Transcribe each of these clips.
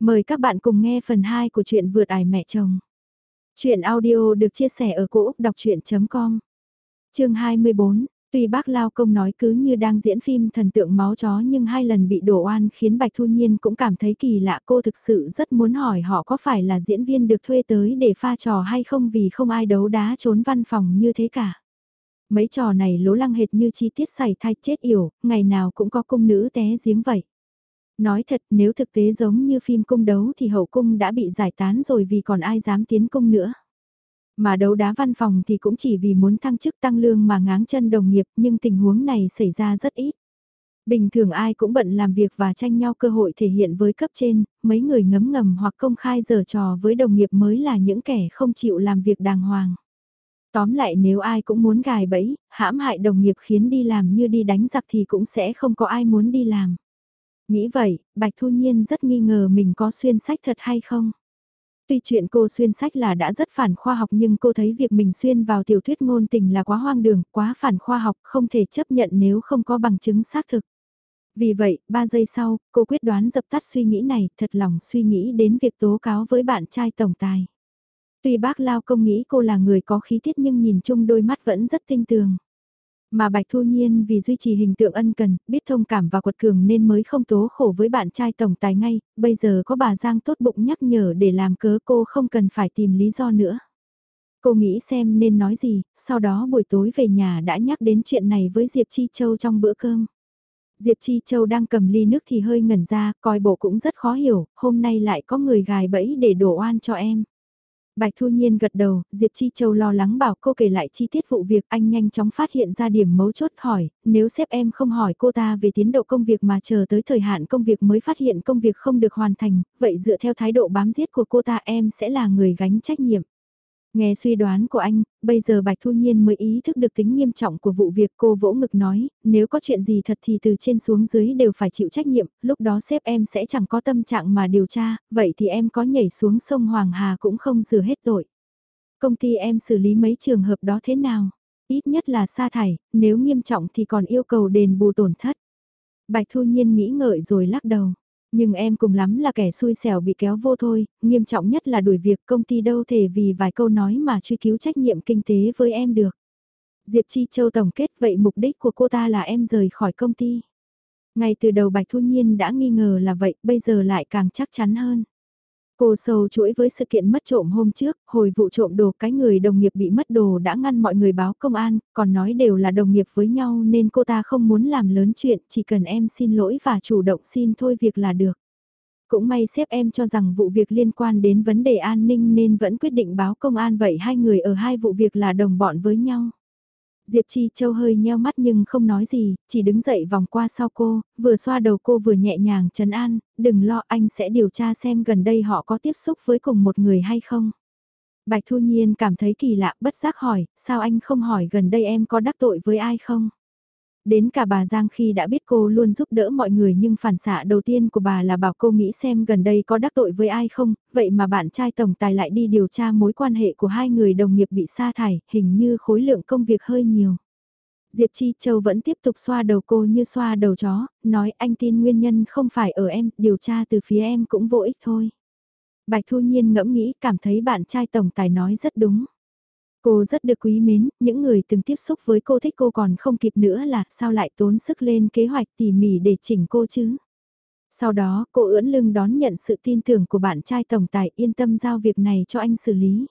Mời các bạn cùng nghe phần 2 của truyện vượt ải mẹ chồng. Chuyện audio được chia sẻ ở cỗ đọc chuyện.com Trường 24, tuy bác Lao Công nói cứ như đang diễn phim thần tượng máu chó nhưng hai lần bị đổ oan khiến Bạch Thu Nhiên cũng cảm thấy kỳ lạ cô thực sự rất muốn hỏi họ có phải là diễn viên được thuê tới để pha trò hay không vì không ai đấu đá trốn văn phòng như thế cả. Mấy trò này lố lăng hệt như chi tiết xảy thai chết yểu, ngày nào cũng có cung nữ té giếng vậy. Nói thật nếu thực tế giống như phim cung đấu thì hậu cung đã bị giải tán rồi vì còn ai dám tiến cung nữa. Mà đấu đá văn phòng thì cũng chỉ vì muốn thăng chức tăng lương mà ngáng chân đồng nghiệp nhưng tình huống này xảy ra rất ít. Bình thường ai cũng bận làm việc và tranh nhau cơ hội thể hiện với cấp trên, mấy người ngấm ngầm hoặc công khai giở trò với đồng nghiệp mới là những kẻ không chịu làm việc đàng hoàng. Tóm lại nếu ai cũng muốn gài bẫy, hãm hại đồng nghiệp khiến đi làm như đi đánh giặc thì cũng sẽ không có ai muốn đi làm. Nghĩ vậy, Bạch Thu Nhiên rất nghi ngờ mình có xuyên sách thật hay không. Tuy chuyện cô xuyên sách là đã rất phản khoa học nhưng cô thấy việc mình xuyên vào tiểu thuyết ngôn tình là quá hoang đường, quá phản khoa học, không thể chấp nhận nếu không có bằng chứng xác thực. Vì vậy, 3 giây sau, cô quyết đoán dập tắt suy nghĩ này, thật lòng suy nghĩ đến việc tố cáo với bạn trai tổng tài. Tuy bác Lao công nghĩ cô là người có khí tiết nhưng nhìn chung đôi mắt vẫn rất tinh tường. Mà Bạch Thu Nhiên vì duy trì hình tượng ân cần, biết thông cảm và quật cường nên mới không tố khổ với bạn trai tổng tài ngay, bây giờ có bà Giang tốt bụng nhắc nhở để làm cớ cô không cần phải tìm lý do nữa. Cô nghĩ xem nên nói gì, sau đó buổi tối về nhà đã nhắc đến chuyện này với Diệp Chi Châu trong bữa cơm. Diệp Chi Châu đang cầm ly nước thì hơi ngẩn ra, coi bộ cũng rất khó hiểu, hôm nay lại có người gài bẫy để đổ oan cho em. Bạch Thu Nhiên gật đầu, Diệp Chi Châu lo lắng bảo cô kể lại chi tiết vụ việc anh nhanh chóng phát hiện ra điểm mấu chốt hỏi, nếu sếp em không hỏi cô ta về tiến độ công việc mà chờ tới thời hạn công việc mới phát hiện công việc không được hoàn thành, vậy dựa theo thái độ bám giết của cô ta em sẽ là người gánh trách nhiệm. Nghe suy đoán của anh, bây giờ Bạch Thu Nhiên mới ý thức được tính nghiêm trọng của vụ việc cô vỗ ngực nói, nếu có chuyện gì thật thì từ trên xuống dưới đều phải chịu trách nhiệm, lúc đó sếp em sẽ chẳng có tâm trạng mà điều tra, vậy thì em có nhảy xuống sông Hoàng Hà cũng không rửa hết tội. Công ty em xử lý mấy trường hợp đó thế nào? Ít nhất là sa thải, nếu nghiêm trọng thì còn yêu cầu đền bù tổn thất. Bạch Thu Nhiên nghĩ ngợi rồi lắc đầu. Nhưng em cùng lắm là kẻ xui xẻo bị kéo vô thôi, nghiêm trọng nhất là đuổi việc công ty đâu thể vì vài câu nói mà truy cứu trách nhiệm kinh tế với em được. Diệp Chi Châu tổng kết vậy mục đích của cô ta là em rời khỏi công ty. Ngay từ đầu Bạch Thu Nhiên đã nghi ngờ là vậy, bây giờ lại càng chắc chắn hơn. Cô sâu chuỗi với sự kiện mất trộm hôm trước, hồi vụ trộm đồ cái người đồng nghiệp bị mất đồ đã ngăn mọi người báo công an, còn nói đều là đồng nghiệp với nhau nên cô ta không muốn làm lớn chuyện, chỉ cần em xin lỗi và chủ động xin thôi việc là được. Cũng may sếp em cho rằng vụ việc liên quan đến vấn đề an ninh nên vẫn quyết định báo công an vậy hai người ở hai vụ việc là đồng bọn với nhau. Diệp Chi Châu hơi nheo mắt nhưng không nói gì, chỉ đứng dậy vòng qua sau cô, vừa xoa đầu cô vừa nhẹ nhàng trấn an, đừng lo anh sẽ điều tra xem gần đây họ có tiếp xúc với cùng một người hay không. Bạch Thu Nhiên cảm thấy kỳ lạ bất giác hỏi, sao anh không hỏi gần đây em có đắc tội với ai không? Đến cả bà Giang khi đã biết cô luôn giúp đỡ mọi người nhưng phản xạ đầu tiên của bà là bảo cô nghĩ xem gần đây có đắc tội với ai không, vậy mà bạn trai tổng tài lại đi điều tra mối quan hệ của hai người đồng nghiệp bị sa thải, hình như khối lượng công việc hơi nhiều. Diệp Chi Châu vẫn tiếp tục xoa đầu cô như xoa đầu chó, nói anh tin nguyên nhân không phải ở em, điều tra từ phía em cũng vô ích thôi. Bạch Thu Nhiên ngẫm nghĩ cảm thấy bạn trai tổng tài nói rất đúng. Cô rất được quý mến, những người từng tiếp xúc với cô thích cô còn không kịp nữa là sao lại tốn sức lên kế hoạch tỉ mỉ để chỉnh cô chứ. Sau đó cô ưỡn lưng đón nhận sự tin tưởng của bạn trai tổng tài yên tâm giao việc này cho anh xử lý.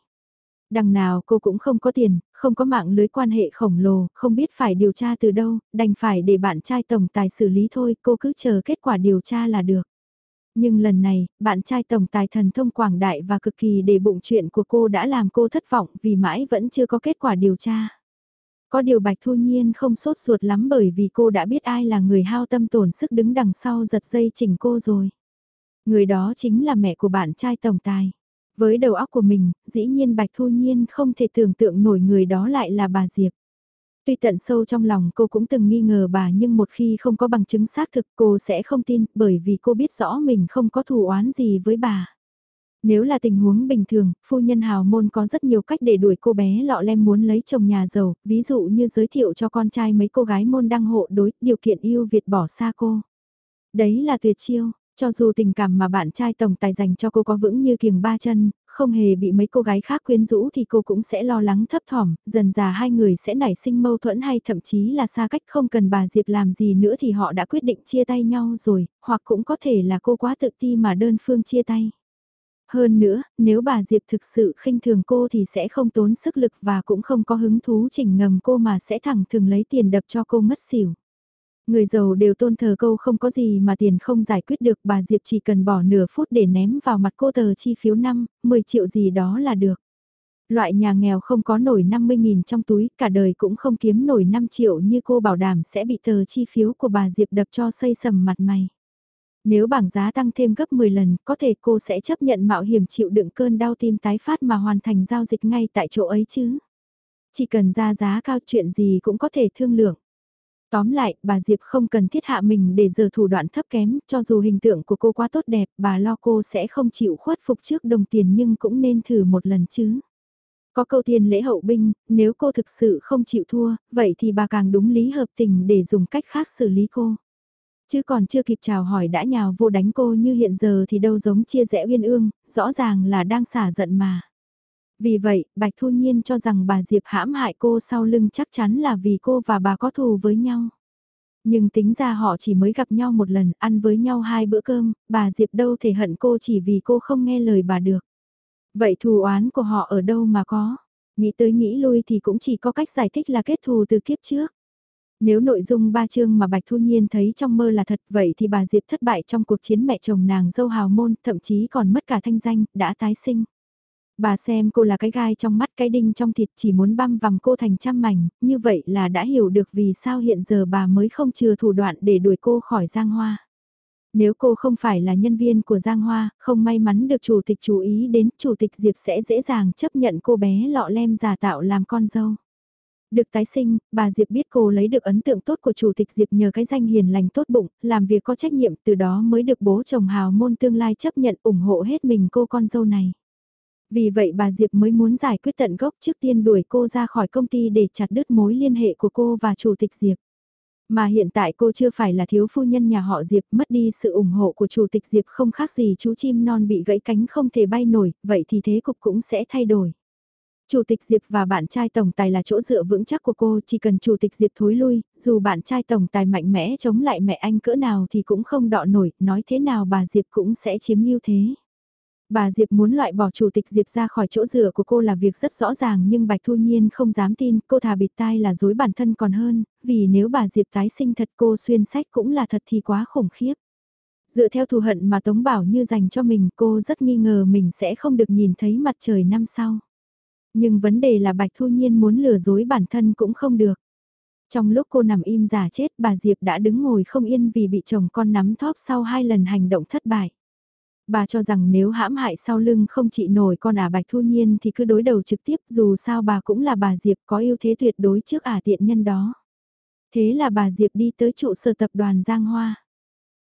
Đằng nào cô cũng không có tiền, không có mạng lưới quan hệ khổng lồ, không biết phải điều tra từ đâu, đành phải để bạn trai tổng tài xử lý thôi, cô cứ chờ kết quả điều tra là được. Nhưng lần này, bạn trai tổng tài thần thông quảng đại và cực kỳ để bụng chuyện của cô đã làm cô thất vọng vì mãi vẫn chưa có kết quả điều tra. Có điều Bạch Thu Nhiên không sốt ruột lắm bởi vì cô đã biết ai là người hao tâm tổn sức đứng đằng sau giật dây chỉnh cô rồi. Người đó chính là mẹ của bạn trai tổng tài. Với đầu óc của mình, dĩ nhiên Bạch Thu Nhiên không thể tưởng tượng nổi người đó lại là bà Diệp. Tuy tận sâu trong lòng cô cũng từng nghi ngờ bà nhưng một khi không có bằng chứng xác thực cô sẽ không tin bởi vì cô biết rõ mình không có thù oán gì với bà. Nếu là tình huống bình thường, phu nhân hào môn có rất nhiều cách để đuổi cô bé lọ lem muốn lấy chồng nhà giàu, ví dụ như giới thiệu cho con trai mấy cô gái môn đăng hộ đối, điều kiện yêu Việt bỏ xa cô. Đấy là tuyệt chiêu, Cho dù tình cảm mà bạn trai tổng tài dành cho cô có vững như kiềng ba chân, không hề bị mấy cô gái khác quyến rũ thì cô cũng sẽ lo lắng thấp thỏm, dần già hai người sẽ nảy sinh mâu thuẫn hay thậm chí là xa cách không cần bà Diệp làm gì nữa thì họ đã quyết định chia tay nhau rồi, hoặc cũng có thể là cô quá tự ti mà đơn phương chia tay. Hơn nữa, nếu bà Diệp thực sự khinh thường cô thì sẽ không tốn sức lực và cũng không có hứng thú chỉnh ngầm cô mà sẽ thẳng thường lấy tiền đập cho cô mất xỉu. Người giàu đều tôn thờ câu không có gì mà tiền không giải quyết được bà Diệp chỉ cần bỏ nửa phút để ném vào mặt cô tờ chi phiếu 5, 10 triệu gì đó là được. Loại nhà nghèo không có nổi 50.000 trong túi, cả đời cũng không kiếm nổi 5 triệu như cô bảo đảm sẽ bị tờ chi phiếu của bà Diệp đập cho xây sầm mặt mày. Nếu bảng giá tăng thêm gấp 10 lần, có thể cô sẽ chấp nhận mạo hiểm chịu đựng cơn đau tim tái phát mà hoàn thành giao dịch ngay tại chỗ ấy chứ. Chỉ cần ra giá cao chuyện gì cũng có thể thương lượng. Tóm lại, bà Diệp không cần thiết hạ mình để giờ thủ đoạn thấp kém, cho dù hình tượng của cô quá tốt đẹp, bà lo cô sẽ không chịu khuất phục trước đồng tiền nhưng cũng nên thử một lần chứ. Có câu tiền lễ hậu binh, nếu cô thực sự không chịu thua, vậy thì bà càng đúng lý hợp tình để dùng cách khác xử lý cô. Chứ còn chưa kịp chào hỏi đã nhào vô đánh cô như hiện giờ thì đâu giống chia rẽ uyên ương, rõ ràng là đang xả giận mà. Vì vậy, Bạch Thu Nhiên cho rằng bà Diệp hãm hại cô sau lưng chắc chắn là vì cô và bà có thù với nhau. Nhưng tính ra họ chỉ mới gặp nhau một lần, ăn với nhau hai bữa cơm, bà Diệp đâu thể hận cô chỉ vì cô không nghe lời bà được. Vậy thù oán của họ ở đâu mà có? Nghĩ tới nghĩ lui thì cũng chỉ có cách giải thích là kết thù từ kiếp trước. Nếu nội dung ba chương mà Bạch Thu Nhiên thấy trong mơ là thật vậy thì bà Diệp thất bại trong cuộc chiến mẹ chồng nàng dâu hào môn, thậm chí còn mất cả thanh danh, đã tái sinh. Bà xem cô là cái gai trong mắt cái đinh trong thịt chỉ muốn băm vằm cô thành trăm mảnh, như vậy là đã hiểu được vì sao hiện giờ bà mới không chừa thủ đoạn để đuổi cô khỏi Giang Hoa. Nếu cô không phải là nhân viên của Giang Hoa, không may mắn được chủ tịch chú ý đến, chủ tịch Diệp sẽ dễ dàng chấp nhận cô bé lọ lem giả tạo làm con dâu. Được tái sinh, bà Diệp biết cô lấy được ấn tượng tốt của chủ tịch Diệp nhờ cái danh hiền lành tốt bụng, làm việc có trách nhiệm từ đó mới được bố chồng hào môn tương lai chấp nhận ủng hộ hết mình cô con dâu này. Vì vậy bà Diệp mới muốn giải quyết tận gốc trước tiên đuổi cô ra khỏi công ty để chặt đứt mối liên hệ của cô và chủ tịch Diệp. Mà hiện tại cô chưa phải là thiếu phu nhân nhà họ Diệp mất đi sự ủng hộ của chủ tịch Diệp không khác gì chú chim non bị gãy cánh không thể bay nổi, vậy thì thế cục cũng sẽ thay đổi. Chủ tịch Diệp và bạn trai tổng tài là chỗ dựa vững chắc của cô, chỉ cần chủ tịch Diệp thối lui, dù bạn trai tổng tài mạnh mẽ chống lại mẹ anh cỡ nào thì cũng không đọ nổi, nói thế nào bà Diệp cũng sẽ chiếm ưu thế. Bà Diệp muốn loại bỏ chủ tịch Diệp ra khỏi chỗ dựa của cô là việc rất rõ ràng nhưng Bạch Thu Nhiên không dám tin, cô thà bịt tai là dối bản thân còn hơn, vì nếu bà Diệp tái sinh thật cô xuyên sách cũng là thật thì quá khủng khiếp. Dựa theo thù hận mà Tống Bảo như dành cho mình cô rất nghi ngờ mình sẽ không được nhìn thấy mặt trời năm sau. Nhưng vấn đề là Bạch Thu Nhiên muốn lừa dối bản thân cũng không được. Trong lúc cô nằm im giả chết bà Diệp đã đứng ngồi không yên vì bị chồng con nắm thóp sau hai lần hành động thất bại. Bà cho rằng nếu hãm hại sau lưng không trị nổi con ả Bạch Thu Nhiên thì cứ đối đầu trực tiếp dù sao bà cũng là bà Diệp có ưu thế tuyệt đối trước ả tiện nhân đó. Thế là bà Diệp đi tới trụ sở tập đoàn Giang Hoa.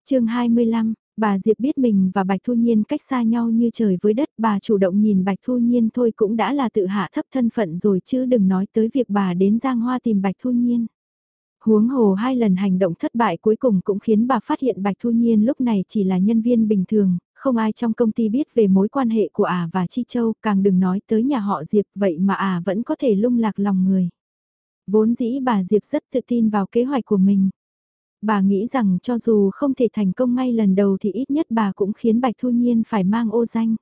chương 25, bà Diệp biết mình và Bạch Thu Nhiên cách xa nhau như trời với đất bà chủ động nhìn Bạch Thu Nhiên thôi cũng đã là tự hạ thấp thân phận rồi chứ đừng nói tới việc bà đến Giang Hoa tìm Bạch Thu Nhiên. Huống hồ hai lần hành động thất bại cuối cùng cũng khiến bà phát hiện Bạch Thu Nhiên lúc này chỉ là nhân viên bình thường, không ai trong công ty biết về mối quan hệ của ả và Chi Châu, càng đừng nói tới nhà họ Diệp vậy mà ả vẫn có thể lung lạc lòng người. Vốn dĩ bà Diệp rất tự tin vào kế hoạch của mình. Bà nghĩ rằng cho dù không thể thành công ngay lần đầu thì ít nhất bà cũng khiến Bạch Thu Nhiên phải mang ô danh.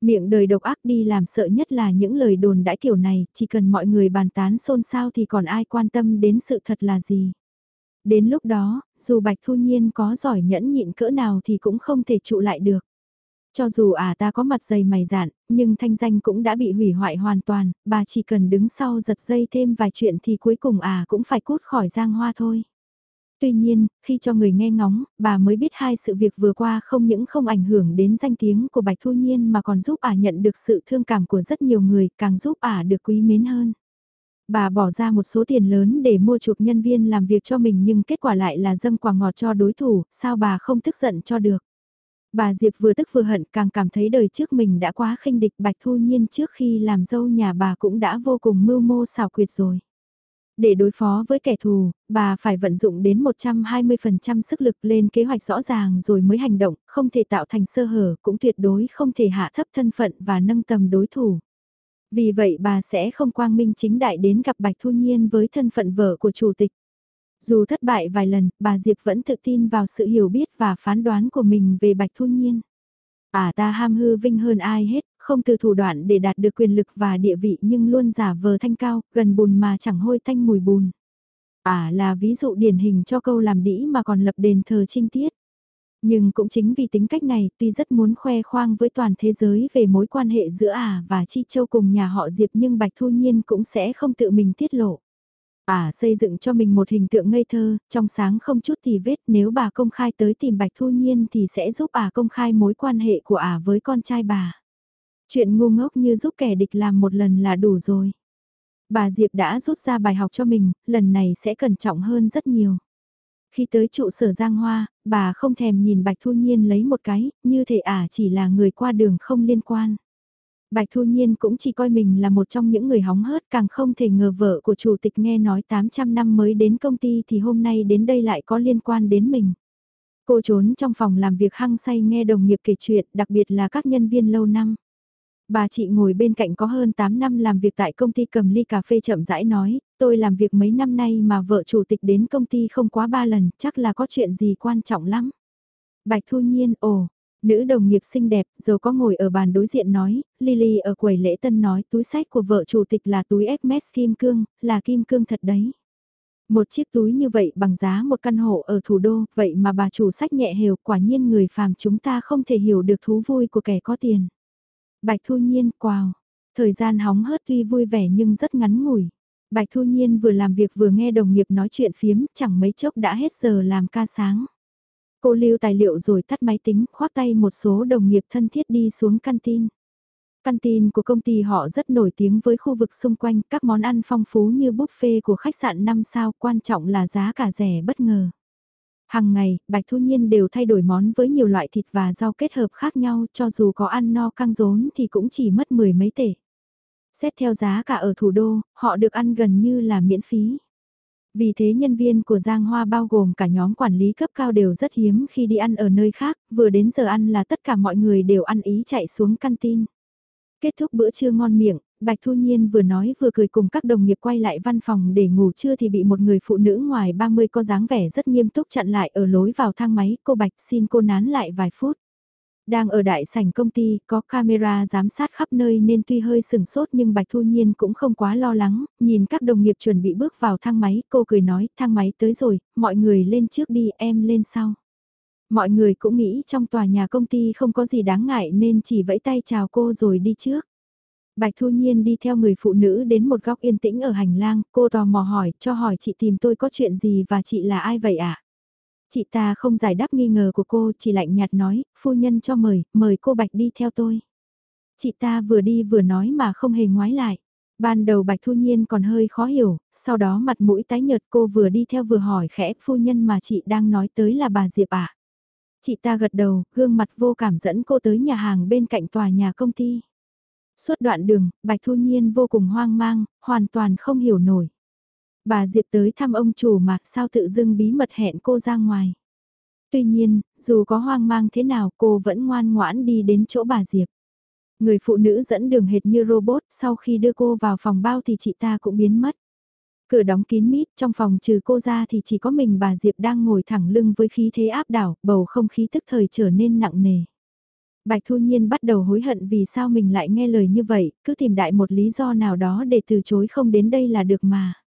Miệng đời độc ác đi làm sợ nhất là những lời đồn đãi kiểu này, chỉ cần mọi người bàn tán xôn xao thì còn ai quan tâm đến sự thật là gì. Đến lúc đó, dù Bạch Thu Nhiên có giỏi nhẫn nhịn cỡ nào thì cũng không thể trụ lại được. Cho dù à ta có mặt dày mày dạn, nhưng thanh danh cũng đã bị hủy hoại hoàn toàn, bà chỉ cần đứng sau giật dây thêm vài chuyện thì cuối cùng à cũng phải cút khỏi giang hoa thôi. Tuy nhiên, khi cho người nghe ngóng, bà mới biết hai sự việc vừa qua không những không ảnh hưởng đến danh tiếng của Bạch Thu Nhiên mà còn giúp ả nhận được sự thương cảm của rất nhiều người, càng giúp ả được quý mến hơn. Bà bỏ ra một số tiền lớn để mua chuộc nhân viên làm việc cho mình nhưng kết quả lại là dâng quà ngọt cho đối thủ, sao bà không tức giận cho được. Bà Diệp vừa tức vừa hận càng cảm thấy đời trước mình đã quá khinh địch Bạch Thu Nhiên trước khi làm dâu nhà bà cũng đã vô cùng mưu mô xảo quyệt rồi. Để đối phó với kẻ thù, bà phải vận dụng đến 120% sức lực lên kế hoạch rõ ràng rồi mới hành động, không thể tạo thành sơ hở, cũng tuyệt đối không thể hạ thấp thân phận và nâng tầm đối thủ. Vì vậy bà sẽ không quang minh chính đại đến gặp Bạch Thu Nhiên với thân phận vợ của chủ tịch. Dù thất bại vài lần, bà Diệp vẫn tự tin vào sự hiểu biết và phán đoán của mình về Bạch Thu Nhiên. À ta ham hư vinh hơn ai hết, không từ thủ đoạn để đạt được quyền lực và địa vị nhưng luôn giả vờ thanh cao, gần bùn mà chẳng hôi thanh mùi bùn. À là ví dụ điển hình cho câu làm đĩ mà còn lập đền thờ trinh tiết. Nhưng cũng chính vì tính cách này tuy rất muốn khoe khoang với toàn thế giới về mối quan hệ giữa à và Chi Châu cùng nhà họ Diệp nhưng Bạch Thu Nhiên cũng sẽ không tự mình tiết lộ. À xây dựng cho mình một hình tượng ngây thơ, trong sáng không chút thì vết nếu bà công khai tới tìm Bạch Thu Nhiên thì sẽ giúp à công khai mối quan hệ của à với con trai bà. Chuyện ngu ngốc như giúp kẻ địch làm một lần là đủ rồi. Bà Diệp đã rút ra bài học cho mình, lần này sẽ cẩn trọng hơn rất nhiều. Khi tới trụ sở Giang Hoa, bà không thèm nhìn Bạch Thu Nhiên lấy một cái, như thể ả chỉ là người qua đường không liên quan. Bạch Thu Nhiên cũng chỉ coi mình là một trong những người hóng hớt càng không thể ngờ vợ của chủ tịch nghe nói 800 năm mới đến công ty thì hôm nay đến đây lại có liên quan đến mình. Cô trốn trong phòng làm việc hăng say nghe đồng nghiệp kể chuyện, đặc biệt là các nhân viên lâu năm. Bà chị ngồi bên cạnh có hơn 8 năm làm việc tại công ty cầm ly cà phê chậm rãi nói, tôi làm việc mấy năm nay mà vợ chủ tịch đến công ty không quá ba lần, chắc là có chuyện gì quan trọng lắm. Bạch Thu Nhiên, ồ, nữ đồng nghiệp xinh đẹp, giờ có ngồi ở bàn đối diện nói, Lily ở quầy lễ tân nói túi sách của vợ chủ tịch là túi Hermes kim cương, là kim cương thật đấy. Một chiếc túi như vậy bằng giá một căn hộ ở thủ đô, vậy mà bà chủ sách nhẹ hều quả nhiên người phàm chúng ta không thể hiểu được thú vui của kẻ có tiền. Bạch Thu Nhiên, quào. Thời gian hóng hớt tuy vui vẻ nhưng rất ngắn ngủi. Bạch Thu Nhiên vừa làm việc vừa nghe đồng nghiệp nói chuyện phiếm, chẳng mấy chốc đã hết giờ làm ca sáng. Cô lưu tài liệu rồi tắt máy tính, khoác tay một số đồng nghiệp thân thiết đi xuống canteen. Canteen của công ty họ rất nổi tiếng với khu vực xung quanh, các món ăn phong phú như buffet của khách sạn 5 sao, quan trọng là giá cả rẻ bất ngờ. Hàng ngày, Bạch Thu Nhiên đều thay đổi món với nhiều loại thịt và rau kết hợp khác nhau cho dù có ăn no căng rốn thì cũng chỉ mất mười mấy tể. Xét theo giá cả ở thủ đô, họ được ăn gần như là miễn phí. Vì thế nhân viên của Giang Hoa bao gồm cả nhóm quản lý cấp cao đều rất hiếm khi đi ăn ở nơi khác, vừa đến giờ ăn là tất cả mọi người đều ăn ý chạy xuống canteen. Kết thúc bữa trưa ngon miệng, Bạch Thu Nhiên vừa nói vừa cười cùng các đồng nghiệp quay lại văn phòng để ngủ trưa thì bị một người phụ nữ ngoài 30 có dáng vẻ rất nghiêm túc chặn lại ở lối vào thang máy, cô Bạch xin cô nán lại vài phút. Đang ở đại sảnh công ty, có camera giám sát khắp nơi nên tuy hơi sừng sốt nhưng Bạch Thu Nhiên cũng không quá lo lắng, nhìn các đồng nghiệp chuẩn bị bước vào thang máy, cô cười nói, thang máy tới rồi, mọi người lên trước đi, em lên sau. Mọi người cũng nghĩ trong tòa nhà công ty không có gì đáng ngại nên chỉ vẫy tay chào cô rồi đi trước. Bạch Thu Nhiên đi theo người phụ nữ đến một góc yên tĩnh ở hành lang, cô tò mò hỏi, cho hỏi chị tìm tôi có chuyện gì và chị là ai vậy ạ? À? Chị ta không giải đáp nghi ngờ của cô, chỉ lạnh nhạt nói, phu nhân cho mời, mời cô Bạch đi theo tôi. Chị ta vừa đi vừa nói mà không hề ngoái lại. Ban đầu Bạch Thu Nhiên còn hơi khó hiểu, sau đó mặt mũi tái nhợt cô vừa đi theo vừa hỏi khẽ phu nhân mà chị đang nói tới là bà Diệp ạ. À? Chị ta gật đầu, gương mặt vô cảm dẫn cô tới nhà hàng bên cạnh tòa nhà công ty. Suốt đoạn đường, Bạch Thu Nhiên vô cùng hoang mang, hoàn toàn không hiểu nổi. Bà Diệp tới thăm ông chủ mà sao tự dưng bí mật hẹn cô ra ngoài. Tuy nhiên, dù có hoang mang thế nào cô vẫn ngoan ngoãn đi đến chỗ bà Diệp. Người phụ nữ dẫn đường hệt như robot sau khi đưa cô vào phòng bao thì chị ta cũng biến mất. Cửa đóng kín mít, trong phòng trừ cô ra thì chỉ có mình bà Diệp đang ngồi thẳng lưng với khí thế áp đảo, bầu không khí tức thời trở nên nặng nề. Bạch Thu Nhiên bắt đầu hối hận vì sao mình lại nghe lời như vậy, cứ tìm đại một lý do nào đó để từ chối không đến đây là được mà.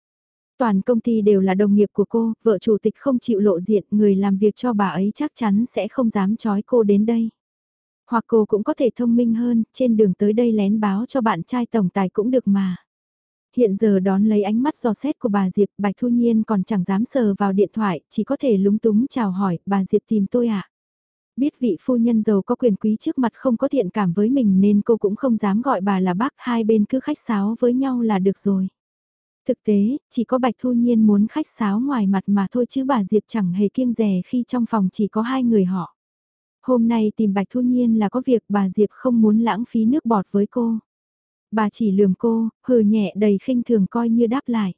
Toàn công ty đều là đồng nghiệp của cô, vợ chủ tịch không chịu lộ diện, người làm việc cho bà ấy chắc chắn sẽ không dám trói cô đến đây. Hoặc cô cũng có thể thông minh hơn, trên đường tới đây lén báo cho bạn trai tổng tài cũng được mà. Hiện giờ đón lấy ánh mắt dò xét của bà Diệp, Bạch Thu Nhiên còn chẳng dám sờ vào điện thoại, chỉ có thể lúng túng chào hỏi, bà Diệp tìm tôi ạ. À? Biết vị phu nhân giàu có quyền quý trước mặt không có thiện cảm với mình nên cô cũng không dám gọi bà là bác hai bên cứ khách sáo với nhau là được rồi. Thực tế, chỉ có Bạch Thu Nhiên muốn khách sáo ngoài mặt mà thôi chứ bà Diệp chẳng hề kiêng rè khi trong phòng chỉ có hai người họ. Hôm nay tìm Bạch Thu Nhiên là có việc bà Diệp không muốn lãng phí nước bọt với cô. Bà chỉ lườm cô, hừ nhẹ đầy khinh thường coi như đáp lại.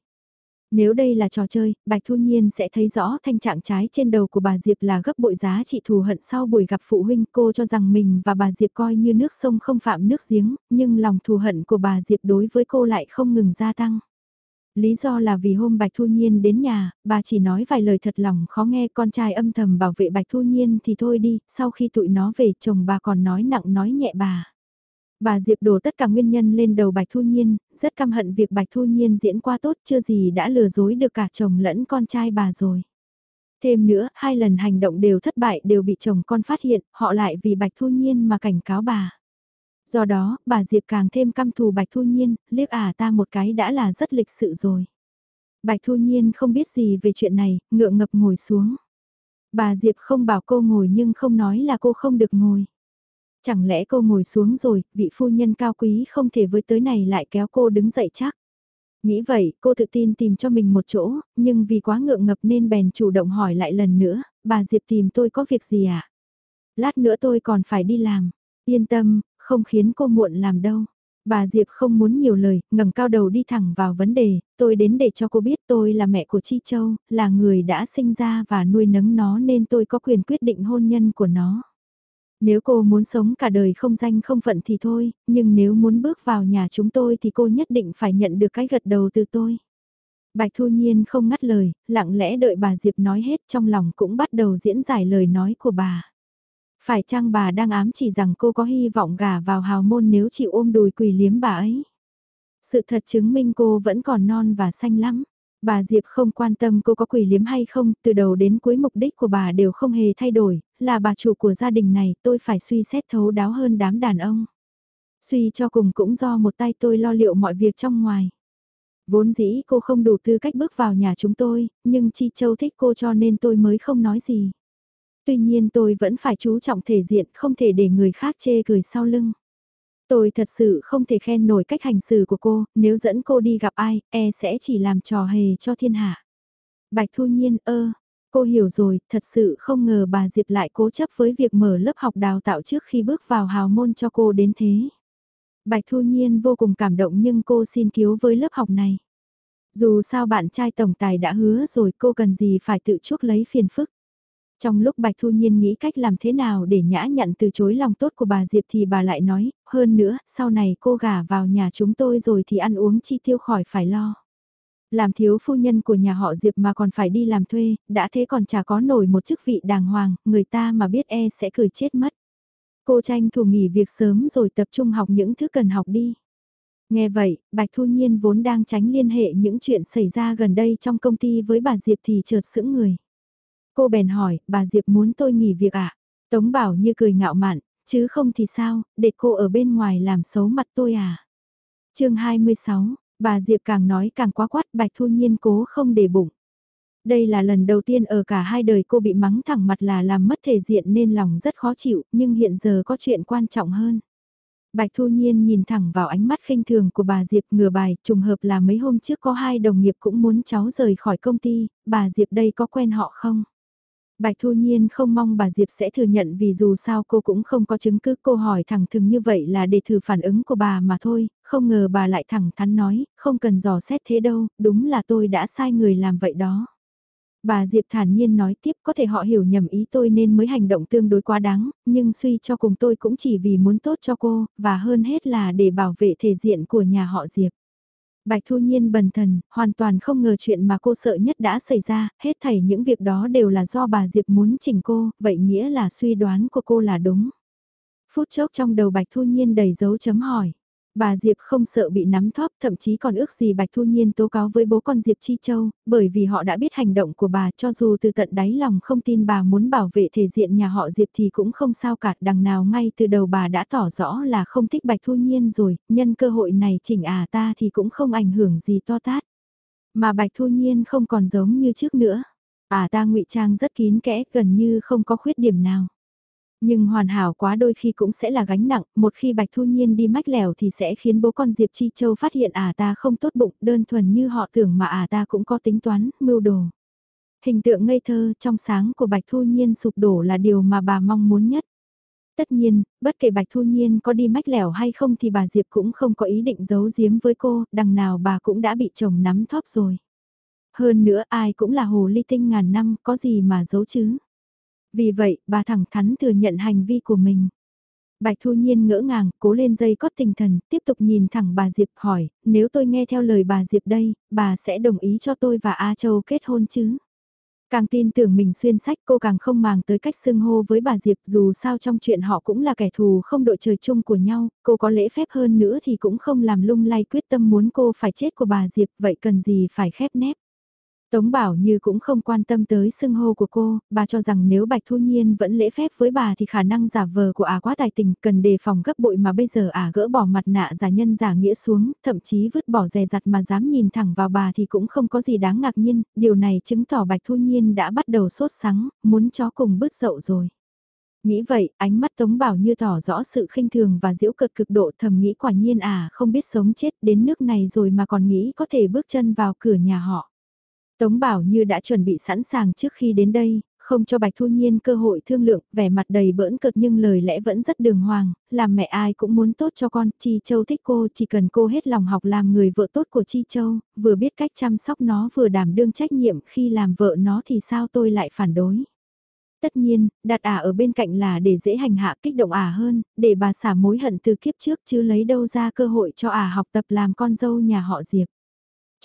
Nếu đây là trò chơi, Bạch Thu Nhiên sẽ thấy rõ thanh trạng trái trên đầu của bà Diệp là gấp bội giá trị thù hận sau buổi gặp phụ huynh cô cho rằng mình và bà Diệp coi như nước sông không phạm nước giếng, nhưng lòng thù hận của bà Diệp đối với cô lại không ngừng gia tăng. Lý do là vì hôm Bạch Thu Nhiên đến nhà, bà chỉ nói vài lời thật lòng khó nghe con trai âm thầm bảo vệ Bạch Thu Nhiên thì thôi đi, sau khi tụi nó về chồng bà còn nói nặng nói nhẹ bà. Bà Diệp đổ tất cả nguyên nhân lên đầu Bạch Thu Nhiên, rất căm hận việc Bạch Thu Nhiên diễn qua tốt chưa gì đã lừa dối được cả chồng lẫn con trai bà rồi. Thêm nữa, hai lần hành động đều thất bại đều bị chồng con phát hiện, họ lại vì Bạch Thu Nhiên mà cảnh cáo bà. Do đó, bà Diệp càng thêm căm thù Bạch Thu Nhiên, liếc à ta một cái đã là rất lịch sự rồi. Bạch Thu Nhiên không biết gì về chuyện này, ngượng ngập ngồi xuống. Bà Diệp không bảo cô ngồi nhưng không nói là cô không được ngồi. Chẳng lẽ cô ngồi xuống rồi, vị phu nhân cao quý không thể với tới này lại kéo cô đứng dậy chắc. Nghĩ vậy, cô tự tin tìm cho mình một chỗ, nhưng vì quá ngượng ngập nên bèn chủ động hỏi lại lần nữa, bà Diệp tìm tôi có việc gì à? Lát nữa tôi còn phải đi làm. Yên tâm, không khiến cô muộn làm đâu. Bà Diệp không muốn nhiều lời, ngẩng cao đầu đi thẳng vào vấn đề, tôi đến để cho cô biết tôi là mẹ của Chi Châu, là người đã sinh ra và nuôi nấng nó nên tôi có quyền quyết định hôn nhân của nó. Nếu cô muốn sống cả đời không danh không phận thì thôi, nhưng nếu muốn bước vào nhà chúng tôi thì cô nhất định phải nhận được cái gật đầu từ tôi. Bạch Thu Nhiên không ngắt lời, lặng lẽ đợi bà Diệp nói hết trong lòng cũng bắt đầu diễn giải lời nói của bà. Phải chăng bà đang ám chỉ rằng cô có hy vọng gả vào hào môn nếu chịu ôm đùi quỳ liếm bà ấy? Sự thật chứng minh cô vẫn còn non và xanh lắm. Bà Diệp không quan tâm cô có quỷ liếm hay không, từ đầu đến cuối mục đích của bà đều không hề thay đổi, là bà chủ của gia đình này tôi phải suy xét thấu đáo hơn đám đàn ông. Suy cho cùng cũng do một tay tôi lo liệu mọi việc trong ngoài. Vốn dĩ cô không đủ tư cách bước vào nhà chúng tôi, nhưng Chi Châu thích cô cho nên tôi mới không nói gì. Tuy nhiên tôi vẫn phải chú trọng thể diện, không thể để người khác chê cười sau lưng. Tôi thật sự không thể khen nổi cách hành xử của cô, nếu dẫn cô đi gặp ai, e sẽ chỉ làm trò hề cho thiên hạ. Bạch Thu Nhiên ơ, cô hiểu rồi, thật sự không ngờ bà Diệp lại cố chấp với việc mở lớp học đào tạo trước khi bước vào hào môn cho cô đến thế. Bạch Thu Nhiên vô cùng cảm động nhưng cô xin cứu với lớp học này. Dù sao bạn trai tổng tài đã hứa rồi cô cần gì phải tự chuốc lấy phiền phức. Trong lúc Bạch Thu Nhiên nghĩ cách làm thế nào để nhã nhận từ chối lòng tốt của bà Diệp thì bà lại nói, hơn nữa, sau này cô gả vào nhà chúng tôi rồi thì ăn uống chi tiêu khỏi phải lo. Làm thiếu phu nhân của nhà họ Diệp mà còn phải đi làm thuê, đã thế còn chả có nổi một chức vị đàng hoàng, người ta mà biết e sẽ cười chết mất. Cô tranh thủ nghỉ việc sớm rồi tập trung học những thứ cần học đi. Nghe vậy, Bạch Thu Nhiên vốn đang tránh liên hệ những chuyện xảy ra gần đây trong công ty với bà Diệp thì chợt sững người. Cô bèn hỏi, bà Diệp muốn tôi nghỉ việc à? Tống Bảo như cười ngạo mạn, chứ không thì sao, để cô ở bên ngoài làm xấu mặt tôi à? chương 26, bà Diệp càng nói càng quá quát Bạch Thu Nhiên cố không để bụng. Đây là lần đầu tiên ở cả hai đời cô bị mắng thẳng mặt là làm mất thể diện nên lòng rất khó chịu, nhưng hiện giờ có chuyện quan trọng hơn. Bạch Thu Nhiên nhìn thẳng vào ánh mắt khinh thường của bà Diệp ngừa bài, trùng hợp là mấy hôm trước có hai đồng nghiệp cũng muốn cháu rời khỏi công ty, bà Diệp đây có quen họ không? Bạch Thu Nhiên không mong bà Diệp sẽ thừa nhận vì dù sao cô cũng không có chứng cứ cô hỏi thẳng thừng như vậy là để thử phản ứng của bà mà thôi, không ngờ bà lại thẳng thắn nói, không cần dò xét thế đâu, đúng là tôi đã sai người làm vậy đó. Bà Diệp thản nhiên nói tiếp có thể họ hiểu nhầm ý tôi nên mới hành động tương đối quá đáng, nhưng suy cho cùng tôi cũng chỉ vì muốn tốt cho cô, và hơn hết là để bảo vệ thể diện của nhà họ Diệp. Bạch Thu Nhiên bần thần, hoàn toàn không ngờ chuyện mà cô sợ nhất đã xảy ra, hết thảy những việc đó đều là do bà Diệp muốn chỉnh cô, vậy nghĩa là suy đoán của cô là đúng. Phút chốc trong đầu Bạch Thu Nhiên đầy dấu chấm hỏi. Bà Diệp không sợ bị nắm thóp thậm chí còn ước gì Bạch Thu Nhiên tố cáo với bố con Diệp Chi Châu, bởi vì họ đã biết hành động của bà cho dù từ tận đáy lòng không tin bà muốn bảo vệ thể diện nhà họ Diệp thì cũng không sao cả đằng nào ngay từ đầu bà đã tỏ rõ là không thích Bạch Thu Nhiên rồi, nhân cơ hội này chỉnh à ta thì cũng không ảnh hưởng gì to tát. Mà Bạch Thu Nhiên không còn giống như trước nữa. À ta ngụy trang rất kín kẽ gần như không có khuyết điểm nào. Nhưng hoàn hảo quá đôi khi cũng sẽ là gánh nặng, một khi Bạch Thu Nhiên đi mách lèo thì sẽ khiến bố con Diệp Chi Châu phát hiện à ta không tốt bụng, đơn thuần như họ tưởng mà à ta cũng có tính toán, mưu đồ. Hình tượng ngây thơ trong sáng của Bạch Thu Nhiên sụp đổ là điều mà bà mong muốn nhất. Tất nhiên, bất kể Bạch Thu Nhiên có đi mách lẻo hay không thì bà Diệp cũng không có ý định giấu giếm với cô, đằng nào bà cũng đã bị chồng nắm thóp rồi. Hơn nữa ai cũng là hồ ly tinh ngàn năm, có gì mà giấu chứ. Vì vậy, bà thẳng thắn thừa nhận hành vi của mình. Bạch Thu Nhiên ngỡ ngàng, cố lên dây cót tinh thần, tiếp tục nhìn thẳng bà Diệp hỏi, nếu tôi nghe theo lời bà Diệp đây, bà sẽ đồng ý cho tôi và A Châu kết hôn chứ? Càng tin tưởng mình xuyên sách cô càng không màng tới cách xưng hô với bà Diệp dù sao trong chuyện họ cũng là kẻ thù không đội trời chung của nhau, cô có lễ phép hơn nữa thì cũng không làm lung lay quyết tâm muốn cô phải chết của bà Diệp vậy cần gì phải khép nép. Tống Bảo Như cũng không quan tâm tới xưng hô của cô, bà cho rằng nếu Bạch Thu Nhiên vẫn lễ phép với bà thì khả năng giả vờ của ả quá tài tình cần đề phòng gấp bội mà bây giờ ả gỡ bỏ mặt nạ giả nhân giả nghĩa xuống, thậm chí vứt bỏ dè dặt mà dám nhìn thẳng vào bà thì cũng không có gì đáng ngạc nhiên, điều này chứng tỏ Bạch Thu Nhiên đã bắt đầu sốt sắng, muốn chó cùng bứt dậu rồi. Nghĩ vậy, ánh mắt Tống Bảo Như tỏ rõ sự khinh thường và diễu cợt cực độ thầm nghĩ quả nhiên à không biết sống chết đến nước này rồi mà còn nghĩ có thể bước chân vào cửa nhà họ. Tống Bảo như đã chuẩn bị sẵn sàng trước khi đến đây, không cho Bạch Thu Nhiên cơ hội thương lượng, vẻ mặt đầy bỡn cợt nhưng lời lẽ vẫn rất đường hoàng, làm mẹ ai cũng muốn tốt cho con, Chi Châu thích cô, chỉ cần cô hết lòng học làm người vợ tốt của Chi Châu, vừa biết cách chăm sóc nó vừa đảm đương trách nhiệm khi làm vợ nó thì sao tôi lại phản đối. Tất nhiên, đặt ả ở bên cạnh là để dễ hành hạ kích động ả hơn, để bà xả mối hận từ kiếp trước chứ lấy đâu ra cơ hội cho ả học tập làm con dâu nhà họ Diệp.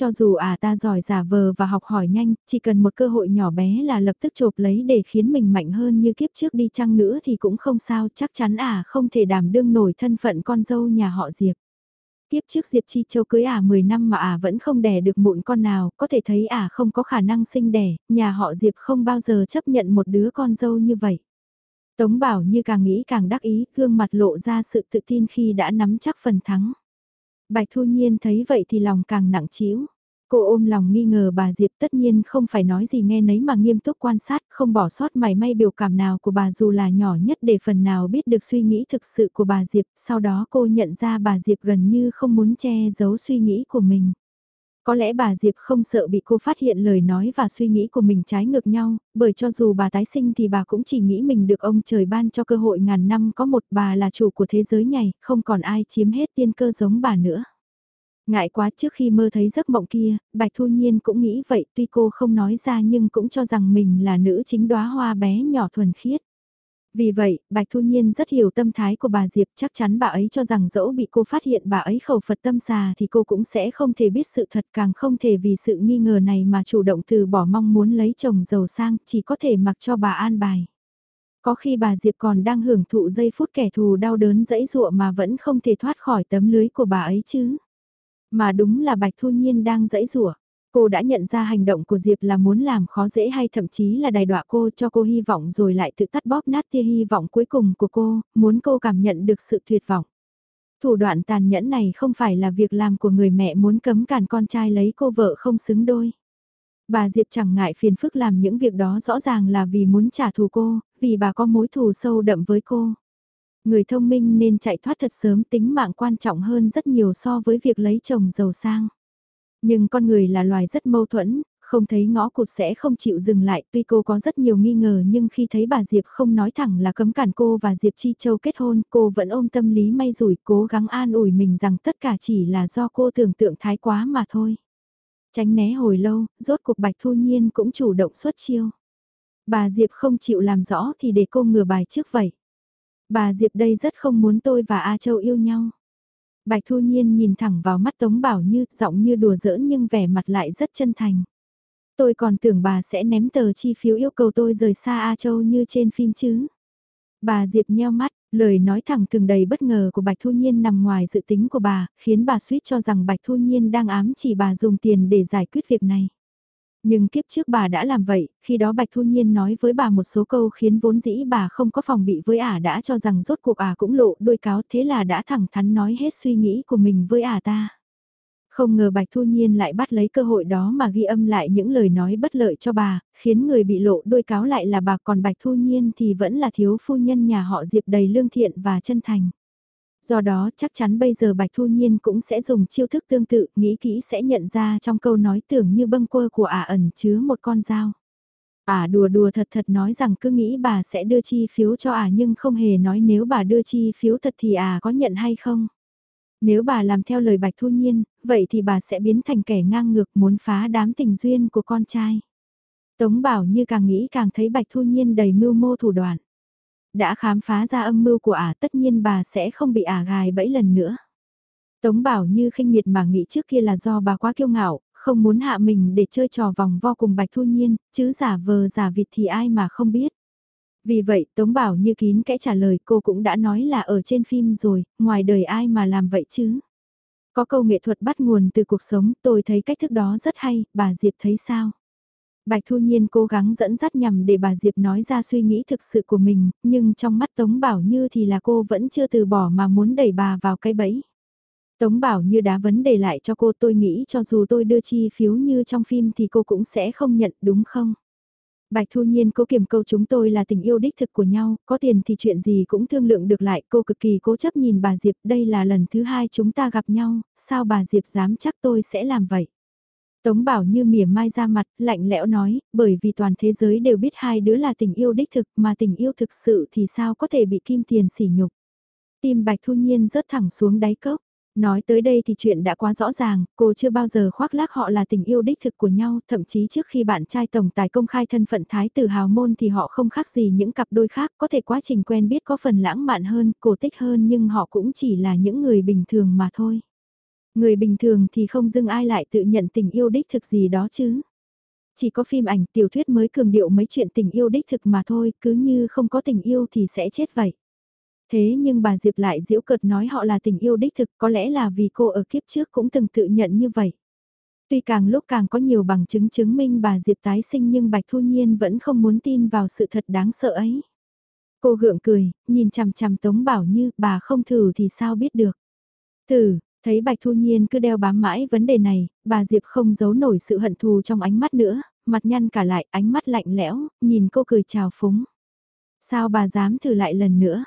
Cho dù à ta giỏi giả vờ và học hỏi nhanh, chỉ cần một cơ hội nhỏ bé là lập tức chộp lấy để khiến mình mạnh hơn như kiếp trước đi chăng nữa thì cũng không sao, chắc chắn à không thể đảm đương nổi thân phận con dâu nhà họ Diệp. Tiếp trước Diệp Chi Châu cưới ả à 10 năm mà ả à vẫn không đẻ được mụn con nào, có thể thấy ả à không có khả năng sinh đẻ, nhà họ Diệp không bao giờ chấp nhận một đứa con dâu như vậy. Tống Bảo như càng nghĩ càng đắc ý, gương mặt lộ ra sự tự tin khi đã nắm chắc phần thắng. Bạch Thu Nhiên thấy vậy thì lòng càng nặng trĩu. Cô ôm lòng nghi ngờ bà Diệp tất nhiên không phải nói gì nghe nấy mà nghiêm túc quan sát, không bỏ sót mảy may biểu cảm nào của bà dù là nhỏ nhất để phần nào biết được suy nghĩ thực sự của bà Diệp, sau đó cô nhận ra bà Diệp gần như không muốn che giấu suy nghĩ của mình. Có lẽ bà Diệp không sợ bị cô phát hiện lời nói và suy nghĩ của mình trái ngược nhau, bởi cho dù bà tái sinh thì bà cũng chỉ nghĩ mình được ông trời ban cho cơ hội ngàn năm có một bà là chủ của thế giới này, không còn ai chiếm hết tiên cơ giống bà nữa. Ngại quá trước khi mơ thấy giấc mộng kia, Bạch Thu Nhiên cũng nghĩ vậy tuy cô không nói ra nhưng cũng cho rằng mình là nữ chính đóa hoa bé nhỏ thuần khiết. Vì vậy, Bạch Thu Nhiên rất hiểu tâm thái của bà Diệp chắc chắn bà ấy cho rằng dẫu bị cô phát hiện bà ấy khẩu Phật tâm xà thì cô cũng sẽ không thể biết sự thật càng không thể vì sự nghi ngờ này mà chủ động từ bỏ mong muốn lấy chồng giàu sang chỉ có thể mặc cho bà an bài. Có khi bà Diệp còn đang hưởng thụ giây phút kẻ thù đau đớn dẫy dụa mà vẫn không thể thoát khỏi tấm lưới của bà ấy chứ. Mà đúng là Bạch Thu Nhiên đang dẫy dụa Cô đã nhận ra hành động của Diệp là muốn làm khó dễ hay thậm chí là đài đọa cô cho cô hy vọng rồi lại tự tắt bóp nát tia hy vọng cuối cùng của cô, muốn cô cảm nhận được sự tuyệt vọng. Thủ đoạn tàn nhẫn này không phải là việc làm của người mẹ muốn cấm cản con trai lấy cô vợ không xứng đôi. Bà Diệp chẳng ngại phiền phức làm những việc đó rõ ràng là vì muốn trả thù cô, vì bà có mối thù sâu đậm với cô. Người thông minh nên chạy thoát thật sớm tính mạng quan trọng hơn rất nhiều so với việc lấy chồng giàu sang. Nhưng con người là loài rất mâu thuẫn, không thấy ngõ cụt sẽ không chịu dừng lại. Tuy cô có rất nhiều nghi ngờ nhưng khi thấy bà Diệp không nói thẳng là cấm cản cô và Diệp Chi Châu kết hôn, cô vẫn ôm tâm lý may rủi cố gắng an ủi mình rằng tất cả chỉ là do cô tưởng tượng thái quá mà thôi. Tránh né hồi lâu, rốt cuộc Bạch Thu Nhiên cũng chủ động xuất chiêu. Bà Diệp không chịu làm rõ thì để cô ngừa bài trước vậy. Bà Diệp đây rất không muốn tôi và A Châu yêu nhau. Bạch Thu Nhiên nhìn thẳng vào mắt Tống Bảo Như, giọng như đùa giỡn nhưng vẻ mặt lại rất chân thành. Tôi còn tưởng bà sẽ ném tờ chi phiếu yêu cầu tôi rời xa A Châu như trên phim chứ. Bà Diệp nheo mắt, lời nói thẳng thường đầy bất ngờ của Bạch Thu Nhiên nằm ngoài dự tính của bà, khiến bà suýt cho rằng Bạch Thu Nhiên đang ám chỉ bà dùng tiền để giải quyết việc này. Nhưng kiếp trước bà đã làm vậy, khi đó Bạch Thu Nhiên nói với bà một số câu khiến vốn dĩ bà không có phòng bị với ả đã cho rằng rốt cuộc ả cũng lộ đôi cáo thế là đã thẳng thắn nói hết suy nghĩ của mình với ả ta. Không ngờ Bạch Thu Nhiên lại bắt lấy cơ hội đó mà ghi âm lại những lời nói bất lợi cho bà, khiến người bị lộ đôi cáo lại là bà còn Bạch Thu Nhiên thì vẫn là thiếu phu nhân nhà họ Diệp đầy lương thiện và chân thành. Do đó chắc chắn bây giờ Bạch Thu Nhiên cũng sẽ dùng chiêu thức tương tự, nghĩ kỹ sẽ nhận ra trong câu nói tưởng như bâng quơ của ả ẩn chứa một con dao. Ả đùa đùa thật thật nói rằng cứ nghĩ bà sẽ đưa chi phiếu cho ả nhưng không hề nói nếu bà đưa chi phiếu thật thì ả có nhận hay không. Nếu bà làm theo lời Bạch Thu Nhiên, vậy thì bà sẽ biến thành kẻ ngang ngược muốn phá đám tình duyên của con trai. Tống Bảo như càng nghĩ càng thấy Bạch Thu Nhiên đầy mưu mô thủ đoạn. Đã khám phá ra âm mưu của ả tất nhiên bà sẽ không bị ả gài bẫy lần nữa. Tống Bảo như khinh miệt mà nghĩ trước kia là do bà quá kiêu ngạo, không muốn hạ mình để chơi trò vòng vo cùng Bạch Thu Nhiên, chứ giả vờ giả vịt thì ai mà không biết. Vì vậy Tống Bảo như kín kẽ trả lời cô cũng đã nói là ở trên phim rồi, ngoài đời ai mà làm vậy chứ. Có câu nghệ thuật bắt nguồn từ cuộc sống, tôi thấy cách thức đó rất hay, bà Diệp thấy sao? Bạch Thu Nhiên cố gắng dẫn dắt nhằm để bà Diệp nói ra suy nghĩ thực sự của mình, nhưng trong mắt Tống Bảo Như thì là cô vẫn chưa từ bỏ mà muốn đẩy bà vào cái bẫy. Tống Bảo Như đá vấn đề lại cho cô tôi nghĩ cho dù tôi đưa chi phiếu như trong phim thì cô cũng sẽ không nhận đúng không? Bạch Thu Nhiên cố kiểm câu chúng tôi là tình yêu đích thực của nhau, có tiền thì chuyện gì cũng thương lượng được lại, cô cực kỳ cố chấp nhìn bà Diệp, đây là lần thứ hai chúng ta gặp nhau, sao bà Diệp dám chắc tôi sẽ làm vậy? Tống Bảo như mỉa mai ra mặt, lạnh lẽo nói, bởi vì toàn thế giới đều biết hai đứa là tình yêu đích thực, mà tình yêu thực sự thì sao có thể bị kim tiền sỉ nhục. Tim Bạch Thu Nhiên rớt thẳng xuống đáy cốc. Nói tới đây thì chuyện đã quá rõ ràng, cô chưa bao giờ khoác lác họ là tình yêu đích thực của nhau, thậm chí trước khi bạn trai tổng tài công khai thân phận thái tử hào môn thì họ không khác gì những cặp đôi khác, có thể quá trình quen biết có phần lãng mạn hơn, cổ tích hơn nhưng họ cũng chỉ là những người bình thường mà thôi. Người bình thường thì không dưng ai lại tự nhận tình yêu đích thực gì đó chứ. Chỉ có phim ảnh tiểu thuyết mới cường điệu mấy chuyện tình yêu đích thực mà thôi, cứ như không có tình yêu thì sẽ chết vậy. Thế nhưng bà Diệp lại diễu cợt nói họ là tình yêu đích thực có lẽ là vì cô ở kiếp trước cũng từng tự nhận như vậy. Tuy càng lúc càng có nhiều bằng chứng chứng minh bà Diệp tái sinh nhưng Bạch Thu Nhiên vẫn không muốn tin vào sự thật đáng sợ ấy. Cô gượng cười, nhìn chằm chằm Tống Bảo Như, bà không thử thì sao biết được. Thử, thấy Bạch Thu Nhiên cứ đeo bám mãi vấn đề này, bà Diệp không giấu nổi sự hận thù trong ánh mắt nữa, mặt nhăn cả lại, ánh mắt lạnh lẽo, nhìn cô cười chào phúng. Sao bà dám thử lại lần nữa?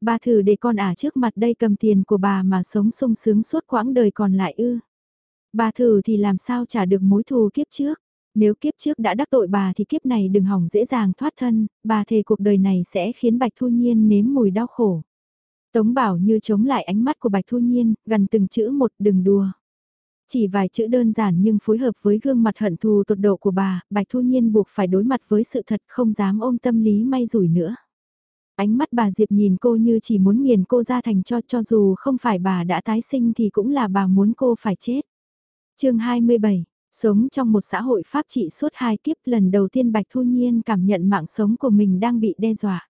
Bà thử để con ả trước mặt đây cầm tiền của bà mà sống sung sướng suốt quãng đời còn lại ư. Bà thử thì làm sao trả được mối thù kiếp trước. Nếu kiếp trước đã đắc tội bà thì kiếp này đừng hỏng dễ dàng thoát thân, bà thề cuộc đời này sẽ khiến Bạch Thu Nhiên nếm mùi đau khổ. Tống bảo như chống lại ánh mắt của Bạch Thu Nhiên, gần từng chữ một đừng đùa. Chỉ vài chữ đơn giản nhưng phối hợp với gương mặt hận thù tột độ của bà, Bạch Thu Nhiên buộc phải đối mặt với sự thật không dám ôm tâm lý may rủi nữa. Ánh mắt bà Diệp nhìn cô như chỉ muốn nghiền cô ra thành cho cho dù không phải bà đã tái sinh thì cũng là bà muốn cô phải chết. chương 27, sống trong một xã hội pháp trị suốt hai kiếp lần đầu tiên Bạch Thu Nhiên cảm nhận mạng sống của mình đang bị đe dọa.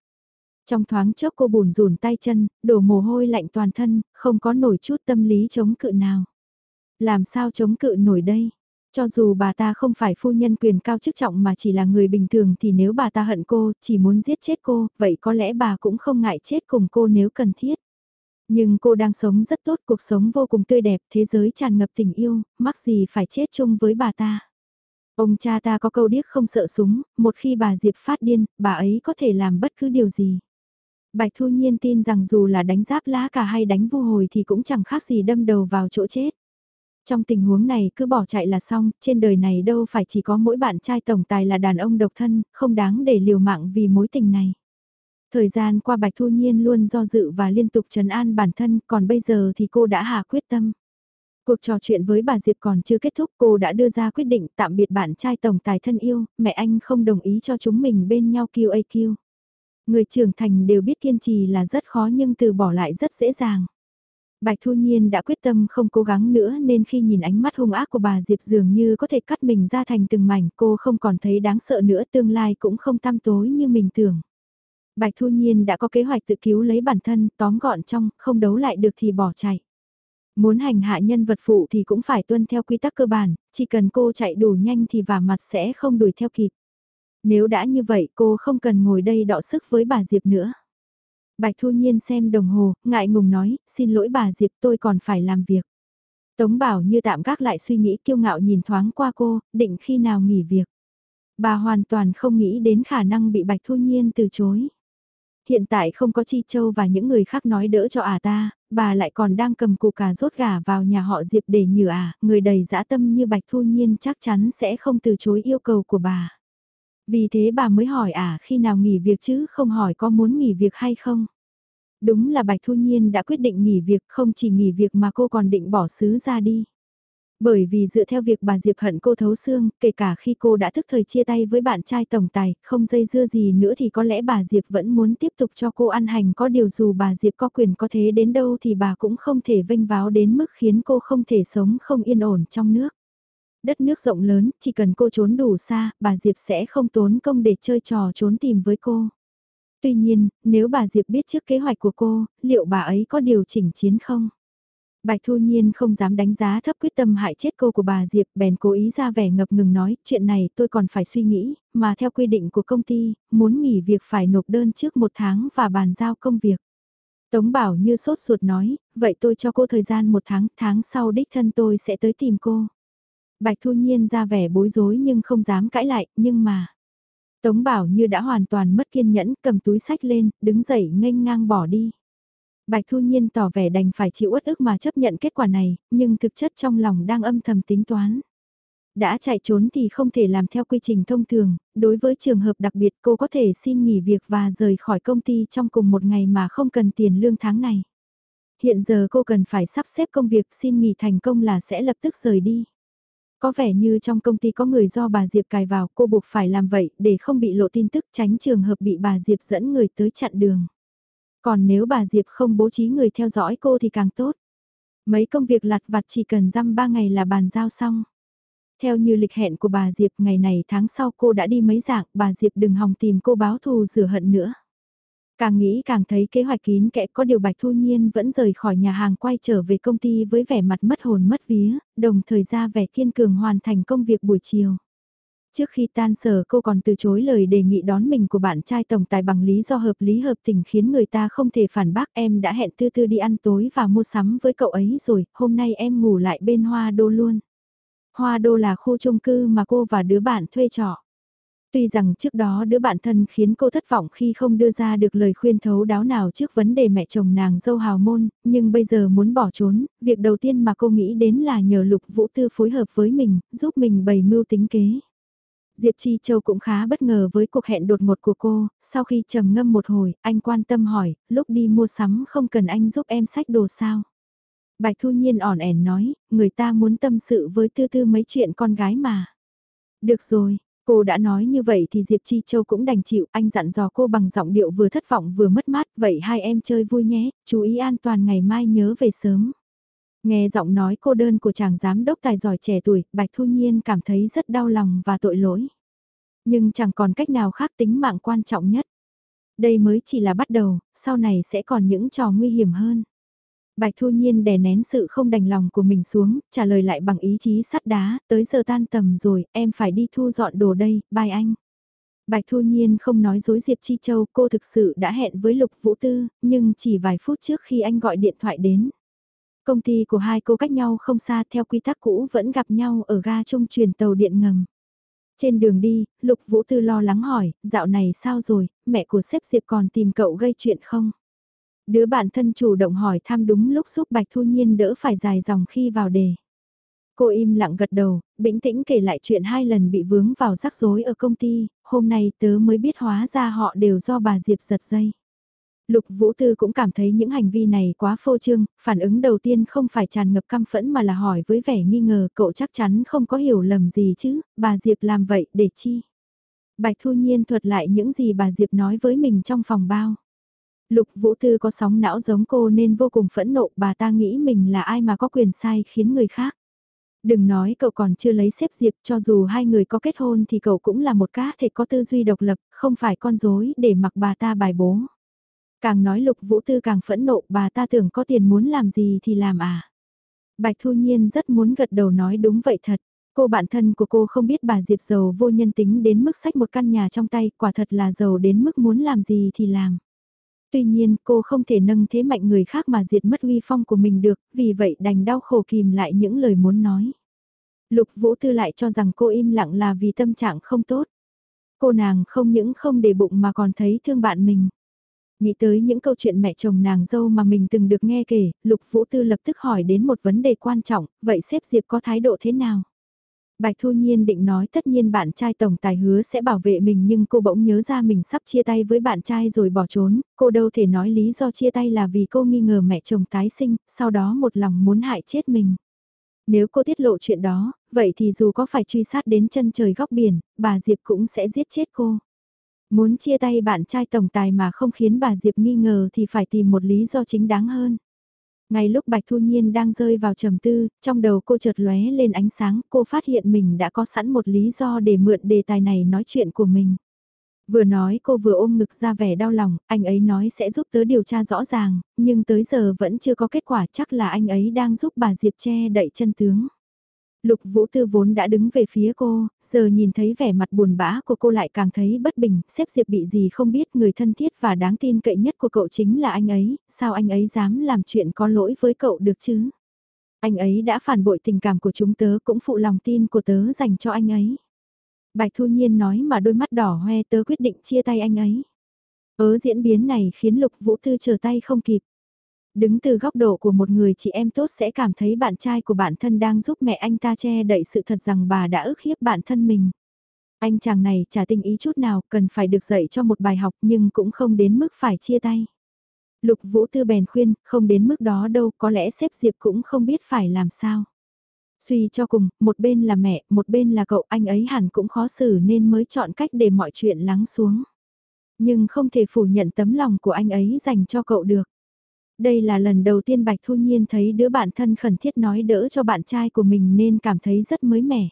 Trong thoáng chốc cô bùn rùn tay chân, đổ mồ hôi lạnh toàn thân, không có nổi chút tâm lý chống cự nào. Làm sao chống cự nổi đây? Cho dù bà ta không phải phu nhân quyền cao chức trọng mà chỉ là người bình thường thì nếu bà ta hận cô, chỉ muốn giết chết cô, vậy có lẽ bà cũng không ngại chết cùng cô nếu cần thiết. Nhưng cô đang sống rất tốt, cuộc sống vô cùng tươi đẹp, thế giới tràn ngập tình yêu, mắc gì phải chết chung với bà ta. Ông cha ta có câu điếc không sợ súng, một khi bà Diệp phát điên, bà ấy có thể làm bất cứ điều gì. Bạch Thu Nhiên tin rằng dù là đánh giáp lá cả hay đánh vu hồi thì cũng chẳng khác gì đâm đầu vào chỗ chết. Trong tình huống này cứ bỏ chạy là xong, trên đời này đâu phải chỉ có mỗi bạn trai tổng tài là đàn ông độc thân, không đáng để liều mạng vì mối tình này. Thời gian qua Bạch Thu Nhiên luôn do dự và liên tục trấn an bản thân, còn bây giờ thì cô đã hạ quyết tâm. Cuộc trò chuyện với bà Diệp còn chưa kết thúc cô đã đưa ra quyết định tạm biệt bạn trai tổng tài thân yêu, mẹ anh không đồng ý cho chúng mình bên nhau QAQ. Người trưởng thành đều biết kiên trì là rất khó nhưng từ bỏ lại rất dễ dàng. Bạch Thu Nhiên đã quyết tâm không cố gắng nữa nên khi nhìn ánh mắt hung ác của bà Diệp dường như có thể cắt mình ra thành từng mảnh cô không còn thấy đáng sợ nữa tương lai cũng không tăm tối như mình tưởng. Bạch Thu Nhiên đã có kế hoạch tự cứu lấy bản thân tóm gọn trong không đấu lại được thì bỏ chạy. Muốn hành hạ nhân vật phụ thì cũng phải tuân theo quy tắc cơ bản, chỉ cần cô chạy đủ nhanh thì vả mặt sẽ không đuổi theo kịp. Nếu đã như vậy cô không cần ngồi đây đọ sức với bà Diệp nữa. Bạch Thu Nhiên xem đồng hồ, ngại ngùng nói, xin lỗi bà Diệp tôi còn phải làm việc. Tống Bảo như tạm gác lại suy nghĩ kiêu ngạo nhìn thoáng qua cô, định khi nào nghỉ việc. Bà hoàn toàn không nghĩ đến khả năng bị Bạch Thu Nhiên từ chối. Hiện tại không có Chi Châu và những người khác nói đỡ cho à ta, bà lại còn đang cầm củ cà rốt gà vào nhà họ Diệp để nhử à, người đầy dã tâm như Bạch Thu Nhiên chắc chắn sẽ không từ chối yêu cầu của bà. Vì thế bà mới hỏi à khi nào nghỉ việc chứ không hỏi có muốn nghỉ việc hay không. Đúng là Bạch Thu Nhiên đã quyết định nghỉ việc không chỉ nghỉ việc mà cô còn định bỏ xứ ra đi. Bởi vì dựa theo việc bà Diệp hận cô thấu xương, kể cả khi cô đã thức thời chia tay với bạn trai tổng tài, không dây dưa gì nữa thì có lẽ bà Diệp vẫn muốn tiếp tục cho cô ăn hành có điều dù bà Diệp có quyền có thế đến đâu thì bà cũng không thể vênh váo đến mức khiến cô không thể sống không yên ổn trong nước. Đất nước rộng lớn, chỉ cần cô trốn đủ xa, bà Diệp sẽ không tốn công để chơi trò trốn tìm với cô. Tuy nhiên, nếu bà Diệp biết trước kế hoạch của cô, liệu bà ấy có điều chỉnh chiến không? Bạch Thu Nhiên không dám đánh giá thấp quyết tâm hại chết cô của bà Diệp, bèn cố ý ra vẻ ngập ngừng nói, chuyện này tôi còn phải suy nghĩ, mà theo quy định của công ty, muốn nghỉ việc phải nộp đơn trước một tháng và bàn giao công việc. Tống Bảo như sốt ruột nói, vậy tôi cho cô thời gian một tháng, tháng sau đích thân tôi sẽ tới tìm cô. Bạch Thu Nhiên ra vẻ bối rối nhưng không dám cãi lại, nhưng mà... Tống Bảo như đã hoàn toàn mất kiên nhẫn, cầm túi sách lên, đứng dậy nghênh ngang bỏ đi. Bạch Thu Nhiên tỏ vẻ đành phải chịu uất ức mà chấp nhận kết quả này, nhưng thực chất trong lòng đang âm thầm tính toán. Đã chạy trốn thì không thể làm theo quy trình thông thường, đối với trường hợp đặc biệt cô có thể xin nghỉ việc và rời khỏi công ty trong cùng một ngày mà không cần tiền lương tháng này. Hiện giờ cô cần phải sắp xếp công việc xin nghỉ thành công là sẽ lập tức rời đi. Có vẻ như trong công ty có người do bà Diệp cài vào cô buộc phải làm vậy để không bị lộ tin tức tránh trường hợp bị bà Diệp dẫn người tới chặn đường. Còn nếu bà Diệp không bố trí người theo dõi cô thì càng tốt. Mấy công việc lặt vặt chỉ cần dăm ba ngày là bàn giao xong. Theo như lịch hẹn của bà Diệp ngày này tháng sau cô đã đi mấy dạng, bà Diệp đừng hòng tìm cô báo thù rửa hận nữa. Càng nghĩ càng thấy kế hoạch kín kẽ có điều Bạch Thu Nhiên vẫn rời khỏi nhà hàng quay trở về công ty với vẻ mặt mất hồn mất vía, đồng thời ra vẻ kiên cường hoàn thành công việc buổi chiều. Trước khi tan sở cô còn từ chối lời đề nghị đón mình của bạn trai tổng tài bằng lý do hợp lý hợp tình khiến người ta không thể phản bác em đã hẹn tư tư đi ăn tối và mua sắm với cậu ấy rồi, hôm nay em ngủ lại bên Hoa Đô luôn. Hoa Đô là khu chung cư mà cô và đứa bạn thuê trọ. Tuy rằng trước đó đứa bạn thân khiến cô thất vọng khi không đưa ra được lời khuyên thấu đáo nào trước vấn đề mẹ chồng nàng dâu hào môn, nhưng bây giờ muốn bỏ trốn, việc đầu tiên mà cô nghĩ đến là nhờ Lục Vũ Tư phối hợp với mình, giúp mình bày mưu tính kế. Diệp Chi Châu cũng khá bất ngờ với cuộc hẹn đột ngột của cô, sau khi trầm ngâm một hồi, anh quan tâm hỏi, lúc đi mua sắm không cần anh giúp em sách đồ sao? Bạch Thu Nhiên ỏn ẻn nói, người ta muốn tâm sự với tư tư mấy chuyện con gái mà. Được rồi, cô đã nói như vậy thì Diệp Chi Châu cũng đành chịu, anh dặn dò cô bằng giọng điệu vừa thất vọng vừa mất mát, vậy hai em chơi vui nhé, chú ý an toàn ngày mai nhớ về sớm. Nghe giọng nói cô đơn của chàng giám đốc tài giỏi trẻ tuổi, Bạch Thu Nhiên cảm thấy rất đau lòng và tội lỗi. Nhưng chẳng còn cách nào khác tính mạng quan trọng nhất. Đây mới chỉ là bắt đầu, sau này sẽ còn những trò nguy hiểm hơn. Bạch Thu Nhiên đè nén sự không đành lòng của mình xuống, trả lời lại bằng ý chí sắt đá, tới giờ tan tầm rồi, em phải đi thu dọn đồ đây, bye anh. Bạch Thu Nhiên không nói dối Diệp Chi Châu, cô thực sự đã hẹn với Lục Vũ Tư, nhưng chỉ vài phút trước khi anh gọi điện thoại đến. Công ty của hai cô cách nhau không xa theo quy tắc cũ vẫn gặp nhau ở ga trung chuyển tàu điện ngầm. Trên đường đi, Lục Vũ Tư lo lắng hỏi, dạo này sao rồi, mẹ của sếp Diệp còn tìm cậu gây chuyện không? Đứa bạn thân chủ động hỏi thăm đúng lúc giúp Bạch Thu Nhiên đỡ phải dài dòng khi vào đề. Cô im lặng gật đầu, bĩnh tĩnh kể lại chuyện hai lần bị vướng vào rắc rối ở công ty, hôm nay tớ mới biết hóa ra họ đều do bà Diệp giật dây. Lục Vũ Tư cũng cảm thấy những hành vi này quá phô trương, phản ứng đầu tiên không phải tràn ngập căm phẫn mà là hỏi với vẻ nghi ngờ cậu chắc chắn không có hiểu lầm gì chứ, bà Diệp làm vậy để chi? Bạch Thu Nhiên thuật lại những gì bà Diệp nói với mình trong phòng bao. Lục Vũ Tư có sóng não giống cô nên vô cùng phẫn nộ bà ta nghĩ mình là ai mà có quyền sai khiến người khác. Đừng nói cậu còn chưa lấy xếp Diệp cho dù hai người có kết hôn thì cậu cũng là một cá thể có tư duy độc lập, không phải con dối để mặc bà ta bài bố. Càng nói lục vũ tư càng phẫn nộ bà ta tưởng có tiền muốn làm gì thì làm à. Bạch Thu Nhiên rất muốn gật đầu nói đúng vậy thật. Cô bạn thân của cô không biết bà Diệp giàu vô nhân tính đến mức sách một căn nhà trong tay, quả thật là giàu đến mức muốn làm gì thì làm. Tuy nhiên cô không thể nâng thế mạnh người khác mà diệt mất uy phong của mình được, vì vậy đành đau khổ kìm lại những lời muốn nói. Lục Vũ Tư lại cho rằng cô im lặng là vì tâm trạng không tốt. Cô nàng không những không để bụng mà còn thấy thương bạn mình. Nghĩ tới những câu chuyện mẹ chồng nàng dâu mà mình từng được nghe kể, Lục Vũ Tư lập tức hỏi đến một vấn đề quan trọng, vậy xếp Diệp có thái độ thế nào? Bạch Thu Nhiên định nói tất nhiên bạn trai tổng tài hứa sẽ bảo vệ mình nhưng cô bỗng nhớ ra mình sắp chia tay với bạn trai rồi bỏ trốn, cô đâu thể nói lý do chia tay là vì cô nghi ngờ mẹ chồng tái sinh, sau đó một lòng muốn hại chết mình. Nếu cô tiết lộ chuyện đó, vậy thì dù có phải truy sát đến chân trời góc biển, bà Diệp cũng sẽ giết chết cô. Muốn chia tay bạn trai tổng tài mà không khiến bà Diệp nghi ngờ thì phải tìm một lý do chính đáng hơn. Ngay lúc Bạch Thu Nhiên đang rơi vào trầm tư, trong đầu cô chợt lóe lên ánh sáng, cô phát hiện mình đã có sẵn một lý do để mượn đề tài này nói chuyện của mình. Vừa nói cô vừa ôm ngực ra vẻ đau lòng, anh ấy nói sẽ giúp tớ điều tra rõ ràng, nhưng tới giờ vẫn chưa có kết quả chắc là anh ấy đang giúp bà Diệp che đậy chân tướng. Lục Vũ Tư vốn đã đứng về phía cô, giờ nhìn thấy vẻ mặt buồn bã của cô lại càng thấy bất bình, xếp Diệp bị gì không biết người thân thiết và đáng tin cậy nhất của cậu chính là anh ấy, sao anh ấy dám làm chuyện có lỗi với cậu được chứ? Anh ấy đã phản bội tình cảm của chúng tớ cũng phụ lòng tin của tớ dành cho anh ấy. Bạch Thu Nhiên nói mà đôi mắt đỏ hoe tớ quyết định chia tay anh ấy. Ớ diễn biến này khiến Lục Vũ Tư chờ tay không kịp. Đứng từ góc độ của một người chị em tốt sẽ cảm thấy bạn trai của bạn thân đang giúp mẹ anh ta che đậy sự thật rằng bà đã ức hiếp bạn thân mình. Anh chàng này trả tình ý chút nào cần phải được dạy cho một bài học nhưng cũng không đến mức phải chia tay. Lục Vũ Tư bèn khuyên, không đến mức đó đâu, có lẽ xếp Diệp cũng không biết phải làm sao. Suy cho cùng, một bên là mẹ, một bên là cậu, anh ấy hẳn cũng khó xử nên mới chọn cách để mọi chuyện lắng xuống. Nhưng không thể phủ nhận tấm lòng của anh ấy dành cho cậu được. Đây là lần đầu tiên Bạch Thu Nhiên thấy đứa bạn thân khẩn thiết nói đỡ cho bạn trai của mình nên cảm thấy rất mới mẻ.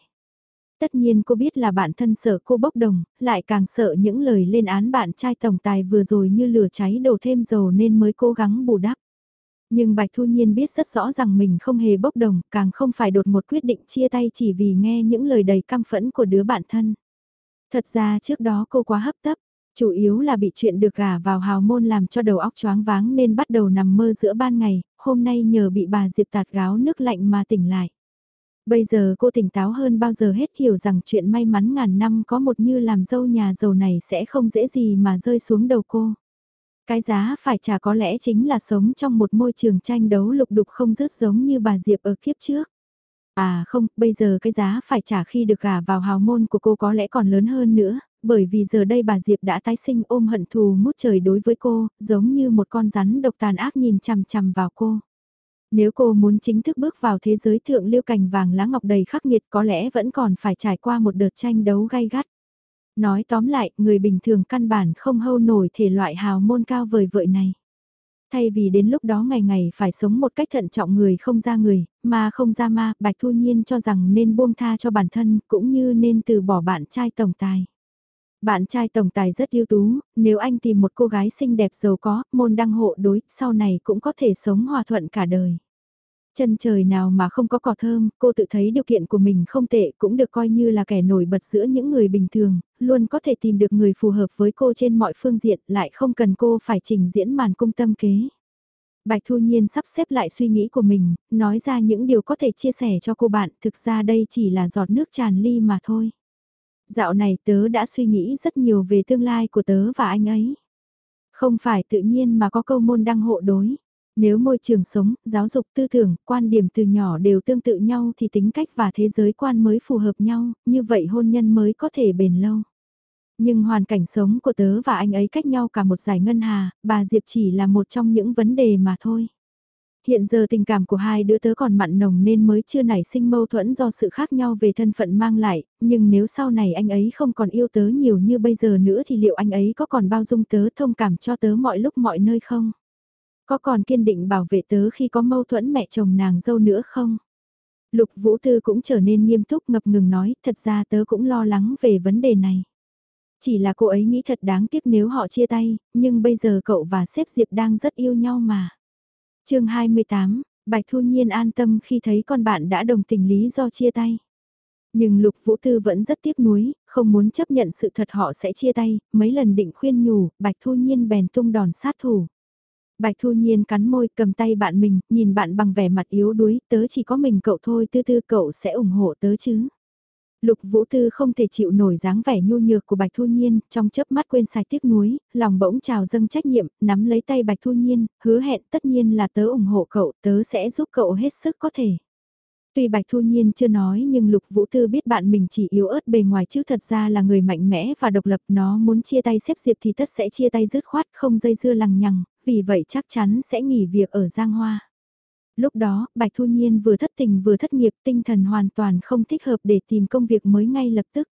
Tất nhiên cô biết là bạn thân sợ cô bốc đồng, lại càng sợ những lời lên án bạn trai tổng tài vừa rồi như lửa cháy đổ thêm dầu nên mới cố gắng bù đắp. Nhưng Bạch Thu Nhiên biết rất rõ rằng mình không hề bốc đồng, càng không phải đột một quyết định chia tay chỉ vì nghe những lời đầy căm phẫn của đứa bạn thân. Thật ra trước đó cô quá hấp tấp, chủ yếu là bị chuyện được gả vào hào môn làm cho đầu óc choáng váng nên bắt đầu nằm mơ giữa ban ngày, hôm nay nhờ bị bà Diệp tạt gáo nước lạnh mà tỉnh lại. Bây giờ cô tỉnh táo hơn bao giờ hết hiểu rằng chuyện may mắn ngàn năm có một như làm dâu nhà giàu này sẽ không dễ gì mà rơi xuống đầu cô. Cái giá phải trả có lẽ chính là sống trong một môi trường tranh đấu lục đục không dứt giống như bà Diệp ở kiếp trước. À không, bây giờ cái giá phải trả khi được gả vào hào môn của cô có lẽ còn lớn hơn nữa, bởi vì giờ đây bà Diệp đã tái sinh ôm hận thù mút trời đối với cô, giống như một con rắn độc tàn ác nhìn chằm chằm vào cô. Nếu cô muốn chính thức bước vào thế giới thượng lưu cành vàng lá ngọc đầy khắc nghiệt có lẽ vẫn còn phải trải qua một đợt tranh đấu gay gắt. Nói tóm lại, người bình thường căn bản không hâu nổi thể loại hào môn cao vời vợi này. Thay vì đến lúc đó ngày ngày phải sống một cách thận trọng người không ra người, mà không ra ma, Bạch Thu Nhiên cho rằng nên buông tha cho bản thân, cũng như nên từ bỏ bạn trai tổng tài. Bạn trai tổng tài rất ưu tú, nếu anh tìm một cô gái xinh đẹp giàu có, môn đăng hộ đối, sau này cũng có thể sống hòa thuận cả đời. Chân trời nào mà không có cỏ thơm, cô tự thấy điều kiện của mình không tệ cũng được coi như là kẻ nổi bật giữa những người bình thường, luôn có thể tìm được người phù hợp với cô trên mọi phương diện lại không cần cô phải trình diễn màn cung tâm kế. Bạch Thu Nhiên sắp xếp lại suy nghĩ của mình, nói ra những điều có thể chia sẻ cho cô bạn, thực ra đây chỉ là giọt nước tràn ly mà thôi. Dạo này tớ đã suy nghĩ rất nhiều về tương lai của tớ và anh ấy. Không phải tự nhiên mà có câu môn đăng hộ đối. Nếu môi trường sống, giáo dục tư tưởng, quan điểm từ nhỏ đều tương tự nhau thì tính cách và thế giới quan mới phù hợp nhau, như vậy hôn nhân mới có thể bền lâu. Nhưng hoàn cảnh sống của tớ và anh ấy cách nhau cả một giải ngân hà, bà Diệp chỉ là một trong những vấn đề mà thôi. Hiện giờ tình cảm của hai đứa tớ còn mặn nồng nên mới chưa nảy sinh mâu thuẫn do sự khác nhau về thân phận mang lại, nhưng nếu sau này anh ấy không còn yêu tớ nhiều như bây giờ nữa thì liệu anh ấy có còn bao dung tớ thông cảm cho tớ mọi lúc mọi nơi không? Có còn kiên định bảo vệ tớ khi có mâu thuẫn mẹ chồng nàng dâu nữa không? Lục Vũ Tư cũng trở nên nghiêm túc ngập ngừng nói, thật ra tớ cũng lo lắng về vấn đề này. Chỉ là cô ấy nghĩ thật đáng tiếc nếu họ chia tay, nhưng bây giờ cậu và sếp Diệp đang rất yêu nhau mà chương 28, Bạch Thu Nhiên an tâm khi thấy con bạn đã đồng tình lý do chia tay. Nhưng Lục Vũ Tư vẫn rất tiếc nuối, không muốn chấp nhận sự thật họ sẽ chia tay, mấy lần định khuyên nhủ, Bạch Thu Nhiên bèn tung đòn sát thủ. Bạch Thu Nhiên cắn môi cầm tay bạn mình, nhìn bạn bằng vẻ mặt yếu đuối, tớ chỉ có mình cậu thôi tư tư cậu sẽ ủng hộ tớ chứ. Lục Vũ Tư không thể chịu nổi dáng vẻ nhu nhược của Bạch Thu Nhiên, trong chớp mắt quên sạch tiếc nuối, lòng bỗng trào dâng trách nhiệm, nắm lấy tay Bạch Thu Nhiên, hứa hẹn tất nhiên là tớ ủng hộ cậu, tớ sẽ giúp cậu hết sức có thể. Tuy Bạch Thu Nhiên chưa nói nhưng Lục Vũ Tư biết bạn mình chỉ yếu ớt bề ngoài chứ thật ra là người mạnh mẽ và độc lập nó muốn chia tay xếp Diệp thì tất sẽ chia tay dứt khoát không dây dưa lằng nhằng, vì vậy chắc chắn sẽ nghỉ việc ở Giang Hoa. Lúc đó, Bạch Thu Nhiên vừa thất tình vừa thất nghiệp tinh thần hoàn toàn không thích hợp để tìm công việc mới ngay lập tức.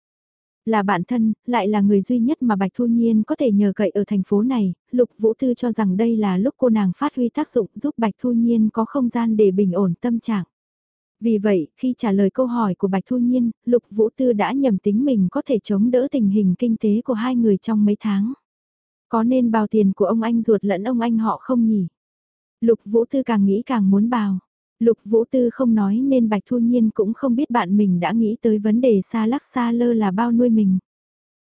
Là bạn thân, lại là người duy nhất mà Bạch Thu Nhiên có thể nhờ cậy ở thành phố này, Lục Vũ Tư cho rằng đây là lúc cô nàng phát huy tác dụng giúp Bạch Thu Nhiên có không gian để bình ổn tâm trạng. Vì vậy, khi trả lời câu hỏi của Bạch Thu Nhiên, Lục Vũ Tư đã nhầm tính mình có thể chống đỡ tình hình kinh tế của hai người trong mấy tháng. Có nên bào tiền của ông anh ruột lẫn ông anh họ không nhỉ? Lục Vũ Tư càng nghĩ càng muốn bào. Lục Vũ Tư không nói nên Bạch Thu Nhiên cũng không biết bạn mình đã nghĩ tới vấn đề xa lắc xa lơ là bao nuôi mình.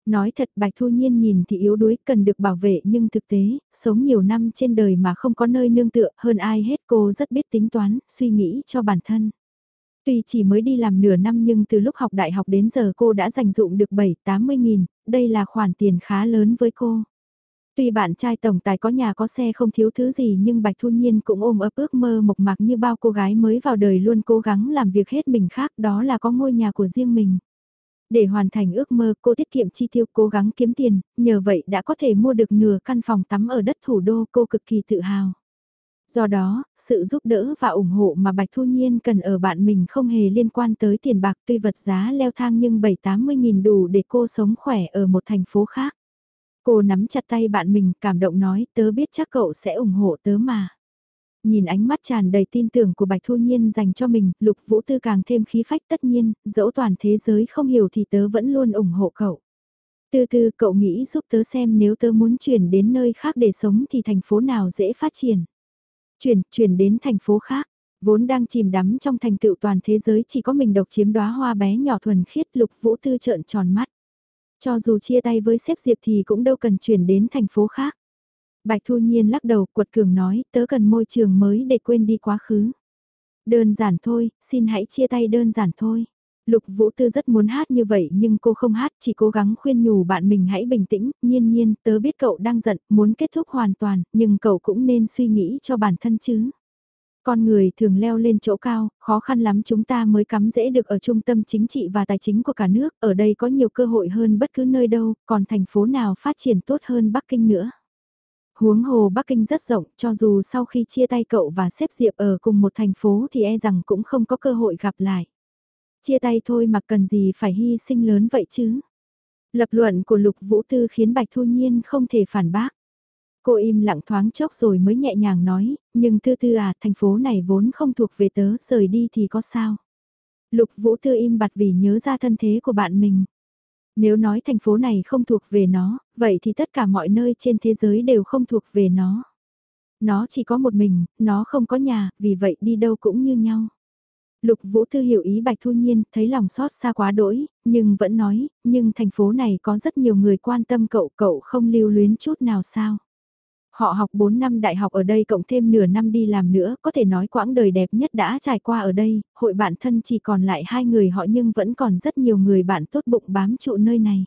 Nói thật Bạch Thu Nhiên nhìn thì yếu đuối cần được bảo vệ nhưng thực tế, sống nhiều năm trên đời mà không có nơi nương tựa hơn ai hết cô rất biết tính toán, suy nghĩ cho bản thân. Tuy chỉ mới đi làm nửa năm nhưng từ lúc học đại học đến giờ cô đã dành dụng được 7-80 nghìn, đây là khoản tiền khá lớn với cô. Tuy bạn trai tổng tài có nhà có xe không thiếu thứ gì nhưng Bạch Thu Nhiên cũng ôm ấp ước mơ mộc mạc như bao cô gái mới vào đời luôn cố gắng làm việc hết mình khác đó là có ngôi nhà của riêng mình. Để hoàn thành ước mơ cô tiết kiệm chi tiêu cố gắng kiếm tiền, nhờ vậy đã có thể mua được nửa căn phòng tắm ở đất thủ đô cô cực kỳ tự hào. Do đó, sự giúp đỡ và ủng hộ mà Bạch Thu Nhiên cần ở bạn mình không hề liên quan tới tiền bạc tuy vật giá leo thang nhưng 7-80 nghìn đủ để cô sống khỏe ở một thành phố khác. Cô nắm chặt tay bạn mình cảm động nói tớ biết chắc cậu sẽ ủng hộ tớ mà. Nhìn ánh mắt tràn đầy tin tưởng của Bạch Thu Nhiên dành cho mình, Lục Vũ Tư càng thêm khí phách tất nhiên, dẫu toàn thế giới không hiểu thì tớ vẫn luôn ủng hộ cậu. Từ từ cậu nghĩ giúp tớ xem nếu tớ muốn chuyển đến nơi khác để sống thì thành phố nào dễ phát triển. Chuyển, chuyển đến thành phố khác, vốn đang chìm đắm trong thành tựu toàn thế giới chỉ có mình độc chiếm đóa hoa bé nhỏ thuần khiết lục vũ tư trợn tròn mắt. Cho dù chia tay với sếp Diệp thì cũng đâu cần chuyển đến thành phố khác. Bạch Thu Nhiên lắc đầu quật cường nói tớ cần môi trường mới để quên đi quá khứ. Đơn giản thôi, xin hãy chia tay đơn giản thôi. Lục Vũ Tư rất muốn hát như vậy nhưng cô không hát, chỉ cố gắng khuyên nhủ bạn mình hãy bình tĩnh, nhiên nhiên, tớ biết cậu đang giận, muốn kết thúc hoàn toàn, nhưng cậu cũng nên suy nghĩ cho bản thân chứ. Con người thường leo lên chỗ cao, khó khăn lắm chúng ta mới cắm dễ được ở trung tâm chính trị và tài chính của cả nước, ở đây có nhiều cơ hội hơn bất cứ nơi đâu, còn thành phố nào phát triển tốt hơn Bắc Kinh nữa. Huống hồ Bắc Kinh rất rộng, cho dù sau khi chia tay cậu và xếp Diệp ở cùng một thành phố thì e rằng cũng không có cơ hội gặp lại. Chia tay thôi mà cần gì phải hy sinh lớn vậy chứ. Lập luận của Lục Vũ Tư khiến Bạch Thu Nhiên không thể phản bác. Cô im lặng thoáng chốc rồi mới nhẹ nhàng nói, nhưng Tư Tư à, thành phố này vốn không thuộc về tớ, rời đi thì có sao. Lục Vũ Tư im bặt vì nhớ ra thân thế của bạn mình. Nếu nói thành phố này không thuộc về nó, vậy thì tất cả mọi nơi trên thế giới đều không thuộc về nó. Nó chỉ có một mình, nó không có nhà, vì vậy đi đâu cũng như nhau. Lục Vũ Thư hiểu ý Bạch Thu Nhiên, thấy lòng xót xa quá đỗi, nhưng vẫn nói, nhưng thành phố này có rất nhiều người quan tâm cậu, cậu không lưu luyến chút nào sao. Họ học 4 năm đại học ở đây cộng thêm nửa năm đi làm nữa, có thể nói quãng đời đẹp nhất đã trải qua ở đây, hội bạn thân chỉ còn lại hai người họ nhưng vẫn còn rất nhiều người bạn tốt bụng bám trụ nơi này.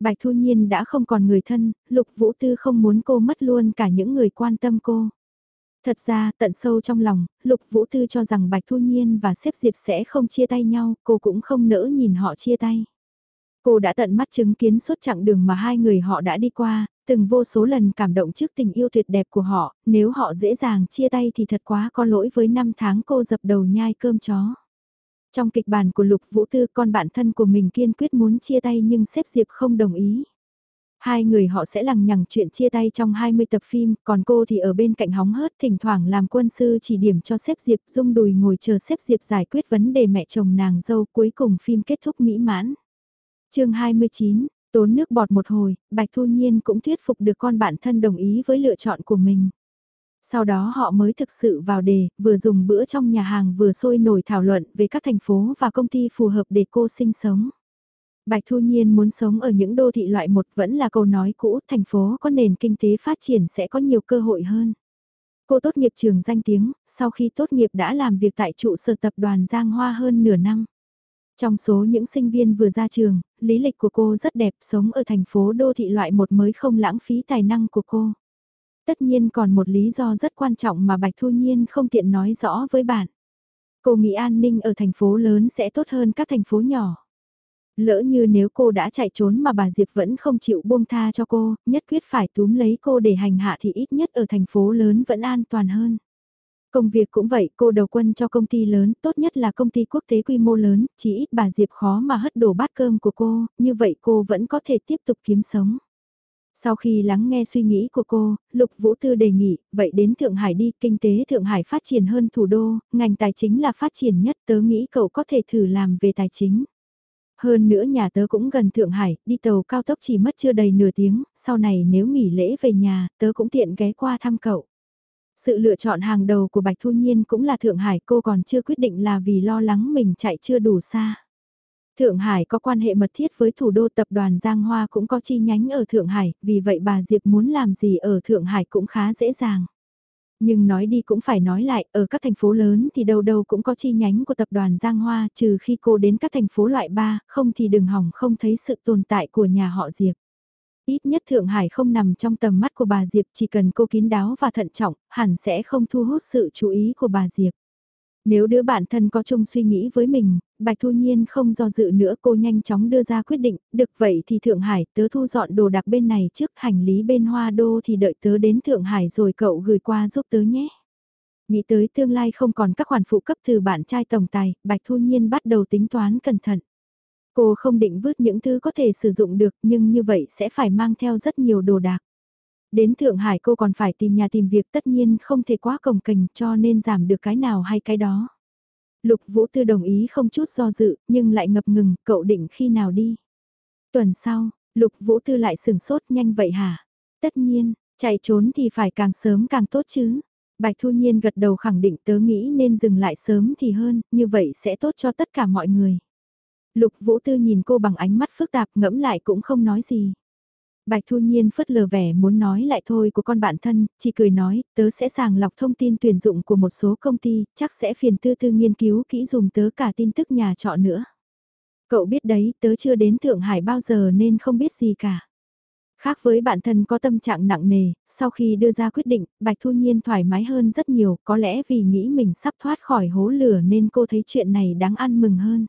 Bạch Thu Nhiên đã không còn người thân, Lục Vũ Tư không muốn cô mất luôn cả những người quan tâm cô. Thật ra, tận sâu trong lòng, Lục Vũ Tư cho rằng Bạch Thu Nhiên và Xếp Diệp sẽ không chia tay nhau, cô cũng không nỡ nhìn họ chia tay. Cô đã tận mắt chứng kiến suốt chặng đường mà hai người họ đã đi qua, từng vô số lần cảm động trước tình yêu tuyệt đẹp của họ, nếu họ dễ dàng chia tay thì thật quá có lỗi với năm tháng cô dập đầu nhai cơm chó. Trong kịch bản của Lục Vũ Tư con bạn thân của mình kiên quyết muốn chia tay nhưng xếp Diệp không đồng ý. Hai người họ sẽ lằng nhằng chuyện chia tay trong 20 tập phim, còn cô thì ở bên cạnh hóng hớt thỉnh thoảng làm quân sư chỉ điểm cho xếp Diệp dung đùi ngồi chờ xếp Diệp giải quyết vấn đề mẹ chồng nàng dâu cuối cùng phim kết thúc mỹ mãn. chương 29, tốn nước bọt một hồi, Bạch Thu Nhiên cũng thuyết phục được con bạn thân đồng ý với lựa chọn của mình. Sau đó họ mới thực sự vào đề, vừa dùng bữa trong nhà hàng vừa sôi nổi thảo luận về các thành phố và công ty phù hợp để cô sinh sống. Bạch Thu Nhiên muốn sống ở những đô thị loại một vẫn là câu nói cũ, thành phố có nền kinh tế phát triển sẽ có nhiều cơ hội hơn. Cô tốt nghiệp trường danh tiếng, sau khi tốt nghiệp đã làm việc tại trụ sở tập đoàn Giang Hoa hơn nửa năm. Trong số những sinh viên vừa ra trường, lý lịch của cô rất đẹp, sống ở thành phố đô thị loại một mới không lãng phí tài năng của cô. Tất nhiên còn một lý do rất quan trọng mà Bạch Thu Nhiên không tiện nói rõ với bạn. Cô nghĩ an ninh ở thành phố lớn sẽ tốt hơn các thành phố nhỏ. Lỡ như nếu cô đã chạy trốn mà bà Diệp vẫn không chịu buông tha cho cô, nhất quyết phải túm lấy cô để hành hạ thì ít nhất ở thành phố lớn vẫn an toàn hơn. Công việc cũng vậy, cô đầu quân cho công ty lớn, tốt nhất là công ty quốc tế quy mô lớn, chỉ ít bà Diệp khó mà hất đổ bát cơm của cô, như vậy cô vẫn có thể tiếp tục kiếm sống. Sau khi lắng nghe suy nghĩ của cô, Lục Vũ Tư đề nghị, vậy đến Thượng Hải đi, kinh tế Thượng Hải phát triển hơn thủ đô, ngành tài chính là phát triển nhất, tớ nghĩ cậu có thể thử làm về tài chính. Hơn nữa nhà tớ cũng gần Thượng Hải, đi tàu cao tốc chỉ mất chưa đầy nửa tiếng, sau này nếu nghỉ lễ về nhà, tớ cũng tiện ghé qua thăm cậu. Sự lựa chọn hàng đầu của Bạch Thu Nhiên cũng là Thượng Hải cô còn chưa quyết định là vì lo lắng mình chạy chưa đủ xa. Thượng Hải có quan hệ mật thiết với thủ đô tập đoàn Giang Hoa cũng có chi nhánh ở Thượng Hải, vì vậy bà Diệp muốn làm gì ở Thượng Hải cũng khá dễ dàng. Nhưng nói đi cũng phải nói lại, ở các thành phố lớn thì đâu đâu cũng có chi nhánh của tập đoàn Giang Hoa, trừ khi cô đến các thành phố loại 3, không thì đừng hỏng không thấy sự tồn tại của nhà họ Diệp. Ít nhất Thượng Hải không nằm trong tầm mắt của bà Diệp, chỉ cần cô kín đáo và thận trọng, hẳn sẽ không thu hút sự chú ý của bà Diệp. Nếu đứa bạn thân có chung suy nghĩ với mình, Bạch Thu Nhiên không do dự nữa cô nhanh chóng đưa ra quyết định, được vậy thì Thượng Hải tớ thu dọn đồ đặc bên này trước hành lý bên Hoa Đô thì đợi tớ đến Thượng Hải rồi cậu gửi qua giúp tớ nhé. Nghĩ tới tương lai không còn các khoản phụ cấp từ bạn trai tổng tài, Bạch Thu Nhiên bắt đầu tính toán cẩn thận. Cô không định vứt những thứ có thể sử dụng được nhưng như vậy sẽ phải mang theo rất nhiều đồ đạc. Đến Thượng Hải cô còn phải tìm nhà tìm việc tất nhiên không thể quá cồng kềnh cho nên giảm được cái nào hay cái đó. Lục Vũ Tư đồng ý không chút do dự, nhưng lại ngập ngừng, cậu định khi nào đi. Tuần sau, Lục Vũ Tư lại sừng sốt nhanh vậy hả? Tất nhiên, chạy trốn thì phải càng sớm càng tốt chứ. Bạch Thu Nhiên gật đầu khẳng định tớ nghĩ nên dừng lại sớm thì hơn, như vậy sẽ tốt cho tất cả mọi người. Lục Vũ Tư nhìn cô bằng ánh mắt phức tạp ngẫm lại cũng không nói gì. Bạch Thu Nhiên phất lờ vẻ muốn nói lại thôi của con bạn thân, chỉ cười nói, tớ sẽ sàng lọc thông tin tuyển dụng của một số công ty, chắc sẽ phiền tư tư nghiên cứu kỹ dùng tớ cả tin tức nhà trọ nữa. Cậu biết đấy, tớ chưa đến Thượng Hải bao giờ nên không biết gì cả. Khác với bản thân có tâm trạng nặng nề, sau khi đưa ra quyết định, Bạch Thu Nhiên thoải mái hơn rất nhiều, có lẽ vì nghĩ mình sắp thoát khỏi hố lửa nên cô thấy chuyện này đáng ăn mừng hơn.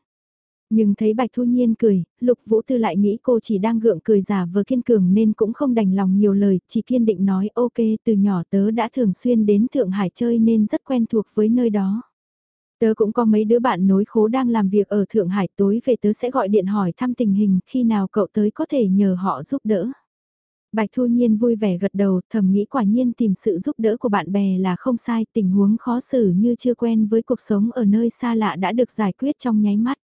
Nhưng thấy Bạch Thu Nhiên cười, Lục Vũ Tư lại nghĩ cô chỉ đang gượng cười giả vờ kiên cường nên cũng không đành lòng nhiều lời, chỉ kiên định nói ok từ nhỏ tớ đã thường xuyên đến Thượng Hải chơi nên rất quen thuộc với nơi đó. Tớ cũng có mấy đứa bạn nối khố đang làm việc ở Thượng Hải tối về tớ sẽ gọi điện hỏi thăm tình hình khi nào cậu tới có thể nhờ họ giúp đỡ. Bạch Thu Nhiên vui vẻ gật đầu, thầm nghĩ quả nhiên tìm sự giúp đỡ của bạn bè là không sai, tình huống khó xử như chưa quen với cuộc sống ở nơi xa lạ đã được giải quyết trong nháy mắt.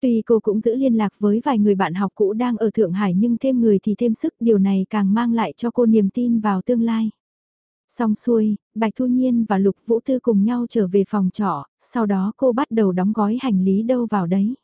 Tuy cô cũng giữ liên lạc với vài người bạn học cũ đang ở Thượng Hải nhưng thêm người thì thêm sức điều này càng mang lại cho cô niềm tin vào tương lai. Xong xuôi, Bạch Thu Nhiên và Lục Vũ Tư cùng nhau trở về phòng trọ, sau đó cô bắt đầu đóng gói hành lý đâu vào đấy.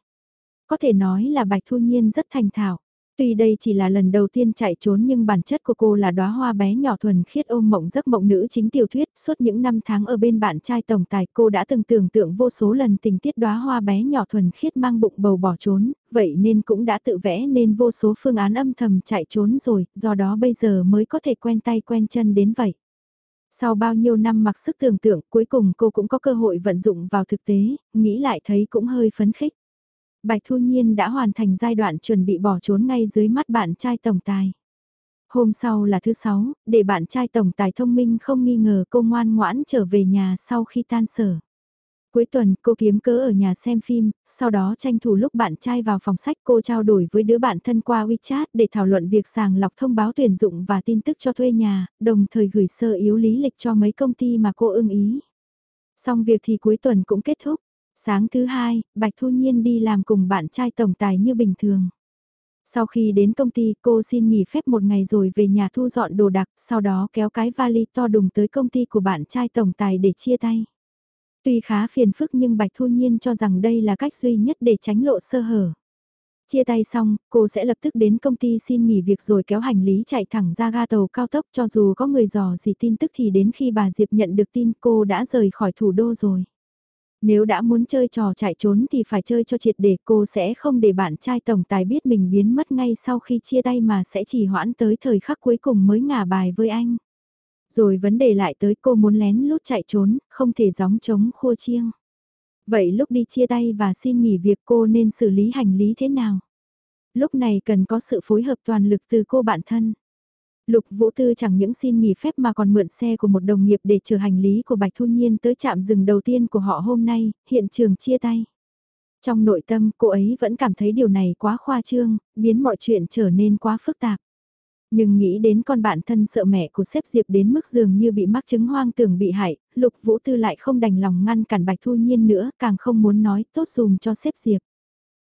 Có thể nói là Bạch Thu Nhiên rất thành thạo. Tuy đây chỉ là lần đầu tiên chạy trốn nhưng bản chất của cô là đóa hoa bé nhỏ thuần khiết ôm mộng giấc mộng nữ chính tiểu thuyết, suốt những năm tháng ở bên bạn trai tổng tài cô đã từng tưởng tượng vô số lần tình tiết đóa hoa bé nhỏ thuần khiết mang bụng bầu bỏ trốn, vậy nên cũng đã tự vẽ nên vô số phương án âm thầm chạy trốn rồi, do đó bây giờ mới có thể quen tay quen chân đến vậy. Sau bao nhiêu năm mặc sức tưởng tượng cuối cùng cô cũng có cơ hội vận dụng vào thực tế, nghĩ lại thấy cũng hơi phấn khích. Bạch Thu Nhiên đã hoàn thành giai đoạn chuẩn bị bỏ trốn ngay dưới mắt bạn trai tổng tài. Hôm sau là thứ sáu, để bạn trai tổng tài thông minh không nghi ngờ cô ngoan ngoãn trở về nhà sau khi tan sở. Cuối tuần cô kiếm cớ ở nhà xem phim, sau đó tranh thủ lúc bạn trai vào phòng sách cô trao đổi với đứa bạn thân qua WeChat để thảo luận việc sàng lọc thông báo tuyển dụng và tin tức cho thuê nhà, đồng thời gửi sơ yếu lý lịch cho mấy công ty mà cô ưng ý. Xong việc thì cuối tuần cũng kết thúc. Sáng thứ hai, Bạch Thu Nhiên đi làm cùng bạn trai tổng tài như bình thường. Sau khi đến công ty cô xin nghỉ phép một ngày rồi về nhà thu dọn đồ đạc, sau đó kéo cái vali to đùng tới công ty của bạn trai tổng tài để chia tay. Tuy khá phiền phức nhưng Bạch Thu Nhiên cho rằng đây là cách duy nhất để tránh lộ sơ hở. Chia tay xong, cô sẽ lập tức đến công ty xin nghỉ việc rồi kéo hành lý chạy thẳng ra ga tàu cao tốc cho dù có người dò gì tin tức thì đến khi bà Diệp nhận được tin cô đã rời khỏi thủ đô rồi. Nếu đã muốn chơi trò chạy trốn thì phải chơi cho triệt để cô sẽ không để bạn trai tổng tài biết mình biến mất ngay sau khi chia tay mà sẽ chỉ hoãn tới thời khắc cuối cùng mới ngả bài với anh. Rồi vấn đề lại tới cô muốn lén lút chạy trốn, không thể gióng trống khua chiêng. Vậy lúc đi chia tay và xin nghỉ việc cô nên xử lý hành lý thế nào? Lúc này cần có sự phối hợp toàn lực từ cô bạn thân. Lục Vũ Tư chẳng những xin nghỉ phép mà còn mượn xe của một đồng nghiệp để chở hành lý của Bạch Thu Nhiên tới trạm dừng đầu tiên của họ hôm nay, hiện trường chia tay. Trong nội tâm cô ấy vẫn cảm thấy điều này quá khoa trương, biến mọi chuyện trở nên quá phức tạp. Nhưng nghĩ đến con bạn thân sợ mẹ của xếp Diệp đến mức dường như bị mắc chứng hoang tưởng bị hại, Lục Vũ Tư lại không đành lòng ngăn cản Bạch Thu Nhiên nữa, càng không muốn nói tốt dùm cho xếp Diệp.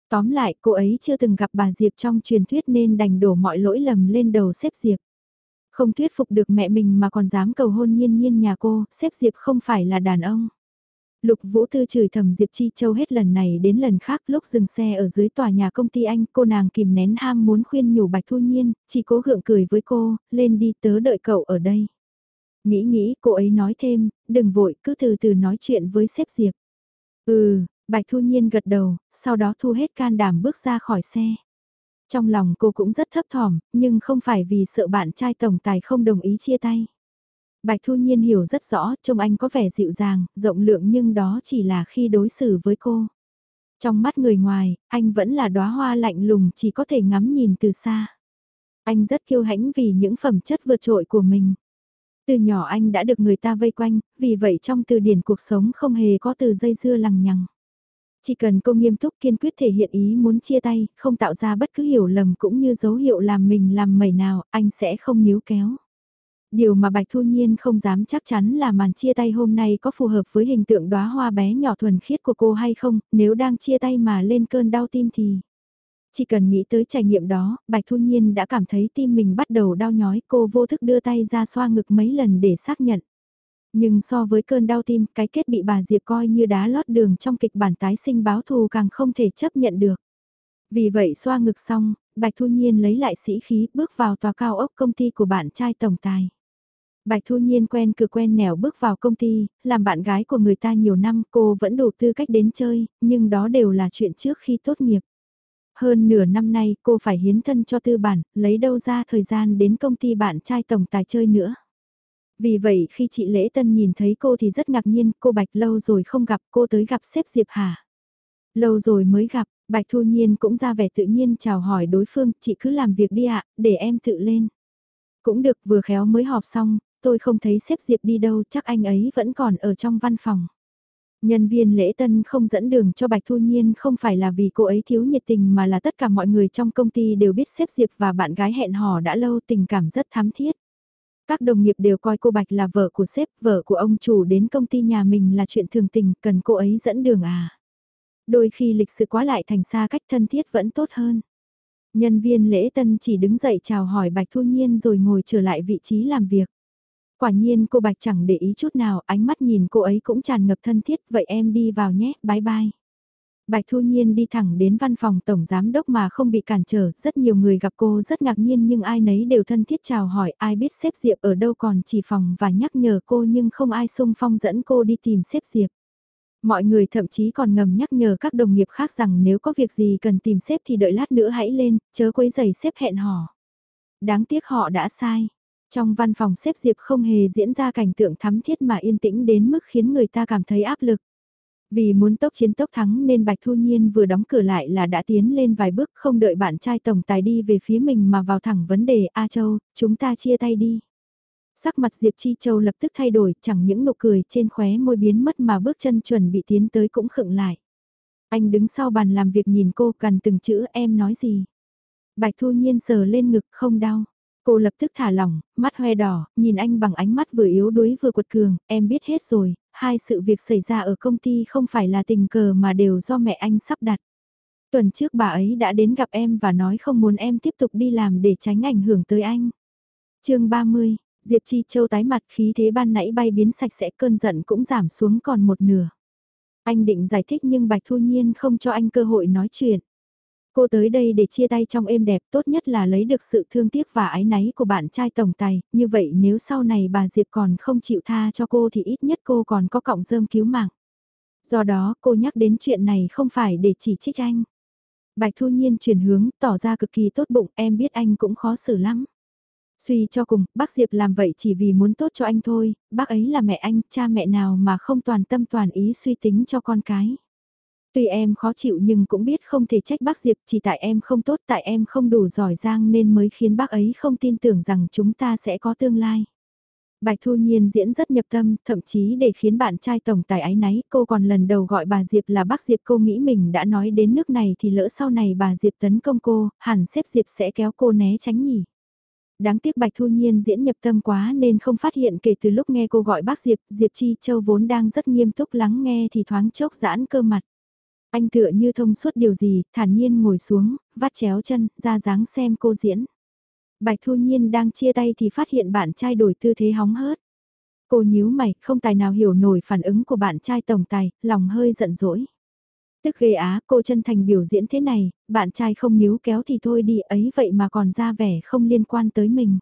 Tóm lại, cô ấy chưa từng gặp bà Diệp trong truyền thuyết nên đành đổ mọi lỗi lầm lên đầu xếp Diệp. Không thuyết phục được mẹ mình mà còn dám cầu hôn nhiên nhiên nhà cô, xếp Diệp không phải là đàn ông. Lục Vũ Tư chửi thầm Diệp Chi Châu hết lần này đến lần khác lúc dừng xe ở dưới tòa nhà công ty anh cô nàng kìm nén ham muốn khuyên nhủ Bạch Thu Nhiên, chỉ cố gượng cười với cô, lên đi tớ đợi cậu ở đây. Nghĩ nghĩ cô ấy nói thêm, đừng vội cứ từ từ nói chuyện với sếp Diệp. Ừ, Bạch Thu Nhiên gật đầu, sau đó thu hết can đảm bước ra khỏi xe. Trong lòng cô cũng rất thấp thỏm, nhưng không phải vì sợ bạn trai tổng tài không đồng ý chia tay. Bạch Thu Nhiên hiểu rất rõ, trông anh có vẻ dịu dàng, rộng lượng nhưng đó chỉ là khi đối xử với cô. Trong mắt người ngoài, anh vẫn là đóa hoa lạnh lùng chỉ có thể ngắm nhìn từ xa. Anh rất kiêu hãnh vì những phẩm chất vượt trội của mình. Từ nhỏ anh đã được người ta vây quanh, vì vậy trong từ điển cuộc sống không hề có từ dây dưa lằng nhằng. Chỉ cần cô nghiêm túc kiên quyết thể hiện ý muốn chia tay, không tạo ra bất cứ hiểu lầm cũng như dấu hiệu làm mình làm mẩy nào, anh sẽ không níu kéo. Điều mà Bạch Thu Nhiên không dám chắc chắn là màn chia tay hôm nay có phù hợp với hình tượng đóa hoa bé nhỏ thuần khiết của cô hay không, nếu đang chia tay mà lên cơn đau tim thì... Chỉ cần nghĩ tới trải nghiệm đó, Bạch Thu Nhiên đã cảm thấy tim mình bắt đầu đau nhói cô vô thức đưa tay ra xoa ngực mấy lần để xác nhận. Nhưng so với cơn đau tim, cái kết bị bà Diệp coi như đá lót đường trong kịch bản tái sinh báo thù càng không thể chấp nhận được. Vì vậy xoa ngực xong, Bạch Thu Nhiên lấy lại sĩ khí bước vào tòa cao ốc công ty của bạn trai tổng tài. Bạch Thu Nhiên quen cửa quen nẻo bước vào công ty, làm bạn gái của người ta nhiều năm cô vẫn đủ tư cách đến chơi, nhưng đó đều là chuyện trước khi tốt nghiệp. Hơn nửa năm nay cô phải hiến thân cho tư bản, lấy đâu ra thời gian đến công ty bạn trai tổng tài chơi nữa. Vì vậy khi chị Lễ Tân nhìn thấy cô thì rất ngạc nhiên, cô Bạch lâu rồi không gặp cô tới gặp sếp Diệp Hà. Lâu rồi mới gặp, Bạch Thu Nhiên cũng ra vẻ tự nhiên chào hỏi đối phương, chị cứ làm việc đi ạ, để em tự lên. Cũng được vừa khéo mới họp xong, tôi không thấy sếp Diệp đi đâu, chắc anh ấy vẫn còn ở trong văn phòng. Nhân viên lễ tân không dẫn đường cho Bạch Thu Nhiên không phải là vì cô ấy thiếu nhiệt tình mà là tất cả mọi người trong công ty đều biết sếp Diệp và bạn gái hẹn hò đã lâu tình cảm rất thắm thiết. Các đồng nghiệp đều coi cô Bạch là vợ của sếp, vợ của ông chủ đến công ty nhà mình là chuyện thường tình, cần cô ấy dẫn đường à. Đôi khi lịch sự quá lại thành xa cách thân thiết vẫn tốt hơn. Nhân viên lễ tân chỉ đứng dậy chào hỏi Bạch Thu Nhiên rồi ngồi trở lại vị trí làm việc. Quả nhiên cô Bạch chẳng để ý chút nào, ánh mắt nhìn cô ấy cũng tràn ngập thân thiết, vậy em đi vào nhé, bye bye. Bạch Thu Nhiên đi thẳng đến văn phòng tổng giám đốc mà không bị cản trở, rất nhiều người gặp cô rất ngạc nhiên nhưng ai nấy đều thân thiết chào hỏi ai biết xếp Diệp ở đâu còn chỉ phòng và nhắc nhở cô nhưng không ai sung phong dẫn cô đi tìm xếp Diệp. Mọi người thậm chí còn ngầm nhắc nhở các đồng nghiệp khác rằng nếu có việc gì cần tìm xếp thì đợi lát nữa hãy lên, chớ quấy giày xếp hẹn hò. Đáng tiếc họ đã sai. Trong văn phòng xếp Diệp không hề diễn ra cảnh tượng thắm thiết mà yên tĩnh đến mức khiến người ta cảm thấy áp lực. Vì muốn tốc chiến tốc thắng nên Bạch Thu Nhiên vừa đóng cửa lại là đã tiến lên vài bước không đợi bạn trai tổng tài đi về phía mình mà vào thẳng vấn đề A Châu, chúng ta chia tay đi. Sắc mặt Diệp Chi Châu lập tức thay đổi, chẳng những nụ cười trên khóe môi biến mất mà bước chân chuẩn bị tiến tới cũng khựng lại. Anh đứng sau bàn làm việc nhìn cô gần từng chữ em nói gì. Bạch Thu Nhiên sờ lên ngực không đau. Cô lập tức thả lỏng, mắt hoe đỏ, nhìn anh bằng ánh mắt vừa yếu đuối vừa quật cường, em biết hết rồi, hai sự việc xảy ra ở công ty không phải là tình cờ mà đều do mẹ anh sắp đặt. Tuần trước bà ấy đã đến gặp em và nói không muốn em tiếp tục đi làm để tránh ảnh hưởng tới anh. chương 30, Diệp Chi Châu tái mặt khí thế ban nãy bay biến sạch sẽ cơn giận cũng giảm xuống còn một nửa. Anh định giải thích nhưng Bạch Thu Nhiên không cho anh cơ hội nói chuyện. Cô tới đây để chia tay trong êm đẹp tốt nhất là lấy được sự thương tiếc và ái náy của bạn trai tổng tài, như vậy nếu sau này bà Diệp còn không chịu tha cho cô thì ít nhất cô còn có cọng rơm cứu mạng. Do đó cô nhắc đến chuyện này không phải để chỉ trích anh. Bạch Thu Nhiên chuyển hướng tỏ ra cực kỳ tốt bụng em biết anh cũng khó xử lắm. Suy cho cùng, bác Diệp làm vậy chỉ vì muốn tốt cho anh thôi, bác ấy là mẹ anh, cha mẹ nào mà không toàn tâm toàn ý suy tính cho con cái. Tuy em khó chịu nhưng cũng biết không thể trách bác Diệp chỉ tại em không tốt tại em không đủ giỏi giang nên mới khiến bác ấy không tin tưởng rằng chúng ta sẽ có tương lai. Bạch Thu Nhiên diễn rất nhập tâm, thậm chí để khiến bạn trai tổng tài ái náy, cô còn lần đầu gọi bà Diệp là bác Diệp cô nghĩ mình đã nói đến nước này thì lỡ sau này bà Diệp tấn công cô, hẳn xếp Diệp sẽ kéo cô né tránh nhỉ. Đáng tiếc Bạch Thu Nhiên diễn nhập tâm quá nên không phát hiện kể từ lúc nghe cô gọi bác Diệp, Diệp Chi Châu vốn đang rất nghiêm túc lắng nghe thì thoáng chốc giãn cơ mặt. Anh tựa như thông suốt điều gì, thản nhiên ngồi xuống, vắt chéo chân, ra dáng xem cô diễn. Bạch Thu Nhiên đang chia tay thì phát hiện bạn trai đổi tư thế hóng hớt. Cô nhíu mày, không tài nào hiểu nổi phản ứng của bạn trai tổng tài, lòng hơi giận dỗi. Tức ghê á, cô chân thành biểu diễn thế này, bạn trai không níu kéo thì thôi đi ấy vậy mà còn ra vẻ không liên quan tới mình.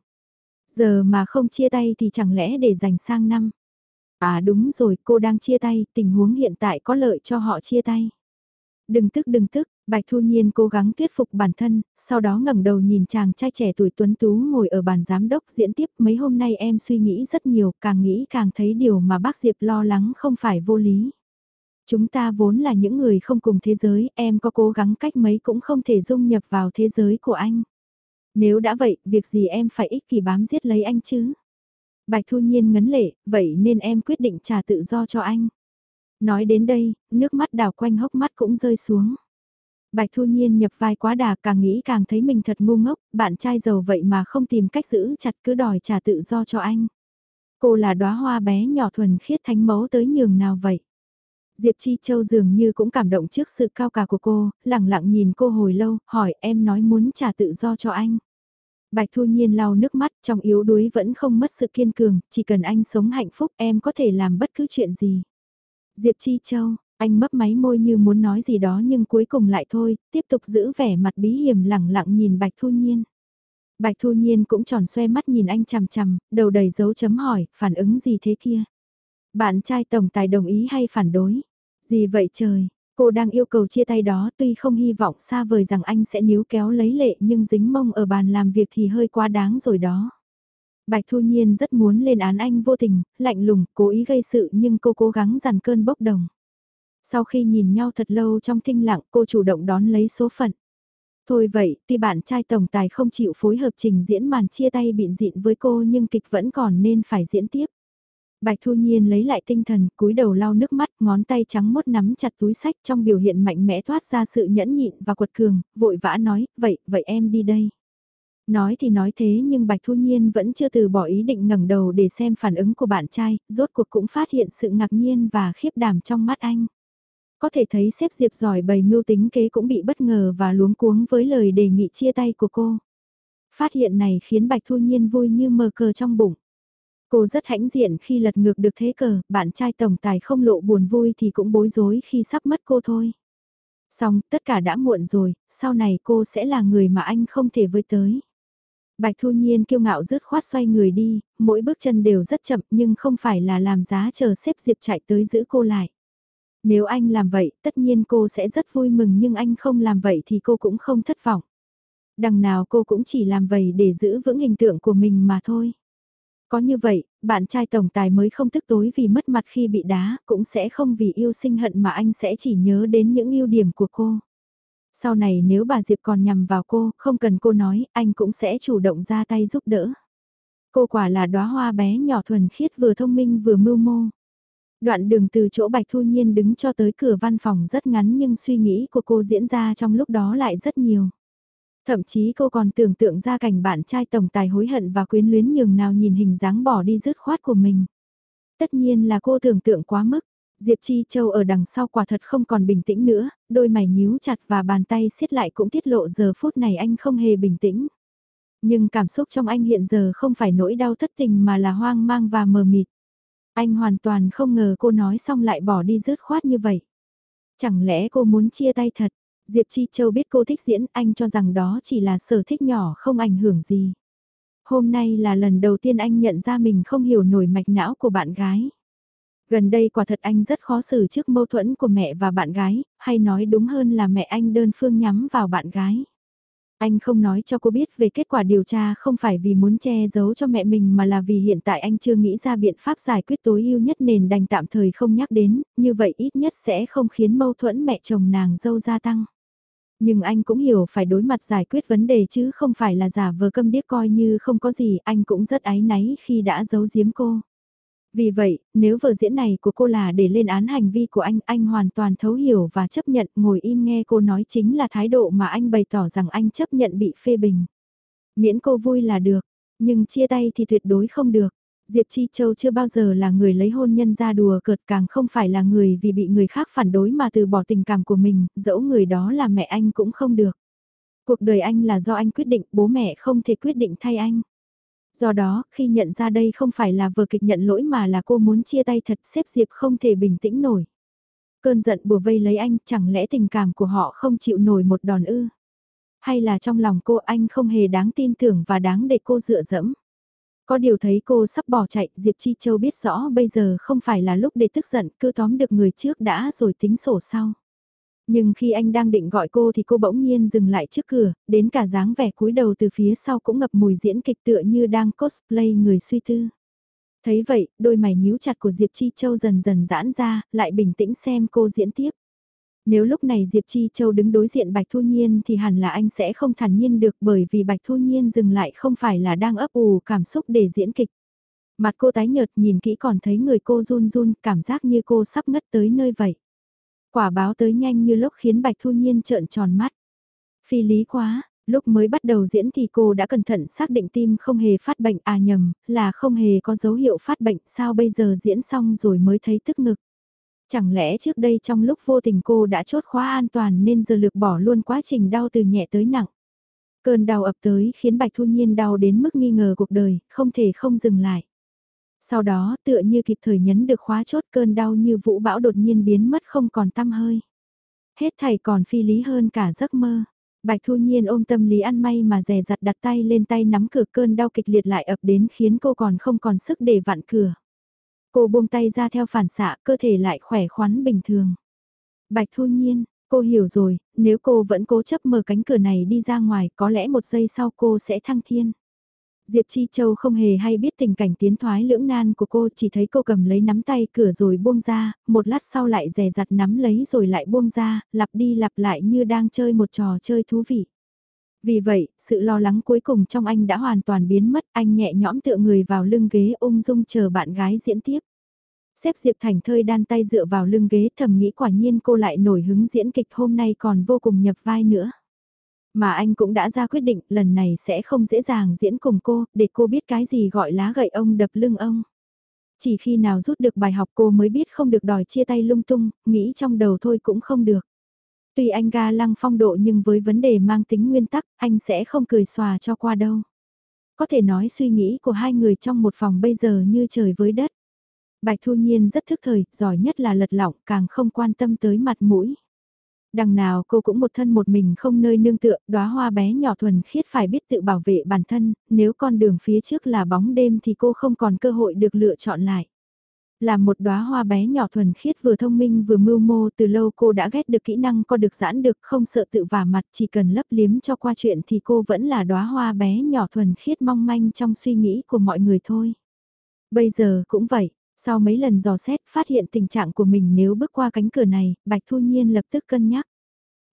Giờ mà không chia tay thì chẳng lẽ để dành sang năm. À đúng rồi, cô đang chia tay, tình huống hiện tại có lợi cho họ chia tay. Đừng tức đừng tức, Bạch Thu Nhiên cố gắng thuyết phục bản thân, sau đó ngẩng đầu nhìn chàng trai trẻ tuổi tuấn tú ngồi ở bàn giám đốc diễn tiếp mấy hôm nay em suy nghĩ rất nhiều, càng nghĩ càng thấy điều mà bác Diệp lo lắng không phải vô lý. Chúng ta vốn là những người không cùng thế giới, em có cố gắng cách mấy cũng không thể dung nhập vào thế giới của anh. Nếu đã vậy, việc gì em phải ích kỷ bám giết lấy anh chứ? Bạch Thu Nhiên ngấn lệ, vậy nên em quyết định trả tự do cho anh. Nói đến đây, nước mắt đào quanh hốc mắt cũng rơi xuống. Bạch Thu Nhiên nhập vai quá đà càng nghĩ càng thấy mình thật ngu ngốc, bạn trai giàu vậy mà không tìm cách giữ chặt cứ đòi trả tự do cho anh. Cô là đóa hoa bé nhỏ thuần khiết thánh mẫu tới nhường nào vậy? Diệp Chi Châu dường như cũng cảm động trước sự cao cả của cô, lặng lặng nhìn cô hồi lâu, hỏi em nói muốn trả tự do cho anh. Bạch Thu Nhiên lau nước mắt trong yếu đuối vẫn không mất sự kiên cường, chỉ cần anh sống hạnh phúc em có thể làm bất cứ chuyện gì. Diệp Chi Châu, anh mấp máy môi như muốn nói gì đó nhưng cuối cùng lại thôi, tiếp tục giữ vẻ mặt bí hiểm lẳng lặng nhìn Bạch Thu Nhiên. Bạch Thu Nhiên cũng tròn xoe mắt nhìn anh chằm chằm, đầu đầy dấu chấm hỏi, phản ứng gì thế kia? Bạn trai tổng tài đồng ý hay phản đối? Gì vậy trời, cô đang yêu cầu chia tay đó tuy không hy vọng xa vời rằng anh sẽ níu kéo lấy lệ nhưng dính mông ở bàn làm việc thì hơi quá đáng rồi đó. Bạch Thu Nhiên rất muốn lên án anh vô tình, lạnh lùng, cố ý gây sự nhưng cô cố gắng dằn cơn bốc đồng. Sau khi nhìn nhau thật lâu trong thinh lặng cô chủ động đón lấy số phận. Thôi vậy, tuy bạn trai tổng tài không chịu phối hợp trình diễn màn chia tay bịn dịn với cô nhưng kịch vẫn còn nên phải diễn tiếp. Bạch Thu Nhiên lấy lại tinh thần, cúi đầu lau nước mắt, ngón tay trắng mốt nắm chặt túi sách trong biểu hiện mạnh mẽ thoát ra sự nhẫn nhịn và quật cường, vội vã nói, vậy, vậy em đi đây. Nói thì nói thế nhưng Bạch Thu Nhiên vẫn chưa từ bỏ ý định ngẩng đầu để xem phản ứng của bạn trai, rốt cuộc cũng phát hiện sự ngạc nhiên và khiếp đảm trong mắt anh. Có thể thấy xếp Diệp giỏi bày mưu tính kế cũng bị bất ngờ và luống cuống với lời đề nghị chia tay của cô. Phát hiện này khiến Bạch Thu Nhiên vui như mờ cờ trong bụng. Cô rất hãnh diện khi lật ngược được thế cờ, bạn trai tổng tài không lộ buồn vui thì cũng bối rối khi sắp mất cô thôi. Xong, tất cả đã muộn rồi, sau này cô sẽ là người mà anh không thể với tới. Bạch Thu Nhiên kiêu ngạo rứt khoát xoay người đi, mỗi bước chân đều rất chậm nhưng không phải là làm giá chờ xếp Diệp chạy tới giữ cô lại. Nếu anh làm vậy, tất nhiên cô sẽ rất vui mừng nhưng anh không làm vậy thì cô cũng không thất vọng. Đằng nào cô cũng chỉ làm vậy để giữ vững hình tượng của mình mà thôi. Có như vậy, bạn trai tổng tài mới không tức tối vì mất mặt khi bị đá, cũng sẽ không vì yêu sinh hận mà anh sẽ chỉ nhớ đến những ưu điểm của cô. Sau này nếu bà Diệp còn nhằm vào cô, không cần cô nói, anh cũng sẽ chủ động ra tay giúp đỡ. Cô quả là đóa hoa bé nhỏ thuần khiết vừa thông minh vừa mưu mô. Đoạn đường từ chỗ Bạch Thu Nhiên đứng cho tới cửa văn phòng rất ngắn nhưng suy nghĩ của cô diễn ra trong lúc đó lại rất nhiều. Thậm chí cô còn tưởng tượng ra cảnh bạn trai tổng tài hối hận và quyến luyến nhường nào nhìn hình dáng bỏ đi dứt khoát của mình. Tất nhiên là cô tưởng tượng quá mức. Diệp Chi Châu ở đằng sau quả thật không còn bình tĩnh nữa, đôi mày nhíu chặt và bàn tay siết lại cũng tiết lộ giờ phút này anh không hề bình tĩnh. Nhưng cảm xúc trong anh hiện giờ không phải nỗi đau thất tình mà là hoang mang và mờ mịt. Anh hoàn toàn không ngờ cô nói xong lại bỏ đi rớt khoát như vậy. Chẳng lẽ cô muốn chia tay thật? Diệp Chi Châu biết cô thích diễn, anh cho rằng đó chỉ là sở thích nhỏ không ảnh hưởng gì. Hôm nay là lần đầu tiên anh nhận ra mình không hiểu nổi mạch não của bạn gái. Gần đây quả thật anh rất khó xử trước mâu thuẫn của mẹ và bạn gái, hay nói đúng hơn là mẹ anh đơn phương nhắm vào bạn gái. Anh không nói cho cô biết về kết quả điều tra không phải vì muốn che giấu cho mẹ mình mà là vì hiện tại anh chưa nghĩ ra biện pháp giải quyết tối ưu nhất nên đành tạm thời không nhắc đến, như vậy ít nhất sẽ không khiến mâu thuẫn mẹ chồng nàng dâu gia tăng. Nhưng anh cũng hiểu phải đối mặt giải quyết vấn đề chứ không phải là giả vờ câm điếc coi như không có gì, anh cũng rất áy náy khi đã giấu giếm cô. Vì vậy, nếu vở diễn này của cô là để lên án hành vi của anh, anh hoàn toàn thấu hiểu và chấp nhận ngồi im nghe cô nói chính là thái độ mà anh bày tỏ rằng anh chấp nhận bị phê bình. Miễn cô vui là được, nhưng chia tay thì tuyệt đối không được. Diệp Chi Châu chưa bao giờ là người lấy hôn nhân ra đùa cợt càng không phải là người vì bị người khác phản đối mà từ bỏ tình cảm của mình, dẫu người đó là mẹ anh cũng không được. Cuộc đời anh là do anh quyết định, bố mẹ không thể quyết định thay anh. Do đó, khi nhận ra đây không phải là vở kịch nhận lỗi mà là cô muốn chia tay thật xếp Diệp không thể bình tĩnh nổi. Cơn giận bùa vây lấy anh, chẳng lẽ tình cảm của họ không chịu nổi một đòn ư? Hay là trong lòng cô anh không hề đáng tin tưởng và đáng để cô dựa dẫm? Có điều thấy cô sắp bỏ chạy, Diệp Chi Châu biết rõ bây giờ không phải là lúc để tức giận, cứ tóm được người trước đã rồi tính sổ sau. Nhưng khi anh đang định gọi cô thì cô bỗng nhiên dừng lại trước cửa, đến cả dáng vẻ cúi đầu từ phía sau cũng ngập mùi diễn kịch tựa như đang cosplay người suy tư. Thấy vậy, đôi mày nhíu chặt của Diệp Chi Châu dần dần giãn ra, lại bình tĩnh xem cô diễn tiếp. Nếu lúc này Diệp Chi Châu đứng đối diện Bạch Thu Nhiên thì hẳn là anh sẽ không thản nhiên được bởi vì Bạch Thu Nhiên dừng lại không phải là đang ấp ủ cảm xúc để diễn kịch. Mặt cô tái nhợt nhìn kỹ còn thấy người cô run run cảm giác như cô sắp ngất tới nơi vậy. Quả báo tới nhanh như lúc khiến Bạch Thu Nhiên trợn tròn mắt. Phi lý quá, lúc mới bắt đầu diễn thì cô đã cẩn thận xác định tim không hề phát bệnh à nhầm, là không hề có dấu hiệu phát bệnh sao bây giờ diễn xong rồi mới thấy tức ngực. Chẳng lẽ trước đây trong lúc vô tình cô đã chốt khóa an toàn nên giờ lược bỏ luôn quá trình đau từ nhẹ tới nặng. Cơn đau ập tới khiến Bạch Thu Nhiên đau đến mức nghi ngờ cuộc đời, không thể không dừng lại. Sau đó tựa như kịp thời nhấn được khóa chốt cơn đau như vũ bão đột nhiên biến mất không còn tăm hơi. Hết thầy còn phi lý hơn cả giấc mơ. Bạch Thu Nhiên ôm tâm lý ăn may mà rè rặt đặt tay lên tay nắm cửa cơn đau kịch liệt lại ập đến khiến cô còn không còn sức để vặn cửa. Cô buông tay ra theo phản xạ, cơ thể lại khỏe khoắn bình thường. Bạch Thu Nhiên, cô hiểu rồi, nếu cô vẫn cố chấp mở cánh cửa này đi ra ngoài, có lẽ một giây sau cô sẽ thăng thiên. Diệp Chi Châu không hề hay biết tình cảnh tiến thoái lưỡng nan của cô, chỉ thấy cô cầm lấy nắm tay cửa rồi buông ra, một lát sau lại dè dặt nắm lấy rồi lại buông ra, lặp đi lặp lại như đang chơi một trò chơi thú vị. Vì vậy, sự lo lắng cuối cùng trong anh đã hoàn toàn biến mất, anh nhẹ nhõm tựa người vào lưng ghế ung dung chờ bạn gái diễn tiếp. Xếp Diệp Thành thơi đan tay dựa vào lưng ghế thầm nghĩ quả nhiên cô lại nổi hứng diễn kịch hôm nay còn vô cùng nhập vai nữa. Mà anh cũng đã ra quyết định lần này sẽ không dễ dàng diễn cùng cô, để cô biết cái gì gọi lá gậy ông đập lưng ông. Chỉ khi nào rút được bài học cô mới biết không được đòi chia tay lung tung, nghĩ trong đầu thôi cũng không được. Tuy anh ga lăng phong độ nhưng với vấn đề mang tính nguyên tắc, anh sẽ không cười xòa cho qua đâu. Có thể nói suy nghĩ của hai người trong một phòng bây giờ như trời với đất. Bạch Thu Nhiên rất thức thời, giỏi nhất là lật lọng, càng không quan tâm tới mặt mũi. Đằng nào cô cũng một thân một mình không nơi nương tựa, đóa hoa bé nhỏ thuần khiết phải biết tự bảo vệ bản thân, nếu con đường phía trước là bóng đêm thì cô không còn cơ hội được lựa chọn lại. Là một đóa hoa bé nhỏ thuần khiết vừa thông minh vừa mưu mô từ lâu cô đã ghét được kỹ năng có được giãn được không sợ tự vả mặt chỉ cần lấp liếm cho qua chuyện thì cô vẫn là đóa hoa bé nhỏ thuần khiết mong manh trong suy nghĩ của mọi người thôi. Bây giờ cũng vậy, sau mấy lần dò xét phát hiện tình trạng của mình nếu bước qua cánh cửa này, Bạch Thu Nhiên lập tức cân nhắc.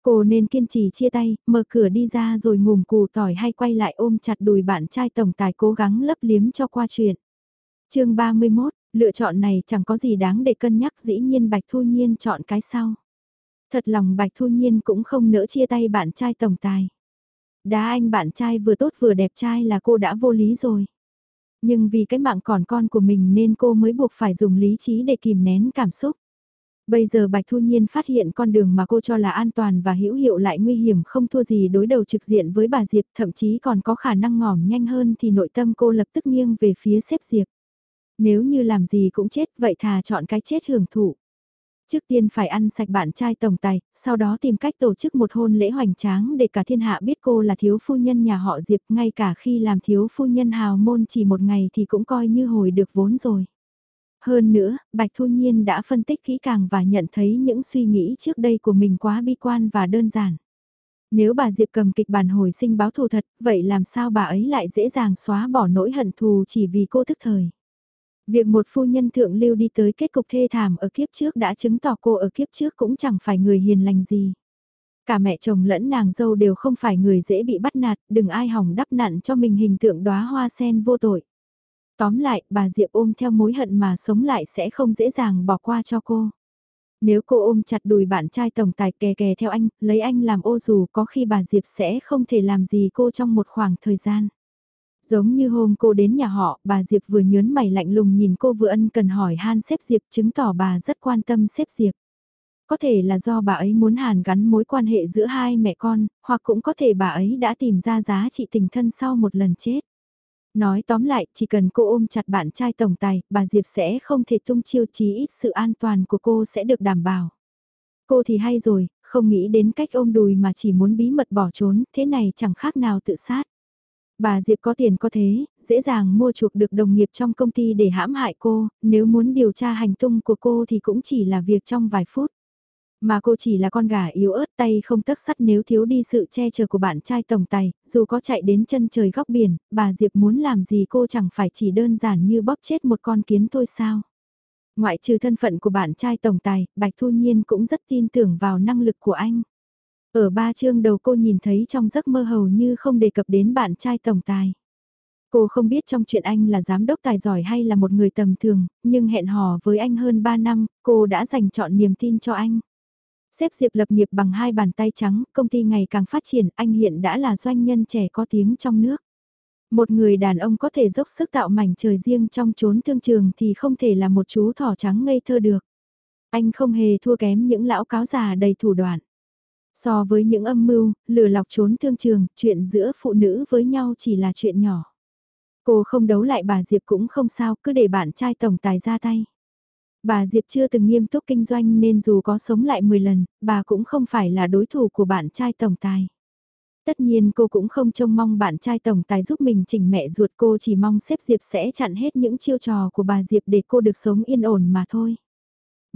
Cô nên kiên trì chia tay, mở cửa đi ra rồi ngùm cù tỏi hay quay lại ôm chặt đùi bạn trai tổng tài cố gắng lấp liếm cho qua chuyện. chương 31, lựa chọn này chẳng có gì đáng để cân nhắc dĩ nhiên Bạch Thu Nhiên chọn cái sau. Thật lòng Bạch Thu Nhiên cũng không nỡ chia tay bạn trai tổng tài. Đá anh bạn trai vừa tốt vừa đẹp trai là cô đã vô lý rồi. Nhưng vì cái mạng còn con của mình nên cô mới buộc phải dùng lý trí để kìm nén cảm xúc. Bây giờ Bạch Thu Nhiên phát hiện con đường mà cô cho là an toàn và hữu hiệu lại nguy hiểm không thua gì đối đầu trực diện với bà Diệp, thậm chí còn có khả năng ngỏm nhanh hơn thì nội tâm cô lập tức nghiêng về phía xếp Diệp. Nếu như làm gì cũng chết vậy thà chọn cái chết hưởng thụ. Trước tiên phải ăn sạch bạn trai tổng tài, sau đó tìm cách tổ chức một hôn lễ hoành tráng để cả thiên hạ biết cô là thiếu phu nhân nhà họ Diệp, ngay cả khi làm thiếu phu nhân hào môn chỉ một ngày thì cũng coi như hồi được vốn rồi. Hơn nữa, Bạch Thu Nhiên đã phân tích kỹ càng và nhận thấy những suy nghĩ trước đây của mình quá bi quan và đơn giản. Nếu bà Diệp cầm kịch bản hồi sinh báo thù thật, vậy làm sao bà ấy lại dễ dàng xóa bỏ nỗi hận thù chỉ vì cô thức thời. Việc một phu nhân thượng lưu đi tới kết cục thê thảm ở kiếp trước đã chứng tỏ cô ở kiếp trước cũng chẳng phải người hiền lành gì. Cả mẹ chồng lẫn nàng dâu đều không phải người dễ bị bắt nạt, đừng ai hỏng đắp nặn cho mình hình tượng đóa hoa sen vô tội. Tóm lại, bà Diệp ôm theo mối hận mà sống lại sẽ không dễ dàng bỏ qua cho cô. Nếu cô ôm chặt đùi bạn trai tổng tài kè kè theo anh, lấy anh làm ô dù có khi bà Diệp sẽ không thể làm gì cô trong một khoảng thời gian. Giống như hôm cô đến nhà họ, bà Diệp vừa nhớn mày lạnh lùng nhìn cô vừa ân cần hỏi han xếp Diệp chứng tỏ bà rất quan tâm xếp Diệp. Có thể là do bà ấy muốn hàn gắn mối quan hệ giữa hai mẹ con, hoặc cũng có thể bà ấy đã tìm ra giá trị tình thân sau một lần chết. Nói tóm lại, chỉ cần cô ôm chặt bạn trai tổng tài, bà Diệp sẽ không thể tung chiêu chí ít sự an toàn của cô sẽ được đảm bảo. Cô thì hay rồi, không nghĩ đến cách ôm đùi mà chỉ muốn bí mật bỏ trốn, thế này chẳng khác nào tự sát. Bà Diệp có tiền có thế, dễ dàng mua chuộc được đồng nghiệp trong công ty để hãm hại cô, nếu muốn điều tra hành tung của cô thì cũng chỉ là việc trong vài phút. Mà cô chỉ là con gà yếu ớt tay không tấc sắt nếu thiếu đi sự che chở của bạn trai tổng tài, dù có chạy đến chân trời góc biển, bà Diệp muốn làm gì cô chẳng phải chỉ đơn giản như bóp chết một con kiến thôi sao. Ngoại trừ thân phận của bạn trai tổng tài, Bạch Thu Nhiên cũng rất tin tưởng vào năng lực của anh. Ở ba chương đầu cô nhìn thấy trong giấc mơ hầu như không đề cập đến bạn trai tổng tài. Cô không biết trong chuyện anh là giám đốc tài giỏi hay là một người tầm thường, nhưng hẹn hò với anh hơn 3 năm, cô đã dành chọn niềm tin cho anh. Xếp Diệp lập nghiệp bằng hai bàn tay trắng, công ty ngày càng phát triển, anh hiện đã là doanh nhân trẻ có tiếng trong nước. Một người đàn ông có thể dốc sức tạo mảnh trời riêng trong chốn thương trường thì không thể là một chú thỏ trắng ngây thơ được. Anh không hề thua kém những lão cáo già đầy thủ đoạn. So với những âm mưu, lừa lọc trốn thương trường, chuyện giữa phụ nữ với nhau chỉ là chuyện nhỏ. Cô không đấu lại bà Diệp cũng không sao, cứ để bạn trai tổng tài ra tay. Bà Diệp chưa từng nghiêm túc kinh doanh nên dù có sống lại 10 lần, bà cũng không phải là đối thủ của bạn trai tổng tài. Tất nhiên cô cũng không trông mong bạn trai tổng tài giúp mình chỉnh mẹ ruột cô chỉ mong xếp Diệp sẽ chặn hết những chiêu trò của bà Diệp để cô được sống yên ổn mà thôi.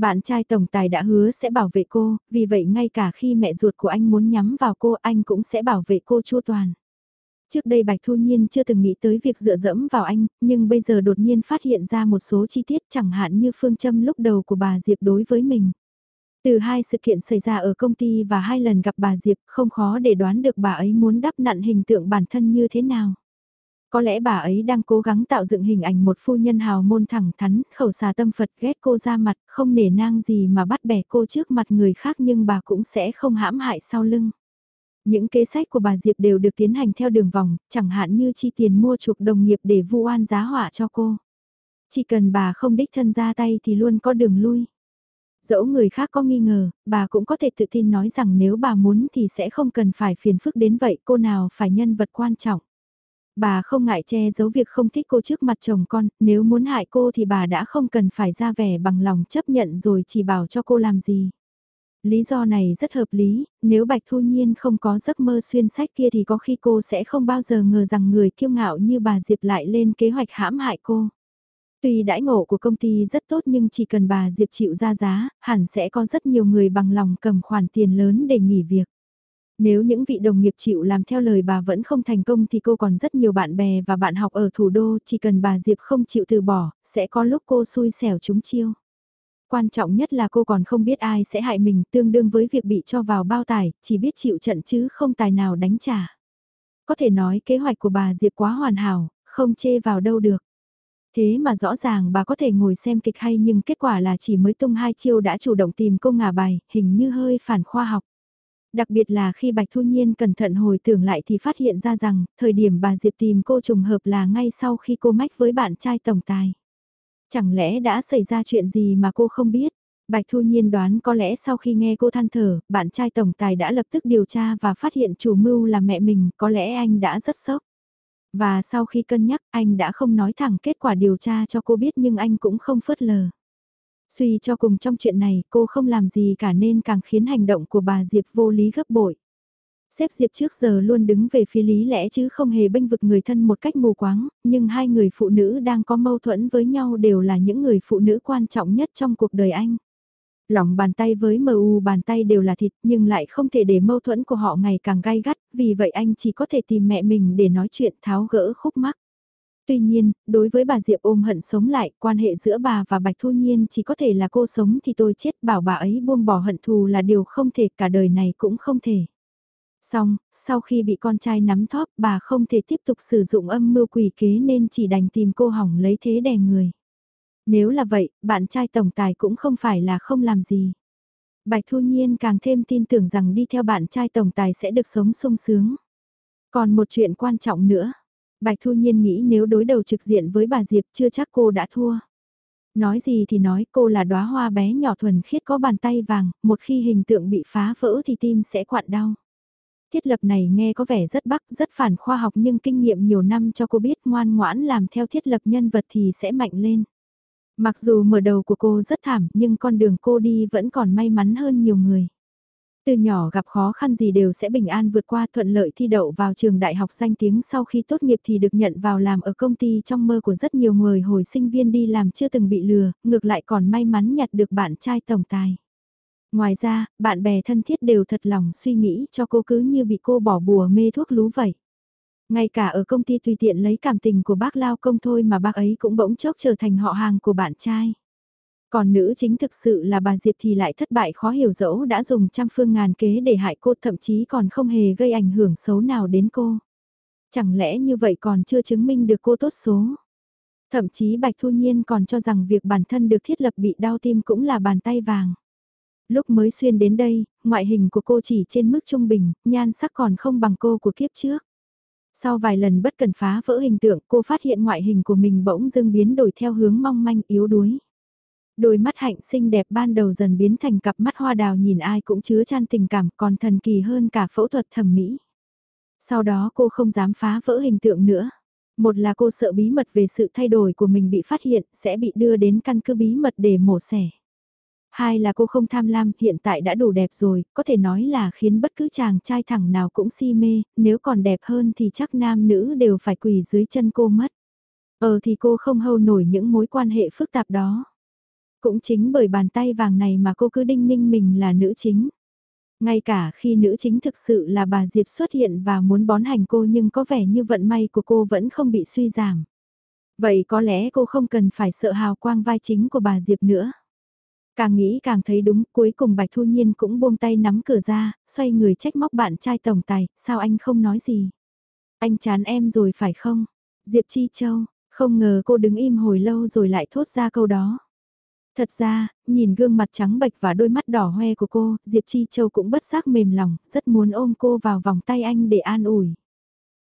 Bạn trai tổng tài đã hứa sẽ bảo vệ cô, vì vậy ngay cả khi mẹ ruột của anh muốn nhắm vào cô anh cũng sẽ bảo vệ cô chu toàn. Trước đây Bạch Thu Nhiên chưa từng nghĩ tới việc dựa dẫm vào anh, nhưng bây giờ đột nhiên phát hiện ra một số chi tiết chẳng hạn như phương châm lúc đầu của bà Diệp đối với mình. Từ hai sự kiện xảy ra ở công ty và hai lần gặp bà Diệp không khó để đoán được bà ấy muốn đắp nặn hình tượng bản thân như thế nào. Có lẽ bà ấy đang cố gắng tạo dựng hình ảnh một phu nhân hào môn thẳng thắn, khẩu xà tâm Phật ghét cô ra mặt, không nể nang gì mà bắt bẻ cô trước mặt người khác nhưng bà cũng sẽ không hãm hại sau lưng. Những kế sách của bà Diệp đều được tiến hành theo đường vòng, chẳng hạn như chi tiền mua chuộc đồng nghiệp để vu oan giá họa cho cô. Chỉ cần bà không đích thân ra tay thì luôn có đường lui. Dẫu người khác có nghi ngờ, bà cũng có thể tự tin nói rằng nếu bà muốn thì sẽ không cần phải phiền phức đến vậy cô nào phải nhân vật quan trọng. Bà không ngại che giấu việc không thích cô trước mặt chồng con, nếu muốn hại cô thì bà đã không cần phải ra vẻ bằng lòng chấp nhận rồi chỉ bảo cho cô làm gì. Lý do này rất hợp lý, nếu Bạch Thu Nhiên không có giấc mơ xuyên sách kia thì có khi cô sẽ không bao giờ ngờ rằng người kiêu ngạo như bà Diệp lại lên kế hoạch hãm hại cô. Tuy đãi ngộ của công ty rất tốt nhưng chỉ cần bà Diệp chịu ra giá, hẳn sẽ có rất nhiều người bằng lòng cầm khoản tiền lớn để nghỉ việc. Nếu những vị đồng nghiệp chịu làm theo lời bà vẫn không thành công thì cô còn rất nhiều bạn bè và bạn học ở thủ đô, chỉ cần bà Diệp không chịu từ bỏ, sẽ có lúc cô xui xẻo chúng chiêu. Quan trọng nhất là cô còn không biết ai sẽ hại mình tương đương với việc bị cho vào bao tải, chỉ biết chịu trận chứ không tài nào đánh trả. Có thể nói kế hoạch của bà Diệp quá hoàn hảo, không chê vào đâu được. Thế mà rõ ràng bà có thể ngồi xem kịch hay nhưng kết quả là chỉ mới tung hai chiêu đã chủ động tìm cô ngả bài, hình như hơi phản khoa học. Đặc biệt là khi Bạch Thu Nhiên cẩn thận hồi tưởng lại thì phát hiện ra rằng, thời điểm bà Diệp tìm cô trùng hợp là ngay sau khi cô mách với bạn trai tổng tài. Chẳng lẽ đã xảy ra chuyện gì mà cô không biết? Bạch Thu Nhiên đoán có lẽ sau khi nghe cô than thở, bạn trai tổng tài đã lập tức điều tra và phát hiện chủ mưu là mẹ mình, có lẽ anh đã rất sốc. Và sau khi cân nhắc, anh đã không nói thẳng kết quả điều tra cho cô biết nhưng anh cũng không phớt lờ. Suy cho cùng trong chuyện này, cô không làm gì cả nên càng khiến hành động của bà Diệp vô lý gấp bội. Xếp Diệp trước giờ luôn đứng về phía lý lẽ chứ không hề bênh vực người thân một cách mù quáng, nhưng hai người phụ nữ đang có mâu thuẫn với nhau đều là những người phụ nữ quan trọng nhất trong cuộc đời anh. Lòng bàn tay với MU bàn tay đều là thịt nhưng lại không thể để mâu thuẫn của họ ngày càng gai gắt, vì vậy anh chỉ có thể tìm mẹ mình để nói chuyện tháo gỡ khúc mắc. Tuy nhiên, đối với bà Diệp ôm hận sống lại, quan hệ giữa bà và Bạch Thu Nhiên chỉ có thể là cô sống thì tôi chết bảo bà ấy buông bỏ hận thù là điều không thể cả đời này cũng không thể. Xong, sau khi bị con trai nắm thóp bà không thể tiếp tục sử dụng âm mưu quỷ kế nên chỉ đành tìm cô hỏng lấy thế đè người. Nếu là vậy, bạn trai tổng tài cũng không phải là không làm gì. Bạch Thu Nhiên càng thêm tin tưởng rằng đi theo bạn trai tổng tài sẽ được sống sung sướng. Còn một chuyện quan trọng nữa. Bạch Thu Nhiên nghĩ nếu đối đầu trực diện với bà Diệp chưa chắc cô đã thua. Nói gì thì nói cô là đóa hoa bé nhỏ thuần khiết có bàn tay vàng, một khi hình tượng bị phá vỡ thì tim sẽ quặn đau. Thiết lập này nghe có vẻ rất bắc, rất phản khoa học nhưng kinh nghiệm nhiều năm cho cô biết ngoan ngoãn làm theo thiết lập nhân vật thì sẽ mạnh lên. Mặc dù mở đầu của cô rất thảm nhưng con đường cô đi vẫn còn may mắn hơn nhiều người. Từ nhỏ gặp khó khăn gì đều sẽ bình an vượt qua thuận lợi thi đậu vào trường đại học danh tiếng sau khi tốt nghiệp thì được nhận vào làm ở công ty trong mơ của rất nhiều người hồi sinh viên đi làm chưa từng bị lừa, ngược lại còn may mắn nhặt được bạn trai tổng tài. Ngoài ra, bạn bè thân thiết đều thật lòng suy nghĩ cho cô cứ như bị cô bỏ bùa mê thuốc lú vậy. Ngay cả ở công ty tùy tiện lấy cảm tình của bác Lao Công thôi mà bác ấy cũng bỗng chốc trở thành họ hàng của bạn trai. Còn nữ chính thực sự là bà Diệp thì lại thất bại khó hiểu dẫu đã dùng trăm phương ngàn kế để hại cô thậm chí còn không hề gây ảnh hưởng xấu nào đến cô. Chẳng lẽ như vậy còn chưa chứng minh được cô tốt số? Thậm chí Bạch Thu Nhiên còn cho rằng việc bản thân được thiết lập bị đau tim cũng là bàn tay vàng. Lúc mới xuyên đến đây, ngoại hình của cô chỉ trên mức trung bình, nhan sắc còn không bằng cô của kiếp trước. Sau vài lần bất cần phá vỡ hình tượng cô phát hiện ngoại hình của mình bỗng dưng biến đổi theo hướng mong manh yếu đuối. Đôi mắt hạnh xinh đẹp ban đầu dần biến thành cặp mắt hoa đào nhìn ai cũng chứa chan tình cảm còn thần kỳ hơn cả phẫu thuật thẩm mỹ. Sau đó cô không dám phá vỡ hình tượng nữa. Một là cô sợ bí mật về sự thay đổi của mình bị phát hiện sẽ bị đưa đến căn cứ bí mật để mổ xẻ. Hai là cô không tham lam, hiện tại đã đủ đẹp rồi, có thể nói là khiến bất cứ chàng trai thẳng nào cũng si mê, nếu còn đẹp hơn thì chắc nam nữ đều phải quỳ dưới chân cô mất. Ờ thì cô không hâu nổi những mối quan hệ phức tạp đó. Cũng chính bởi bàn tay vàng này mà cô cứ đinh ninh mình là nữ chính. Ngay cả khi nữ chính thực sự là bà Diệp xuất hiện và muốn bón hành cô nhưng có vẻ như vận may của cô vẫn không bị suy giảm. Vậy có lẽ cô không cần phải sợ hào quang vai chính của bà Diệp nữa. Càng nghĩ càng thấy đúng, cuối cùng Bạch Thu Nhiên cũng buông tay nắm cửa ra, xoay người trách móc bạn trai tổng tài, sao anh không nói gì? Anh chán em rồi phải không? Diệp Chi Châu, không ngờ cô đứng im hồi lâu rồi lại thốt ra câu đó. Thật ra, nhìn gương mặt trắng bệch và đôi mắt đỏ hoe của cô, Diệp Chi Châu cũng bất giác mềm lòng, rất muốn ôm cô vào vòng tay anh để an ủi.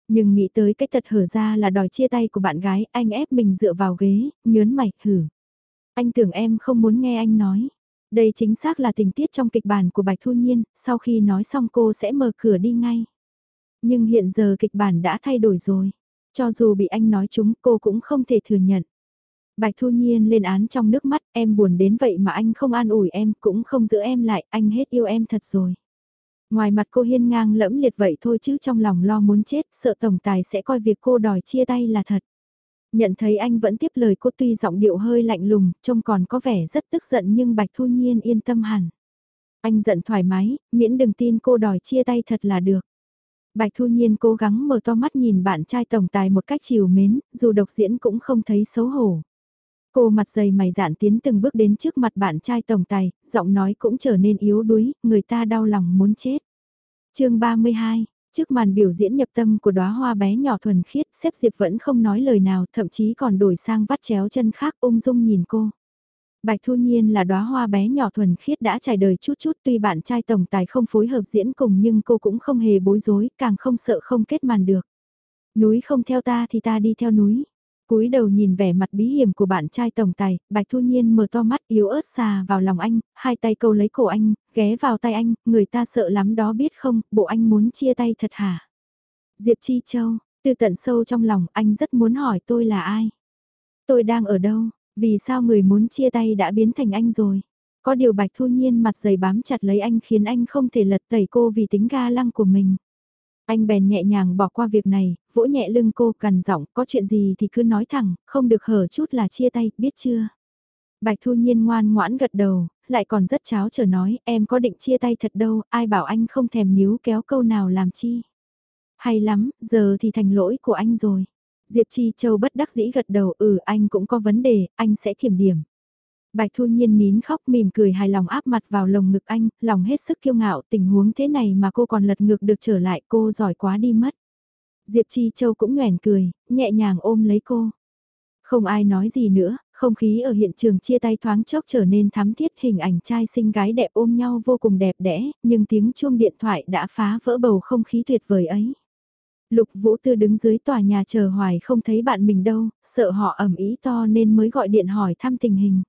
Nhưng nghĩ tới cái tật hở ra là đòi chia tay của bạn gái, anh ép mình dựa vào ghế, nhớn mày, hử. Anh tưởng em không muốn nghe anh nói. Đây chính xác là tình tiết trong kịch bản của Bạch Thu Nhiên, sau khi nói xong cô sẽ mở cửa đi ngay. Nhưng hiện giờ kịch bản đã thay đổi rồi. Cho dù bị anh nói chúng cô cũng không thể thừa nhận. Bạch Thu Nhiên lên án trong nước mắt, em buồn đến vậy mà anh không an ủi em, cũng không giữ em lại, anh hết yêu em thật rồi. Ngoài mặt cô hiên ngang lẫm liệt vậy thôi chứ trong lòng lo muốn chết, sợ tổng tài sẽ coi việc cô đòi chia tay là thật. Nhận thấy anh vẫn tiếp lời cô tuy giọng điệu hơi lạnh lùng, trông còn có vẻ rất tức giận nhưng Bạch Thu Nhiên yên tâm hẳn. Anh giận thoải mái, miễn đừng tin cô đòi chia tay thật là được. Bạch Thu Nhiên cố gắng mở to mắt nhìn bạn trai tổng tài một cách chiều mến, dù độc diễn cũng không thấy xấu hổ. Cô mặt dày mày dạn tiến từng bước đến trước mặt bạn trai tổng tài, giọng nói cũng trở nên yếu đuối, người ta đau lòng muốn chết. chương 32, Trước màn biểu diễn nhập tâm của đóa hoa bé nhỏ thuần khiết, xếp Diệp vẫn không nói lời nào, thậm chí còn đổi sang vắt chéo chân khác ung dung nhìn cô. Bạch Thu Nhiên là đóa hoa bé nhỏ thuần khiết đã trải đời chút chút tuy bạn trai tổng tài không phối hợp diễn cùng nhưng cô cũng không hề bối rối, càng không sợ không kết màn được. Núi không theo ta thì ta đi theo núi cúi đầu nhìn vẻ mặt bí hiểm của bạn trai tổng tài, Bạch Thu Nhiên mở to mắt yếu ớt xà vào lòng anh, hai tay câu lấy cổ anh, ghé vào tay anh, người ta sợ lắm đó biết không, bộ anh muốn chia tay thật hả? Diệp Chi Châu, từ tận sâu trong lòng anh rất muốn hỏi tôi là ai? Tôi đang ở đâu? Vì sao người muốn chia tay đã biến thành anh rồi? Có điều Bạch Thu Nhiên mặt dày bám chặt lấy anh khiến anh không thể lật tẩy cô vì tính ga lăng của mình. Anh bèn nhẹ nhàng bỏ qua việc này, vỗ nhẹ lưng cô cằn giọng có chuyện gì thì cứ nói thẳng, không được hở chút là chia tay, biết chưa? Bạch Thu Nhiên ngoan ngoãn gật đầu, lại còn rất cháo chờ nói, em có định chia tay thật đâu, ai bảo anh không thèm níu kéo câu nào làm chi. Hay lắm, giờ thì thành lỗi của anh rồi. Diệp Chi Châu bất đắc dĩ gật đầu, ừ anh cũng có vấn đề, anh sẽ kiểm điểm. Bạch Thu Nhiên nín khóc mỉm cười hài lòng áp mặt vào lồng ngực anh, lòng hết sức kiêu ngạo tình huống thế này mà cô còn lật ngược được trở lại cô giỏi quá đi mất. Diệp Chi Châu cũng nhoẻn cười, nhẹ nhàng ôm lấy cô. Không ai nói gì nữa, không khí ở hiện trường chia tay thoáng chốc trở nên thắm thiết hình ảnh trai xinh gái đẹp ôm nhau vô cùng đẹp đẽ, nhưng tiếng chuông điện thoại đã phá vỡ bầu không khí tuyệt vời ấy. Lục Vũ Tư đứng dưới tòa nhà chờ hoài không thấy bạn mình đâu, sợ họ ẩm ý to nên mới gọi điện hỏi thăm tình hình.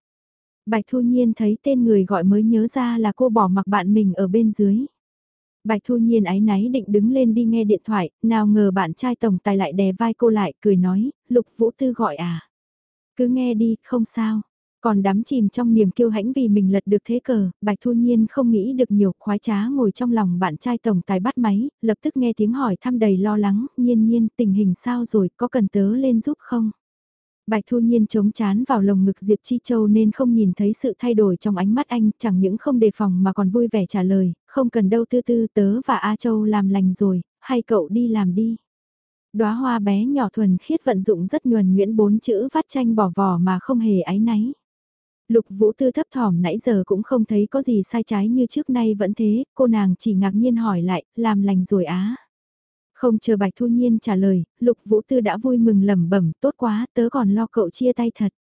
Bạch Thu Nhiên thấy tên người gọi mới nhớ ra là cô bỏ mặc bạn mình ở bên dưới. Bạch Thu Nhiên ái náy định đứng lên đi nghe điện thoại, nào ngờ bạn trai tổng tài lại đè vai cô lại, cười nói, Lục Vũ Tư gọi à. Cứ nghe đi, không sao. Còn đắm chìm trong niềm kiêu hãnh vì mình lật được thế cờ, Bạch Thu Nhiên không nghĩ được nhiều khoái trá ngồi trong lòng bạn trai tổng tài bắt máy, lập tức nghe tiếng hỏi thăm đầy lo lắng, nhiên nhiên tình hình sao rồi, có cần tớ lên giúp không? Bạch Thu Nhiên chống chán vào lồng ngực Diệp Chi Châu nên không nhìn thấy sự thay đổi trong ánh mắt anh, chẳng những không đề phòng mà còn vui vẻ trả lời, không cần đâu tư tư tớ và A Châu làm lành rồi, hay cậu đi làm đi. Đóa hoa bé nhỏ thuần khiết vận dụng rất nhuần nhuyễn bốn chữ vắt tranh bỏ vỏ mà không hề áy náy. Lục Vũ Tư thấp thỏm nãy giờ cũng không thấy có gì sai trái như trước nay vẫn thế, cô nàng chỉ ngạc nhiên hỏi lại, làm lành rồi á. Không chờ Bạch Thu Nhiên trả lời, Lục Vũ Tư đã vui mừng lẩm bẩm, tốt quá, tớ còn lo cậu chia tay thật.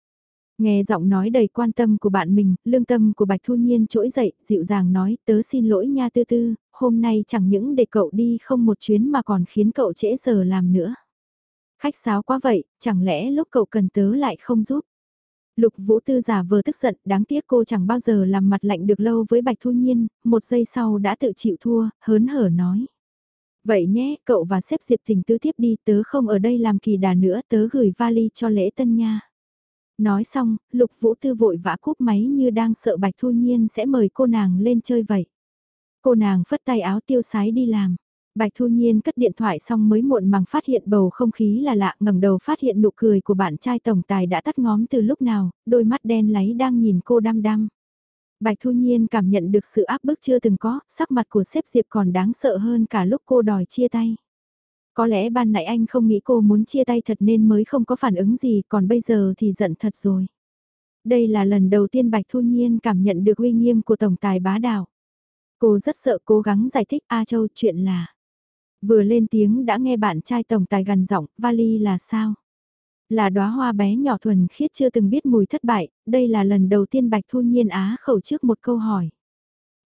Nghe giọng nói đầy quan tâm của bạn mình, lương tâm của Bạch Thu Nhiên trỗi dậy, dịu dàng nói, tớ xin lỗi nha tư tư, hôm nay chẳng những để cậu đi không một chuyến mà còn khiến cậu trễ giờ làm nữa. Khách sáo quá vậy, chẳng lẽ lúc cậu cần tớ lại không giúp? Lục Vũ Tư giả vờ tức giận, đáng tiếc cô chẳng bao giờ làm mặt lạnh được lâu với Bạch Thu Nhiên, một giây sau đã tự chịu thua, hớn hở nói. Vậy nhé, cậu và xếp Diệp Tình Tứ tiếp đi, tớ không ở đây làm kỳ đà nữa, tớ gửi vali cho lễ tân nha. Nói xong, Lục Vũ Tư vội vã cúp máy như đang sợ Bạch Thu Nhiên sẽ mời cô nàng lên chơi vậy. Cô nàng phất tay áo tiêu sái đi làm. Bạch Thu Nhiên cất điện thoại xong mới muộn màng phát hiện bầu không khí là lạ ngẩng đầu phát hiện nụ cười của bạn trai tổng tài đã tắt ngóm từ lúc nào, đôi mắt đen láy đang nhìn cô đăm đăm. Bạch Thu Nhiên cảm nhận được sự áp bức chưa từng có, sắc mặt của sếp Diệp còn đáng sợ hơn cả lúc cô đòi chia tay. Có lẽ ban nãy anh không nghĩ cô muốn chia tay thật nên mới không có phản ứng gì, còn bây giờ thì giận thật rồi. Đây là lần đầu tiên Bạch Thu Nhiên cảm nhận được uy nghiêm của Tổng tài bá đạo. Cô rất sợ cố gắng giải thích A Châu chuyện là. Vừa lên tiếng đã nghe bạn trai Tổng tài gần giọng, vali là sao? Là đóa hoa bé nhỏ thuần khiết chưa từng biết mùi thất bại, đây là lần đầu tiên Bạch Thu Nhiên á khẩu trước một câu hỏi.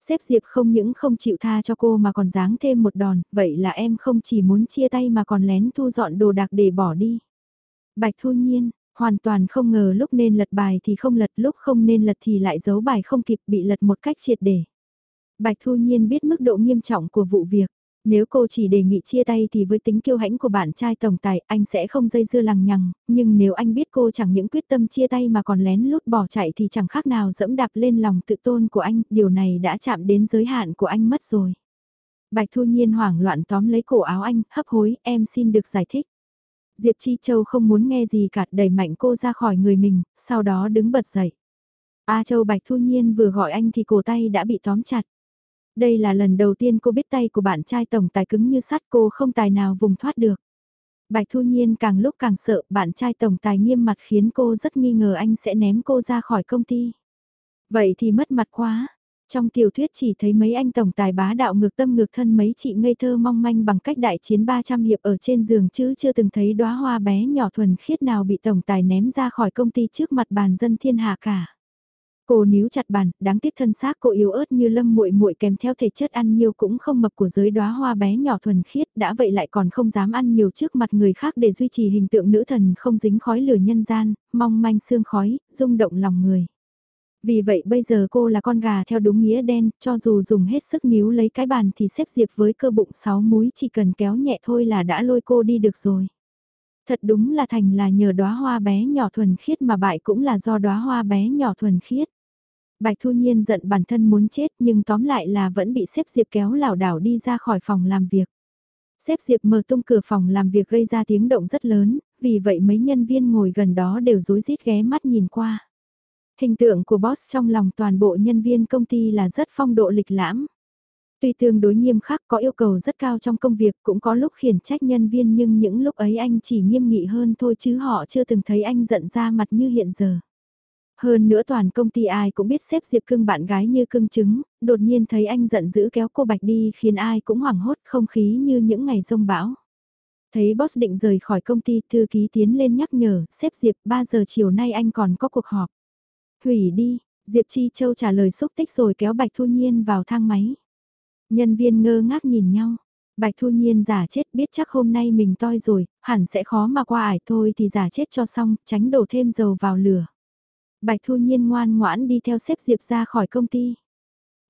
Xếp Diệp không những không chịu tha cho cô mà còn giáng thêm một đòn, vậy là em không chỉ muốn chia tay mà còn lén thu dọn đồ đạc để bỏ đi. Bạch Thu Nhiên, hoàn toàn không ngờ lúc nên lật bài thì không lật, lúc không nên lật thì lại giấu bài không kịp bị lật một cách triệt để. Bạch Thu Nhiên biết mức độ nghiêm trọng của vụ việc. Nếu cô chỉ đề nghị chia tay thì với tính kiêu hãnh của bạn trai tổng tài anh sẽ không dây dưa lằng nhằng, nhưng nếu anh biết cô chẳng những quyết tâm chia tay mà còn lén lút bỏ chạy thì chẳng khác nào dẫm đạp lên lòng tự tôn của anh, điều này đã chạm đến giới hạn của anh mất rồi. Bạch Thu Nhiên hoảng loạn tóm lấy cổ áo anh, hấp hối, em xin được giải thích. Diệp Chi Châu không muốn nghe gì cả, đẩy mạnh cô ra khỏi người mình, sau đó đứng bật dậy. A Châu Bạch Thu Nhiên vừa gọi anh thì cổ tay đã bị tóm chặt. Đây là lần đầu tiên cô biết tay của bạn trai tổng tài cứng như sắt, cô không tài nào vùng thoát được. Bạch Thu Nhiên càng lúc càng sợ, bạn trai tổng tài nghiêm mặt khiến cô rất nghi ngờ anh sẽ ném cô ra khỏi công ty. Vậy thì mất mặt quá. Trong tiểu thuyết chỉ thấy mấy anh tổng tài bá đạo ngược tâm ngược thân mấy chị ngây thơ mong manh bằng cách đại chiến 300 hiệp ở trên giường chứ chưa từng thấy đóa hoa bé nhỏ thuần khiết nào bị tổng tài ném ra khỏi công ty trước mặt bàn dân thiên hạ cả. Cô níu chặt bàn, đáng tiếc thân xác cô yếu ớt như lâm muội muội kèm theo thể chất ăn nhiều cũng không mập của giới đóa hoa bé nhỏ thuần khiết, đã vậy lại còn không dám ăn nhiều trước mặt người khác để duy trì hình tượng nữ thần không dính khói lửa nhân gian, mong manh xương khói, rung động lòng người. Vì vậy bây giờ cô là con gà theo đúng nghĩa đen, cho dù dùng hết sức níu lấy cái bàn thì xếp diệp với cơ bụng sáu múi chỉ cần kéo nhẹ thôi là đã lôi cô đi được rồi. Thật đúng là thành là nhờ đóa hoa bé nhỏ thuần khiết mà bại cũng là do đóa hoa bé nhỏ thuần khiết. Bạch Thu Nhiên giận bản thân muốn chết nhưng tóm lại là vẫn bị xếp Diệp kéo lảo đảo đi ra khỏi phòng làm việc. Xếp Diệp mở tung cửa phòng làm việc gây ra tiếng động rất lớn, vì vậy mấy nhân viên ngồi gần đó đều rối rít ghé mắt nhìn qua. Hình tượng của boss trong lòng toàn bộ nhân viên công ty là rất phong độ lịch lãm. Tuy tương đối nghiêm khắc có yêu cầu rất cao trong công việc cũng có lúc khiển trách nhân viên nhưng những lúc ấy anh chỉ nghiêm nghị hơn thôi chứ họ chưa từng thấy anh giận ra mặt như hiện giờ. Hơn nữa toàn công ty ai cũng biết xếp Diệp cưng bạn gái như cưng trứng, đột nhiên thấy anh giận dữ kéo cô Bạch đi khiến ai cũng hoảng hốt không khí như những ngày rông bão. Thấy boss định rời khỏi công ty, thư ký tiến lên nhắc nhở, xếp Diệp 3 giờ chiều nay anh còn có cuộc họp. Hủy đi, Diệp Chi Châu trả lời xúc tích rồi kéo Bạch Thu Nhiên vào thang máy. Nhân viên ngơ ngác nhìn nhau. Bạch Thu Nhiên giả chết biết chắc hôm nay mình toi rồi, hẳn sẽ khó mà qua ải thôi thì giả chết cho xong, tránh đổ thêm dầu vào lửa. Bạch Thu Nhiên ngoan ngoãn đi theo xếp Diệp ra khỏi công ty.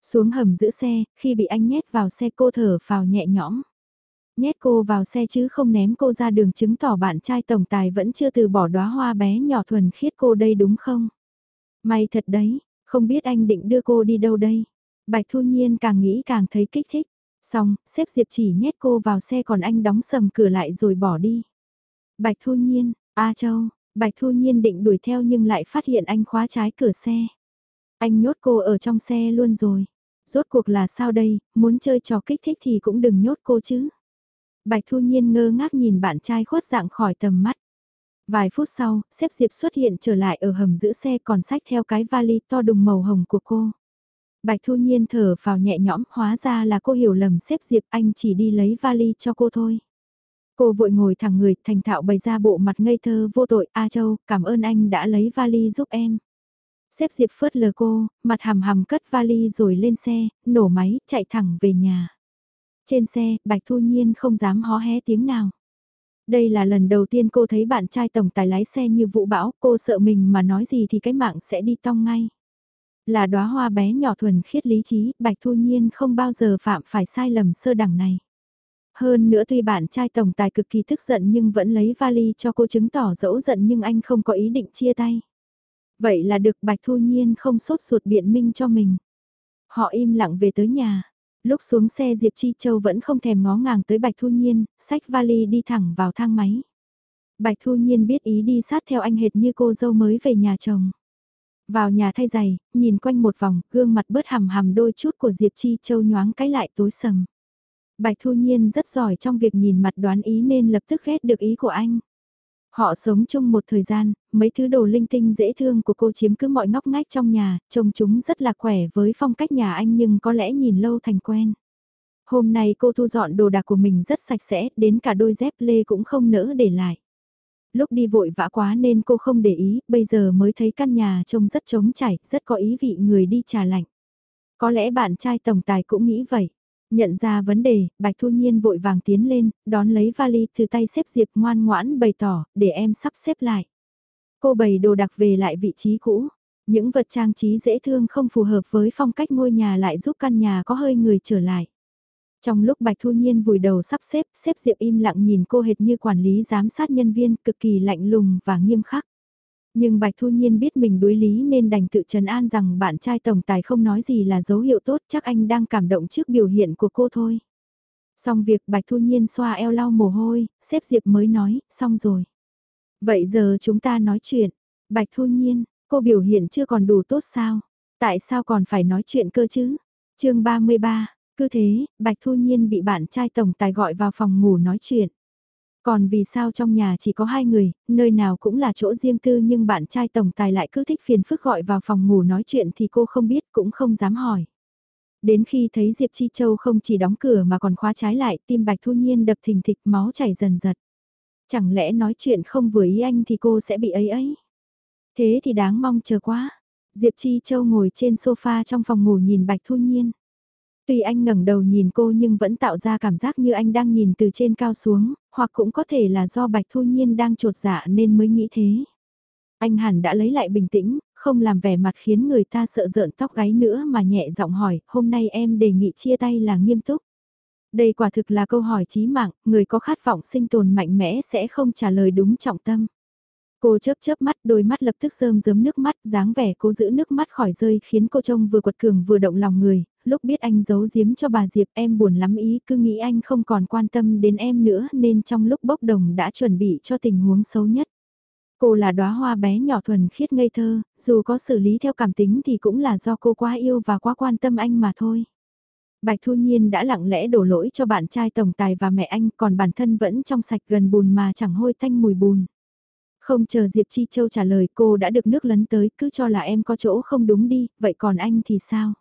Xuống hầm giữ xe, khi bị anh nhét vào xe cô thở vào nhẹ nhõm. Nhét cô vào xe chứ không ném cô ra đường chứng tỏ bạn trai tổng tài vẫn chưa từ bỏ đóa hoa bé nhỏ thuần khiết cô đây đúng không? May thật đấy, không biết anh định đưa cô đi đâu đây? Bạch Thu Nhiên càng nghĩ càng thấy kích thích. Xong, xếp Diệp chỉ nhét cô vào xe còn anh đóng sầm cửa lại rồi bỏ đi. Bạch Thu Nhiên, A Châu, Bạch Thu Nhiên định đuổi theo nhưng lại phát hiện anh khóa trái cửa xe. Anh nhốt cô ở trong xe luôn rồi. Rốt cuộc là sao đây, muốn chơi trò kích thích thì cũng đừng nhốt cô chứ. Bạch Thu Nhiên ngơ ngác nhìn bạn trai khuất dạng khỏi tầm mắt. Vài phút sau, xếp Diệp xuất hiện trở lại ở hầm giữ xe còn sách theo cái vali to đùng màu hồng của cô. Bạch Thu Nhiên thở vào nhẹ nhõm, hóa ra là cô hiểu lầm xếp Diệp anh chỉ đi lấy vali cho cô thôi. Cô vội ngồi thẳng người, thành thạo bày ra bộ mặt ngây thơ vô tội, A Châu, cảm ơn anh đã lấy vali giúp em. Xếp Diệp phớt lờ cô, mặt hầm hầm cất vali rồi lên xe, nổ máy, chạy thẳng về nhà. Trên xe, Bạch Thu Nhiên không dám hó hé tiếng nào. Đây là lần đầu tiên cô thấy bạn trai tổng tài lái xe như vũ bão, cô sợ mình mà nói gì thì cái mạng sẽ đi tong ngay. Là đóa hoa bé nhỏ thuần khiết lý trí, Bạch Thu Nhiên không bao giờ phạm phải sai lầm sơ đẳng này. Hơn nữa tuy bạn trai tổng tài cực kỳ tức giận nhưng vẫn lấy vali cho cô chứng tỏ dẫu giận nhưng anh không có ý định chia tay. Vậy là được Bạch Thu Nhiên không sốt ruột biện minh cho mình. Họ im lặng về tới nhà. Lúc xuống xe Diệp Chi Châu vẫn không thèm ngó ngàng tới Bạch Thu Nhiên, xách vali đi thẳng vào thang máy. Bạch Thu Nhiên biết ý đi sát theo anh hệt như cô dâu mới về nhà chồng. Vào nhà thay giày, nhìn quanh một vòng, gương mặt bớt hầm hầm đôi chút của Diệp Chi Châu nhoáng cái lại tối sầm. Bạch Thu Nhiên rất giỏi trong việc nhìn mặt đoán ý nên lập tức ghét được ý của anh. Họ sống chung một thời gian, mấy thứ đồ linh tinh dễ thương của cô chiếm cứ mọi ngóc ngách trong nhà, trông chúng rất là khỏe với phong cách nhà anh nhưng có lẽ nhìn lâu thành quen. Hôm nay cô thu dọn đồ đạc của mình rất sạch sẽ, đến cả đôi dép lê cũng không nỡ để lại. Lúc đi vội vã quá nên cô không để ý, bây giờ mới thấy căn nhà trông rất trống chảy, rất có ý vị người đi trà lạnh. Có lẽ bạn trai tổng tài cũng nghĩ vậy. Nhận ra vấn đề, Bạch Thu Nhiên vội vàng tiến lên, đón lấy vali từ tay xếp Diệp ngoan ngoãn bày tỏ, để em sắp xếp lại. Cô bày đồ đặc về lại vị trí cũ. Những vật trang trí dễ thương không phù hợp với phong cách ngôi nhà lại giúp căn nhà có hơi người trở lại. Trong lúc Bạch Thu Nhiên vùi đầu sắp xếp, xếp Diệp im lặng nhìn cô hệt như quản lý giám sát nhân viên cực kỳ lạnh lùng và nghiêm khắc. Nhưng Bạch Thu Nhiên biết mình đối lý nên đành tự trấn an rằng bạn trai tổng tài không nói gì là dấu hiệu tốt chắc anh đang cảm động trước biểu hiện của cô thôi. Xong việc Bạch Thu Nhiên xoa eo lau mồ hôi, xếp Diệp mới nói, xong rồi. Vậy giờ chúng ta nói chuyện. Bạch Thu Nhiên, cô biểu hiện chưa còn đủ tốt sao? Tại sao còn phải nói chuyện cơ chứ? chương 33, cứ thế, Bạch Thu Nhiên bị bạn trai tổng tài gọi vào phòng ngủ nói chuyện. Còn vì sao trong nhà chỉ có hai người, nơi nào cũng là chỗ riêng tư nhưng bạn trai tổng tài lại cứ thích phiền phức gọi vào phòng ngủ nói chuyện thì cô không biết cũng không dám hỏi. Đến khi thấy Diệp Chi Châu không chỉ đóng cửa mà còn khóa trái lại, tim Bạch Thu Nhiên đập thình thịch máu chảy dần dật. Chẳng lẽ nói chuyện không vừa ý anh thì cô sẽ bị ấy ấy? Thế thì đáng mong chờ quá. Diệp Chi Châu ngồi trên sofa trong phòng ngủ nhìn Bạch Thu Nhiên. Tuy anh ngẩng đầu nhìn cô nhưng vẫn tạo ra cảm giác như anh đang nhìn từ trên cao xuống, hoặc cũng có thể là do Bạch Thu Nhiên đang trột dạ nên mới nghĩ thế. Anh hẳn đã lấy lại bình tĩnh, không làm vẻ mặt khiến người ta sợ rợn tóc gáy nữa mà nhẹ giọng hỏi, hôm nay em đề nghị chia tay là nghiêm túc. Đây quả thực là câu hỏi chí mạng, người có khát vọng sinh tồn mạnh mẽ sẽ không trả lời đúng trọng tâm. Cô chớp chớp mắt đôi mắt lập tức rơm rớm nước mắt, dáng vẻ cô giữ nước mắt khỏi rơi khiến cô trông vừa quật cường vừa động lòng người, lúc biết anh giấu giếm cho bà Diệp em buồn lắm ý cứ nghĩ anh không còn quan tâm đến em nữa nên trong lúc bốc đồng đã chuẩn bị cho tình huống xấu nhất. Cô là đóa hoa bé nhỏ thuần khiết ngây thơ, dù có xử lý theo cảm tính thì cũng là do cô quá yêu và quá quan tâm anh mà thôi. Bạch Thu Nhiên đã lặng lẽ đổ lỗi cho bạn trai tổng tài và mẹ anh còn bản thân vẫn trong sạch gần bùn mà chẳng hôi thanh mùi bùn. Không chờ Diệp Chi Châu trả lời cô đã được nước lấn tới cứ cho là em có chỗ không đúng đi, vậy còn anh thì sao?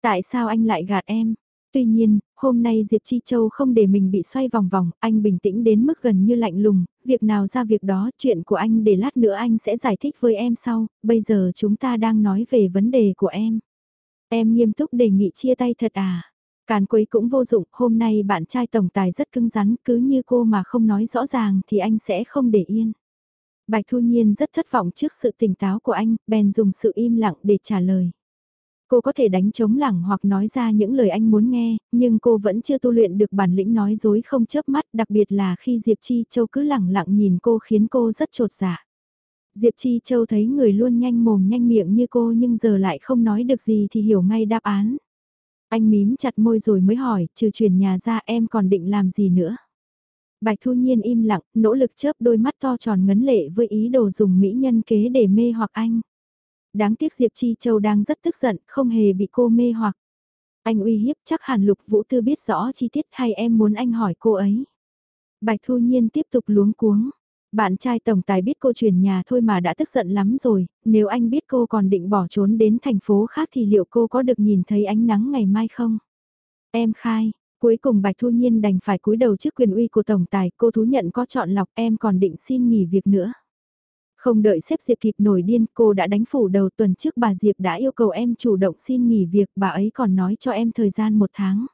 Tại sao anh lại gạt em? Tuy nhiên, hôm nay Diệp Chi Châu không để mình bị xoay vòng vòng, anh bình tĩnh đến mức gần như lạnh lùng, việc nào ra việc đó, chuyện của anh để lát nữa anh sẽ giải thích với em sau, bây giờ chúng ta đang nói về vấn đề của em. Em nghiêm túc đề nghị chia tay thật à? Càn quấy cũng vô dụng, hôm nay bạn trai tổng tài rất cứng rắn, cứ như cô mà không nói rõ ràng thì anh sẽ không để yên. Bạch Thu Nhiên rất thất vọng trước sự tỉnh táo của anh, bèn dùng sự im lặng để trả lời. Cô có thể đánh chống lẳng hoặc nói ra những lời anh muốn nghe, nhưng cô vẫn chưa tu luyện được bản lĩnh nói dối không chớp mắt, đặc biệt là khi Diệp Chi Châu cứ lẳng lặng nhìn cô khiến cô rất trột dạ. Diệp Chi Châu thấy người luôn nhanh mồm nhanh miệng như cô nhưng giờ lại không nói được gì thì hiểu ngay đáp án. Anh mím chặt môi rồi mới hỏi, trừ chuyển nhà ra em còn định làm gì nữa? Bạch Thu Nhiên im lặng, nỗ lực chớp đôi mắt to tròn ngấn lệ với ý đồ dùng mỹ nhân kế để mê hoặc anh. Đáng tiếc Diệp Chi Châu đang rất tức giận, không hề bị cô mê hoặc. Anh uy hiếp chắc hẳn Lục Vũ Tư biết rõ chi tiết hay em muốn anh hỏi cô ấy. Bạch Thu Nhiên tiếp tục luống cuống. Bạn trai tổng tài biết cô chuyển nhà thôi mà đã tức giận lắm rồi, nếu anh biết cô còn định bỏ trốn đến thành phố khác thì liệu cô có được nhìn thấy ánh nắng ngày mai không? Em khai, cuối cùng Bạch Thu Nhiên đành phải cúi đầu trước quyền uy của tổng tài, cô thú nhận có chọn lọc em còn định xin nghỉ việc nữa. Không đợi xếp Diệp kịp nổi điên, cô đã đánh phủ đầu tuần trước bà Diệp đã yêu cầu em chủ động xin nghỉ việc, bà ấy còn nói cho em thời gian một tháng.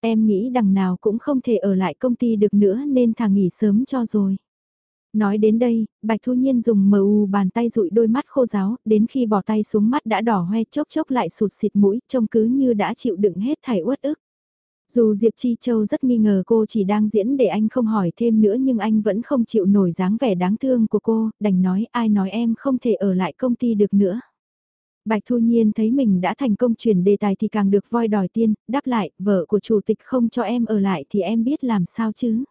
Em nghĩ đằng nào cũng không thể ở lại công ty được nữa nên thà nghỉ sớm cho rồi. Nói đến đây, Bạch Thu Nhiên dùng mờ u bàn tay dụi đôi mắt khô giáo, đến khi bỏ tay xuống mắt đã đỏ hoe chốc chốc lại sụt xịt mũi, trông cứ như đã chịu đựng hết thảy uất ức. Dù Diệp Chi Châu rất nghi ngờ cô chỉ đang diễn để anh không hỏi thêm nữa nhưng anh vẫn không chịu nổi dáng vẻ đáng thương của cô, đành nói ai nói em không thể ở lại công ty được nữa. Bạch Thu Nhiên thấy mình đã thành công chuyển đề tài thì càng được voi đòi tiên, đáp lại, vợ của chủ tịch không cho em ở lại thì em biết làm sao chứ.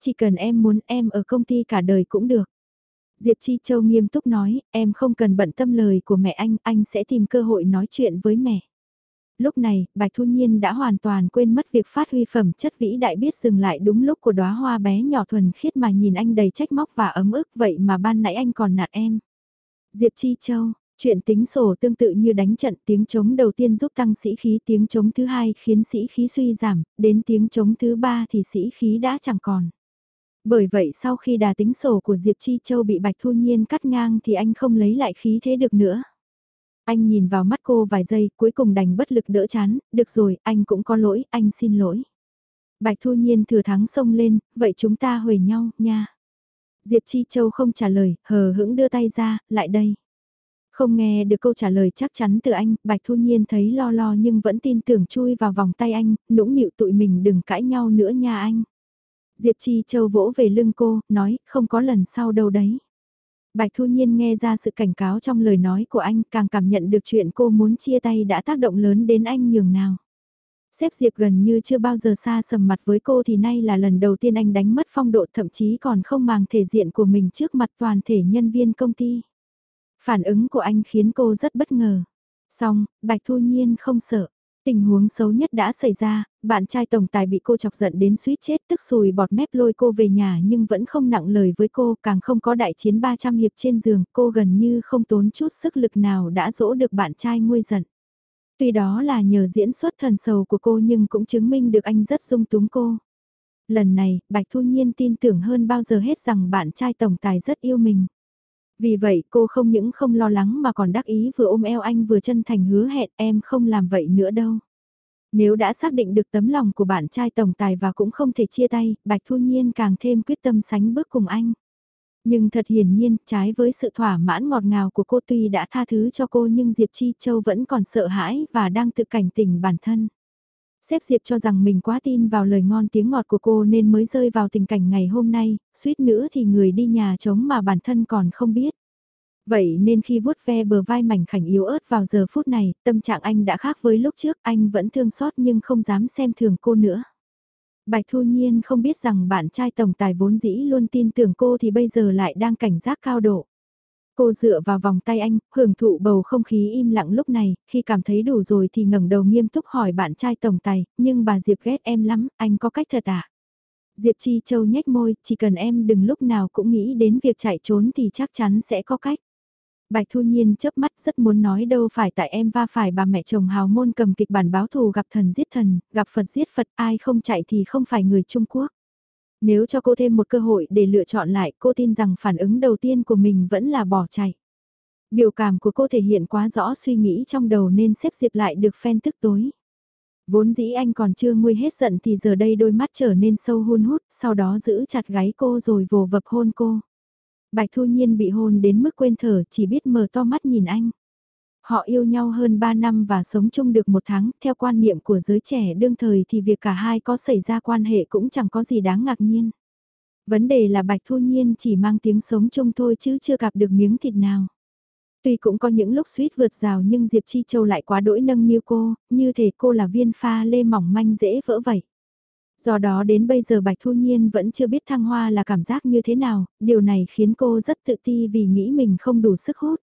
Chỉ cần em muốn em ở công ty cả đời cũng được. Diệp Chi Châu nghiêm túc nói, em không cần bận tâm lời của mẹ anh, anh sẽ tìm cơ hội nói chuyện với mẹ. Lúc này, Bạch Thu Nhiên đã hoàn toàn quên mất việc phát huy phẩm chất vĩ đại biết dừng lại đúng lúc của đóa hoa bé nhỏ thuần khiết mà nhìn anh đầy trách móc và ấm ức vậy mà ban nãy anh còn nạt em. Diệp Chi Châu, chuyện tính sổ tương tự như đánh trận tiếng trống đầu tiên giúp tăng sĩ khí tiếng trống thứ hai khiến sĩ khí suy giảm, đến tiếng trống thứ ba thì sĩ khí đã chẳng còn. Bởi vậy sau khi đà tính sổ của Diệp Chi Châu bị Bạch Thu Nhiên cắt ngang thì anh không lấy lại khí thế được nữa. Anh nhìn vào mắt cô vài giây, cuối cùng đành bất lực đỡ chán, được rồi, anh cũng có lỗi, anh xin lỗi. Bạch Thu Nhiên thừa thắng xông lên, vậy chúng ta huề nhau, nha. Diệp Chi Châu không trả lời, hờ hững đưa tay ra, lại đây. Không nghe được câu trả lời chắc chắn từ anh, Bạch Thu Nhiên thấy lo lo nhưng vẫn tin tưởng chui vào vòng tay anh, nũng nịu tụi mình đừng cãi nhau nữa nha anh. Diệp Chi Châu vỗ về lưng cô, nói, không có lần sau đâu đấy. Bạch Thu Nhiên nghe ra sự cảnh cáo trong lời nói của anh càng cảm nhận được chuyện cô muốn chia tay đã tác động lớn đến anh nhường nào. Xếp Diệp gần như chưa bao giờ xa sầm mặt với cô thì nay là lần đầu tiên anh đánh mất phong độ thậm chí còn không màng thể diện của mình trước mặt toàn thể nhân viên công ty. Phản ứng của anh khiến cô rất bất ngờ. Xong, Bạch Thu Nhiên không sợ. Tình huống xấu nhất đã xảy ra, bạn trai tổng tài bị cô chọc giận đến suýt chết tức sùi bọt mép lôi cô về nhà nhưng vẫn không nặng lời với cô càng không có đại chiến 300 hiệp trên giường cô gần như không tốn chút sức lực nào đã dỗ được bạn trai nguôi giận. Tuy đó là nhờ diễn xuất thần sầu của cô nhưng cũng chứng minh được anh rất dung túng cô. Lần này, Bạch Thu Nhiên tin tưởng hơn bao giờ hết rằng bạn trai tổng tài rất yêu mình. Vì vậy cô không những không lo lắng mà còn đắc ý vừa ôm eo anh vừa chân thành hứa hẹn em không làm vậy nữa đâu. Nếu đã xác định được tấm lòng của bạn trai tổng tài và cũng không thể chia tay, Bạch Thu Nhiên càng thêm quyết tâm sánh bước cùng anh. Nhưng thật hiển nhiên, trái với sự thỏa mãn ngọt ngào của cô tuy đã tha thứ cho cô nhưng Diệp Chi Châu vẫn còn sợ hãi và đang tự cảnh tỉnh bản thân. Xếp Diệp cho rằng mình quá tin vào lời ngon tiếng ngọt của cô nên mới rơi vào tình cảnh ngày hôm nay, suýt nữa thì người đi nhà trống mà bản thân còn không biết. Vậy nên khi vuốt ve bờ vai mảnh khảnh yếu ớt vào giờ phút này, tâm trạng anh đã khác với lúc trước, anh vẫn thương xót nhưng không dám xem thường cô nữa. Bạch Thu Nhiên không biết rằng bạn trai tổng tài vốn dĩ luôn tin tưởng cô thì bây giờ lại đang cảnh giác cao độ. Cô dựa vào vòng tay anh, hưởng thụ bầu không khí im lặng lúc này, khi cảm thấy đủ rồi thì ngẩng đầu nghiêm túc hỏi bạn trai tổng tài, nhưng bà Diệp ghét em lắm, anh có cách thật à? Diệp Chi Châu nhếch môi, chỉ cần em đừng lúc nào cũng nghĩ đến việc chạy trốn thì chắc chắn sẽ có cách. Bạch Thu Nhiên chớp mắt rất muốn nói đâu phải tại em va phải bà mẹ chồng hào môn cầm kịch bản báo thù gặp thần giết thần, gặp Phật giết Phật, ai không chạy thì không phải người Trung Quốc. Nếu cho cô thêm một cơ hội để lựa chọn lại, cô tin rằng phản ứng đầu tiên của mình vẫn là bỏ chạy. Biểu cảm của cô thể hiện quá rõ suy nghĩ trong đầu nên xếp diệp lại được phen tức tối. Vốn dĩ anh còn chưa nguôi hết giận thì giờ đây đôi mắt trở nên sâu hun hút, sau đó giữ chặt gáy cô rồi vồ vập hôn cô. Bạch Thu Nhiên bị hôn đến mức quên thở chỉ biết mở to mắt nhìn anh. Họ yêu nhau hơn 3 năm và sống chung được một tháng, theo quan niệm của giới trẻ đương thời thì việc cả hai có xảy ra quan hệ cũng chẳng có gì đáng ngạc nhiên. Vấn đề là Bạch Thu Nhiên chỉ mang tiếng sống chung thôi chứ chưa gặp được miếng thịt nào. Tuy cũng có những lúc suýt vượt rào nhưng Diệp Chi Châu lại quá đỗi nâng niu cô, như thể cô là viên pha lê mỏng manh dễ vỡ vậy. Do đó đến bây giờ Bạch Thu Nhiên vẫn chưa biết thăng hoa là cảm giác như thế nào, điều này khiến cô rất tự ti vì nghĩ mình không đủ sức hút.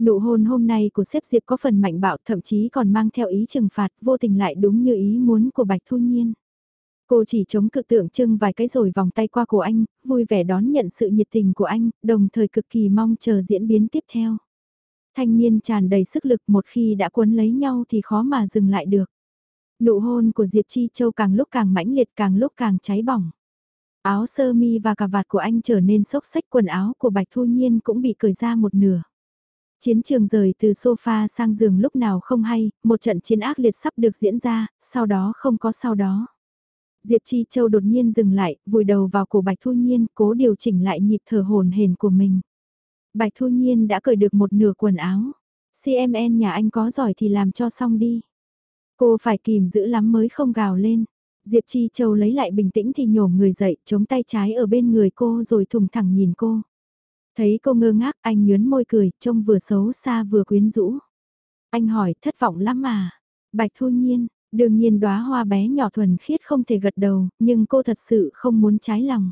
Nụ hôn hôm nay của xếp Diệp có phần mạnh bạo thậm chí còn mang theo ý trừng phạt vô tình lại đúng như ý muốn của Bạch Thu Nhiên. Cô chỉ chống cự tượng trưng vài cái rồi vòng tay qua của anh, vui vẻ đón nhận sự nhiệt tình của anh, đồng thời cực kỳ mong chờ diễn biến tiếp theo. Thanh niên tràn đầy sức lực một khi đã cuốn lấy nhau thì khó mà dừng lại được. Nụ hôn của Diệp Chi Châu càng lúc càng mãnh liệt càng lúc càng cháy bỏng. Áo sơ mi và cà vạt của anh trở nên xốc xách quần áo của Bạch Thu Nhiên cũng bị cởi ra một nửa. Chiến trường rời từ sofa sang giường lúc nào không hay, một trận chiến ác liệt sắp được diễn ra, sau đó không có sau đó. Diệp Chi Châu đột nhiên dừng lại, vùi đầu vào cổ Bạch Thu Nhiên, cố điều chỉnh lại nhịp thở hồn hển của mình. Bạch Thu Nhiên đã cởi được một nửa quần áo. CMN nhà anh có giỏi thì làm cho xong đi. Cô phải kìm giữ lắm mới không gào lên. Diệp Chi Châu lấy lại bình tĩnh thì nhổm người dậy, chống tay trái ở bên người cô rồi thùng thẳng nhìn cô. Thấy cô ngơ ngác anh nhớn môi cười, trông vừa xấu xa vừa quyến rũ. Anh hỏi thất vọng lắm mà. Bạch Thu Nhiên, đương nhiên đóa hoa bé nhỏ thuần khiết không thể gật đầu, nhưng cô thật sự không muốn trái lòng.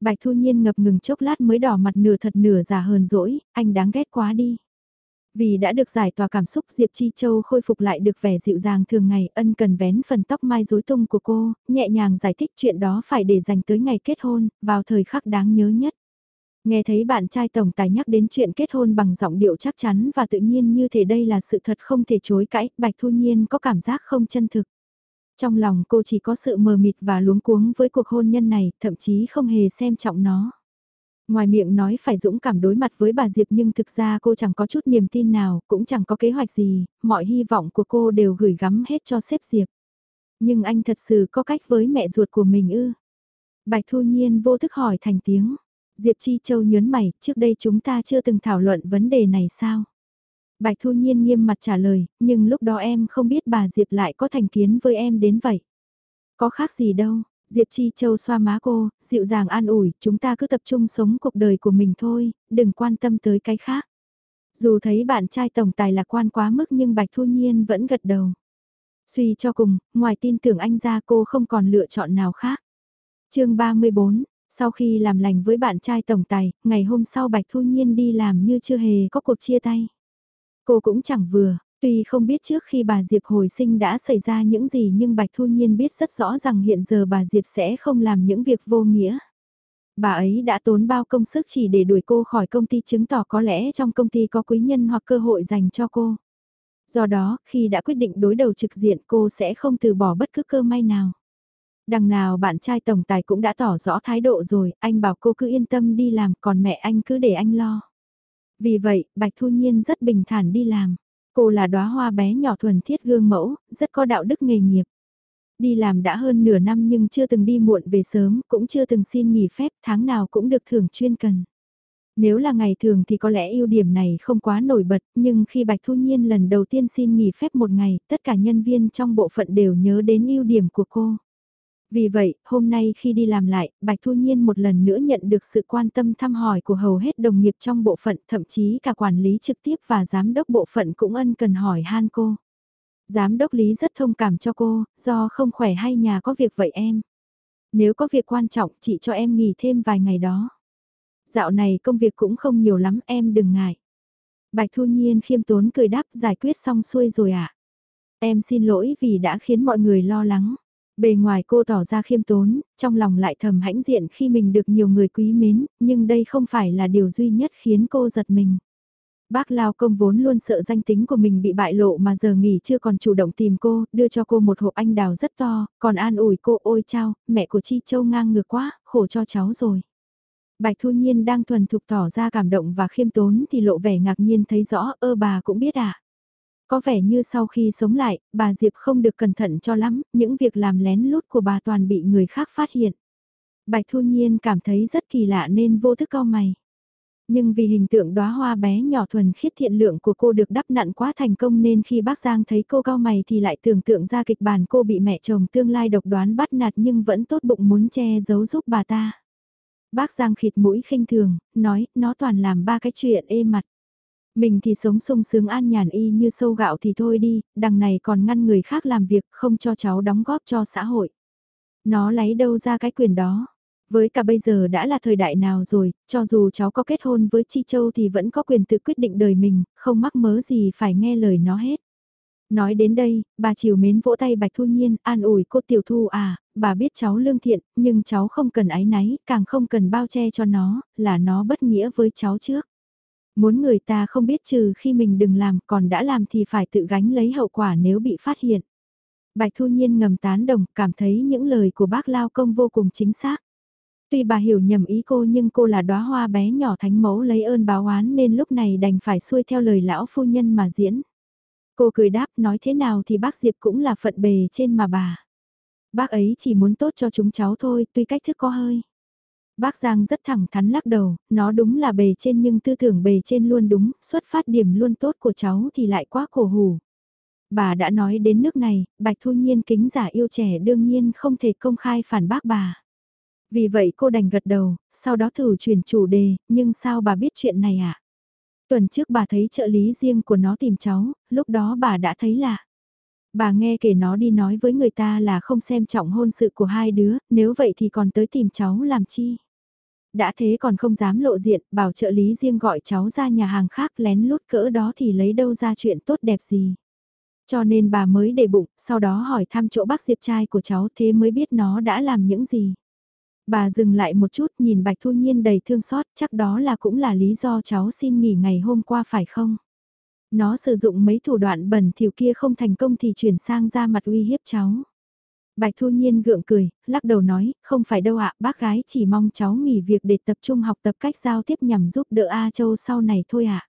Bạch Thu Nhiên ngập ngừng chốc lát mới đỏ mặt nửa thật nửa giả hờn dỗi, anh đáng ghét quá đi. Vì đã được giải tỏa cảm xúc Diệp Chi Châu khôi phục lại được vẻ dịu dàng thường ngày ân cần vén phần tóc mai rối tung của cô, nhẹ nhàng giải thích chuyện đó phải để dành tới ngày kết hôn, vào thời khắc đáng nhớ nhất. Nghe thấy bạn trai tổng tài nhắc đến chuyện kết hôn bằng giọng điệu chắc chắn và tự nhiên như thể đây là sự thật không thể chối cãi, Bạch Thu Nhiên có cảm giác không chân thực. Trong lòng cô chỉ có sự mờ mịt và luống cuống với cuộc hôn nhân này, thậm chí không hề xem trọng nó. Ngoài miệng nói phải dũng cảm đối mặt với bà Diệp nhưng thực ra cô chẳng có chút niềm tin nào, cũng chẳng có kế hoạch gì, mọi hy vọng của cô đều gửi gắm hết cho sếp Diệp. Nhưng anh thật sự có cách với mẹ ruột của mình ư? Bạch Thu Nhiên vô thức hỏi thành tiếng. Diệp Chi Châu nhớn mày, trước đây chúng ta chưa từng thảo luận vấn đề này sao? Bạch Thu Nhiên nghiêm mặt trả lời, nhưng lúc đó em không biết bà Diệp lại có thành kiến với em đến vậy. Có khác gì đâu, Diệp Chi Châu xoa má cô, dịu dàng an ủi, chúng ta cứ tập trung sống cuộc đời của mình thôi, đừng quan tâm tới cái khác. Dù thấy bạn trai tổng tài lạc quan quá mức nhưng Bạch Thu Nhiên vẫn gật đầu. Suy cho cùng, ngoài tin tưởng anh ra cô không còn lựa chọn nào khác. chương 34, sau khi làm lành với bạn trai tổng tài, ngày hôm sau Bạch Thu Nhiên đi làm như chưa hề có cuộc chia tay. Cô cũng chẳng vừa, tuy không biết trước khi bà Diệp hồi sinh đã xảy ra những gì nhưng Bạch Thu Nhiên biết rất rõ rằng hiện giờ bà Diệp sẽ không làm những việc vô nghĩa. Bà ấy đã tốn bao công sức chỉ để đuổi cô khỏi công ty chứng tỏ có lẽ trong công ty có quý nhân hoặc cơ hội dành cho cô. Do đó, khi đã quyết định đối đầu trực diện cô sẽ không từ bỏ bất cứ cơ may nào. Đằng nào bạn trai tổng tài cũng đã tỏ rõ thái độ rồi, anh bảo cô cứ yên tâm đi làm, còn mẹ anh cứ để anh lo. Vì vậy, Bạch Thu Nhiên rất bình thản đi làm. Cô là đóa hoa bé nhỏ thuần thiết gương mẫu, rất có đạo đức nghề nghiệp. Đi làm đã hơn nửa năm nhưng chưa từng đi muộn về sớm, cũng chưa từng xin nghỉ phép, tháng nào cũng được thưởng chuyên cần. Nếu là ngày thường thì có lẽ ưu điểm này không quá nổi bật, nhưng khi Bạch Thu Nhiên lần đầu tiên xin nghỉ phép một ngày, tất cả nhân viên trong bộ phận đều nhớ đến ưu điểm của cô. Vì vậy, hôm nay khi đi làm lại, Bạch Thu Nhiên một lần nữa nhận được sự quan tâm thăm hỏi của hầu hết đồng nghiệp trong bộ phận, thậm chí cả quản lý trực tiếp và giám đốc bộ phận cũng ân cần hỏi han cô. Giám đốc Lý rất thông cảm cho cô, do không khỏe hay nhà có việc vậy em. Nếu có việc quan trọng chị cho em nghỉ thêm vài ngày đó. Dạo này công việc cũng không nhiều lắm em đừng ngại. Bạch Thu Nhiên khiêm tốn cười đáp giải quyết xong xuôi rồi ạ. À? Em xin lỗi vì đã khiến mọi người lo lắng. Bề ngoài cô tỏ ra khiêm tốn, trong lòng lại thầm hãnh diện khi mình được nhiều người quý mến, nhưng đây không phải là điều duy nhất khiến cô giật mình. Bác Lao Công vốn luôn sợ danh tính của mình bị bại lộ mà giờ nghỉ chưa còn chủ động tìm cô, đưa cho cô một hộp anh đào rất to, còn an ủi cô ôi chao, mẹ của Chi Châu ngang ngược quá, khổ cho cháu rồi. Bạch Thu Nhiên đang thuần thục tỏ ra cảm động và khiêm tốn thì lộ vẻ ngạc nhiên thấy rõ ơ bà cũng biết à. Có vẻ như sau khi sống lại, bà Diệp không được cẩn thận cho lắm, những việc làm lén lút của bà toàn bị người khác phát hiện. Bạch Thu Nhiên cảm thấy rất kỳ lạ nên vô thức cau mày. Nhưng vì hình tượng đóa hoa bé nhỏ thuần khiết thiện lượng của cô được đắp nặn quá thành công nên khi bác Giang thấy cô cao mày thì lại tưởng tượng ra kịch bản cô bị mẹ chồng tương lai độc đoán bắt nạt nhưng vẫn tốt bụng muốn che giấu giúp bà ta. Bác Giang khịt mũi khinh thường, nói, nó toàn làm ba cái chuyện ê mặt. Mình thì sống sung sướng an nhàn y như sâu gạo thì thôi đi, đằng này còn ngăn người khác làm việc không cho cháu đóng góp cho xã hội. Nó lấy đâu ra cái quyền đó. Với cả bây giờ đã là thời đại nào rồi, cho dù cháu có kết hôn với Chi Châu thì vẫn có quyền tự quyết định đời mình, không mắc mớ gì phải nghe lời nó hết. Nói đến đây, bà chiều mến vỗ tay Bạch Thu Nhiên, an ủi cô Tiểu Thu à, bà biết cháu lương thiện, nhưng cháu không cần ái náy, càng không cần bao che cho nó, là nó bất nghĩa với cháu trước. Muốn người ta không biết trừ khi mình đừng làm, còn đã làm thì phải tự gánh lấy hậu quả nếu bị phát hiện. Bạch Thu Nhiên ngầm tán đồng, cảm thấy những lời của bác Lao Công vô cùng chính xác. Tuy bà hiểu nhầm ý cô nhưng cô là đóa hoa bé nhỏ thánh mẫu lấy ơn báo oán nên lúc này đành phải xuôi theo lời lão phu nhân mà diễn. Cô cười đáp nói thế nào thì bác Diệp cũng là phận bề trên mà bà. Bác ấy chỉ muốn tốt cho chúng cháu thôi, tuy cách thức có hơi. Bác Giang rất thẳng thắn lắc đầu, nó đúng là bề trên nhưng tư tưởng bề trên luôn đúng, xuất phát điểm luôn tốt của cháu thì lại quá khổ hủ. Bà đã nói đến nước này, Bạch Thu Nhiên kính giả yêu trẻ đương nhiên không thể công khai phản bác bà. Vì vậy cô đành gật đầu, sau đó thử chuyển chủ đề, nhưng sao bà biết chuyện này ạ? À? Tuần trước bà thấy trợ lý riêng của nó tìm cháu, lúc đó bà đã thấy lạ. Bà nghe kể nó đi nói với người ta là không xem trọng hôn sự của hai đứa, nếu vậy thì còn tới tìm cháu làm chi? Đã thế còn không dám lộ diện, bảo trợ lý riêng gọi cháu ra nhà hàng khác lén lút cỡ đó thì lấy đâu ra chuyện tốt đẹp gì. Cho nên bà mới để bụng, sau đó hỏi thăm chỗ bác Diệp trai của cháu thế mới biết nó đã làm những gì. Bà dừng lại một chút nhìn Bạch Thu Nhiên đầy thương xót, chắc đó là cũng là lý do cháu xin nghỉ ngày hôm qua phải không? Nó sử dụng mấy thủ đoạn bẩn thỉu kia không thành công thì chuyển sang ra mặt uy hiếp cháu. Bạch Thu Nhiên gượng cười, lắc đầu nói, không phải đâu ạ, bác gái chỉ mong cháu nghỉ việc để tập trung học tập cách giao tiếp nhằm giúp đỡ A Châu sau này thôi ạ.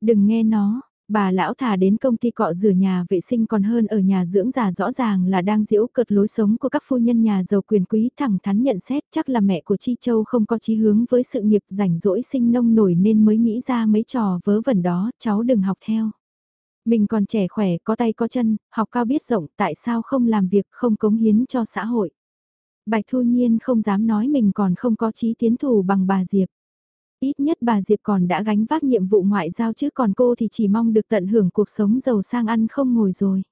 Đừng nghe nó, Bà lão thả đến công ty cọ rửa nhà vệ sinh còn hơn ở nhà dưỡng già rõ ràng là đang diễu cợt lối sống của các phu nhân nhà giàu quyền quý thẳng thắn nhận xét chắc là mẹ của Chi Châu không có chí hướng với sự nghiệp rảnh rỗi sinh nông nổi nên mới nghĩ ra mấy trò vớ vẩn đó, cháu đừng học theo. Mình còn trẻ khỏe, có tay có chân, học cao biết rộng, tại sao không làm việc không cống hiến cho xã hội. Bạch Thu Nhiên không dám nói mình còn không có chí tiến thủ bằng bà Diệp. Ít nhất bà Diệp còn đã gánh vác nhiệm vụ ngoại giao chứ còn cô thì chỉ mong được tận hưởng cuộc sống giàu sang ăn không ngồi rồi.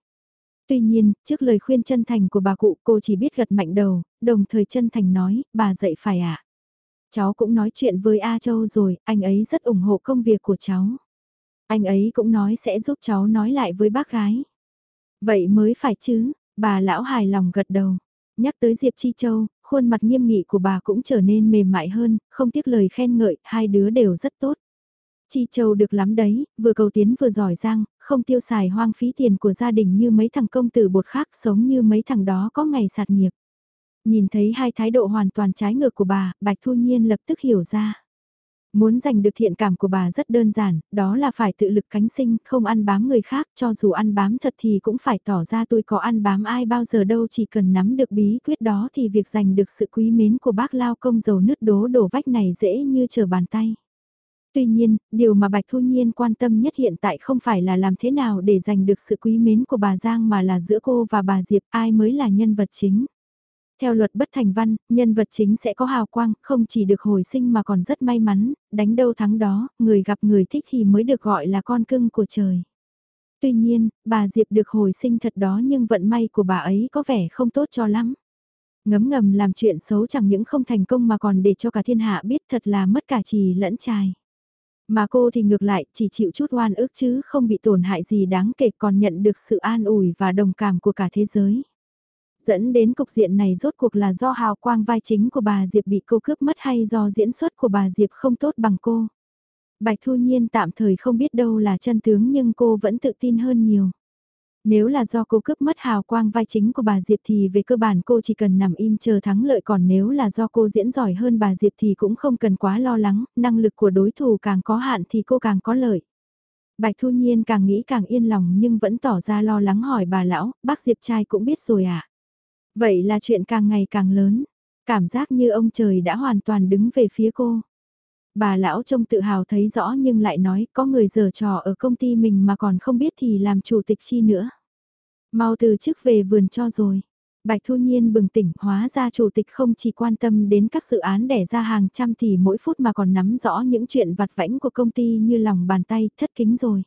Tuy nhiên, trước lời khuyên chân thành của bà cụ cô chỉ biết gật mạnh đầu, đồng thời chân thành nói, bà dậy phải ạ. À? Cháu cũng nói chuyện với A Châu rồi, anh ấy rất ủng hộ công việc của cháu. Anh ấy cũng nói sẽ giúp cháu nói lại với bác gái. Vậy mới phải chứ, bà lão hài lòng gật đầu. Nhắc tới Diệp Chi Châu, khuôn mặt nghiêm nghị của bà cũng trở nên mềm mại hơn, không tiếc lời khen ngợi, hai đứa đều rất tốt. Chi Châu được lắm đấy, vừa cầu tiến vừa giỏi giang, không tiêu xài hoang phí tiền của gia đình như mấy thằng công tử bột khác sống như mấy thằng đó có ngày sạt nghiệp. Nhìn thấy hai thái độ hoàn toàn trái ngược của bà, Bạch Thu Nhiên lập tức hiểu ra. Muốn giành được thiện cảm của bà rất đơn giản, đó là phải tự lực cánh sinh, không ăn bám người khác, cho dù ăn bám thật thì cũng phải tỏ ra tôi có ăn bám ai bao giờ đâu chỉ cần nắm được bí quyết đó thì việc giành được sự quý mến của bác lao công dầu nứt đố đổ vách này dễ như trở bàn tay. Tuy nhiên, điều mà Bạch Thu Nhiên quan tâm nhất hiện tại không phải là làm thế nào để giành được sự quý mến của bà Giang mà là giữa cô và bà Diệp ai mới là nhân vật chính. Theo luật bất thành văn, nhân vật chính sẽ có hào quang, không chỉ được hồi sinh mà còn rất may mắn, đánh đâu thắng đó, người gặp người thích thì mới được gọi là con cưng của trời. Tuy nhiên, bà Diệp được hồi sinh thật đó nhưng vận may của bà ấy có vẻ không tốt cho lắm. Ngấm ngầm làm chuyện xấu chẳng những không thành công mà còn để cho cả thiên hạ biết thật là mất cả trì lẫn trai. Mà cô thì ngược lại chỉ chịu chút oan ức chứ không bị tổn hại gì đáng kể còn nhận được sự an ủi và đồng cảm của cả thế giới. Dẫn đến cục diện này rốt cuộc là do hào quang vai chính của bà Diệp bị cô cướp mất hay do diễn xuất của bà Diệp không tốt bằng cô. Bạch Thu Nhiên tạm thời không biết đâu là chân tướng nhưng cô vẫn tự tin hơn nhiều. Nếu là do cô cướp mất hào quang vai chính của bà Diệp thì về cơ bản cô chỉ cần nằm im chờ thắng lợi còn nếu là do cô diễn giỏi hơn bà Diệp thì cũng không cần quá lo lắng, năng lực của đối thủ càng có hạn thì cô càng có lợi. Bạch Thu Nhiên càng nghĩ càng yên lòng nhưng vẫn tỏ ra lo lắng hỏi bà lão, bác Diệp trai cũng biết rồi à. Vậy là chuyện càng ngày càng lớn, cảm giác như ông trời đã hoàn toàn đứng về phía cô. Bà lão trông tự hào thấy rõ nhưng lại nói có người giở trò ở công ty mình mà còn không biết thì làm chủ tịch chi nữa. Mau từ chức về vườn cho rồi. Bạch Thu Nhiên bừng tỉnh hóa ra chủ tịch không chỉ quan tâm đến các dự án đẻ ra hàng trăm tỷ mỗi phút mà còn nắm rõ những chuyện vặt vãnh của công ty như lòng bàn tay thất kính rồi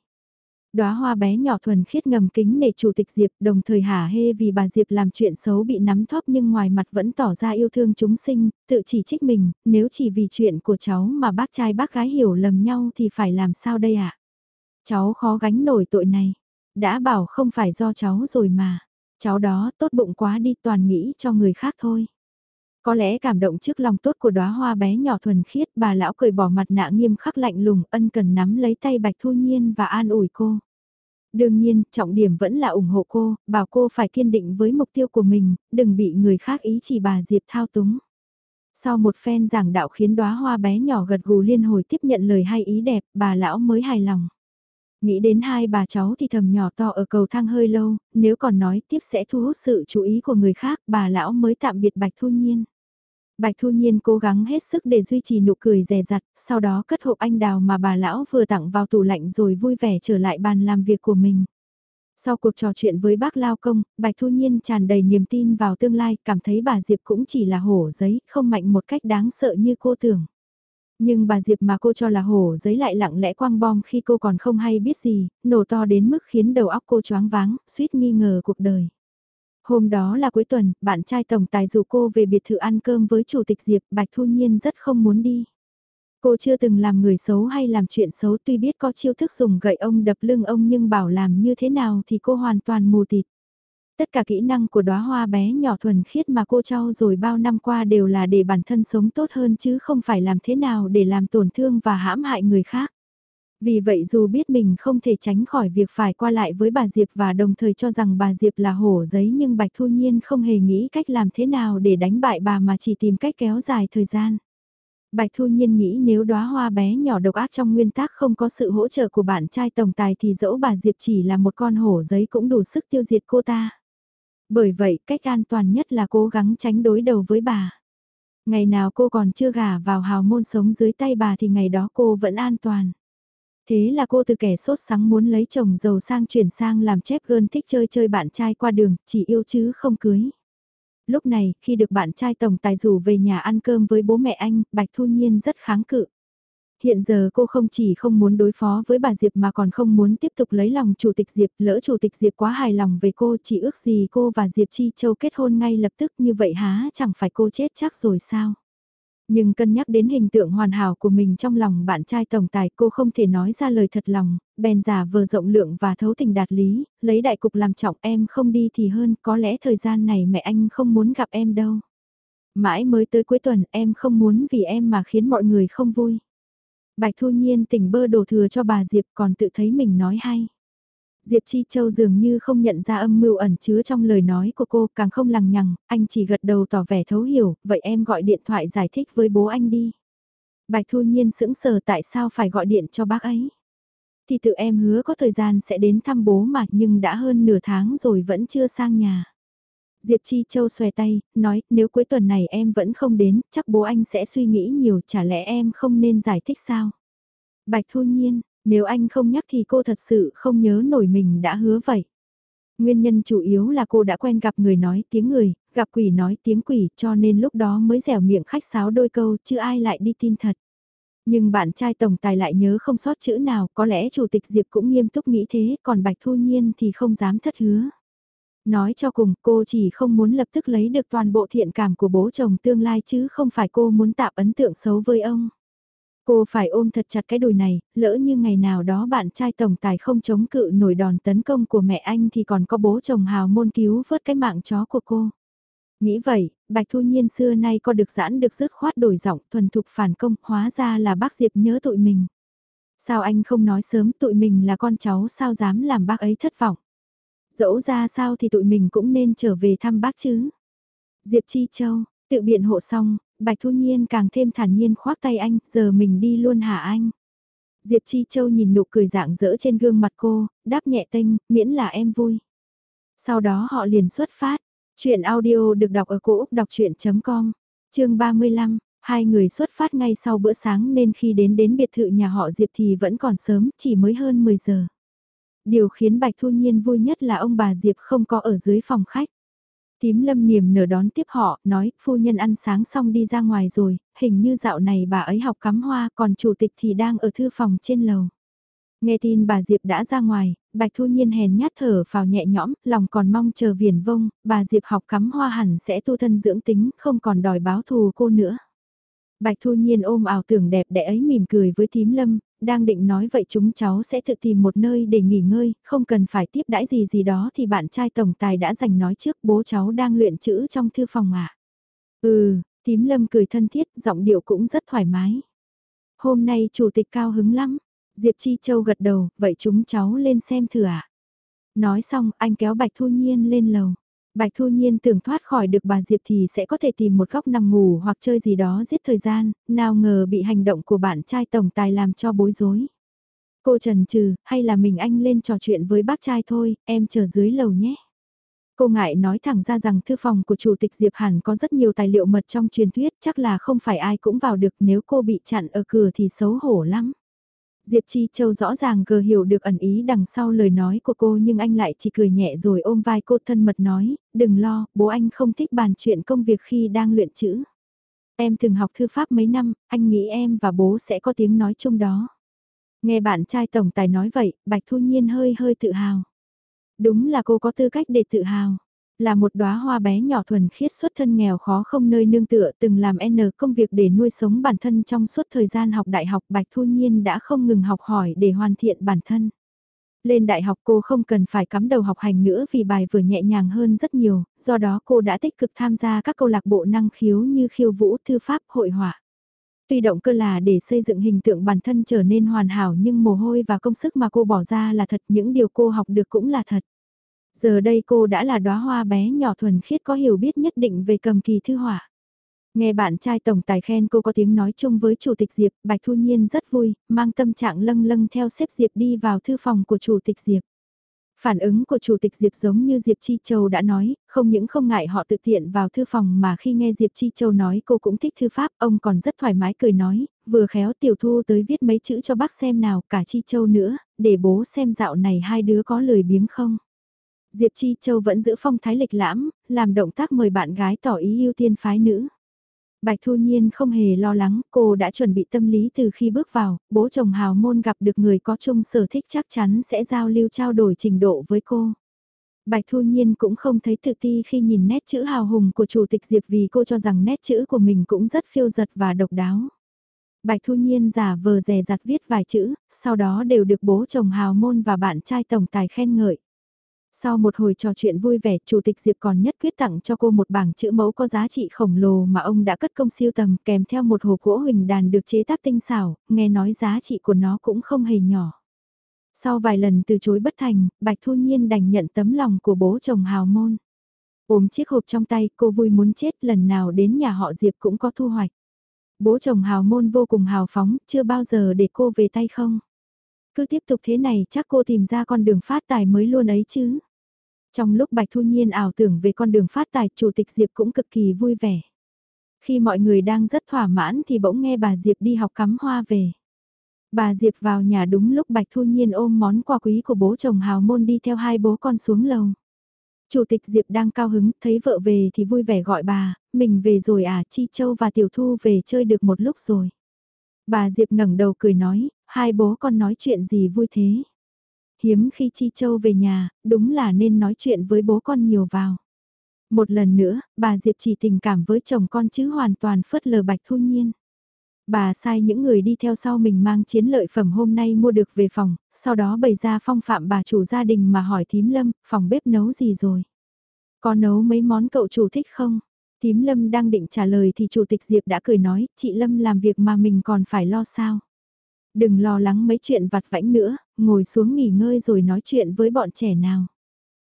đóa hoa bé nhỏ thuần khiết ngầm kính nể chủ tịch Diệp đồng thời hả hê vì bà Diệp làm chuyện xấu bị nắm thóp nhưng ngoài mặt vẫn tỏ ra yêu thương chúng sinh, tự chỉ trích mình, nếu chỉ vì chuyện của cháu mà bác trai bác gái hiểu lầm nhau thì phải làm sao đây ạ? À? Cháu khó gánh nổi tội này, đã bảo không phải do cháu rồi mà, cháu đó tốt bụng quá đi toàn nghĩ cho người khác thôi. Có lẽ cảm động trước lòng tốt của đóa hoa bé nhỏ thuần khiết, bà lão cười bỏ mặt nạ nghiêm khắc lạnh lùng, ân cần nắm lấy tay Bạch Thu Nhiên và an ủi cô. Đương nhiên, trọng điểm vẫn là ủng hộ cô, bảo cô phải kiên định với mục tiêu của mình, đừng bị người khác ý chỉ bà Diệp thao túng. Sau một phen giảng đạo khiến đóa hoa bé nhỏ gật gù liên hồi tiếp nhận lời hay ý đẹp, bà lão mới hài lòng. Nghĩ đến hai bà cháu thì thầm nhỏ to ở cầu thang hơi lâu, nếu còn nói tiếp sẽ thu hút sự chú ý của người khác, bà lão mới tạm biệt Bạch Thu Nhiên. Bạch Thu Nhiên cố gắng hết sức để duy trì nụ cười rè rặt, sau đó cất hộp anh đào mà bà lão vừa tặng vào tủ lạnh rồi vui vẻ trở lại bàn làm việc của mình. Sau cuộc trò chuyện với bác Lao Công, Bạch Thu Nhiên tràn đầy niềm tin vào tương lai, cảm thấy bà Diệp cũng chỉ là hổ giấy, không mạnh một cách đáng sợ như cô tưởng. Nhưng bà Diệp mà cô cho là hổ giấy lại lặng lẽ quang bom khi cô còn không hay biết gì, nổ to đến mức khiến đầu óc cô choáng váng, suýt nghi ngờ cuộc đời. Hôm đó là cuối tuần, bạn trai tổng tài rủ cô về biệt thự ăn cơm với chủ tịch Diệp, Bạch Thu Nhiên rất không muốn đi. Cô chưa từng làm người xấu hay làm chuyện xấu tuy biết có chiêu thức dùng gậy ông đập lưng ông nhưng bảo làm như thế nào thì cô hoàn toàn mù tịt. Tất cả kỹ năng của đóa hoa bé nhỏ thuần khiết mà cô trau rồi bao năm qua đều là để bản thân sống tốt hơn chứ không phải làm thế nào để làm tổn thương và hãm hại người khác. Vì vậy dù biết mình không thể tránh khỏi việc phải qua lại với bà Diệp và đồng thời cho rằng bà Diệp là hổ giấy nhưng Bạch Thu Nhiên không hề nghĩ cách làm thế nào để đánh bại bà mà chỉ tìm cách kéo dài thời gian. Bạch Thu Nhiên nghĩ nếu đóa hoa bé nhỏ độc ác trong nguyên tắc không có sự hỗ trợ của bạn trai tổng tài thì dẫu bà Diệp chỉ là một con hổ giấy cũng đủ sức tiêu diệt cô ta. Bởi vậy, cách an toàn nhất là cố gắng tránh đối đầu với bà. Ngày nào cô còn chưa gả vào hào môn sống dưới tay bà thì ngày đó cô vẫn an toàn. Thế là cô từ kẻ sốt sắng muốn lấy chồng giàu sang chuyển sang làm chép gơn thích chơi chơi bạn trai qua đường, chỉ yêu chứ không cưới. Lúc này, khi được bạn trai tổng tài rủ về nhà ăn cơm với bố mẹ anh, Bạch Thu Nhiên rất kháng cự. Hiện giờ cô không chỉ không muốn đối phó với bà Diệp mà còn không muốn tiếp tục lấy lòng Chủ tịch Diệp, lỡ Chủ tịch Diệp quá hài lòng về cô chỉ ước gì cô và Diệp Chi Châu kết hôn ngay lập tức như vậy há chẳng phải cô chết chắc rồi sao? Nhưng cân nhắc đến hình tượng hoàn hảo của mình trong lòng bạn trai tổng tài cô không thể nói ra lời thật lòng, bèn giả vờ rộng lượng và thấu tình đạt lý, lấy đại cục làm trọng em không đi thì hơn, có lẽ thời gian này mẹ anh không muốn gặp em đâu. Mãi mới tới cuối tuần em không muốn vì em mà khiến mọi người không vui. Bạch Thu Nhiên tỉnh bơ đổ thừa cho bà Diệp còn tự thấy mình nói hay. Diệp Chi Châu dường như không nhận ra âm mưu ẩn chứa trong lời nói của cô, càng không lằng nhằng, anh chỉ gật đầu tỏ vẻ thấu hiểu, vậy em gọi điện thoại giải thích với bố anh đi. Bạch Thu Nhiên sững sờ tại sao phải gọi điện cho bác ấy. Thì tự em hứa có thời gian sẽ đến thăm bố mà nhưng đã hơn nửa tháng rồi vẫn chưa sang nhà. Diệp Chi Châu xòe tay, nói nếu cuối tuần này em vẫn không đến, chắc bố anh sẽ suy nghĩ nhiều, chả lẽ em không nên giải thích sao? Bạch Thu Nhiên, nếu anh không nhắc thì cô thật sự không nhớ nổi mình đã hứa vậy. Nguyên nhân chủ yếu là cô đã quen gặp người nói tiếng người, gặp quỷ nói tiếng quỷ cho nên lúc đó mới dẻo miệng khách sáo đôi câu chứ ai lại đi tin thật. Nhưng bạn trai tổng tài lại nhớ không sót chữ nào, có lẽ chủ tịch Diệp cũng nghiêm túc nghĩ thế, còn Bạch Thu Nhiên thì không dám thất hứa. Nói cho cùng cô chỉ không muốn lập tức lấy được toàn bộ thiện cảm của bố chồng tương lai chứ không phải cô muốn tạo ấn tượng xấu với ông. Cô phải ôm thật chặt cái đùi này, lỡ như ngày nào đó bạn trai tổng tài không chống cự nổi đòn tấn công của mẹ anh thì còn có bố chồng hào môn cứu vớt cái mạng chó của cô. Nghĩ vậy, Bạch Thu Nhiên xưa nay có được giãn được dứt khoát đổi giọng thuần thục phản công, hóa ra là bác Diệp nhớ tụi mình. Sao anh không nói sớm tụi mình là con cháu sao dám làm bác ấy thất vọng. Dẫu ra sao thì tụi mình cũng nên trở về thăm bác chứ. Diệp Chi Châu, tự biện hộ xong, Bạch Thu Nhiên càng thêm thản nhiên khoác tay anh, giờ mình đi luôn hả anh? Diệp Chi Châu nhìn nụ cười dạng dỡ trên gương mặt cô, đáp nhẹ tênh, miễn là em vui. Sau đó họ liền xuất phát. Chuyện audio được đọc ở cổ Úc đọc chuyện.com, chương 35. Hai người xuất phát ngay sau bữa sáng nên khi đến đến biệt thự nhà họ Diệp thì vẫn còn sớm, chỉ mới hơn 10 giờ. Điều khiến Bạch Thu Nhiên vui nhất là ông bà Diệp không có ở dưới phòng khách. Tím lâm niềm nở đón tiếp họ, nói, phu nhân ăn sáng xong đi ra ngoài rồi, hình như dạo này bà ấy học cắm hoa, còn chủ tịch thì đang ở thư phòng trên lầu. Nghe tin bà Diệp đã ra ngoài, Bạch Thu Nhiên hèn nhát thở vào nhẹ nhõm, lòng còn mong chờ viền vông, bà Diệp học cắm hoa hẳn sẽ tu thân dưỡng tính, không còn đòi báo thù cô nữa. Bạch Thu Nhiên ôm ảo tưởng đẹp đẽ ấy mỉm cười với tím lâm, đang định nói vậy chúng cháu sẽ tự tìm một nơi để nghỉ ngơi, không cần phải tiếp đãi gì gì đó thì bạn trai tổng tài đã dành nói trước bố cháu đang luyện chữ trong thư phòng ạ. À? Ừ, tím lâm cười thân thiết, giọng điệu cũng rất thoải mái. Hôm nay chủ tịch cao hứng lắm, Diệp Chi Châu gật đầu, vậy chúng cháu lên xem thử ạ. À? Nói xong, anh kéo Bạch Thu Nhiên lên lầu. Bạch Thu Nhiên tưởng thoát khỏi được bà Diệp thì sẽ có thể tìm một góc nằm ngủ hoặc chơi gì đó giết thời gian, nào ngờ bị hành động của bạn trai tổng tài làm cho bối rối. Cô trần trừ, hay là mình anh lên trò chuyện với bác trai thôi, em chờ dưới lầu nhé. Cô ngại nói thẳng ra rằng thư phòng của Chủ tịch Diệp Hàn có rất nhiều tài liệu mật trong truyền thuyết, chắc là không phải ai cũng vào được nếu cô bị chặn ở cửa thì xấu hổ lắm. Diệp Chi Châu rõ ràng gờ hiểu được ẩn ý đằng sau lời nói của cô nhưng anh lại chỉ cười nhẹ rồi ôm vai cô thân mật nói, đừng lo, bố anh không thích bàn chuyện công việc khi đang luyện chữ. Em từng học thư pháp mấy năm, anh nghĩ em và bố sẽ có tiếng nói chung đó. Nghe bạn trai tổng tài nói vậy, Bạch Thu Nhiên hơi hơi tự hào. Đúng là cô có tư cách để tự hào. Là một đóa hoa bé nhỏ thuần khiết xuất thân nghèo khó không nơi nương tựa từng làm N công việc để nuôi sống bản thân trong suốt thời gian học đại học Bạch Thu Nhiên đã không ngừng học hỏi để hoàn thiện bản thân. Lên đại học cô không cần phải cắm đầu học hành nữa vì bài vừa nhẹ nhàng hơn rất nhiều, do đó cô đã tích cực tham gia các câu lạc bộ năng khiếu như khiêu vũ, thư pháp, hội họa. Tuy động cơ là để xây dựng hình tượng bản thân trở nên hoàn hảo nhưng mồ hôi và công sức mà cô bỏ ra là thật, những điều cô học được cũng là thật. Giờ đây cô đã là đóa hoa bé nhỏ thuần khiết có hiểu biết nhất định về cầm kỳ thư họa. Nghe bạn trai tổng tài khen cô có tiếng nói chung với Chủ tịch Diệp, Bạch Thu Nhiên rất vui, mang tâm trạng lâng lâng theo xếp Diệp đi vào thư phòng của Chủ tịch Diệp. Phản ứng của Chủ tịch Diệp giống như Diệp Chi Châu đã nói, không những không ngại họ tự tiện vào thư phòng mà khi nghe Diệp Chi Châu nói cô cũng thích thư pháp, ông còn rất thoải mái cười nói, vừa khéo tiểu thu tới viết mấy chữ cho bác xem nào, cả Chi Châu nữa, để bố xem dạo này hai đứa có lười biếng không. Diệp Chi Châu vẫn giữ phong thái lịch lãm, làm động tác mời bạn gái tỏ ý ưu tiên phái nữ. Bạch Thu Nhiên không hề lo lắng, cô đã chuẩn bị tâm lý từ khi bước vào, bố chồng hào môn gặp được người có chung sở thích chắc chắn sẽ giao lưu trao đổi trình độ với cô. Bạch Thu Nhiên cũng không thấy tự ti khi nhìn nét chữ hào hùng của Chủ tịch Diệp vì cô cho rằng nét chữ của mình cũng rất phiêu giật và độc đáo. Bạch Thu Nhiên giả vờ rè rặt viết vài chữ, sau đó đều được bố chồng hào môn và bạn trai tổng tài khen ngợi. Sau một hồi trò chuyện vui vẻ, Chủ tịch Diệp còn nhất quyết tặng cho cô một bảng chữ mẫu có giá trị khổng lồ mà ông đã cất công siêu tầm kèm theo một hồ gỗ huỳnh đàn được chế tác tinh xảo, nghe nói giá trị của nó cũng không hề nhỏ. Sau vài lần từ chối bất thành, Bạch Thu Nhiên đành nhận tấm lòng của bố chồng hào môn. Ôm chiếc hộp trong tay, cô vui muốn chết lần nào đến nhà họ Diệp cũng có thu hoạch. Bố chồng hào môn vô cùng hào phóng, chưa bao giờ để cô về tay không. Cứ tiếp tục thế này chắc cô tìm ra con đường phát tài mới luôn ấy chứ. Trong lúc Bạch Thu Nhiên ảo tưởng về con đường phát tài, Chủ tịch Diệp cũng cực kỳ vui vẻ. Khi mọi người đang rất thỏa mãn thì bỗng nghe bà Diệp đi học cắm hoa về. Bà Diệp vào nhà đúng lúc Bạch Thu Nhiên ôm món quà quý của bố chồng hào môn đi theo hai bố con xuống lầu. Chủ tịch Diệp đang cao hứng, thấy vợ về thì vui vẻ gọi bà, mình về rồi à, Chi Châu và Tiểu Thu về chơi được một lúc rồi. Bà Diệp ngẩng đầu cười nói, hai bố con nói chuyện gì vui thế. Hiếm khi Chi Châu về nhà, đúng là nên nói chuyện với bố con nhiều vào. Một lần nữa, bà Diệp chỉ tình cảm với chồng con chứ hoàn toàn phớt lờ Bạch Thu Nhiên. Bà sai những người đi theo sau mình mang chiến lợi phẩm hôm nay mua được về phòng, sau đó bày ra phong phạm bà chủ gia đình mà hỏi thím lâm, phòng bếp nấu gì rồi? Có nấu mấy món cậu chủ thích không? Thím lâm đang định trả lời thì chủ tịch Diệp đã cười nói, chị Lâm làm việc mà mình còn phải lo sao? Đừng lo lắng mấy chuyện vặt vãnh nữa, ngồi xuống nghỉ ngơi rồi nói chuyện với bọn trẻ nào.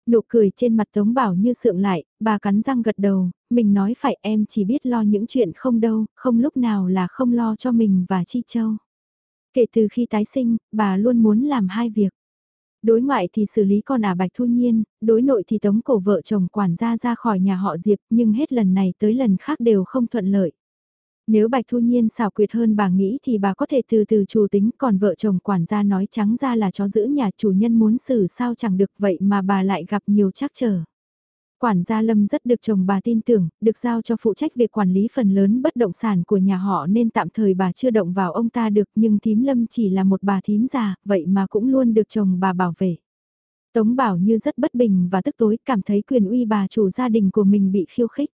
Nụ cười trên mặt Tống Bảo như sượng lại, bà cắn răng gật đầu, mình nói phải em chỉ biết lo những chuyện không đâu, không lúc nào là không lo cho mình và Chi Châu. Kể từ khi tái sinh, bà luôn muốn làm hai việc. Đối ngoại thì xử lý con à Bạch Thu Nhiên, đối nội thì tống cổ vợ chồng quản gia ra khỏi nhà họ Diệp nhưng hết lần này tới lần khác đều không thuận lợi. Nếu Bạch Thu Nhiên xảo quyệt hơn bà nghĩ thì bà có thể từ từ chủ tính còn vợ chồng quản gia nói trắng ra là chó giữ nhà chủ nhân muốn xử sao chẳng được vậy mà bà lại gặp nhiều trắc trở. Quản gia Lâm rất được chồng bà tin tưởng, được giao cho phụ trách việc quản lý phần lớn bất động sản của nhà họ nên tạm thời bà chưa động vào ông ta được nhưng thím Lâm chỉ là một bà thím già, vậy mà cũng luôn được chồng bà bảo vệ. Tống bảo như rất bất bình và tức tối cảm thấy quyền uy bà chủ gia đình của mình bị khiêu khích.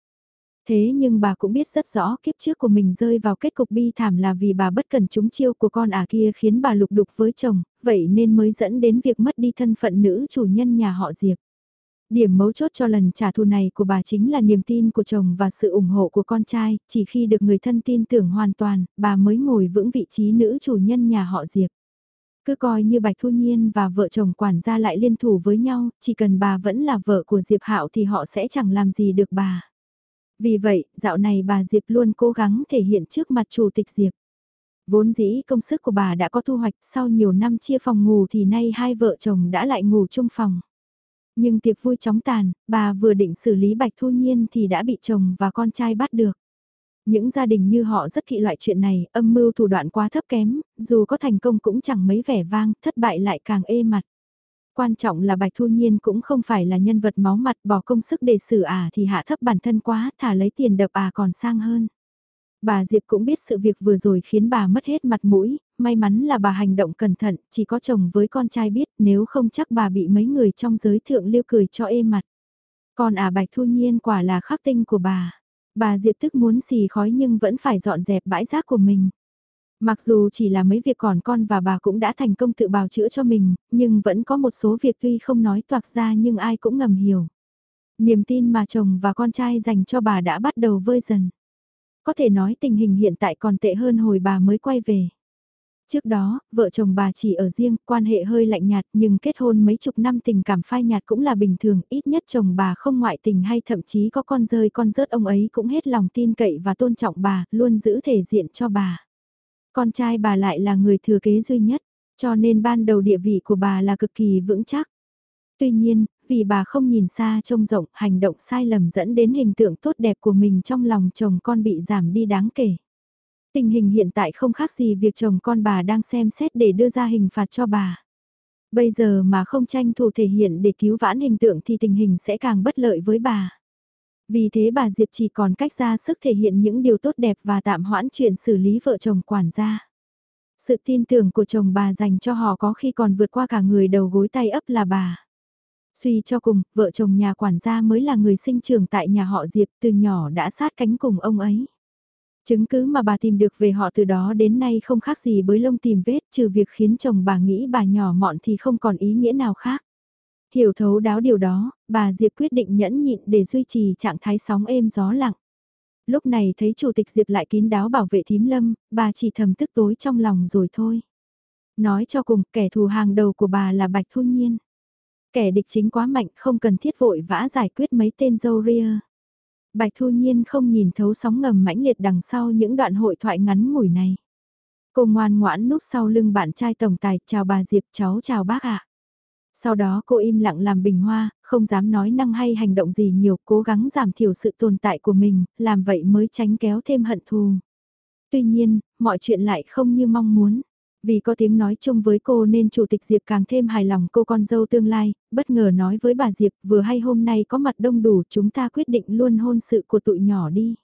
Thế nhưng bà cũng biết rất rõ kiếp trước của mình rơi vào kết cục bi thảm là vì bà bất cần trúng chiêu của con ả kia khiến bà lục đục với chồng, vậy nên mới dẫn đến việc mất đi thân phận nữ chủ nhân nhà họ Diệp. Điểm mấu chốt cho lần trả thù này của bà chính là niềm tin của chồng và sự ủng hộ của con trai, chỉ khi được người thân tin tưởng hoàn toàn, bà mới ngồi vững vị trí nữ chủ nhân nhà họ Diệp. Cứ coi như Bạch Thu Nhiên và vợ chồng quản gia lại liên thủ với nhau, chỉ cần bà vẫn là vợ của Diệp Hạo thì họ sẽ chẳng làm gì được bà. Vì vậy, dạo này bà Diệp luôn cố gắng thể hiện trước mặt chủ tịch Diệp. Vốn dĩ công sức của bà đã có thu hoạch sau nhiều năm chia phòng ngủ thì nay hai vợ chồng đã lại ngủ chung phòng. Nhưng tiệc vui chóng tàn, bà vừa định xử lý Bạch Thu Nhiên thì đã bị chồng và con trai bắt được. Những gia đình như họ rất kỵ loại chuyện này, âm mưu thủ đoạn quá thấp kém, dù có thành công cũng chẳng mấy vẻ vang, thất bại lại càng ê mặt. Quan trọng là Bạch Thu Nhiên cũng không phải là nhân vật máu mặt bỏ công sức để xử à thì hạ thấp bản thân quá, thả lấy tiền đập à còn sang hơn. Bà Diệp cũng biết sự việc vừa rồi khiến bà mất hết mặt mũi, may mắn là bà hành động cẩn thận, chỉ có chồng với con trai biết nếu không chắc bà bị mấy người trong giới thượng lưu cười cho ê mặt. Còn à Bạch Thu Nhiên quả là khắc tinh của bà. Bà Diệp tức muốn xì khói nhưng vẫn phải dọn dẹp bãi rác của mình. Mặc dù chỉ là mấy việc còn con và bà cũng đã thành công tự bào chữa cho mình, nhưng vẫn có một số việc tuy không nói toạc ra nhưng ai cũng ngầm hiểu. Niềm tin mà chồng và con trai dành cho bà đã bắt đầu vơi dần. Có thể nói tình hình hiện tại còn tệ hơn hồi bà mới quay về. Trước đó, vợ chồng bà chỉ ở riêng, quan hệ hơi lạnh nhạt nhưng kết hôn mấy chục năm tình cảm phai nhạt cũng là bình thường, ít nhất chồng bà không ngoại tình hay thậm chí có con rơi con rớt ông ấy cũng hết lòng tin cậy và tôn trọng bà, luôn giữ thể diện cho bà. Con trai bà lại là người thừa kế duy nhất, cho nên ban đầu địa vị của bà là cực kỳ vững chắc. Tuy nhiên, vì bà không nhìn xa trông rộng, hành động sai lầm dẫn đến hình tượng tốt đẹp của mình trong lòng chồng con bị giảm đi đáng kể. Tình hình hiện tại không khác gì việc chồng con bà đang xem xét để đưa ra hình phạt cho bà. Bây giờ mà không tranh thủ thể hiện để cứu vãn hình tượng thì tình hình sẽ càng bất lợi với bà. Vì thế bà Diệp chỉ còn cách ra sức thể hiện những điều tốt đẹp và tạm hoãn chuyện xử lý vợ chồng quản gia. Sự tin tưởng của chồng bà dành cho họ có khi còn vượt qua cả người đầu gối tay ấp là bà. Suy cho cùng, vợ chồng nhà quản gia mới là người sinh trưởng tại nhà họ Diệp từ nhỏ đã sát cánh cùng ông ấy. Chứng cứ mà bà tìm được về họ từ đó đến nay không khác gì bới lông tìm vết trừ việc khiến chồng bà nghĩ bà nhỏ mọn thì không còn ý nghĩa nào khác. Hiểu thấu đáo điều đó, bà Diệp quyết định nhẫn nhịn để duy trì trạng thái sóng êm gió lặng. Lúc này thấy chủ tịch Diệp lại kín đáo bảo vệ thím lâm, bà chỉ thầm tức tối trong lòng rồi thôi. Nói cho cùng, kẻ thù hàng đầu của bà là Bạch Thu Nhiên. Kẻ địch chính quá mạnh không cần thiết vội vã giải quyết mấy tên dâu ria. Bạch Thu Nhiên không nhìn thấu sóng ngầm mãnh liệt đằng sau những đoạn hội thoại ngắn ngủi này. Cô ngoan ngoãn núp sau lưng bạn trai tổng tài, chào bà Diệp cháu chào bác ạ. Sau đó cô im lặng làm bình hoa, không dám nói năng hay hành động gì nhiều, cố gắng giảm thiểu sự tồn tại của mình, làm vậy mới tránh kéo thêm hận thù. Tuy nhiên, mọi chuyện lại không như mong muốn. Vì có tiếng nói chung với cô nên Chủ tịch Diệp càng thêm hài lòng cô con dâu tương lai, bất ngờ nói với bà Diệp vừa hay hôm nay có mặt đông đủ chúng ta quyết định luôn hôn sự của tụi nhỏ đi.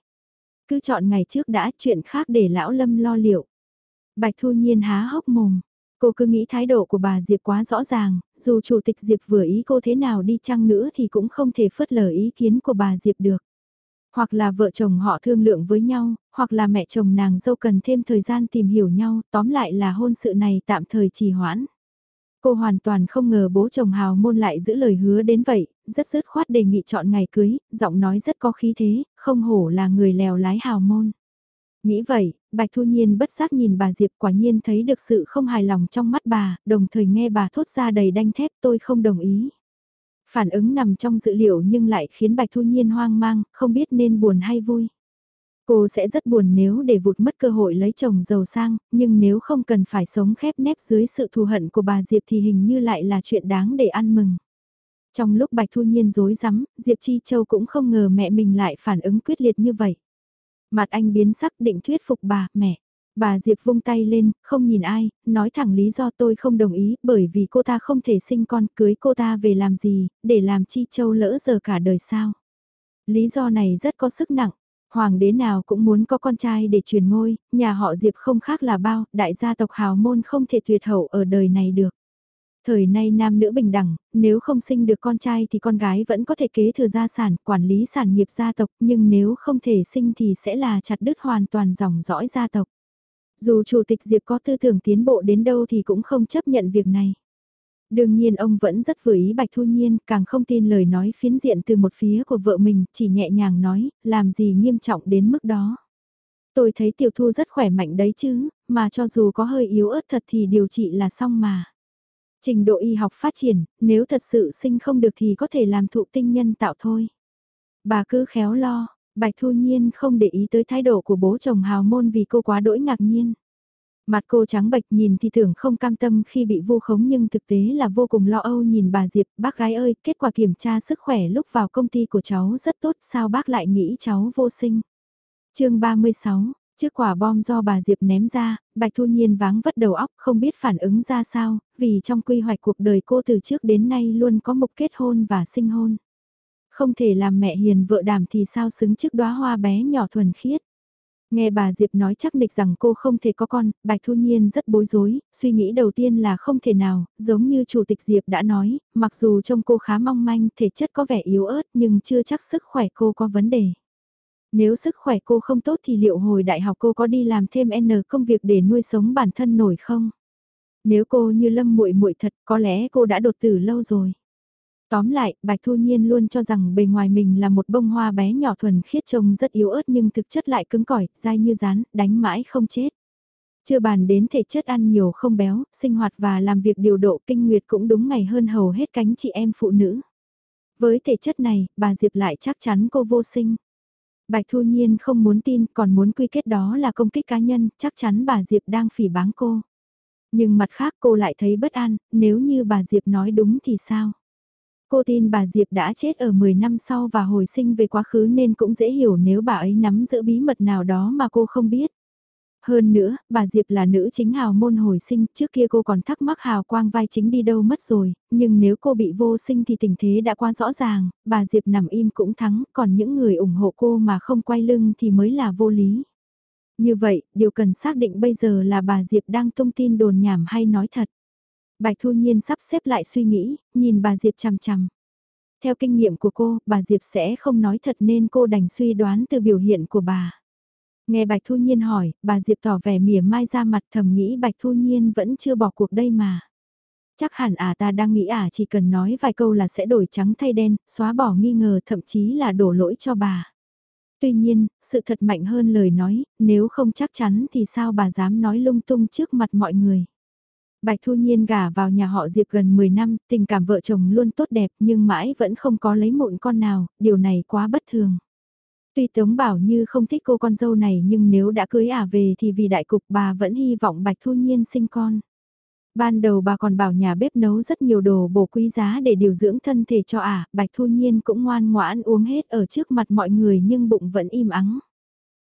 Cứ chọn ngày trước đã chuyện khác để lão Lâm lo liệu. Bạch Thu Nhiên há hốc mồm. Cô cứ nghĩ thái độ của bà Diệp quá rõ ràng, dù chủ tịch Diệp vừa ý cô thế nào đi chăng nữa thì cũng không thể phớt lờ ý kiến của bà Diệp được. Hoặc là vợ chồng họ thương lượng với nhau, hoặc là mẹ chồng nàng dâu cần thêm thời gian tìm hiểu nhau, tóm lại là hôn sự này tạm thời trì hoãn. Cô hoàn toàn không ngờ bố chồng hào môn lại giữ lời hứa đến vậy, rất dứt khoát đề nghị chọn ngày cưới, giọng nói rất có khí thế, không hổ là người lèo lái hào môn. Nghĩ vậy, Bạch Thu Nhiên bất giác nhìn bà Diệp quả nhiên thấy được sự không hài lòng trong mắt bà, đồng thời nghe bà thốt ra đầy đanh thép tôi không đồng ý. Phản ứng nằm trong dự liệu nhưng lại khiến Bạch Thu Nhiên hoang mang, không biết nên buồn hay vui. Cô sẽ rất buồn nếu để vụt mất cơ hội lấy chồng giàu sang, nhưng nếu không cần phải sống khép nép dưới sự thù hận của bà Diệp thì hình như lại là chuyện đáng để ăn mừng. Trong lúc Bạch Thu Nhiên dối rắm Diệp Chi Châu cũng không ngờ mẹ mình lại phản ứng quyết liệt như vậy. Mặt anh biến sắc định thuyết phục bà, mẹ. Bà Diệp vung tay lên, không nhìn ai, nói thẳng lý do tôi không đồng ý, bởi vì cô ta không thể sinh con, cưới cô ta về làm gì, để làm Chi Châu lỡ giờ cả đời sao. Lý do này rất có sức nặng, Hoàng đế nào cũng muốn có con trai để truyền ngôi, nhà họ Diệp không khác là bao, đại gia tộc hào môn không thể tuyệt hậu ở đời này được. Thời nay nam nữ bình đẳng, nếu không sinh được con trai thì con gái vẫn có thể kế thừa gia sản, quản lý sản nghiệp gia tộc, nhưng nếu không thể sinh thì sẽ là chặt đứt hoàn toàn dòng dõi gia tộc. Dù chủ tịch Diệp có tư tưởng tiến bộ đến đâu thì cũng không chấp nhận việc này. Đương nhiên ông vẫn rất vừa ý Bạch Thu Nhiên, càng không tin lời nói phiến diện từ một phía của vợ mình, chỉ nhẹ nhàng nói, làm gì nghiêm trọng đến mức đó. Tôi thấy tiểu thu rất khỏe mạnh đấy chứ, mà cho dù có hơi yếu ớt thật thì điều trị là xong mà. Trình độ y học phát triển, nếu thật sự sinh không được thì có thể làm thụ tinh nhân tạo thôi. Bà cứ khéo lo, Bạch Thu Nhiên không để ý tới thái độ của bố chồng hào môn vì cô quá đỗi ngạc nhiên. Mặt cô trắng bệch nhìn thì tưởng không cam tâm khi bị vu khống nhưng thực tế là vô cùng lo âu nhìn bà Diệp, bác gái ơi, kết quả kiểm tra sức khỏe lúc vào công ty của cháu rất tốt, sao bác lại nghĩ cháu vô sinh? chương 36, trước quả bom do bà Diệp ném ra, Bạch Thu Nhiên váng vất đầu óc không biết phản ứng ra sao, vì trong quy hoạch cuộc đời cô từ trước đến nay luôn có mục kết hôn và sinh hôn. Không thể làm mẹ hiền vợ đảm thì sao xứng trước đóa hoa bé nhỏ thuần khiết. Nghe bà Diệp nói chắc nịch rằng cô không thể có con, Bạch Thu Nhiên rất bối rối, suy nghĩ đầu tiên là không thể nào, giống như Chủ tịch Diệp đã nói, mặc dù trông cô khá mong manh, thể chất có vẻ yếu ớt nhưng chưa chắc sức khỏe cô có vấn đề. Nếu sức khỏe cô không tốt thì liệu hồi đại học cô có đi làm thêm N công việc để nuôi sống bản thân nổi không? Nếu cô như lâm muội muội thật có lẽ cô đã đột tử lâu rồi. Tóm lại, Bạch Thu Nhiên luôn cho rằng bề ngoài mình là một bông hoa bé nhỏ thuần khiết trông rất yếu ớt nhưng thực chất lại cứng cỏi, dai như rán, đánh mãi không chết. Chưa bàn đến thể chất ăn nhiều không béo, sinh hoạt và làm việc điều độ kinh nguyệt cũng đúng ngày hơn hầu hết cánh chị em phụ nữ. Với thể chất này, bà Diệp lại chắc chắn cô vô sinh. Bạch Thu Nhiên không muốn tin còn muốn quy kết đó là công kích cá nhân, chắc chắn bà Diệp đang phỉ báng cô. Nhưng mặt khác cô lại thấy bất an, nếu như bà Diệp nói đúng thì sao? Cô tin bà Diệp đã chết ở 10 năm sau và hồi sinh về quá khứ nên cũng dễ hiểu nếu bà ấy nắm giữ bí mật nào đó mà cô không biết. Hơn nữa, bà Diệp là nữ chính hào môn hồi sinh, trước kia cô còn thắc mắc hào quang vai chính đi đâu mất rồi, nhưng nếu cô bị vô sinh thì tình thế đã quá rõ ràng, bà Diệp nằm im cũng thắng, còn những người ủng hộ cô mà không quay lưng thì mới là vô lý. Như vậy, điều cần xác định bây giờ là bà Diệp đang tung tin đồn nhảm hay nói thật. Bạch Thu Nhiên sắp xếp lại suy nghĩ, nhìn bà Diệp chằm chằm. Theo kinh nghiệm của cô, bà Diệp sẽ không nói thật nên cô đành suy đoán từ biểu hiện của bà. Nghe Bạch Thu Nhiên hỏi, bà Diệp tỏ vẻ mỉa mai ra mặt thầm nghĩ Bạch Thu Nhiên vẫn chưa bỏ cuộc đây mà. Chắc hẳn à ta đang nghĩ à chỉ cần nói vài câu là sẽ đổi trắng thay đen, xóa bỏ nghi ngờ thậm chí là đổ lỗi cho bà. Tuy nhiên, sự thật mạnh hơn lời nói, nếu không chắc chắn thì sao bà dám nói lung tung trước mặt mọi người. Bạch Thu Nhiên gả vào nhà họ Diệp gần 10 năm, tình cảm vợ chồng luôn tốt đẹp nhưng mãi vẫn không có lấy mụn con nào, điều này quá bất thường. Tuy Tống Bảo Như không thích cô con dâu này nhưng nếu đã cưới ả về thì vì đại cục bà vẫn hy vọng Bạch Thu Nhiên sinh con. Ban đầu bà còn bảo nhà bếp nấu rất nhiều đồ bổ quý giá để điều dưỡng thân thể cho ả, Bạch Thu Nhiên cũng ngoan ngoãn uống hết ở trước mặt mọi người nhưng bụng vẫn im ắng.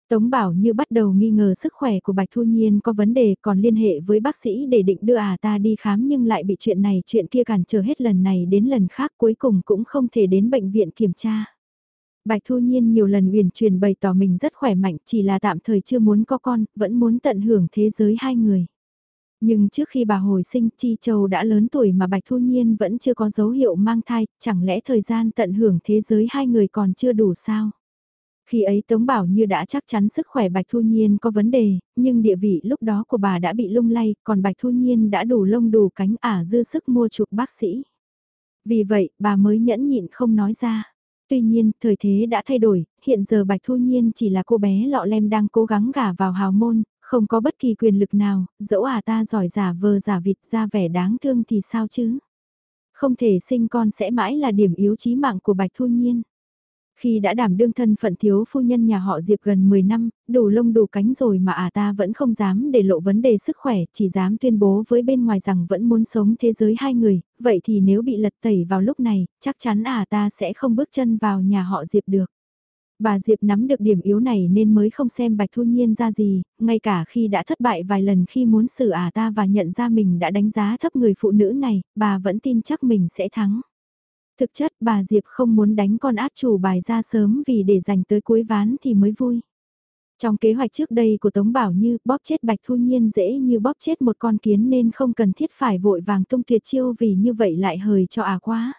Tống Bảo như bắt đầu nghi ngờ sức khỏe của Bạch Thu Nhiên có vấn đề còn liên hệ với bác sĩ để định đưa à ta đi khám nhưng lại bị chuyện này chuyện kia cản trở hết lần này đến lần khác cuối cùng cũng không thể đến bệnh viện kiểm tra. Bạch Thu Nhiên nhiều lần uyển truyền bày tỏ mình rất khỏe mạnh chỉ là tạm thời chưa muốn có con, vẫn muốn tận hưởng thế giới hai người. Nhưng trước khi bà hồi sinh Chi Châu đã lớn tuổi mà Bạch Thu Nhiên vẫn chưa có dấu hiệu mang thai, chẳng lẽ thời gian tận hưởng thế giới hai người còn chưa đủ sao? Khi ấy Tống Bảo Như đã chắc chắn sức khỏe Bạch Thu Nhiên có vấn đề, nhưng địa vị lúc đó của bà đã bị lung lay, còn Bạch Thu Nhiên đã đủ lông đủ cánh ả dư sức mua chuộc bác sĩ. Vì vậy, bà mới nhẫn nhịn không nói ra. Tuy nhiên, thời thế đã thay đổi, hiện giờ Bạch Thu Nhiên chỉ là cô bé lọ lem đang cố gắng gả vào hào môn, không có bất kỳ quyền lực nào, dẫu à ta giỏi giả vờ giả vịt ra vẻ đáng thương thì sao chứ? Không thể sinh con sẽ mãi là điểm yếu chí mạng của Bạch Thu Nhiên. Khi đã đảm đương thân phận thiếu phu nhân nhà họ Diệp gần 10 năm, đủ lông đủ cánh rồi mà à ta vẫn không dám để lộ vấn đề sức khỏe, chỉ dám tuyên bố với bên ngoài rằng vẫn muốn sống thế giới hai người, vậy thì nếu bị lật tẩy vào lúc này, chắc chắn à ta sẽ không bước chân vào nhà họ Diệp được. Bà Diệp nắm được điểm yếu này nên mới không xem Bạch Thu Nhiên ra gì, ngay cả khi đã thất bại vài lần khi muốn xử à ta và nhận ra mình đã đánh giá thấp người phụ nữ này, bà vẫn tin chắc mình sẽ thắng. Thực chất bà Diệp không muốn đánh con át chủ bài ra sớm vì để dành tới cuối ván thì mới vui. Trong kế hoạch trước đây của Tống Bảo Như, bóp chết Bạch Thu Nhiên dễ như bóp chết một con kiến nên không cần thiết phải vội vàng tung tuyệt chiêu vì như vậy lại hời cho à quá.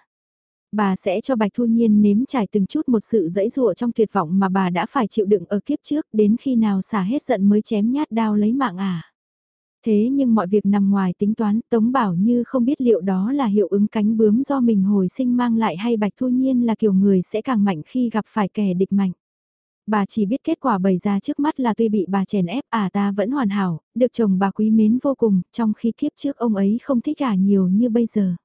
Bà sẽ cho Bạch Thu Nhiên nếm trải từng chút một sự dẫy dụa trong tuyệt vọng mà bà đã phải chịu đựng ở kiếp trước đến khi nào xả hết giận mới chém nhát đao lấy mạng à. Thế nhưng mọi việc nằm ngoài tính toán, Tống Bảo Như không biết liệu đó là hiệu ứng cánh bướm do mình hồi sinh mang lại hay Bạch Thu Nhiên là kiểu người sẽ càng mạnh khi gặp phải kẻ địch mạnh. Bà chỉ biết kết quả bày ra trước mắt là tuy bị bà chèn ép à ta vẫn hoàn hảo, được chồng bà quý mến vô cùng, trong khi kiếp trước ông ấy không thích cả nhiều như bây giờ.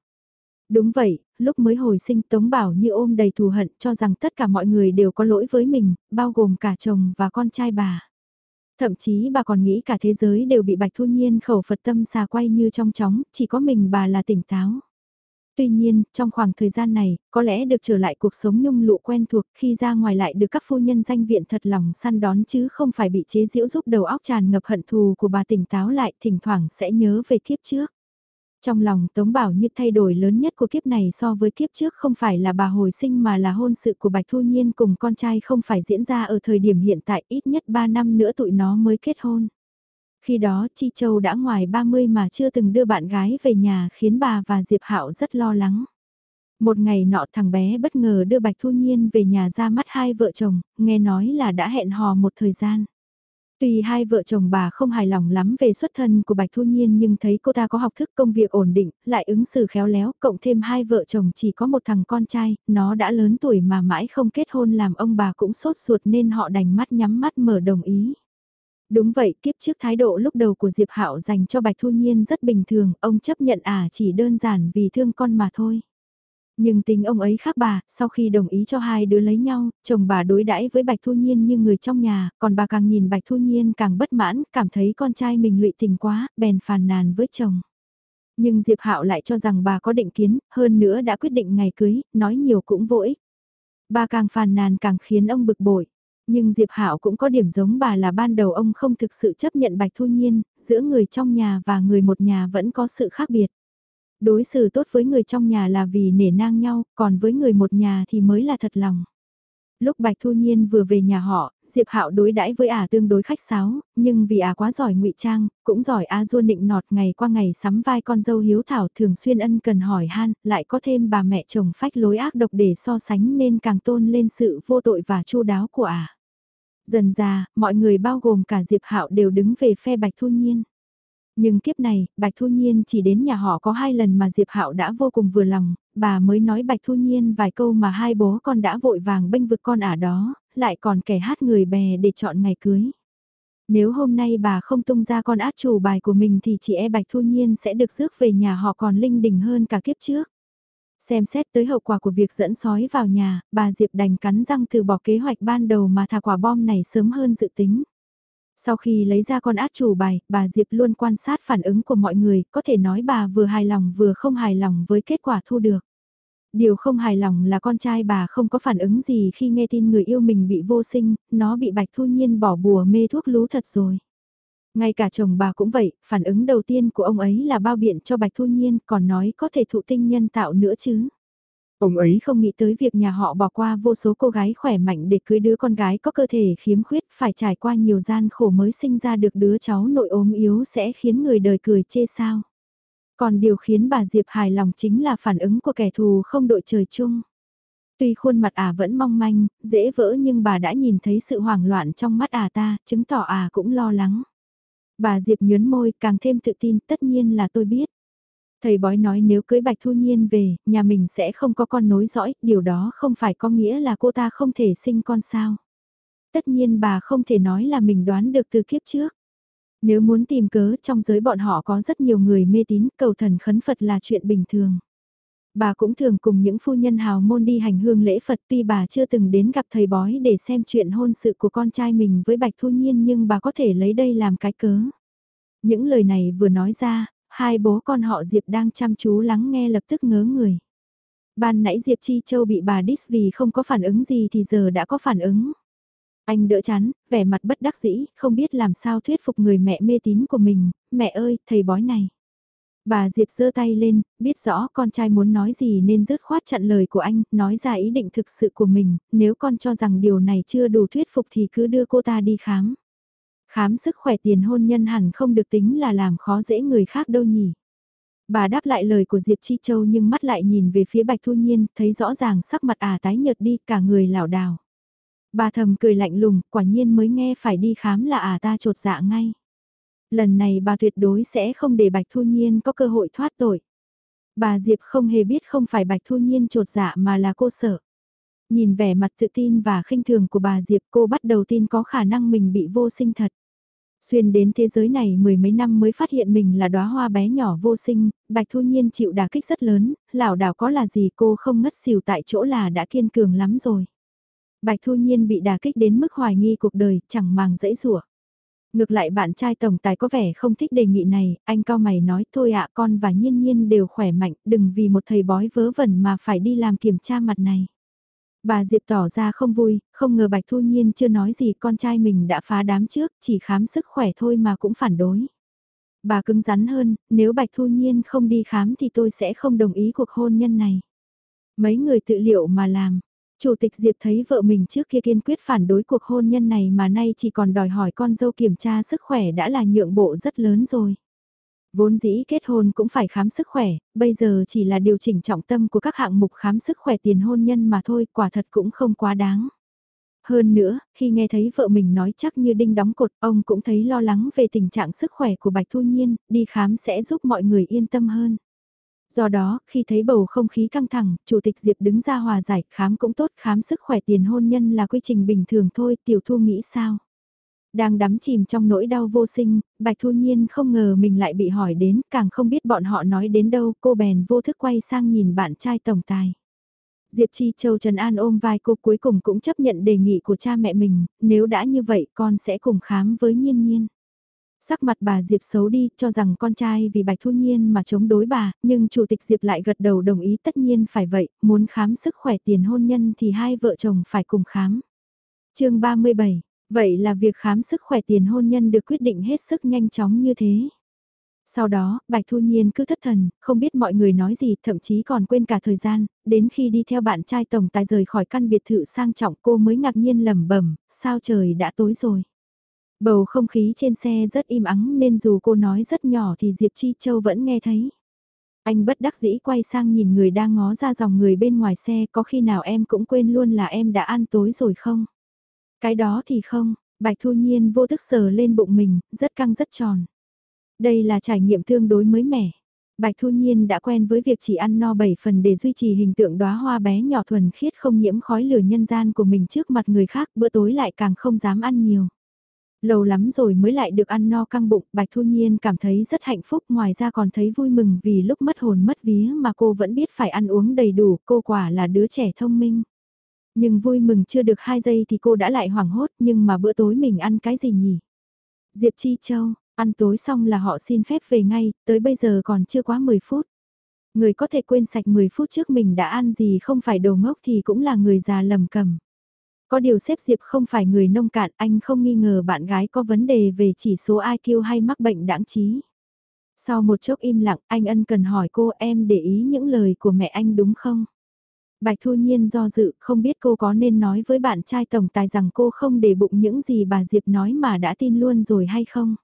Đúng vậy, lúc mới hồi sinh Tống Bảo như ôm đầy thù hận cho rằng tất cả mọi người đều có lỗi với mình, bao gồm cả chồng và con trai bà. Thậm chí bà còn nghĩ cả thế giới đều bị Bạch Thu Nhiên khẩu Phật tâm xà quay như trong chóng, chỉ có mình bà là tỉnh táo. Tuy nhiên, trong khoảng thời gian này, có lẽ được trở lại cuộc sống nhung lụ quen thuộc khi ra ngoài lại được các phu nhân danh viện thật lòng săn đón chứ không phải bị chế giễu giúp đầu óc tràn ngập hận thù của bà tỉnh táo lại thỉnh thoảng sẽ nhớ về kiếp trước. Trong lòng Tống Bảo như thay đổi lớn nhất của kiếp này so với kiếp trước không phải là bà hồi sinh mà là hôn sự của Bạch Thu Nhiên cùng con trai không phải diễn ra ở thời điểm hiện tại ít nhất 3 năm nữa tụi nó mới kết hôn. Khi đó Chi Châu đã ngoài 30 mà chưa từng đưa bạn gái về nhà khiến bà và Diệp Hạo rất lo lắng. Một ngày nọ thằng bé bất ngờ đưa Bạch Thu Nhiên về nhà ra mắt hai vợ chồng, nghe nói là đã hẹn hò một thời gian. Tuy hai vợ chồng bà không hài lòng lắm về xuất thân của Bạch Thu Nhiên nhưng thấy cô ta có học thức công việc ổn định, lại ứng xử khéo léo, cộng thêm hai vợ chồng chỉ có một thằng con trai, nó đã lớn tuổi mà mãi không kết hôn làm ông bà cũng sốt ruột nên họ đành mắt nhắm mắt mở đồng ý. Đúng vậy, kiếp trước thái độ lúc đầu của Diệp Hạo dành cho Bạch Thu Nhiên rất bình thường, ông chấp nhận à chỉ đơn giản vì thương con mà thôi. Nhưng tính ông ấy khác bà, sau khi đồng ý cho hai đứa lấy nhau, chồng bà đối đãi với Bạch Thu Nhiên như người trong nhà, còn bà càng nhìn Bạch Thu Nhiên càng bất mãn, cảm thấy con trai mình lụy tình quá, bèn phàn nàn với chồng. Nhưng Diệp Hạo lại cho rằng bà có định kiến, hơn nữa đã quyết định ngày cưới, nói nhiều cũng vô ích. Bà càng phàn nàn càng khiến ông bực bội. Nhưng Diệp Hạo cũng có điểm giống bà là ban đầu ông không thực sự chấp nhận Bạch Thu Nhiên, giữa người trong nhà và người một nhà vẫn có sự khác biệt đối xử tốt với người trong nhà là vì nể nang nhau, còn với người một nhà thì mới là thật lòng. Lúc Bạch Thu Nhiên vừa về nhà họ, Diệp Hạo đối đãi với ả tương đối khách sáo, nhưng vì ả quá giỏi ngụy trang, cũng giỏi a du nịnh nọt ngày qua ngày sắm vai con dâu hiếu thảo thường xuyên ân cần hỏi han, lại có thêm bà mẹ chồng phách lối ác độc để so sánh nên càng tôn lên sự vô tội và chu đáo của ả. Dần ra, mọi người bao gồm cả Diệp Hạo đều đứng về phe Bạch Thu Nhiên. Nhưng kiếp này, Bạch Thu Nhiên chỉ đến nhà họ có hai lần mà Diệp Hạo đã vô cùng vừa lòng, bà mới nói Bạch Thu Nhiên vài câu mà hai bố con đã vội vàng bênh vực con ả đó, lại còn kẻ hát người bè để chọn ngày cưới. Nếu hôm nay bà không tung ra con át chủ bài của mình thì chị e Bạch Thu Nhiên sẽ được rước về nhà họ còn linh đình hơn cả kiếp trước. Xem xét tới hậu quả của việc dẫn sói vào nhà, bà Diệp đành cắn răng từ bỏ kế hoạch ban đầu mà thả quả bom này sớm hơn dự tính. Sau khi lấy ra con át chủ bài, bà Diệp luôn quan sát phản ứng của mọi người, có thể nói bà vừa hài lòng vừa không hài lòng với kết quả thu được. Điều không hài lòng là con trai bà không có phản ứng gì khi nghe tin người yêu mình bị vô sinh, nó bị Bạch Thu Nhiên bỏ bùa mê thuốc lú thật rồi. Ngay cả chồng bà cũng vậy, phản ứng đầu tiên của ông ấy là bao biện cho Bạch Thu Nhiên, còn nói có thể thụ tinh nhân tạo nữa chứ. Ông ấy không nghĩ tới việc nhà họ bỏ qua vô số cô gái khỏe mạnh để cưới đứa con gái có cơ thể khiếm khuyết phải trải qua nhiều gian khổ mới sinh ra được đứa cháu nội ốm yếu sẽ khiến người đời cười chê sao. Còn điều khiến bà Diệp hài lòng chính là phản ứng của kẻ thù không đội trời chung. Tuy khuôn mặt ả vẫn mong manh, dễ vỡ nhưng bà đã nhìn thấy sự hoảng loạn trong mắt ả ta, chứng tỏ ả cũng lo lắng. Bà Diệp nhớn môi càng thêm tự tin tất nhiên là tôi biết. Thầy bói nói nếu cưới Bạch Thu Nhiên về, nhà mình sẽ không có con nối dõi, điều đó không phải có nghĩa là cô ta không thể sinh con sao. Tất nhiên bà không thể nói là mình đoán được từ kiếp trước. Nếu muốn tìm cớ trong giới bọn họ có rất nhiều người mê tín cầu thần khấn Phật là chuyện bình thường. Bà cũng thường cùng những phu nhân hào môn đi hành hương lễ Phật tuy bà chưa từng đến gặp thầy bói để xem chuyện hôn sự của con trai mình với Bạch Thu Nhiên nhưng bà có thể lấy đây làm cái cớ. Những lời này vừa nói ra, hai bố con họ Diệp đang chăm chú lắng nghe lập tức ngớ người. Ban nãy Diệp Chi Châu bị bà diss vì không có phản ứng gì thì giờ đã có phản ứng. Anh đỡ chán, vẻ mặt bất đắc dĩ, không biết làm sao thuyết phục người mẹ mê tín của mình, mẹ ơi, thầy bói này. Bà Diệp giơ tay lên, biết rõ con trai muốn nói gì nên dứt khoát chặn lời của anh, nói ra ý định thực sự của mình, nếu con cho rằng điều này chưa đủ thuyết phục thì cứ đưa cô ta đi khám. Khám sức khỏe tiền hôn nhân hẳn không được tính là làm khó dễ người khác đâu nhỉ. Bà đáp lại lời của Diệp Chi Châu nhưng mắt lại nhìn về phía Bạch Thu Nhiên, thấy rõ ràng sắc mặt à tái nhợt đi, cả người lảo đảo. Bà thầm cười lạnh lùng, quả nhiên mới nghe phải đi khám là à ta trột dạ ngay. Lần này bà tuyệt đối sẽ không để Bạch Thu Nhiên có cơ hội thoát tội. Bà Diệp không hề biết không phải Bạch Thu Nhiên trột dạ mà là cô sợ. Nhìn vẻ mặt tự tin và khinh thường của bà Diệp cô bắt đầu tin có khả năng mình bị vô sinh thật. Xuyên đến thế giới này mười mấy năm mới phát hiện mình là đóa hoa bé nhỏ vô sinh, Bạch Thu Nhiên chịu đả kích rất lớn, lão đảo có là gì cô không ngất xỉu tại chỗ là đã kiên cường lắm rồi. Bạch Thu Nhiên bị đả kích đến mức hoài nghi cuộc đời, chẳng màng dễ rủa. Ngược lại bạn trai tổng tài có vẻ không thích đề nghị này, anh cao mày nói thôi ạ con và nhiên nhiên đều khỏe mạnh, đừng vì một thầy bói vớ vẩn mà phải đi làm kiểm tra mặt này. Bà Diệp tỏ ra không vui, không ngờ Bạch Thu Nhiên chưa nói gì con trai mình đã phá đám trước, chỉ khám sức khỏe thôi mà cũng phản đối. Bà cứng rắn hơn, nếu Bạch Thu Nhiên không đi khám thì tôi sẽ không đồng ý cuộc hôn nhân này. Mấy người tự liệu mà làm, Chủ tịch Diệp thấy vợ mình trước kia kiên quyết phản đối cuộc hôn nhân này mà nay chỉ còn đòi hỏi con dâu kiểm tra sức khỏe đã là nhượng bộ rất lớn rồi. Vốn dĩ kết hôn cũng phải khám sức khỏe, bây giờ chỉ là điều chỉnh trọng tâm của các hạng mục khám sức khỏe tiền hôn nhân mà thôi, quả thật cũng không quá đáng. Hơn nữa, khi nghe thấy vợ mình nói chắc như đinh đóng cột, ông cũng thấy lo lắng về tình trạng sức khỏe của Bạch Thu Nhiên, đi khám sẽ giúp mọi người yên tâm hơn. Do đó, khi thấy bầu không khí căng thẳng, Chủ tịch Diệp đứng ra hòa giải, khám cũng tốt, khám sức khỏe tiền hôn nhân là quy trình bình thường thôi, Tiểu Thu nghĩ sao? Đang đắm chìm trong nỗi đau vô sinh, Bạch Thu Nhiên không ngờ mình lại bị hỏi đến, càng không biết bọn họ nói đến đâu, cô bèn vô thức quay sang nhìn bạn trai tổng tài. Diệp Chi Châu Trần An ôm vai cô cuối cùng cũng chấp nhận đề nghị của cha mẹ mình, nếu đã như vậy con sẽ cùng khám với nhiên nhiên. Sắc mặt bà Diệp xấu đi, cho rằng con trai vì Bạch Thu Nhiên mà chống đối bà, nhưng Chủ tịch Diệp lại gật đầu đồng ý tất nhiên phải vậy, muốn khám sức khỏe tiền hôn nhân thì hai vợ chồng phải cùng khám. chương 37, vậy là việc khám sức khỏe tiền hôn nhân được quyết định hết sức nhanh chóng như thế. Sau đó, Bạch Thu Nhiên cứ thất thần, không biết mọi người nói gì, thậm chí còn quên cả thời gian, đến khi đi theo bạn trai tổng tài rời khỏi căn biệt thự sang trọng cô mới ngạc nhiên lẩm bẩm, sao trời đã tối rồi. Bầu không khí trên xe rất im ắng nên dù cô nói rất nhỏ thì Diệp Chi Châu vẫn nghe thấy. Anh bất đắc dĩ quay sang nhìn người đang ngó ra dòng người bên ngoài xe có khi nào em cũng quên luôn là em đã ăn tối rồi không? Cái đó thì không, Bạch Thu Nhiên vô thức sờ lên bụng mình, rất căng rất tròn. Đây là trải nghiệm tương đối mới mẻ. Bạch Thu Nhiên đã quen với việc chỉ ăn no 7 phần để duy trì hình tượng đóa hoa bé nhỏ thuần khiết không nhiễm khói lửa nhân gian của mình trước mặt người khác bữa tối lại càng không dám ăn nhiều. Lâu lắm rồi mới lại được ăn no căng bụng, Bạch Thu Nhiên cảm thấy rất hạnh phúc ngoài ra còn thấy vui mừng vì lúc mất hồn mất vía mà cô vẫn biết phải ăn uống đầy đủ, cô quả là đứa trẻ thông minh. Nhưng vui mừng chưa được 2 giây thì cô đã lại hoảng hốt nhưng mà bữa tối mình ăn cái gì nhỉ? Diệp Chi Châu, ăn tối xong là họ xin phép về ngay, tới bây giờ còn chưa quá 10 phút. Người có thể quên sạch 10 phút trước mình đã ăn gì không phải đồ ngốc thì cũng là người già lầm cầm. Có điều xếp Diệp không phải người nông cạn, anh không nghi ngờ bạn gái có vấn đề về chỉ số IQ hay mắc bệnh đãng trí. Sau một chốc im lặng, anh ân cần hỏi cô em để ý những lời của mẹ anh đúng không? Bạch Thu Nhiên do dự, không biết cô có nên nói với bạn trai tổng tài rằng cô không để bụng những gì bà Diệp nói mà đã tin luôn rồi hay không?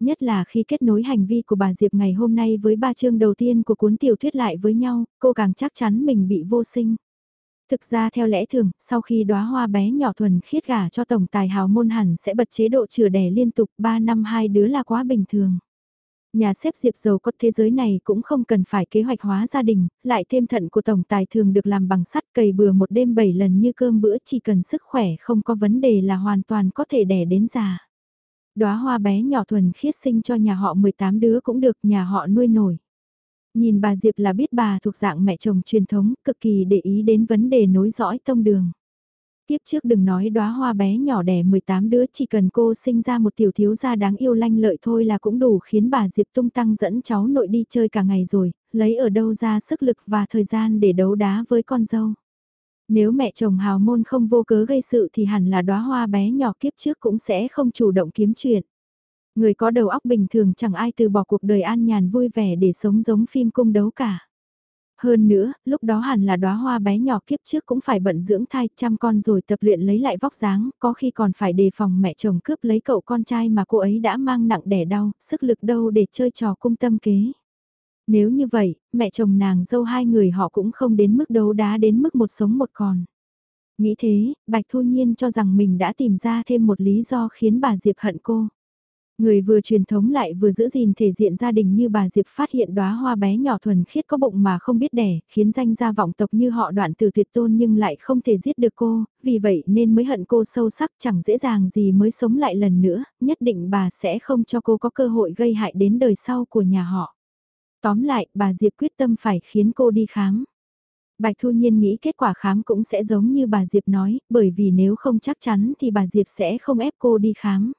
Nhất là khi kết nối hành vi của bà Diệp ngày hôm nay với ba chương đầu tiên của cuốn tiểu thuyết lại với nhau, cô càng chắc chắn mình bị vô sinh. Thực ra theo lẽ thường, sau khi đóa hoa bé nhỏ thuần khiết gả cho tổng tài hào môn hẳn sẽ bật chế độ chữa đẻ liên tục 3 năm hai đứa là quá bình thường. Nhà xếp Diệp giàu có thế giới này cũng không cần phải kế hoạch hóa gia đình, lại thêm thận của tổng tài thường được làm bằng sắt cầy bừa một đêm 7 lần như cơm bữa chỉ cần sức khỏe không có vấn đề là hoàn toàn có thể đẻ đến già. Đóa hoa bé nhỏ thuần khiết sinh cho nhà họ 18 đứa cũng được nhà họ nuôi nổi. Nhìn bà Diệp là biết bà thuộc dạng mẹ chồng truyền thống, cực kỳ để ý đến vấn đề nối dõi tông đường. Tiếp trước đừng nói đóa hoa bé nhỏ đẻ 18 đứa chỉ cần cô sinh ra một tiểu thiếu gia đáng yêu lanh lợi thôi là cũng đủ khiến bà Diệp tung tăng dẫn cháu nội đi chơi cả ngày rồi, lấy ở đâu ra sức lực và thời gian để đấu đá với con dâu. Nếu mẹ chồng hào môn không vô cớ gây sự thì hẳn là đóa hoa bé nhỏ kiếp trước cũng sẽ không chủ động kiếm chuyện. Người có đầu óc bình thường chẳng ai từ bỏ cuộc đời an nhàn vui vẻ để sống giống phim cung đấu cả. Hơn nữa, lúc đó hẳn là đóa hoa bé nhỏ kiếp trước cũng phải bận dưỡng thai chăm con rồi tập luyện lấy lại vóc dáng, có khi còn phải đề phòng mẹ chồng cướp lấy cậu con trai mà cô ấy đã mang nặng đẻ đau, sức lực đâu để chơi trò cung tâm kế. Nếu như vậy, mẹ chồng nàng dâu hai người họ cũng không đến mức đấu đá đến mức một sống một còn. Nghĩ thế, Bạch Thu Nhiên cho rằng mình đã tìm ra thêm một lý do khiến bà Diệp hận cô. Người vừa truyền thống lại vừa giữ gìn thể diện gia đình như bà Diệp phát hiện đóa hoa bé nhỏ thuần khiết có bụng mà không biết đẻ, khiến danh gia vọng tộc như họ đoạn từ tuyệt tôn nhưng lại không thể giết được cô, vì vậy nên mới hận cô sâu sắc chẳng dễ dàng gì mới sống lại lần nữa, nhất định bà sẽ không cho cô có cơ hội gây hại đến đời sau của nhà họ. Tóm lại, bà Diệp quyết tâm phải khiến cô đi khám. Bạch Thu Nhiên nghĩ kết quả khám cũng sẽ giống như bà Diệp nói, bởi vì nếu không chắc chắn thì bà Diệp sẽ không ép cô đi khám.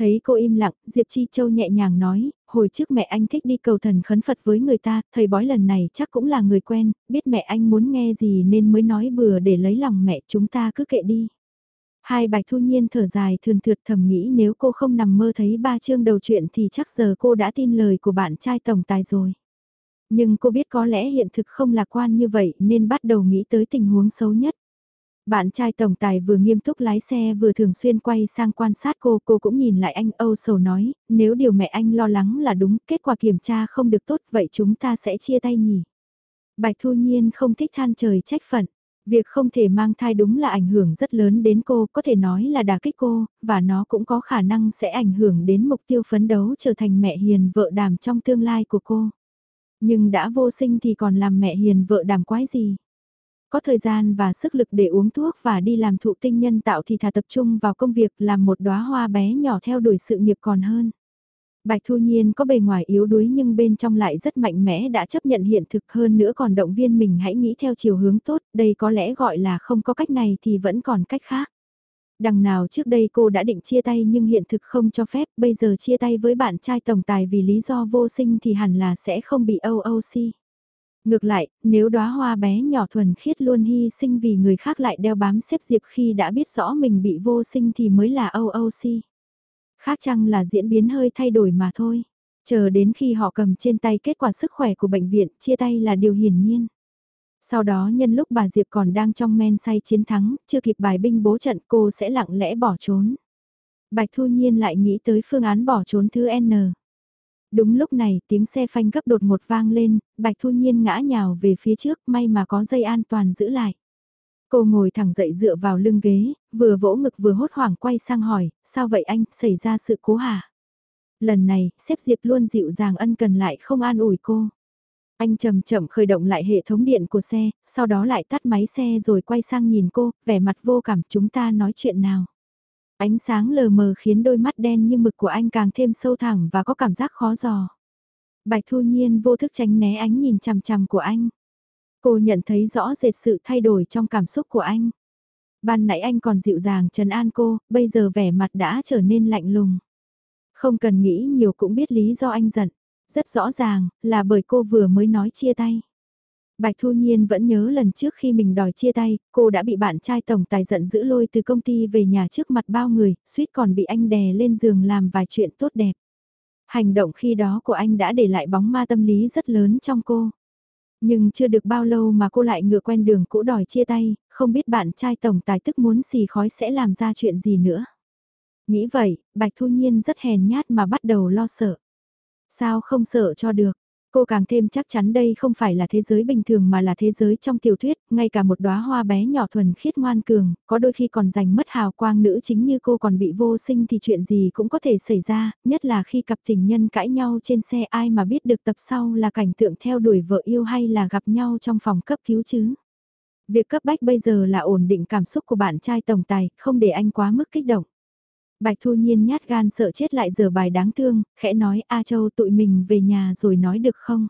Thấy cô im lặng, Diệp Chi Châu nhẹ nhàng nói, hồi trước mẹ anh thích đi cầu thần khấn Phật với người ta, thầy bói lần này chắc cũng là người quen, biết mẹ anh muốn nghe gì nên mới nói bừa để lấy lòng mẹ chúng ta cứ kệ đi. Hai bạch thu nhiên thở dài thường thượt thầm nghĩ nếu cô không nằm mơ thấy ba chương đầu chuyện thì chắc giờ cô đã tin lời của bạn trai tổng tài rồi. Nhưng cô biết có lẽ hiện thực không lạc quan như vậy nên bắt đầu nghĩ tới tình huống xấu nhất. Bạn trai tổng tài vừa nghiêm túc lái xe vừa thường xuyên quay sang quan sát cô, cô cũng nhìn lại anh âu sầu nói, nếu điều mẹ anh lo lắng là đúng, kết quả kiểm tra không được tốt, vậy chúng ta sẽ chia tay nhỉ. Bạch Thu Nhiên không thích than trời trách phận. Việc không thể mang thai đúng là ảnh hưởng rất lớn đến cô, có thể nói là đả kích cô, và nó cũng có khả năng sẽ ảnh hưởng đến mục tiêu phấn đấu trở thành mẹ hiền vợ đàm trong tương lai của cô. Nhưng đã vô sinh thì còn làm mẹ hiền vợ đàm quái gì? Có thời gian và sức lực để uống thuốc và đi làm thụ tinh nhân tạo thì thà tập trung vào công việc làm một đóa hoa bé nhỏ theo đuổi sự nghiệp còn hơn. Bạch Thu Nhiên có bề ngoài yếu đuối nhưng bên trong lại rất mạnh mẽ đã chấp nhận hiện thực hơn nữa còn động viên mình hãy nghĩ theo chiều hướng tốt, đây có lẽ gọi là không có cách này thì vẫn còn cách khác. Đằng nào trước đây cô đã định chia tay nhưng hiện thực không cho phép, bây giờ chia tay với bạn trai tổng tài vì lý do vô sinh thì hẳn là sẽ không bị OOC. Ngược lại, nếu đóa hoa bé nhỏ thuần khiết luôn hy sinh vì người khác lại đeo bám xếp diệp khi đã biết rõ mình bị vô sinh thì mới là OOC. Khác chăng là diễn biến hơi thay đổi mà thôi. Chờ đến khi họ cầm trên tay kết quả sức khỏe của bệnh viện, chia tay là điều hiển nhiên. Sau đó nhân lúc bà Diệp còn đang trong men say chiến thắng, chưa kịp bài binh bố trận cô sẽ lặng lẽ bỏ trốn. Bạch Thu Nhiên lại nghĩ tới phương án bỏ trốn thứ N. Đúng lúc này tiếng xe phanh gấp đột một vang lên, Bạch Thu Nhiên ngã nhào về phía trước may mà có dây an toàn giữ lại. Cô ngồi thẳng dậy dựa vào lưng ghế, vừa vỗ ngực vừa hốt hoảng quay sang hỏi, sao vậy anh, xảy ra sự cố hả? Lần này, xếp Diệp luôn dịu dàng ân cần lại không an ủi cô. Anh chậm chậm khởi động lại hệ thống điện của xe, sau đó lại tắt máy xe rồi quay sang nhìn cô, vẻ mặt vô cảm chúng ta nói chuyện nào. Ánh sáng lờ mờ khiến đôi mắt đen như mực của anh càng thêm sâu thẳm và có cảm giác khó dò. Bạch Thu Nhiên vô thức tránh né ánh nhìn chằm chằm của anh. Cô nhận thấy rõ rệt sự thay đổi trong cảm xúc của anh. Ban nãy anh còn dịu dàng trấn an cô, bây giờ vẻ mặt đã trở nên lạnh lùng. Không cần nghĩ nhiều cũng biết lý do anh giận. Rất rõ ràng, là bởi cô vừa mới nói chia tay. Bạch Thu Nhiên vẫn nhớ lần trước khi mình đòi chia tay, cô đã bị bạn trai tổng tài giận dữ lôi từ công ty về nhà trước mặt bao người, suýt còn bị anh đè lên giường làm vài chuyện tốt đẹp. Hành động khi đó của anh đã để lại bóng ma tâm lý rất lớn trong cô. Nhưng chưa được bao lâu mà cô lại ngựa quen đường cũ đòi chia tay, không biết bạn trai tổng tài tức muốn xì khói sẽ làm ra chuyện gì nữa. Nghĩ vậy, Bạch Thu Nhiên rất hèn nhát mà bắt đầu lo sợ. Sao không sợ cho được, Cô càng thêm chắc chắn đây không phải là thế giới bình thường mà là thế giới trong tiểu thuyết, ngay cả một đóa hoa bé nhỏ thuần khiết ngoan cường, có đôi khi còn giành mất hào quang nữ chính như cô còn bị vô sinh thì chuyện gì cũng có thể xảy ra, nhất là khi cặp tình nhân cãi nhau trên xe ai mà biết được tập sau là cảnh tượng theo đuổi vợ yêu hay là gặp nhau trong phòng cấp cứu chứ. Việc cấp bách bây giờ là ổn định cảm xúc của bạn trai tổng tài, không để anh quá mức kích động. Bạch Thu Nhiên nhát gan sợ chết lại giờ bài đáng thương, khẽ nói A Châu tụi mình về nhà rồi nói được không?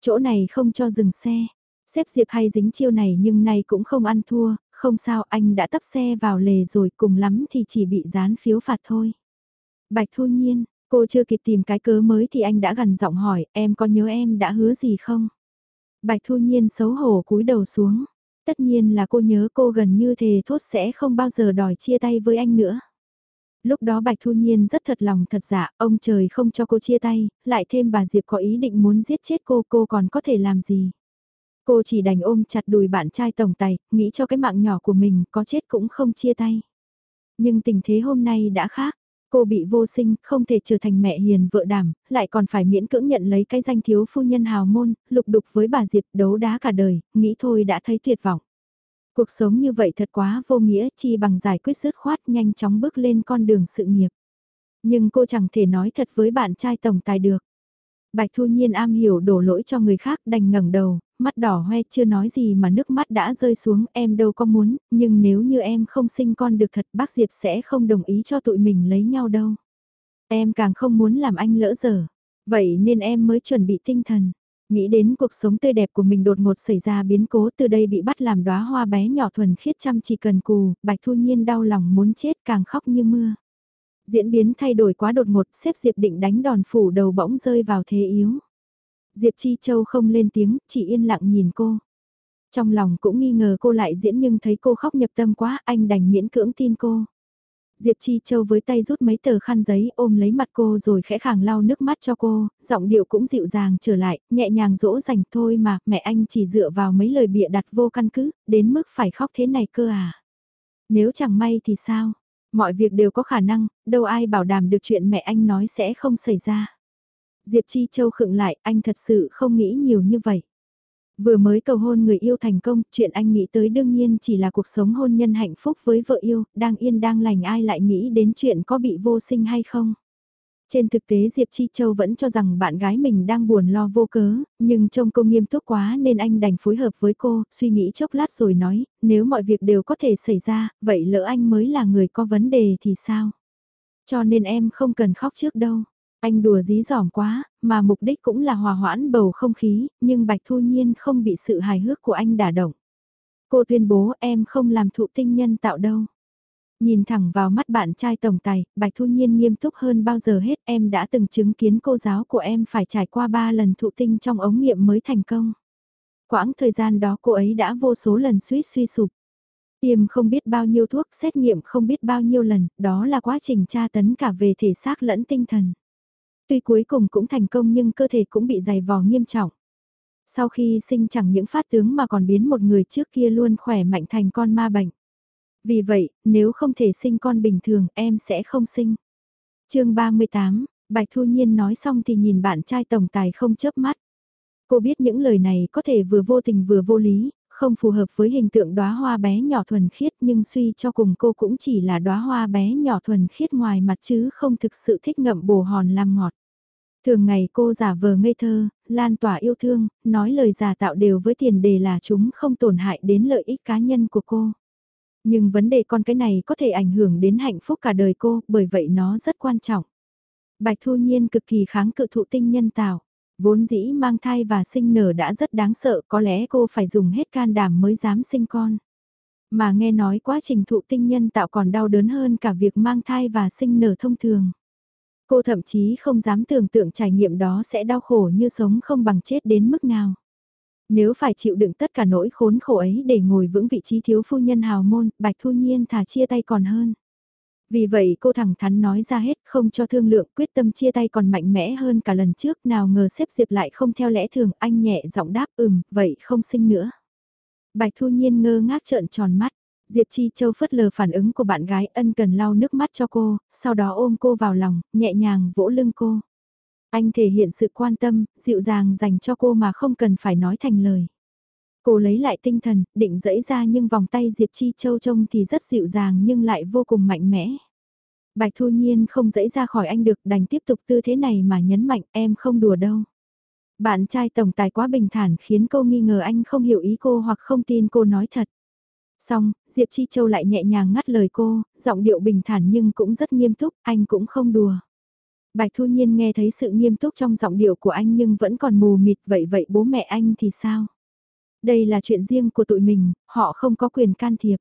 Chỗ này không cho dừng xe. Xếp Diệp hay dính chiêu này nhưng nay cũng không ăn thua, không sao anh đã tấp xe vào lề rồi cùng lắm thì chỉ bị dán phiếu phạt thôi. Bạch Thu Nhiên, cô chưa kịp tìm cái cớ mới thì anh đã gần giọng hỏi em có nhớ em đã hứa gì không? Bạch Thu Nhiên xấu hổ cúi đầu xuống. Tất nhiên là cô nhớ cô gần như thề thốt sẽ không bao giờ đòi chia tay với anh nữa. Lúc đó Bạch Thu Nhiên rất thật lòng thật dạ, ông trời không cho cô chia tay, lại thêm bà Diệp có ý định muốn giết chết cô, cô còn có thể làm gì. Cô chỉ đành ôm chặt đùi bạn trai tổng tài, nghĩ cho cái mạng nhỏ của mình có chết cũng không chia tay. Nhưng tình thế hôm nay đã khác, cô bị vô sinh, không thể trở thành mẹ hiền vợ đảm, lại còn phải miễn cưỡng nhận lấy cái danh thiếu phu nhân hào môn, lục đục với bà Diệp đấu đá cả đời, nghĩ thôi đã thấy tuyệt vọng. Cuộc sống như vậy thật quá vô nghĩa chi bằng giải quyết dứt khoát nhanh chóng bước lên con đường sự nghiệp. Nhưng cô chẳng thể nói thật với bạn trai tổng tài được. Bạch Thu Nhiên am hiểu đổ lỗi cho người khác đành ngẩng đầu, mắt đỏ hoe chưa nói gì mà nước mắt đã rơi xuống em đâu có muốn, nhưng nếu như em không sinh con được thật bác Diệp sẽ không đồng ý cho tụi mình lấy nhau đâu. Em càng không muốn làm anh lỡ dở, vậy nên em mới chuẩn bị tinh thần. Nghĩ đến cuộc sống tươi đẹp của mình đột ngột xảy ra biến cố từ đây bị bắt làm đóa hoa bé nhỏ thuần khiết chăm chỉ cần cù, Bạch Thu Nhiên đau lòng muốn chết càng khóc như mưa. Diễn biến thay đổi quá đột ngột, xếp Diệp định đánh đòn phủ đầu bỗng rơi vào thế yếu. Diệp Chi Châu không lên tiếng, chỉ yên lặng nhìn cô. Trong lòng cũng nghi ngờ cô lại diễn nhưng thấy cô khóc nhập tâm quá, anh đành miễn cưỡng tin cô. Diệp Chi Châu với tay rút mấy tờ khăn giấy ôm lấy mặt cô rồi khẽ khàng lau nước mắt cho cô, giọng điệu cũng dịu dàng trở lại, nhẹ nhàng dỗ dành thôi mà, mẹ anh chỉ dựa vào mấy lời bịa đặt vô căn cứ, đến mức phải khóc thế này cơ à. Nếu chẳng may thì sao? Mọi việc đều có khả năng, đâu ai bảo đảm được chuyện mẹ anh nói sẽ không xảy ra. Diệp Chi Châu khựng lại, anh thật sự không nghĩ nhiều như vậy. Vừa mới cầu hôn người yêu thành công, chuyện anh nghĩ tới đương nhiên chỉ là cuộc sống hôn nhân hạnh phúc với vợ yêu, đang yên đang lành ai lại nghĩ đến chuyện có bị vô sinh hay không. Trên thực tế Diệp Chi Châu vẫn cho rằng bạn gái mình đang buồn lo vô cớ, nhưng trông cô nghiêm túc quá nên anh đành phối hợp với cô, suy nghĩ chốc lát rồi nói, nếu mọi việc đều có thể xảy ra, vậy lỡ anh mới là người có vấn đề thì sao? Cho nên em không cần khóc trước đâu. Anh đùa dí dỏm quá, mà mục đích cũng là hòa hoãn bầu không khí, nhưng Bạch Thu Nhiên không bị sự hài hước của anh đả động. Cô tuyên bố em không làm thụ tinh nhân tạo đâu. Nhìn thẳng vào mắt bạn trai tổng tài, Bạch Thu Nhiên nghiêm túc hơn bao giờ hết em đã từng chứng kiến cô giáo của em phải trải qua 3 lần thụ tinh trong ống nghiệm mới thành công. Quãng thời gian đó cô ấy đã vô số lần suýt suy sụp. Tiêm không biết bao nhiêu thuốc, xét nghiệm không biết bao nhiêu lần, đó là quá trình tra tấn cả về thể xác lẫn tinh thần. Tuy cuối cùng cũng thành công nhưng cơ thể cũng bị dày vò nghiêm trọng. Sau khi sinh chẳng những phát tướng mà còn biến một người trước kia luôn khỏe mạnh thành con ma bệnh. Vì vậy, nếu không thể sinh con bình thường em sẽ không sinh. chương 38, Bạch Thu Nhiên nói xong thì nhìn bạn trai tổng tài không chớp mắt. Cô biết những lời này có thể vừa vô tình vừa vô lý, không phù hợp với hình tượng đóa hoa bé nhỏ thuần khiết nhưng suy cho cùng cô cũng chỉ là đóa hoa bé nhỏ thuần khiết ngoài mặt chứ không thực sự thích ngậm bồ hòn làm ngọt. Thường ngày cô giả vờ ngây thơ, lan tỏa yêu thương, nói lời giả tạo đều với tiền đề là chúng không tổn hại đến lợi ích cá nhân của cô. Nhưng vấn đề con cái này có thể ảnh hưởng đến hạnh phúc cả đời cô, bởi vậy nó rất quan trọng. Bạch Thu Nhiên cực kỳ kháng cự thụ tinh nhân tạo. Vốn dĩ mang thai và sinh nở đã rất đáng sợ, có lẽ cô phải dùng hết can đảm mới dám sinh con. Mà nghe nói quá trình thụ tinh nhân tạo còn đau đớn hơn cả việc mang thai và sinh nở thông thường. Cô thậm chí không dám tưởng tượng trải nghiệm đó sẽ đau khổ như sống không bằng chết đến mức nào. Nếu phải chịu đựng tất cả nỗi khốn khổ ấy để ngồi vững vị trí thiếu phu nhân hào môn, Bạch Thu Nhiên thà chia tay còn hơn. Vì vậy cô thẳng thắn nói ra hết không cho thương lượng quyết tâm chia tay còn mạnh mẽ hơn cả lần trước nào ngờ xếp Diệp lại không theo lẽ thường anh nhẹ giọng đáp ừm vậy không sinh nữa. Bạch Thu Nhiên ngơ ngác trợn tròn mắt. Diệp Chi Châu phớt lờ phản ứng của bạn gái ân cần lau nước mắt cho cô, sau đó ôm cô vào lòng, nhẹ nhàng vỗ lưng cô. Anh thể hiện sự quan tâm, dịu dàng dành cho cô mà không cần phải nói thành lời. Cô lấy lại tinh thần, định dẫy ra nhưng vòng tay Diệp Chi Châu trông thì rất dịu dàng nhưng lại vô cùng mạnh mẽ. Bạch Thu Nhiên không dẫy ra khỏi anh được đành tiếp tục tư thế này mà nhấn mạnh em không đùa đâu. Bạn trai tổng tài quá bình thản khiến cô nghi ngờ anh không hiểu ý cô hoặc không tin cô nói thật. Xong, Diệp Chi Châu lại nhẹ nhàng ngắt lời cô, giọng điệu bình thản nhưng cũng rất nghiêm túc, anh cũng không đùa. Bạch Thu Nhiên nghe thấy sự nghiêm túc trong giọng điệu của anh nhưng vẫn còn mù mịt vậy vậy bố mẹ anh thì sao? Đây là chuyện riêng của tụi mình, họ không có quyền can thiệp.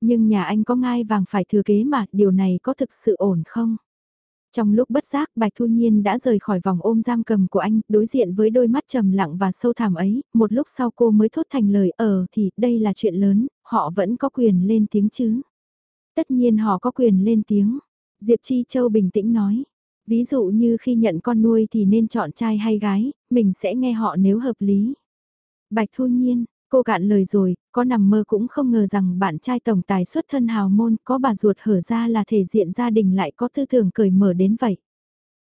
Nhưng nhà anh có ngai vàng phải thừa kế mà, điều này có thực sự ổn không? Trong lúc bất giác Bạch Thu Nhiên đã rời khỏi vòng ôm giam cầm của anh, đối diện với đôi mắt trầm lặng và sâu thẳm ấy, một lúc sau cô mới thốt thành lời ờ thì đây là chuyện lớn, họ vẫn có quyền lên tiếng chứ. Tất nhiên họ có quyền lên tiếng. Diệp Chi Châu bình tĩnh nói. Ví dụ như khi nhận con nuôi thì nên chọn trai hay gái, mình sẽ nghe họ nếu hợp lý. Bạch Thu Nhiên, cô cạn lời rồi, có nằm mơ cũng không ngờ rằng bạn trai tổng tài xuất thân hào môn có bà ruột hở ra là thể diện gia đình lại có tư tưởng cởi mở đến vậy.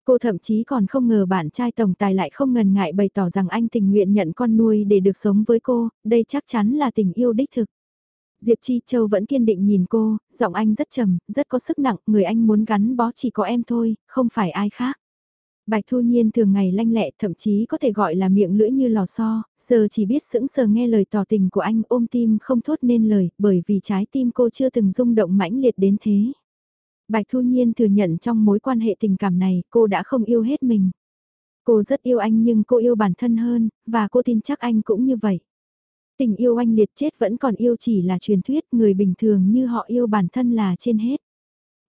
Cô thậm chí còn không ngờ bạn trai tổng tài lại không ngần ngại bày tỏ rằng anh tình nguyện nhận con nuôi để được sống với cô, đây chắc chắn là tình yêu đích thực. Diệp Chi Châu vẫn kiên định nhìn cô, giọng anh rất trầm, rất có sức nặng, người anh muốn gắn bó chỉ có em thôi, không phải ai khác. Bạch Thu Nhiên thường ngày lanh lẹ thậm chí có thể gọi là miệng lưỡi như lò xo, giờ chỉ biết sững sờ nghe lời tỏ tình của anh ôm tim không thốt nên lời bởi vì trái tim cô chưa từng rung động mãnh liệt đến thế. Bạch Thu Nhiên thừa nhận trong mối quan hệ tình cảm này cô đã không yêu hết mình. Cô rất yêu anh nhưng cô yêu bản thân hơn, và cô tin chắc anh cũng như vậy. Tình yêu anh liệt chết vẫn còn yêu chỉ là truyền thuyết, người bình thường như họ yêu bản thân là trên hết.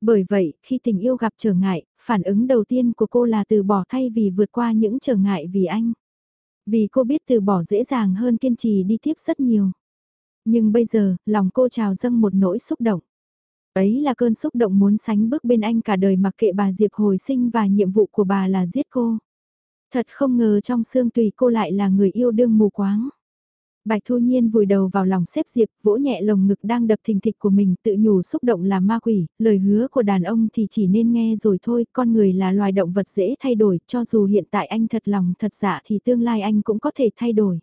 Bởi vậy, khi tình yêu gặp trở ngại, phản ứng đầu tiên của cô là từ bỏ thay vì vượt qua những trở ngại vì anh. Vì cô biết từ bỏ dễ dàng hơn kiên trì đi tiếp rất nhiều. Nhưng bây giờ, lòng cô trào dâng một nỗi xúc động. Ấy là cơn xúc động muốn sánh bước bên anh cả đời mặc kệ bà Diệp hồi sinh và nhiệm vụ của bà là giết cô. Thật không ngờ trong xương tùy cô lại là người yêu đương mù quáng. Bạch Thu Nhiên vùi đầu vào lòng xếp Diệp, vỗ nhẹ lồng ngực đang đập thình thịch của mình, tự nhủ xúc động là ma quỷ, lời hứa của đàn ông thì chỉ nên nghe rồi thôi, con người là loài động vật dễ thay đổi, cho dù hiện tại anh thật lòng thật dạ thì tương lai anh cũng có thể thay đổi.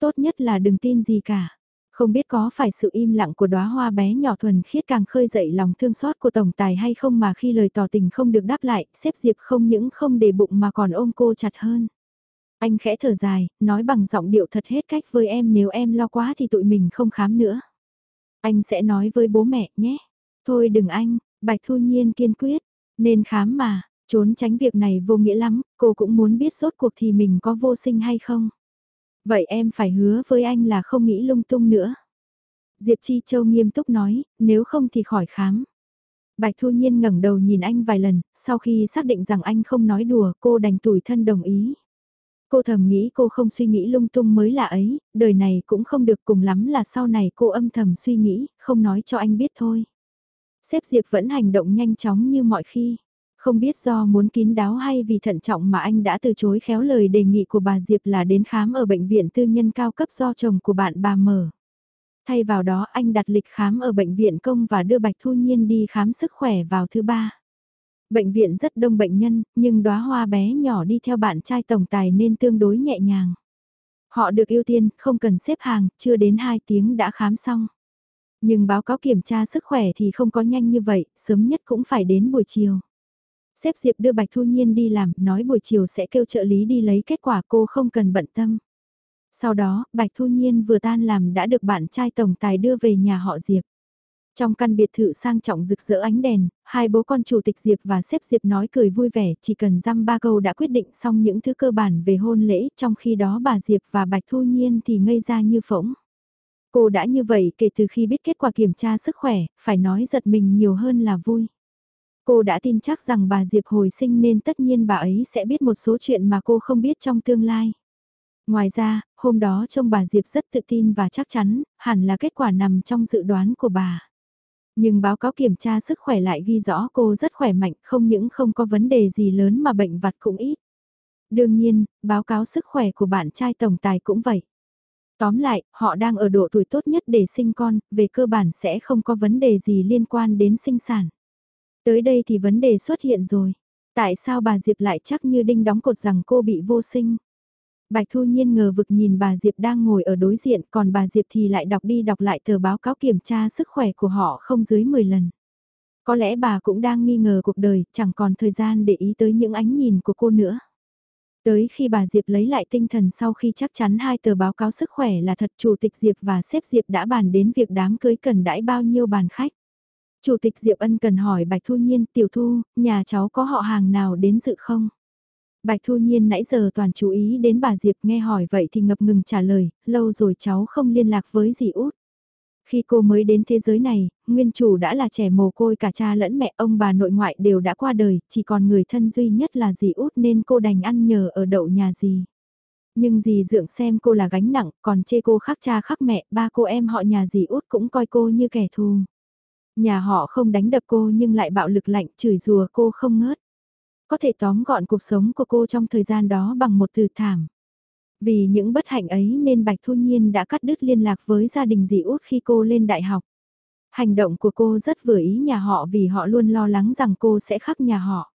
Tốt nhất là đừng tin gì cả. Không biết có phải sự im lặng của đóa hoa bé nhỏ thuần khiết càng khơi dậy lòng thương xót của tổng tài hay không mà khi lời tỏ tình không được đáp lại, xếp Diệp không những không để bụng mà còn ôm cô chặt hơn. Anh khẽ thở dài, nói bằng giọng điệu thật hết cách với em nếu em lo quá thì tụi mình không khám nữa. Anh sẽ nói với bố mẹ nhé. Thôi đừng anh, Bạch Thu Nhiên kiên quyết, nên khám mà, trốn tránh việc này vô nghĩa lắm, cô cũng muốn biết rốt cuộc thì mình có vô sinh hay không. Vậy em phải hứa với anh là không nghĩ lung tung nữa. Diệp Chi Châu nghiêm túc nói, nếu không thì khỏi khám. Bạch Thu Nhiên ngẩng đầu nhìn anh vài lần, sau khi xác định rằng anh không nói đùa, cô đành tủi thân đồng ý. Cô thầm nghĩ cô không suy nghĩ lung tung mới là ấy, đời này cũng không được cùng lắm là sau này cô âm thầm suy nghĩ, không nói cho anh biết thôi. Xếp Diệp vẫn hành động nhanh chóng như mọi khi. Không biết do muốn kín đáo hay vì thận trọng mà anh đã từ chối khéo lời đề nghị của bà Diệp là đến khám ở bệnh viện tư nhân cao cấp do chồng của bạn bà mở. Thay vào đó anh đặt lịch khám ở bệnh viện công và đưa Bạch Thu Nhiên đi khám sức khỏe vào thứ ba. Bệnh viện rất đông bệnh nhân, nhưng đóa hoa bé nhỏ đi theo bạn trai tổng tài nên tương đối nhẹ nhàng. Họ được ưu tiên, không cần xếp hàng, chưa đến 2 tiếng đã khám xong. Nhưng báo cáo kiểm tra sức khỏe thì không có nhanh như vậy, sớm nhất cũng phải đến buổi chiều. Xếp Diệp đưa Bạch Thu Nhiên đi làm, nói buổi chiều sẽ kêu trợ lý đi lấy kết quả cô không cần bận tâm. Sau đó, Bạch Thu Nhiên vừa tan làm đã được bạn trai tổng tài đưa về nhà họ Diệp. Trong căn biệt thự sang trọng rực rỡ ánh đèn, hai bố con chủ tịch Diệp và xếp Diệp nói cười vui vẻ, chỉ cần dăm ba câu đã quyết định xong những thứ cơ bản về hôn lễ, trong khi đó bà Diệp và Bạch Thu Nhiên thì ngây ra như phỗng. Cô đã như vậy kể từ khi biết kết quả kiểm tra sức khỏe, phải nói giật mình nhiều hơn là vui. Cô đã tin chắc rằng bà Diệp hồi sinh nên tất nhiên bà ấy sẽ biết một số chuyện mà cô không biết trong tương lai. Ngoài ra, hôm đó trông bà Diệp rất tự tin và chắc chắn, hẳn là kết quả nằm trong dự đoán của bà. Nhưng báo cáo kiểm tra sức khỏe lại ghi rõ cô rất khỏe mạnh, không những không có vấn đề gì lớn mà bệnh vặt cũng ít. Đương nhiên, báo cáo sức khỏe của bạn trai tổng tài cũng vậy. Tóm lại, họ đang ở độ tuổi tốt nhất để sinh con, về cơ bản sẽ không có vấn đề gì liên quan đến sinh sản. Tới đây thì vấn đề xuất hiện rồi. Tại sao bà Diệp lại chắc như đinh đóng cột rằng cô bị vô sinh? Bạch Thu Nhiên ngờ vực nhìn bà Diệp đang ngồi ở đối diện còn bà Diệp thì lại đọc đi đọc lại tờ báo cáo kiểm tra sức khỏe của họ không dưới 10 lần. Có lẽ bà cũng đang nghi ngờ cuộc đời, chẳng còn thời gian để ý tới những ánh nhìn của cô nữa. Tới khi bà Diệp lấy lại tinh thần sau khi chắc chắn hai tờ báo cáo sức khỏe là thật Chủ tịch Diệp và sếp Diệp đã bàn đến việc đám cưới cần đãi bao nhiêu bàn khách. Chủ tịch Diệp ân cần hỏi Bạch Thu Nhiên, Tiểu Thu, nhà cháu có họ hàng nào đến dự không? Bạch Thu Nhiên nãy giờ toàn chú ý đến bà Diệp nghe hỏi vậy thì ngập ngừng trả lời, lâu rồi cháu không liên lạc với dì út. Khi cô mới đến thế giới này, nguyên chủ đã là trẻ mồ côi cả cha lẫn mẹ ông bà nội ngoại đều đã qua đời, chỉ còn người thân duy nhất là dì út nên cô đành ăn nhờ ở đậu nhà dì. Nhưng dì dượng xem cô là gánh nặng, còn chê cô khác cha khác mẹ, ba cô em họ nhà dì út cũng coi cô như kẻ thù. Nhà họ không đánh đập cô nhưng lại bạo lực lạnh chửi rùa cô không ngớt. Có thể tóm gọn cuộc sống của cô trong thời gian đó bằng một từ thảm. Vì những bất hạnh ấy nên Bạch Thu Nhiên đã cắt đứt liên lạc với gia đình dì út khi cô lên đại học. Hành động của cô rất vừa ý nhà họ vì họ luôn lo lắng rằng cô sẽ khắc nhà họ.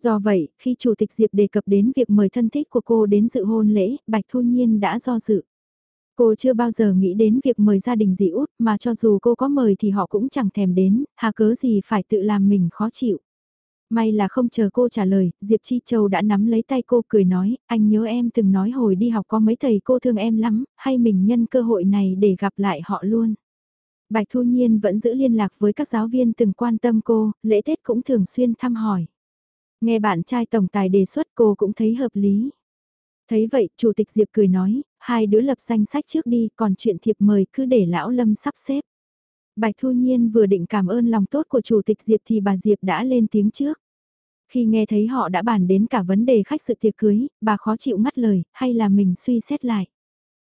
Do vậy, khi Chủ tịch Diệp đề cập đến việc mời thân thích của cô đến dự hôn lễ, Bạch Thu Nhiên đã do dự. Cô chưa bao giờ nghĩ đến việc mời gia đình dì út mà cho dù cô có mời thì họ cũng chẳng thèm đến, hà cớ gì phải tự làm mình khó chịu. May là không chờ cô trả lời, Diệp Chi Châu đã nắm lấy tay cô cười nói, anh nhớ em từng nói hồi đi học có mấy thầy cô thương em lắm, hay mình nhân cơ hội này để gặp lại họ luôn. Bạch Thu Nhiên vẫn giữ liên lạc với các giáo viên từng quan tâm cô, lễ Tết cũng thường xuyên thăm hỏi. Nghe bạn trai tổng tài đề xuất cô cũng thấy hợp lý. Thấy vậy, Chủ tịch Diệp cười nói, hai đứa lập danh sách trước đi, còn chuyện thiệp mời cứ để lão Lâm sắp xếp. Bạch Thu Nhiên vừa định cảm ơn lòng tốt của Chủ tịch Diệp thì bà Diệp đã lên tiếng trước. Khi nghe thấy họ đã bàn đến cả vấn đề khách sự tiệc cưới, bà khó chịu ngắt lời, hay là mình suy xét lại.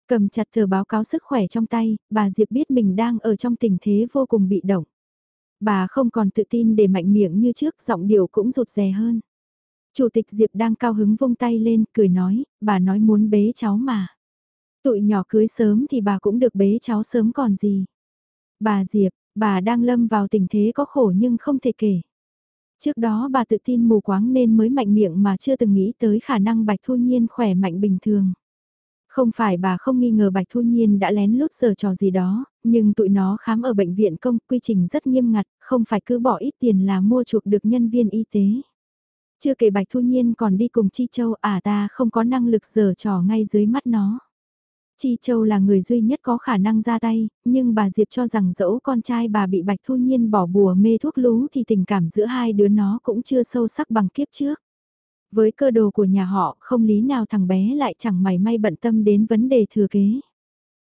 Cầm chặt tờ báo cáo sức khỏe trong tay, bà Diệp biết mình đang ở trong tình thế vô cùng bị động. Bà không còn tự tin để mạnh miệng như trước, giọng điệu cũng rụt rè hơn. Chủ tịch Diệp đang cao hứng vung tay lên, cười nói, bà nói muốn bế cháu mà. Tụi nhỏ cưới sớm thì bà cũng được bế cháu sớm còn gì. Bà Diệp, bà đang lâm vào tình thế có khổ nhưng không thể kể. Trước đó bà tự tin mù quáng nên mới mạnh miệng mà chưa từng nghĩ tới khả năng Bạch Thu Nhiên khỏe mạnh bình thường. Không phải bà không nghi ngờ Bạch Thu Nhiên đã lén lút giờ trò gì đó, nhưng tụi nó khám ở bệnh viện công quy trình rất nghiêm ngặt, không phải cứ bỏ ít tiền là mua chuộc được nhân viên y tế. Chưa kể Bạch Thu Nhiên còn đi cùng Chi Châu à ta không có năng lực giờ trò ngay dưới mắt nó. Chi Châu là người duy nhất có khả năng ra tay, nhưng bà Diệp cho rằng dẫu con trai bà bị Bạch Thu Nhiên bỏ bùa mê thuốc lú thì tình cảm giữa hai đứa nó cũng chưa sâu sắc bằng kiếp trước. Với cơ đồ của nhà họ, không lý nào thằng bé lại chẳng mày may bận tâm đến vấn đề thừa kế.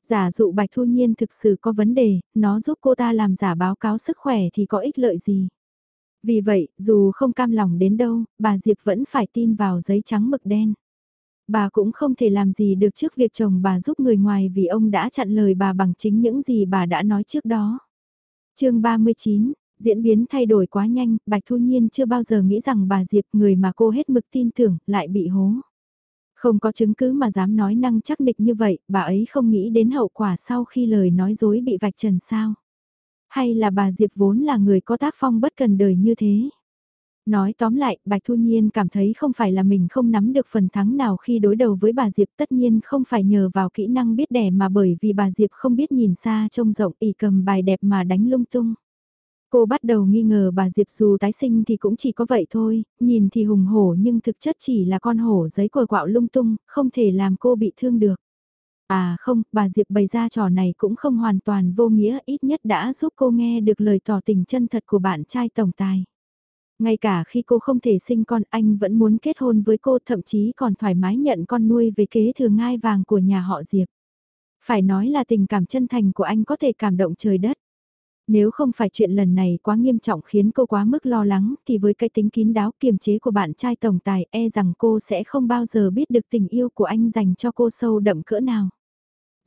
Giả dụ Bạch Thu Nhiên thực sự có vấn đề, nó giúp cô ta làm giả báo cáo sức khỏe thì có ích lợi gì. Vì vậy, dù không cam lòng đến đâu, bà Diệp vẫn phải tin vào giấy trắng mực đen. Bà cũng không thể làm gì được trước việc chồng bà giúp người ngoài vì ông đã chặn lời bà bằng chính những gì bà đã nói trước đó. chương 39, diễn biến thay đổi quá nhanh, Bạch Thu Nhiên chưa bao giờ nghĩ rằng bà Diệp người mà cô hết mực tin tưởng lại bị hố. Không có chứng cứ mà dám nói năng chắc nịch như vậy, bà ấy không nghĩ đến hậu quả sau khi lời nói dối bị vạch trần sao. Hay là bà Diệp vốn là người có tác phong bất cần đời như thế. Nói tóm lại, Bạch Thu Nhiên cảm thấy không phải là mình không nắm được phần thắng nào khi đối đầu với bà Diệp tất nhiên không phải nhờ vào kỹ năng biết đẻ mà bởi vì bà Diệp không biết nhìn xa trông rộng ỉ cầm bài đẹp mà đánh lung tung. Cô bắt đầu nghi ngờ bà Diệp dù tái sinh thì cũng chỉ có vậy thôi, nhìn thì hùng hổ nhưng thực chất chỉ là con hổ giấy cồi quạo lung tung, không thể làm cô bị thương được. À không, bà Diệp bày ra trò này cũng không hoàn toàn vô nghĩa ít nhất đã giúp cô nghe được lời tỏ tình chân thật của bạn trai tổng tài. Ngay cả khi cô không thể sinh con anh vẫn muốn kết hôn với cô thậm chí còn thoải mái nhận con nuôi về kế thừa ngai vàng của nhà họ Diệp. Phải nói là tình cảm chân thành của anh có thể cảm động trời đất. Nếu không phải chuyện lần này quá nghiêm trọng khiến cô quá mức lo lắng thì với cái tính kín đáo kiềm chế của bạn trai tổng tài e rằng cô sẽ không bao giờ biết được tình yêu của anh dành cho cô sâu đậm cỡ nào.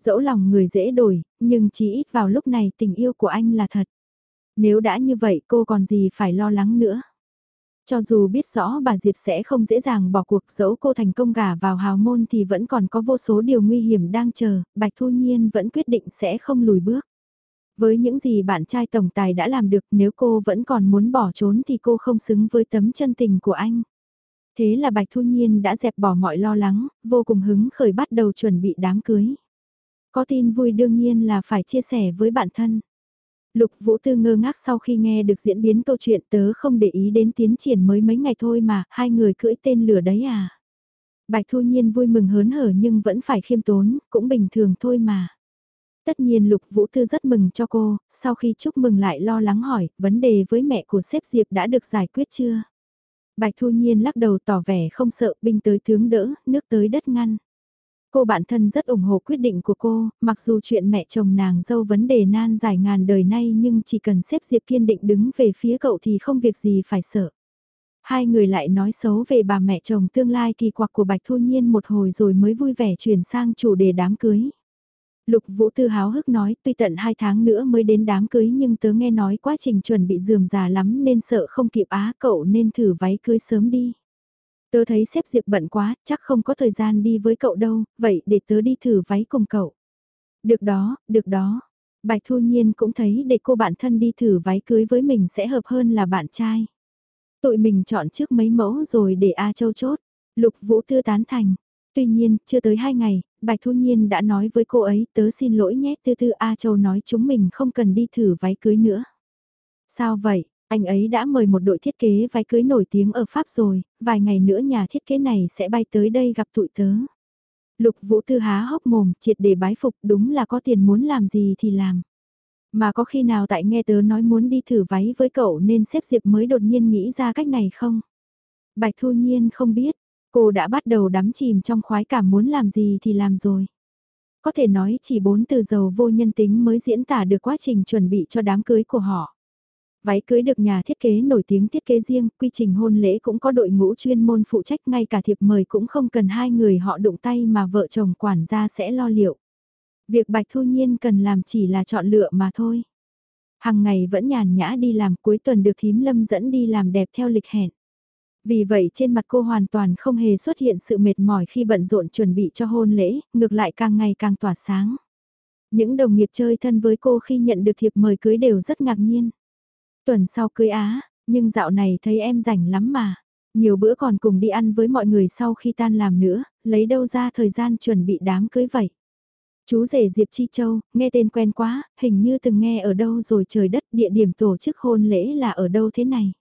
Dẫu lòng người dễ đổi, nhưng chỉ ít vào lúc này tình yêu của anh là thật. Nếu đã như vậy cô còn gì phải lo lắng nữa. Cho dù biết rõ bà Diệp sẽ không dễ dàng bỏ cuộc dẫu cô thành công gả vào hào môn thì vẫn còn có vô số điều nguy hiểm đang chờ, Bạch Thu Nhiên vẫn quyết định sẽ không lùi bước. Với những gì bạn trai tổng tài đã làm được nếu cô vẫn còn muốn bỏ trốn thì cô không xứng với tấm chân tình của anh. Thế là Bạch Thu Nhiên đã dẹp bỏ mọi lo lắng, vô cùng hứng khởi bắt đầu chuẩn bị đám cưới. Có tin vui đương nhiên là phải chia sẻ với bạn thân. Lục Vũ Tư ngơ ngác sau khi nghe được diễn biến câu chuyện tớ không để ý đến tiến triển mới mấy ngày thôi mà, hai người cưỡi tên lửa đấy à. Bạch Thu Nhiên vui mừng hớn hở nhưng vẫn phải khiêm tốn, cũng bình thường thôi mà. Tất nhiên Lục Vũ Tư rất mừng cho cô, sau khi chúc mừng lại lo lắng hỏi, vấn đề với mẹ của sếp Diệp đã được giải quyết chưa? Bạch Thu Nhiên lắc đầu tỏ vẻ không sợ, binh tới tướng đỡ, nước tới đất ngăn. Cô bạn thân rất ủng hộ quyết định của cô, mặc dù chuyện mẹ chồng nàng dâu vấn đề nan giải ngàn đời nay nhưng chỉ cần xếp Diệp kiên định đứng về phía cậu thì không việc gì phải sợ. Hai người lại nói xấu về bà mẹ chồng tương lai kỳ quặc của Bạch Thu Nhiên một hồi rồi mới vui vẻ chuyển sang chủ đề đám cưới. Lục Vũ Tư háo hức nói tuy tận hai tháng nữa mới đến đám cưới nhưng tớ nghe nói quá trình chuẩn bị dườm già lắm nên sợ không kịp á cậu nên thử váy cưới sớm đi. Tớ thấy xếp Diệp bận quá, chắc không có thời gian đi với cậu đâu, vậy để tớ đi thử váy cùng cậu. Được đó, được đó. Bạch Thu Nhiên cũng thấy để cô bạn thân đi thử váy cưới với mình sẽ hợp hơn là bạn trai. Tụi mình chọn trước mấy mẫu rồi để A Châu chốt. Lục Vũ Tư tán thành. Tuy nhiên, chưa tới hai ngày, Bạch Thu Nhiên đã nói với cô ấy tớ xin lỗi nhé Tư Tư A Châu nói chúng mình không cần đi thử váy cưới nữa. Sao vậy? Anh ấy đã mời một đội thiết kế váy cưới nổi tiếng ở Pháp rồi, vài ngày nữa nhà thiết kế này sẽ bay tới đây gặp tụi tớ. Lục Vũ Tư há hốc mồm, triệt để bái phục đúng là có tiền muốn làm gì thì làm. Mà có khi nào tại nghe tớ nói muốn đi thử váy với cậu nên xếp Diệp mới đột nhiên nghĩ ra cách này không? Bạch Thu Nhiên không biết, cô đã bắt đầu đắm chìm trong khoái cảm muốn làm gì thì làm rồi. Có thể nói chỉ bốn từ dầu vô nhân tính mới diễn tả được quá trình chuẩn bị cho đám cưới của họ. Váy cưới được nhà thiết kế nổi tiếng thiết kế riêng, quy trình hôn lễ cũng có đội ngũ chuyên môn phụ trách ngay cả thiệp mời cũng không cần hai người họ đụng tay mà vợ chồng quản gia sẽ lo liệu. Việc Bạch Thu Nhiên cần làm chỉ là chọn lựa mà thôi. Hằng ngày vẫn nhàn nhã đi làm cuối tuần được thím lâm dẫn đi làm đẹp theo lịch hẹn. Vì vậy trên mặt cô hoàn toàn không hề xuất hiện sự mệt mỏi khi bận rộn chuẩn bị cho hôn lễ, ngược lại càng ngày càng tỏa sáng. Những đồng nghiệp chơi thân với cô khi nhận được thiệp mời cưới đều rất ngạc nhiên. Tuần sau cưới Á, nhưng dạo này thấy em rảnh lắm mà. Nhiều bữa còn cùng đi ăn với mọi người sau khi tan làm nữa, lấy đâu ra thời gian chuẩn bị đám cưới vậy. Chú rể Diệp Chi Châu, nghe tên quen quá, hình như từng nghe ở đâu rồi trời đất địa điểm tổ chức hôn lễ là ở đâu thế này.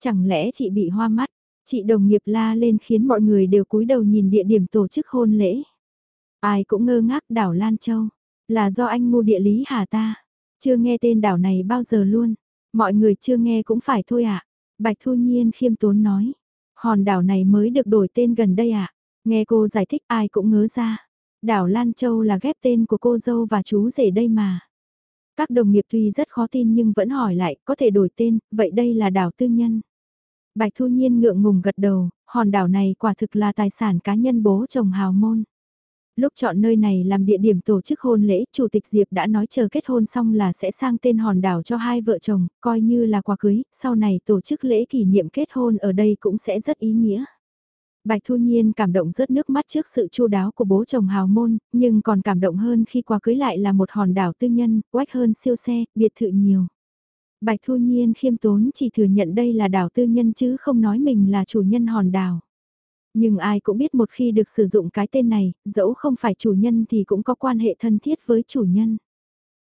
Chẳng lẽ chị bị hoa mắt, chị đồng nghiệp la lên khiến mọi người đều cúi đầu nhìn địa điểm tổ chức hôn lễ. Ai cũng ngơ ngác đảo Lan Châu, là do anh ngu địa lý hả ta, chưa nghe tên đảo này bao giờ luôn. Mọi người chưa nghe cũng phải thôi ạ. À? Bạch Thu Nhiên khiêm tốn nói. Hòn đảo này mới được đổi tên gần đây ạ. À? Nghe cô giải thích ai cũng ngớ ra. Đảo Lan Châu là ghép tên của cô dâu và chú rể đây mà. Các đồng nghiệp tuy rất khó tin nhưng vẫn hỏi lại có thể đổi tên, vậy đây là đảo tư nhân. Bạch Thu Nhiên ngượng ngùng gật đầu, hòn đảo này quả thực là tài sản cá nhân bố chồng hào môn. Lúc chọn nơi này làm địa điểm tổ chức hôn lễ, Chủ tịch Diệp đã nói chờ kết hôn xong là sẽ sang tên hòn đảo cho hai vợ chồng, coi như là quà cưới, sau này tổ chức lễ kỷ niệm kết hôn ở đây cũng sẽ rất ý nghĩa. Bạch Thu Nhiên cảm động rớt nước mắt trước sự chu đáo của bố chồng hào môn, nhưng còn cảm động hơn khi quà cưới lại là một hòn đảo tư nhân, quách hơn siêu xe, biệt thự nhiều. Bạch Thu Nhiên khiêm tốn chỉ thừa nhận đây là đảo tư nhân chứ không nói mình là chủ nhân hòn đảo. Nhưng ai cũng biết một khi được sử dụng cái tên này, dẫu không phải chủ nhân thì cũng có quan hệ thân thiết với chủ nhân.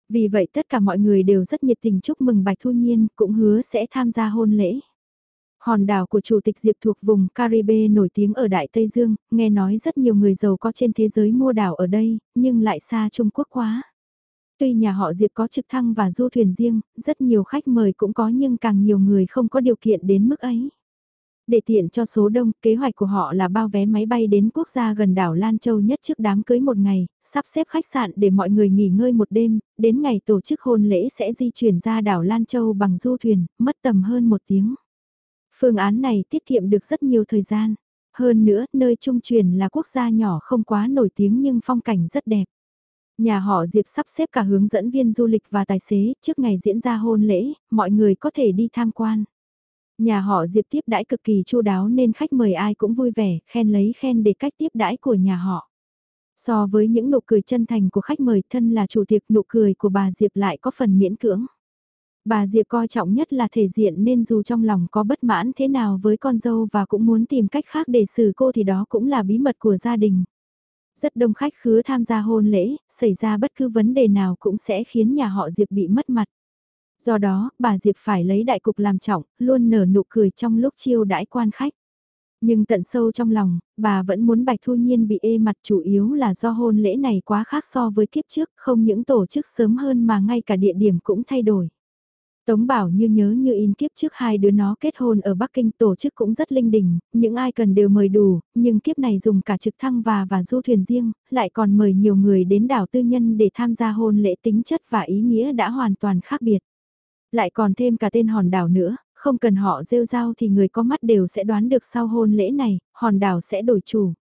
Vì vậy tất cả mọi người đều rất nhiệt tình chúc mừng Bạch Thu Nhiên, cũng hứa sẽ tham gia hôn lễ. Hòn đảo của Chủ tịch Diệp thuộc vùng Caribe nổi tiếng ở Đại Tây Dương, nghe nói rất nhiều người giàu có trên thế giới mua đảo ở đây, nhưng lại xa Trung Quốc quá. Tuy nhà họ Diệp có trực thăng và du thuyền riêng, rất nhiều khách mời cũng có nhưng càng nhiều người không có điều kiện đến mức ấy. Để tiện cho số đông, kế hoạch của họ là bao vé máy bay đến quốc gia gần đảo Lan Châu nhất trước đám cưới một ngày, sắp xếp khách sạn để mọi người nghỉ ngơi một đêm, đến ngày tổ chức hôn lễ sẽ di chuyển ra đảo Lan Châu bằng du thuyền, mất tầm hơn một tiếng. Phương án này tiết kiệm được rất nhiều thời gian. Hơn nữa, nơi trung truyền là quốc gia nhỏ không quá nổi tiếng nhưng phong cảnh rất đẹp. Nhà họ Diệp sắp xếp cả hướng dẫn viên du lịch và tài xế, trước ngày diễn ra hôn lễ, mọi người có thể đi tham quan. Nhà họ Diệp tiếp đãi cực kỳ chu đáo nên khách mời ai cũng vui vẻ, khen lấy khen để cách tiếp đãi của nhà họ. So với những nụ cười chân thành của khách mời thân là chủ tiệc nụ cười của bà Diệp lại có phần miễn cưỡng. Bà Diệp coi trọng nhất là thể diện nên dù trong lòng có bất mãn thế nào với con dâu và cũng muốn tìm cách khác để xử cô thì đó cũng là bí mật của gia đình. Rất đông khách khứa tham gia hôn lễ, xảy ra bất cứ vấn đề nào cũng sẽ khiến nhà họ Diệp bị mất mặt. Do đó, bà Diệp phải lấy đại cục làm trọng, luôn nở nụ cười trong lúc chiêu đãi quan khách. Nhưng tận sâu trong lòng, bà vẫn muốn Bạch Thu Nhiên bị ê mặt chủ yếu là do hôn lễ này quá khác so với kiếp trước, không những tổ chức sớm hơn mà ngay cả địa điểm cũng thay đổi. Tống Bảo như nhớ như in kiếp trước hai đứa nó kết hôn ở Bắc Kinh tổ chức cũng rất linh đình, những ai cần đều mời đủ, nhưng kiếp này dùng cả trực thăng và và du thuyền riêng, lại còn mời nhiều người đến đảo tư nhân để tham gia hôn lễ tính chất và ý nghĩa đã hoàn toàn khác biệt. Lại còn thêm cả tên hòn đảo nữa, không cần họ rêu rao thì người có mắt đều sẽ đoán được sau hôn lễ này, hòn đảo sẽ đổi chủ.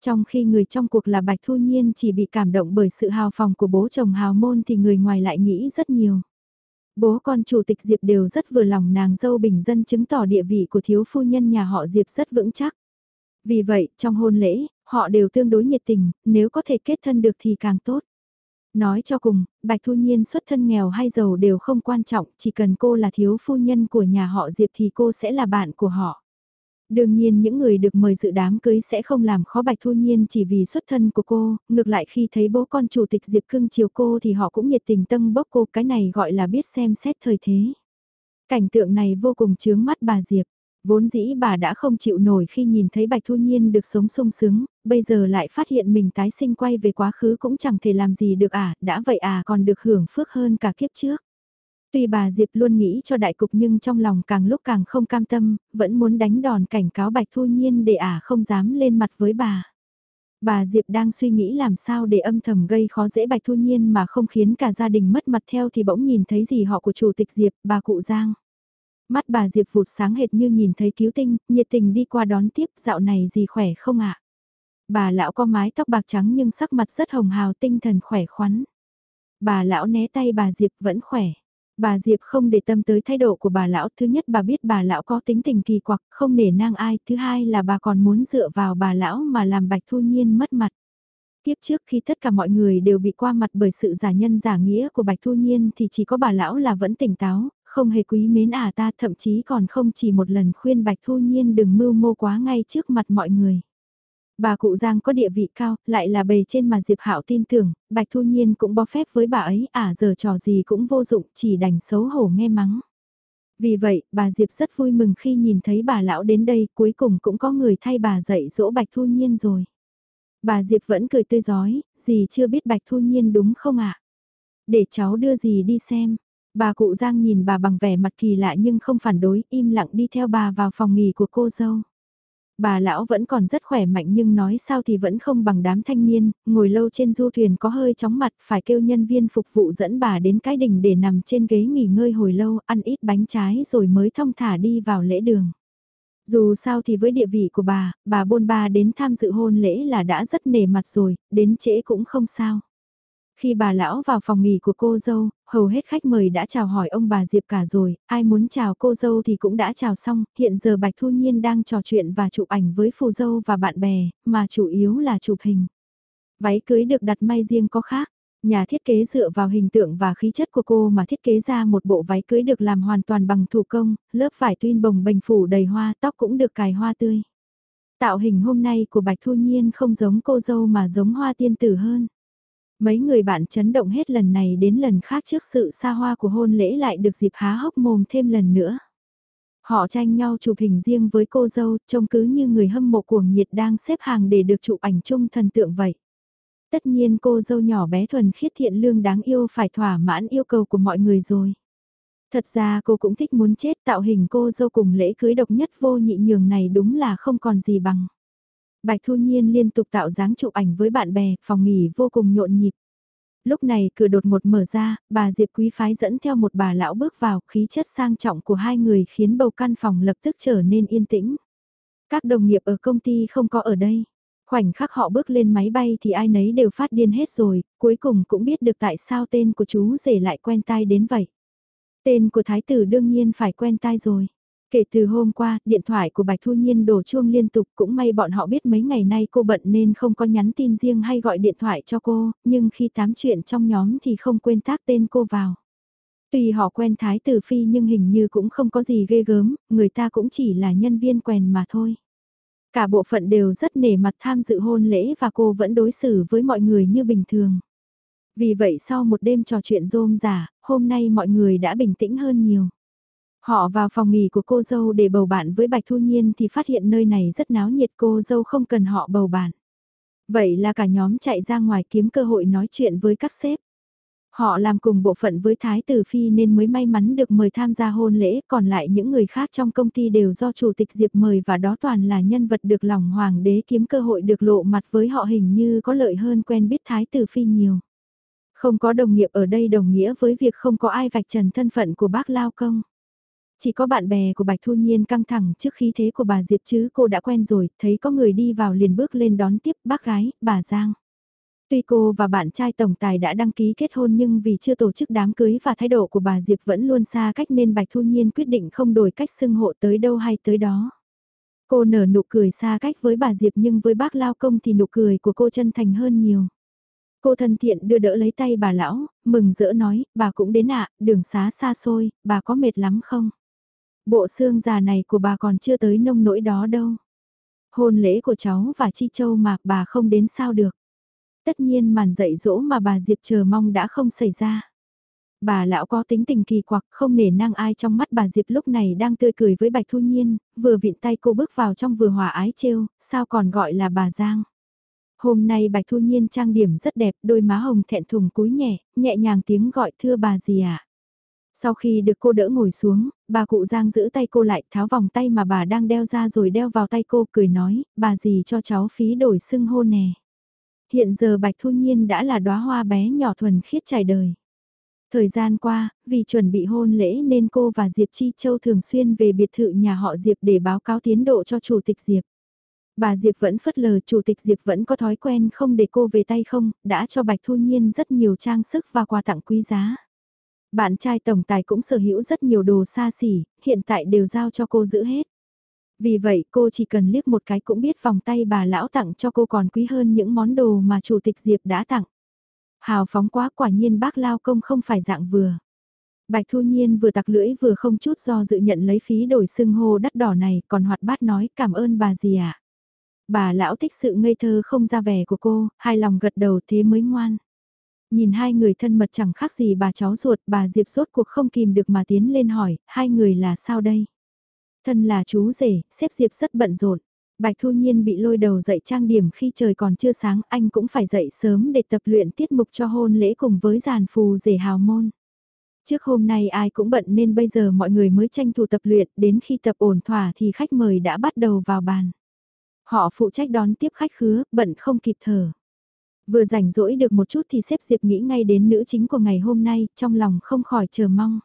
Trong khi người trong cuộc là Bạch Thu Nhiên chỉ bị cảm động bởi sự hào phóng của bố chồng hào môn thì người ngoài lại nghĩ rất nhiều. Bố con chủ tịch Diệp đều rất vừa lòng nàng dâu bình dân chứng tỏ địa vị của thiếu phu nhân nhà họ Diệp rất vững chắc. Vì vậy, trong hôn lễ, họ đều tương đối nhiệt tình, nếu có thể kết thân được thì càng tốt. Nói cho cùng, Bạch Thu Nhiên xuất thân nghèo hay giàu đều không quan trọng, chỉ cần cô là thiếu phu nhân của nhà họ Diệp thì cô sẽ là bạn của họ. Đương nhiên những người được mời dự đám cưới sẽ không làm khó Bạch Thu Nhiên chỉ vì xuất thân của cô, ngược lại khi thấy bố con chủ tịch Diệp cưng chiều cô thì họ cũng nhiệt tình tâm bốc cô, cái này gọi là biết xem xét thời thế. Cảnh tượng này vô cùng chướng mắt bà Diệp. Vốn dĩ bà đã không chịu nổi khi nhìn thấy Bạch Thu Nhiên được sống sung sướng, bây giờ lại phát hiện mình tái sinh quay về quá khứ cũng chẳng thể làm gì được à, đã vậy à còn được hưởng phước hơn cả kiếp trước. Tuy bà Diệp luôn nghĩ cho đại cục nhưng trong lòng càng lúc càng không cam tâm, vẫn muốn đánh đòn cảnh cáo Bạch Thu Nhiên để ả à không dám lên mặt với bà. Bà Diệp đang suy nghĩ làm sao để âm thầm gây khó dễ Bạch Thu Nhiên mà không khiến cả gia đình mất mặt theo thì bỗng nhìn thấy gì họ của chủ tịch Diệp, bà cụ Giang. Mắt bà Diệp vụt sáng hệt như nhìn thấy cứu tinh, nhiệt tình đi qua đón tiếp dạo này gì khỏe không ạ? Bà lão có mái tóc bạc trắng nhưng sắc mặt rất hồng hào tinh thần khỏe khoắn. Bà lão né tay bà Diệp vẫn khỏe. Bà Diệp không để tâm tới thái độ của bà lão, thứ nhất bà biết bà lão có tính tình kỳ quặc, không nể nang ai, thứ hai là bà còn muốn dựa vào bà lão mà làm Bạch Thu Nhiên mất mặt. Tiếp trước khi tất cả mọi người đều bị qua mặt bởi sự giả nhân giả nghĩa của Bạch Thu Nhiên thì chỉ có bà lão là vẫn tỉnh táo, không hề quý mến à ta thậm chí còn không chỉ một lần khuyên Bạch Thu Nhiên đừng mưu mô quá ngay trước mặt mọi người. Bà cụ Giang có địa vị cao, lại là bề trên mà Diệp Hạo tin tưởng, Bạch Thu Nhiên cũng bó phép với bà ấy, à giờ trò gì cũng vô dụng, chỉ đành xấu hổ nghe mắng. Vì vậy, bà Diệp rất vui mừng khi nhìn thấy bà lão đến đây, cuối cùng cũng có người thay bà dạy dỗ Bạch Thu Nhiên rồi. Bà Diệp vẫn cười tươi giói, gì chưa biết Bạch Thu Nhiên đúng không ạ? Để cháu đưa gì đi xem. Bà cụ Giang nhìn bà bằng vẻ mặt kỳ lạ nhưng không phản đối, im lặng đi theo bà vào phòng nghỉ của cô dâu. Bà lão vẫn còn rất khỏe mạnh nhưng nói sao thì vẫn không bằng đám thanh niên, ngồi lâu trên du thuyền có hơi chóng mặt phải kêu nhân viên phục vụ dẫn bà đến cái đỉnh để nằm trên ghế nghỉ ngơi hồi lâu, ăn ít bánh trái rồi mới thông thả đi vào lễ đường. Dù sao thì với địa vị của bà, bà bôn ba đến tham dự hôn lễ là đã rất nề mặt rồi, đến trễ cũng không sao. Khi bà lão vào phòng nghỉ của cô dâu, hầu hết khách mời đã chào hỏi ông bà Diệp cả rồi, ai muốn chào cô dâu thì cũng đã chào xong, hiện giờ Bạch Thu Nhiên đang trò chuyện và chụp ảnh với phù dâu và bạn bè, mà chủ yếu là chụp hình. Váy cưới được đặt may riêng có khác, nhà thiết kế dựa vào hình tượng và khí chất của cô mà thiết kế ra một bộ váy cưới được làm hoàn toàn bằng thủ công, lớp vải tuyên bồng bềnh phủ đầy hoa, tóc cũng được cài hoa tươi. Tạo hình hôm nay của Bạch Thu Nhiên không giống cô dâu mà giống hoa tiên tử hơn. Mấy người bạn chấn động hết lần này đến lần khác trước sự xa hoa của hôn lễ lại được dịp há hốc mồm thêm lần nữa. Họ tranh nhau chụp hình riêng với cô dâu, trông cứ như người hâm mộ cuồng nhiệt đang xếp hàng để được chụp ảnh chung thần tượng vậy. Tất nhiên cô dâu nhỏ bé thuần khiết thiện lương đáng yêu phải thỏa mãn yêu cầu của mọi người rồi. Thật ra cô cũng thích muốn chết tạo hình cô dâu cùng lễ cưới độc nhất vô nhị nhường này đúng là không còn gì bằng. Bạch Thu Nhiên liên tục tạo dáng chụp ảnh với bạn bè, phòng nghỉ vô cùng nhộn nhịp. Lúc này cửa đột một mở ra, bà Diệp Quý Phái dẫn theo một bà lão bước vào, khí chất sang trọng của hai người khiến bầu căn phòng lập tức trở nên yên tĩnh. Các đồng nghiệp ở công ty không có ở đây. Khoảnh khắc họ bước lên máy bay thì ai nấy đều phát điên hết rồi, cuối cùng cũng biết được tại sao tên của chú rể lại quen tai đến vậy. Tên của thái tử đương nhiên phải quen tai rồi. Kể từ hôm qua, điện thoại của Bạch Thu Nhiên đổ chuông liên tục cũng may bọn họ biết mấy ngày nay cô bận nên không có nhắn tin riêng hay gọi điện thoại cho cô, nhưng khi tám chuyện trong nhóm thì không quên tác tên cô vào. Tuy họ quen Thái Tử Phi nhưng hình như cũng không có gì ghê gớm, người ta cũng chỉ là nhân viên quèn mà thôi. Cả bộ phận đều rất nể mặt tham dự hôn lễ và cô vẫn đối xử với mọi người như bình thường. Vì vậy sau một đêm trò chuyện rôm rả, hôm nay mọi người đã bình tĩnh hơn nhiều. Họ vào phòng nghỉ của cô dâu để bầu bạn với Bạch Thu Nhiên thì phát hiện nơi này rất náo nhiệt cô dâu không cần họ bầu bạn. Vậy là cả nhóm chạy ra ngoài kiếm cơ hội nói chuyện với các sếp. Họ làm cùng bộ phận với Thái Tử Phi nên mới may mắn được mời tham gia hôn lễ, còn lại những người khác trong công ty đều do Chủ tịch Diệp mời và đó toàn là nhân vật được lòng Hoàng đế kiếm cơ hội được lộ mặt với họ hình như có lợi hơn quen biết Thái Tử Phi nhiều. Không có đồng nghiệp ở đây đồng nghĩa với việc không có ai vạch trần thân phận của bác Lao Công. Chỉ có bạn bè của Bạch Thu Nhiên căng thẳng trước khí thế của bà Diệp chứ cô đã quen rồi, thấy có người đi vào liền bước lên đón tiếp bác gái, bà Giang. Tuy cô và bạn trai tổng tài đã đăng ký kết hôn nhưng vì chưa tổ chức đám cưới và thái độ của bà Diệp vẫn luôn xa cách nên Bạch Thu Nhiên quyết định không đổi cách xưng hộ tới đâu hay tới đó. Cô nở nụ cười xa cách với bà Diệp nhưng với bác Lao Công thì nụ cười của cô chân thành hơn nhiều. Cô thân thiện đưa đỡ lấy tay bà lão, mừng rỡ nói, bà cũng đến ạ, đường xá xa xôi, bà có mệt lắm không? Bộ xương già này của bà còn chưa tới nông nỗi đó đâu. Hôn lễ của cháu và Chi Châu mà bà không đến sao được. Tất nhiên màn dạy dỗ mà bà Diệp chờ mong đã không xảy ra. Bà lão có tính tình kỳ quặc không nể nang ai trong mắt bà Diệp lúc này đang tươi cười với Bạch Thu Nhiên, vừa vịn tay cô bước vào trong vừa hòa ái trêu, sao còn gọi là bà Giang. Hôm nay Bạch Thu Nhiên trang điểm rất đẹp, đôi má hồng thẹn thùng cúi nhẹ, nhẹ nhàng tiếng gọi thưa bà gì ạ. À? Sau khi được cô đỡ ngồi xuống, bà cụ Giang giữ tay cô lại tháo vòng tay mà bà đang đeo ra rồi đeo vào tay cô cười nói, bà gì cho cháu phí đổi xưng hôn nè. Hiện giờ Bạch Thu Nhiên đã là đóa hoa bé nhỏ thuần khiết trải đời. Thời gian qua, vì chuẩn bị hôn lễ nên cô và Diệp Chi Châu thường xuyên về biệt thự nhà họ Diệp để báo cáo tiến độ cho Chủ tịch Diệp. Bà Diệp vẫn phất lờ Chủ tịch Diệp vẫn có thói quen không để cô về tay không, đã cho Bạch Thu Nhiên rất nhiều trang sức và quà tặng quý giá. Bạn trai tổng tài cũng sở hữu rất nhiều đồ xa xỉ, hiện tại đều giao cho cô giữ hết. Vì vậy cô chỉ cần liếc một cái cũng biết vòng tay bà lão tặng cho cô còn quý hơn những món đồ mà chủ tịch Diệp đã tặng. Hào phóng quá quả nhiên bác lao công không phải dạng vừa. Bạch Thu Nhiên vừa tặc lưỡi vừa không chút do dự nhận lấy phí đổi xưng hô đắt đỏ này còn hoạt bát nói cảm ơn bà gì ạ. À? Bà lão thích sự ngây thơ không ra vẻ của cô, hài lòng gật đầu thế mới ngoan. Nhìn hai người thân mật chẳng khác gì bà cháu ruột, bà Diệp sốt cuộc không kìm được mà tiến lên hỏi, hai người là sao đây? Thân là chú rể, xếp Diệp rất bận rộn. Bạch Thu Nhiên bị lôi đầu dậy trang điểm khi trời còn chưa sáng, anh cũng phải dậy sớm để tập luyện tiết mục cho hôn lễ cùng với giàn phù rể hào môn. Trước hôm nay ai cũng bận nên bây giờ mọi người mới tranh thủ tập luyện, đến khi tập ổn thỏa thì khách mời đã bắt đầu vào bàn. Họ phụ trách đón tiếp khách khứa, bận không kịp thở. Vừa rảnh rỗi được một chút thì xếp Diệp nghĩ ngay đến nữ chính của ngày hôm nay, trong lòng không khỏi chờ mong.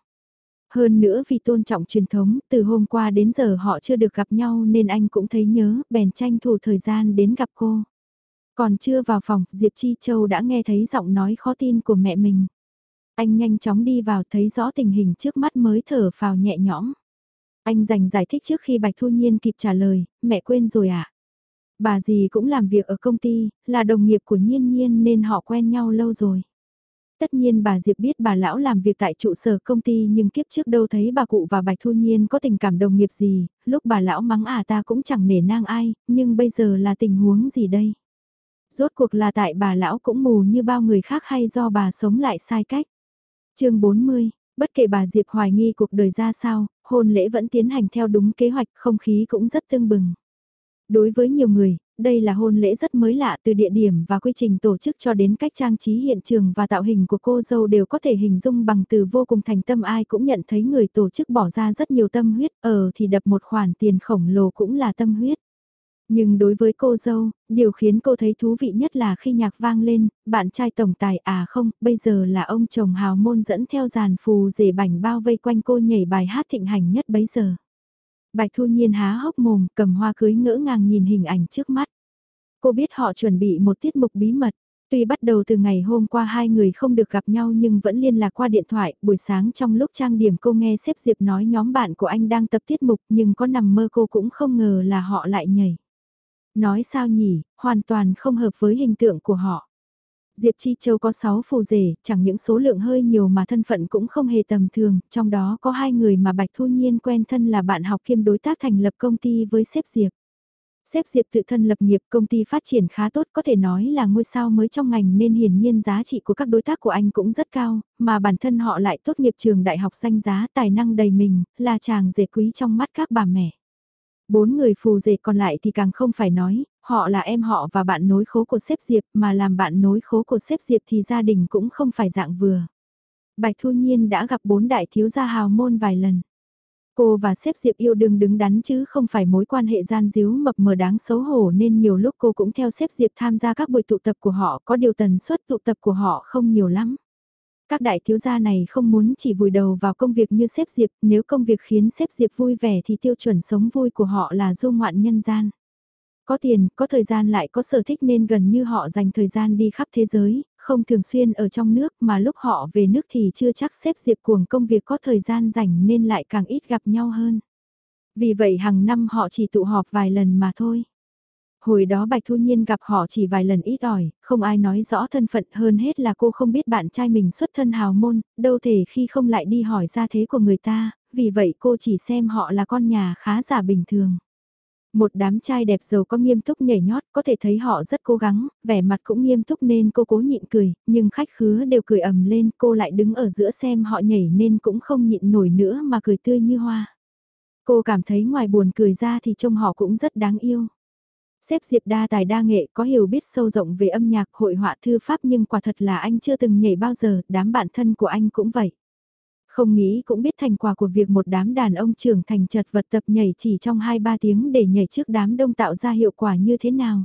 Hơn nữa vì tôn trọng truyền thống, từ hôm qua đến giờ họ chưa được gặp nhau nên anh cũng thấy nhớ, bèn tranh thủ thời gian đến gặp cô. Còn chưa vào phòng, Diệp Chi Châu đã nghe thấy giọng nói khó tin của mẹ mình. Anh nhanh chóng đi vào thấy rõ tình hình trước mắt mới thở phào nhẹ nhõm. Anh dành giải thích trước khi Bạch Thu Nhiên kịp trả lời, mẹ quên rồi ạ. À? Bà gì cũng làm việc ở công ty, là đồng nghiệp của Nhiên Nhiên nên họ quen nhau lâu rồi. Tất nhiên bà Diệp biết bà lão làm việc tại trụ sở công ty nhưng kiếp trước đâu thấy bà cụ và Bạch Thu Nhiên có tình cảm đồng nghiệp gì, lúc bà lão mắng à ta cũng chẳng nể nang ai, nhưng bây giờ là tình huống gì đây? Rốt cuộc là tại bà lão cũng mù như bao người khác hay do bà sống lại sai cách? chương 40, bất kể bà Diệp hoài nghi cuộc đời ra sao, hôn lễ vẫn tiến hành theo đúng kế hoạch, không khí cũng rất tương bừng. Đối với nhiều người, đây là hôn lễ rất mới lạ từ địa điểm và quy trình tổ chức cho đến cách trang trí hiện trường và tạo hình của cô dâu đều có thể hình dung bằng từ vô cùng thành tâm ai cũng nhận thấy người tổ chức bỏ ra rất nhiều tâm huyết, ở thì đập một khoản tiền khổng lồ cũng là tâm huyết. Nhưng đối với cô dâu, điều khiến cô thấy thú vị nhất là khi nhạc vang lên, bạn trai tổng tài à không, bây giờ là ông chồng hào môn dẫn theo giàn phù rể bảnh bao vây quanh cô nhảy bài hát thịnh hành nhất bấy giờ. Bạch Thu Nhiên há hốc mồm, cầm hoa cưới ngỡ ngàng nhìn hình ảnh trước mắt. Cô biết họ chuẩn bị một tiết mục bí mật. Tuy bắt đầu từ ngày hôm qua hai người không được gặp nhau nhưng vẫn liên lạc qua điện thoại, buổi sáng trong lúc trang điểm cô nghe xếp Diệp nói nhóm bạn của anh đang tập tiết mục nhưng có nằm mơ cô cũng không ngờ là họ lại nhảy. Nói sao nhỉ, hoàn toàn không hợp với hình tượng của họ. Diệp Chi Châu có 6 phù rể, chẳng những số lượng hơi nhiều mà thân phận cũng không hề tầm thường, trong đó có hai người mà Bạch Thu Nhiên quen thân là bạn học kiêm đối tác thành lập công ty với sếp Diệp. Sếp Diệp tự thân lập nghiệp công ty phát triển khá tốt có thể nói là ngôi sao mới trong ngành nên hiển nhiên giá trị của các đối tác của anh cũng rất cao, mà bản thân họ lại tốt nghiệp trường đại học danh giá tài năng đầy mình, là chàng rể quý trong mắt các bà mẹ. Bốn người phù rể còn lại thì càng không phải nói, họ là em họ và bạn nối khố của xếp Diệp mà làm bạn nối khố của xếp Diệp thì gia đình cũng không phải dạng vừa. Bạch Thu Nhiên đã gặp bốn đại thiếu gia hào môn vài lần. Cô và xếp Diệp yêu đương đứng đắn chứ không phải mối quan hệ gian díu mập mờ đáng xấu hổ nên nhiều lúc cô cũng theo xếp Diệp tham gia các buổi tụ tập của họ có điều tần suất tụ tập của họ không nhiều lắm. Các đại thiếu gia này không muốn chỉ vùi đầu vào công việc như xếp Diệp, nếu công việc khiến xếp Diệp vui vẻ thì tiêu chuẩn sống vui của họ là du ngoạn nhân gian. Có tiền, có thời gian lại có sở thích nên gần như họ dành thời gian đi khắp thế giới, không thường xuyên ở trong nước mà lúc họ về nước thì chưa chắc xếp Diệp cuồng công việc có thời gian rảnh nên lại càng ít gặp nhau hơn. Vì vậy hàng năm họ chỉ tụ họp vài lần mà thôi. Hồi đó Bạch Thu Nhiên gặp họ chỉ vài lần ít ỏi, không ai nói rõ thân phận hơn hết là cô không biết bạn trai mình xuất thân hào môn, đâu thể khi không lại đi hỏi ra thế của người ta, vì vậy cô chỉ xem họ là con nhà khá giả bình thường. Một đám trai đẹp giàu có nghiêm túc nhảy nhót, có thể thấy họ rất cố gắng, vẻ mặt cũng nghiêm túc nên cô cố nhịn cười, nhưng khách khứa đều cười ầm lên, cô lại đứng ở giữa xem họ nhảy nên cũng không nhịn nổi nữa mà cười tươi như hoa. Cô cảm thấy ngoài buồn cười ra thì trông họ cũng rất đáng yêu. Xếp Diệp đa tài đa nghệ có hiểu biết sâu rộng về âm nhạc hội họa thư pháp nhưng quả thật là anh chưa từng nhảy bao giờ, đám bạn thân của anh cũng vậy. Không nghĩ cũng biết thành quả của việc một đám đàn ông trưởng thành chật vật tập nhảy chỉ trong 2-3 tiếng để nhảy trước đám đông tạo ra hiệu quả như thế nào.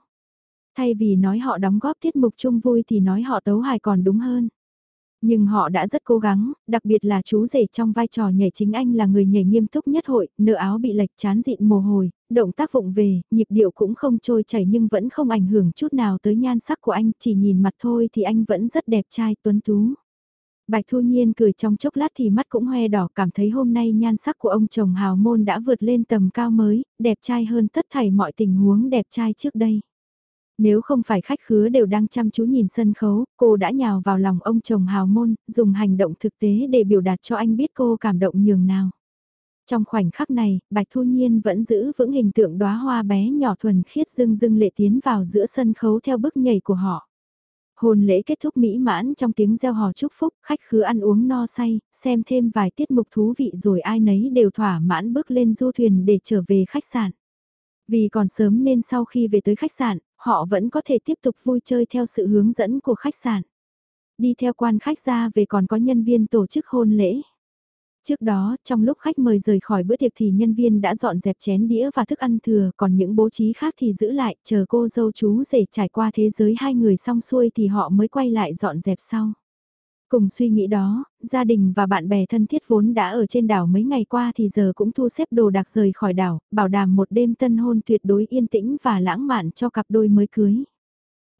Thay vì nói họ đóng góp tiết mục chung vui thì nói họ tấu hài còn đúng hơn. Nhưng họ đã rất cố gắng, đặc biệt là chú rể trong vai trò nhảy chính anh là người nhảy nghiêm túc nhất hội, nửa áo bị lệch chán dịn mồ hôi, động tác vụng về, nhịp điệu cũng không trôi chảy nhưng vẫn không ảnh hưởng chút nào tới nhan sắc của anh, chỉ nhìn mặt thôi thì anh vẫn rất đẹp trai tuấn tú. Bạch Thu Nhiên cười trong chốc lát thì mắt cũng hoe đỏ cảm thấy hôm nay nhan sắc của ông chồng hào môn đã vượt lên tầm cao mới, đẹp trai hơn tất thảy mọi tình huống đẹp trai trước đây. Nếu không phải khách khứa đều đang chăm chú nhìn sân khấu, cô đã nhào vào lòng ông chồng hào môn, dùng hành động thực tế để biểu đạt cho anh biết cô cảm động nhường nào. Trong khoảnh khắc này, Bạch Thu Nhiên vẫn giữ vững hình tượng đóa hoa bé nhỏ thuần khiết dưng dưng lệ tiến vào giữa sân khấu theo bước nhảy của họ. Hôn lễ kết thúc mỹ mãn trong tiếng gieo hò chúc phúc, khách khứa ăn uống no say, xem thêm vài tiết mục thú vị rồi ai nấy đều thỏa mãn bước lên du thuyền để trở về khách sạn. Vì còn sớm nên sau khi về tới khách sạn, họ vẫn có thể tiếp tục vui chơi theo sự hướng dẫn của khách sạn. Đi theo quan khách ra về còn có nhân viên tổ chức hôn lễ. Trước đó, trong lúc khách mời rời khỏi bữa tiệc thì nhân viên đã dọn dẹp chén đĩa và thức ăn thừa, còn những bố trí khác thì giữ lại, chờ cô dâu chú rể trải qua thế giới hai người xong xuôi thì họ mới quay lại dọn dẹp sau. Cùng suy nghĩ đó, gia đình và bạn bè thân thiết vốn đã ở trên đảo mấy ngày qua thì giờ cũng thu xếp đồ đạc rời khỏi đảo, bảo đảm một đêm tân hôn tuyệt đối yên tĩnh và lãng mạn cho cặp đôi mới cưới.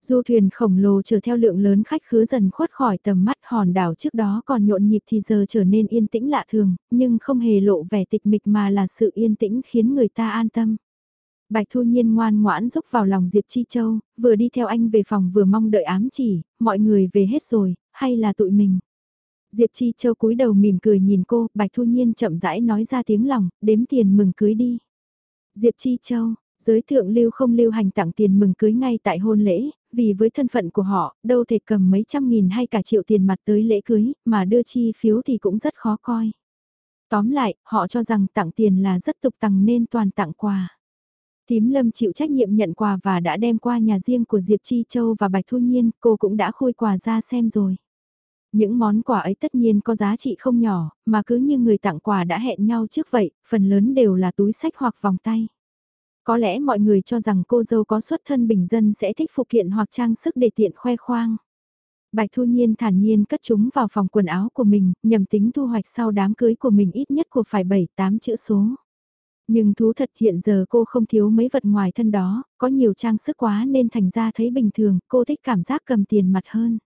Du thuyền khổng lồ chở theo lượng lớn khách khứa dần khuất khỏi tầm mắt hòn đảo trước đó còn nhộn nhịp thì giờ trở nên yên tĩnh lạ thường, nhưng không hề lộ vẻ tịch mịch mà là sự yên tĩnh khiến người ta an tâm. Bạch Thu Nhiên ngoan ngoãn rúc vào lòng Diệp Chi Châu, vừa đi theo anh về phòng vừa mong đợi ám chỉ, mọi người về hết rồi, hay là tụi mình. Diệp Chi Châu cúi đầu mỉm cười nhìn cô, Bạch Thu Nhiên chậm rãi nói ra tiếng lòng, đếm tiền mừng cưới đi. Diệp Chi Châu, giới thượng lưu không lưu hành tặng tiền mừng cưới ngay tại hôn lễ, vì với thân phận của họ, đâu thể cầm mấy trăm nghìn hay cả triệu tiền mặt tới lễ cưới, mà đưa chi phiếu thì cũng rất khó coi. Tóm lại, họ cho rằng tặng tiền là rất tục tằng nên toàn tặng quà. Tím Lâm chịu trách nhiệm nhận quà và đã đem qua nhà riêng của Diệp Chi Châu và Bạch Thu Nhiên, cô cũng đã khui quà ra xem rồi. Những món quà ấy tất nhiên có giá trị không nhỏ, mà cứ như người tặng quà đã hẹn nhau trước vậy, phần lớn đều là túi sách hoặc vòng tay. Có lẽ mọi người cho rằng cô dâu có xuất thân bình dân sẽ thích phụ kiện hoặc trang sức để tiện khoe khoang. Bạch Thu Nhiên thản nhiên cất chúng vào phòng quần áo của mình, nhầm tính thu hoạch sau đám cưới của mình ít nhất của phải 7-8 chữ số. Nhưng thú thật hiện giờ cô không thiếu mấy vật ngoài thân đó, có nhiều trang sức quá nên thành ra thấy bình thường, cô thích cảm giác cầm tiền mặt hơn.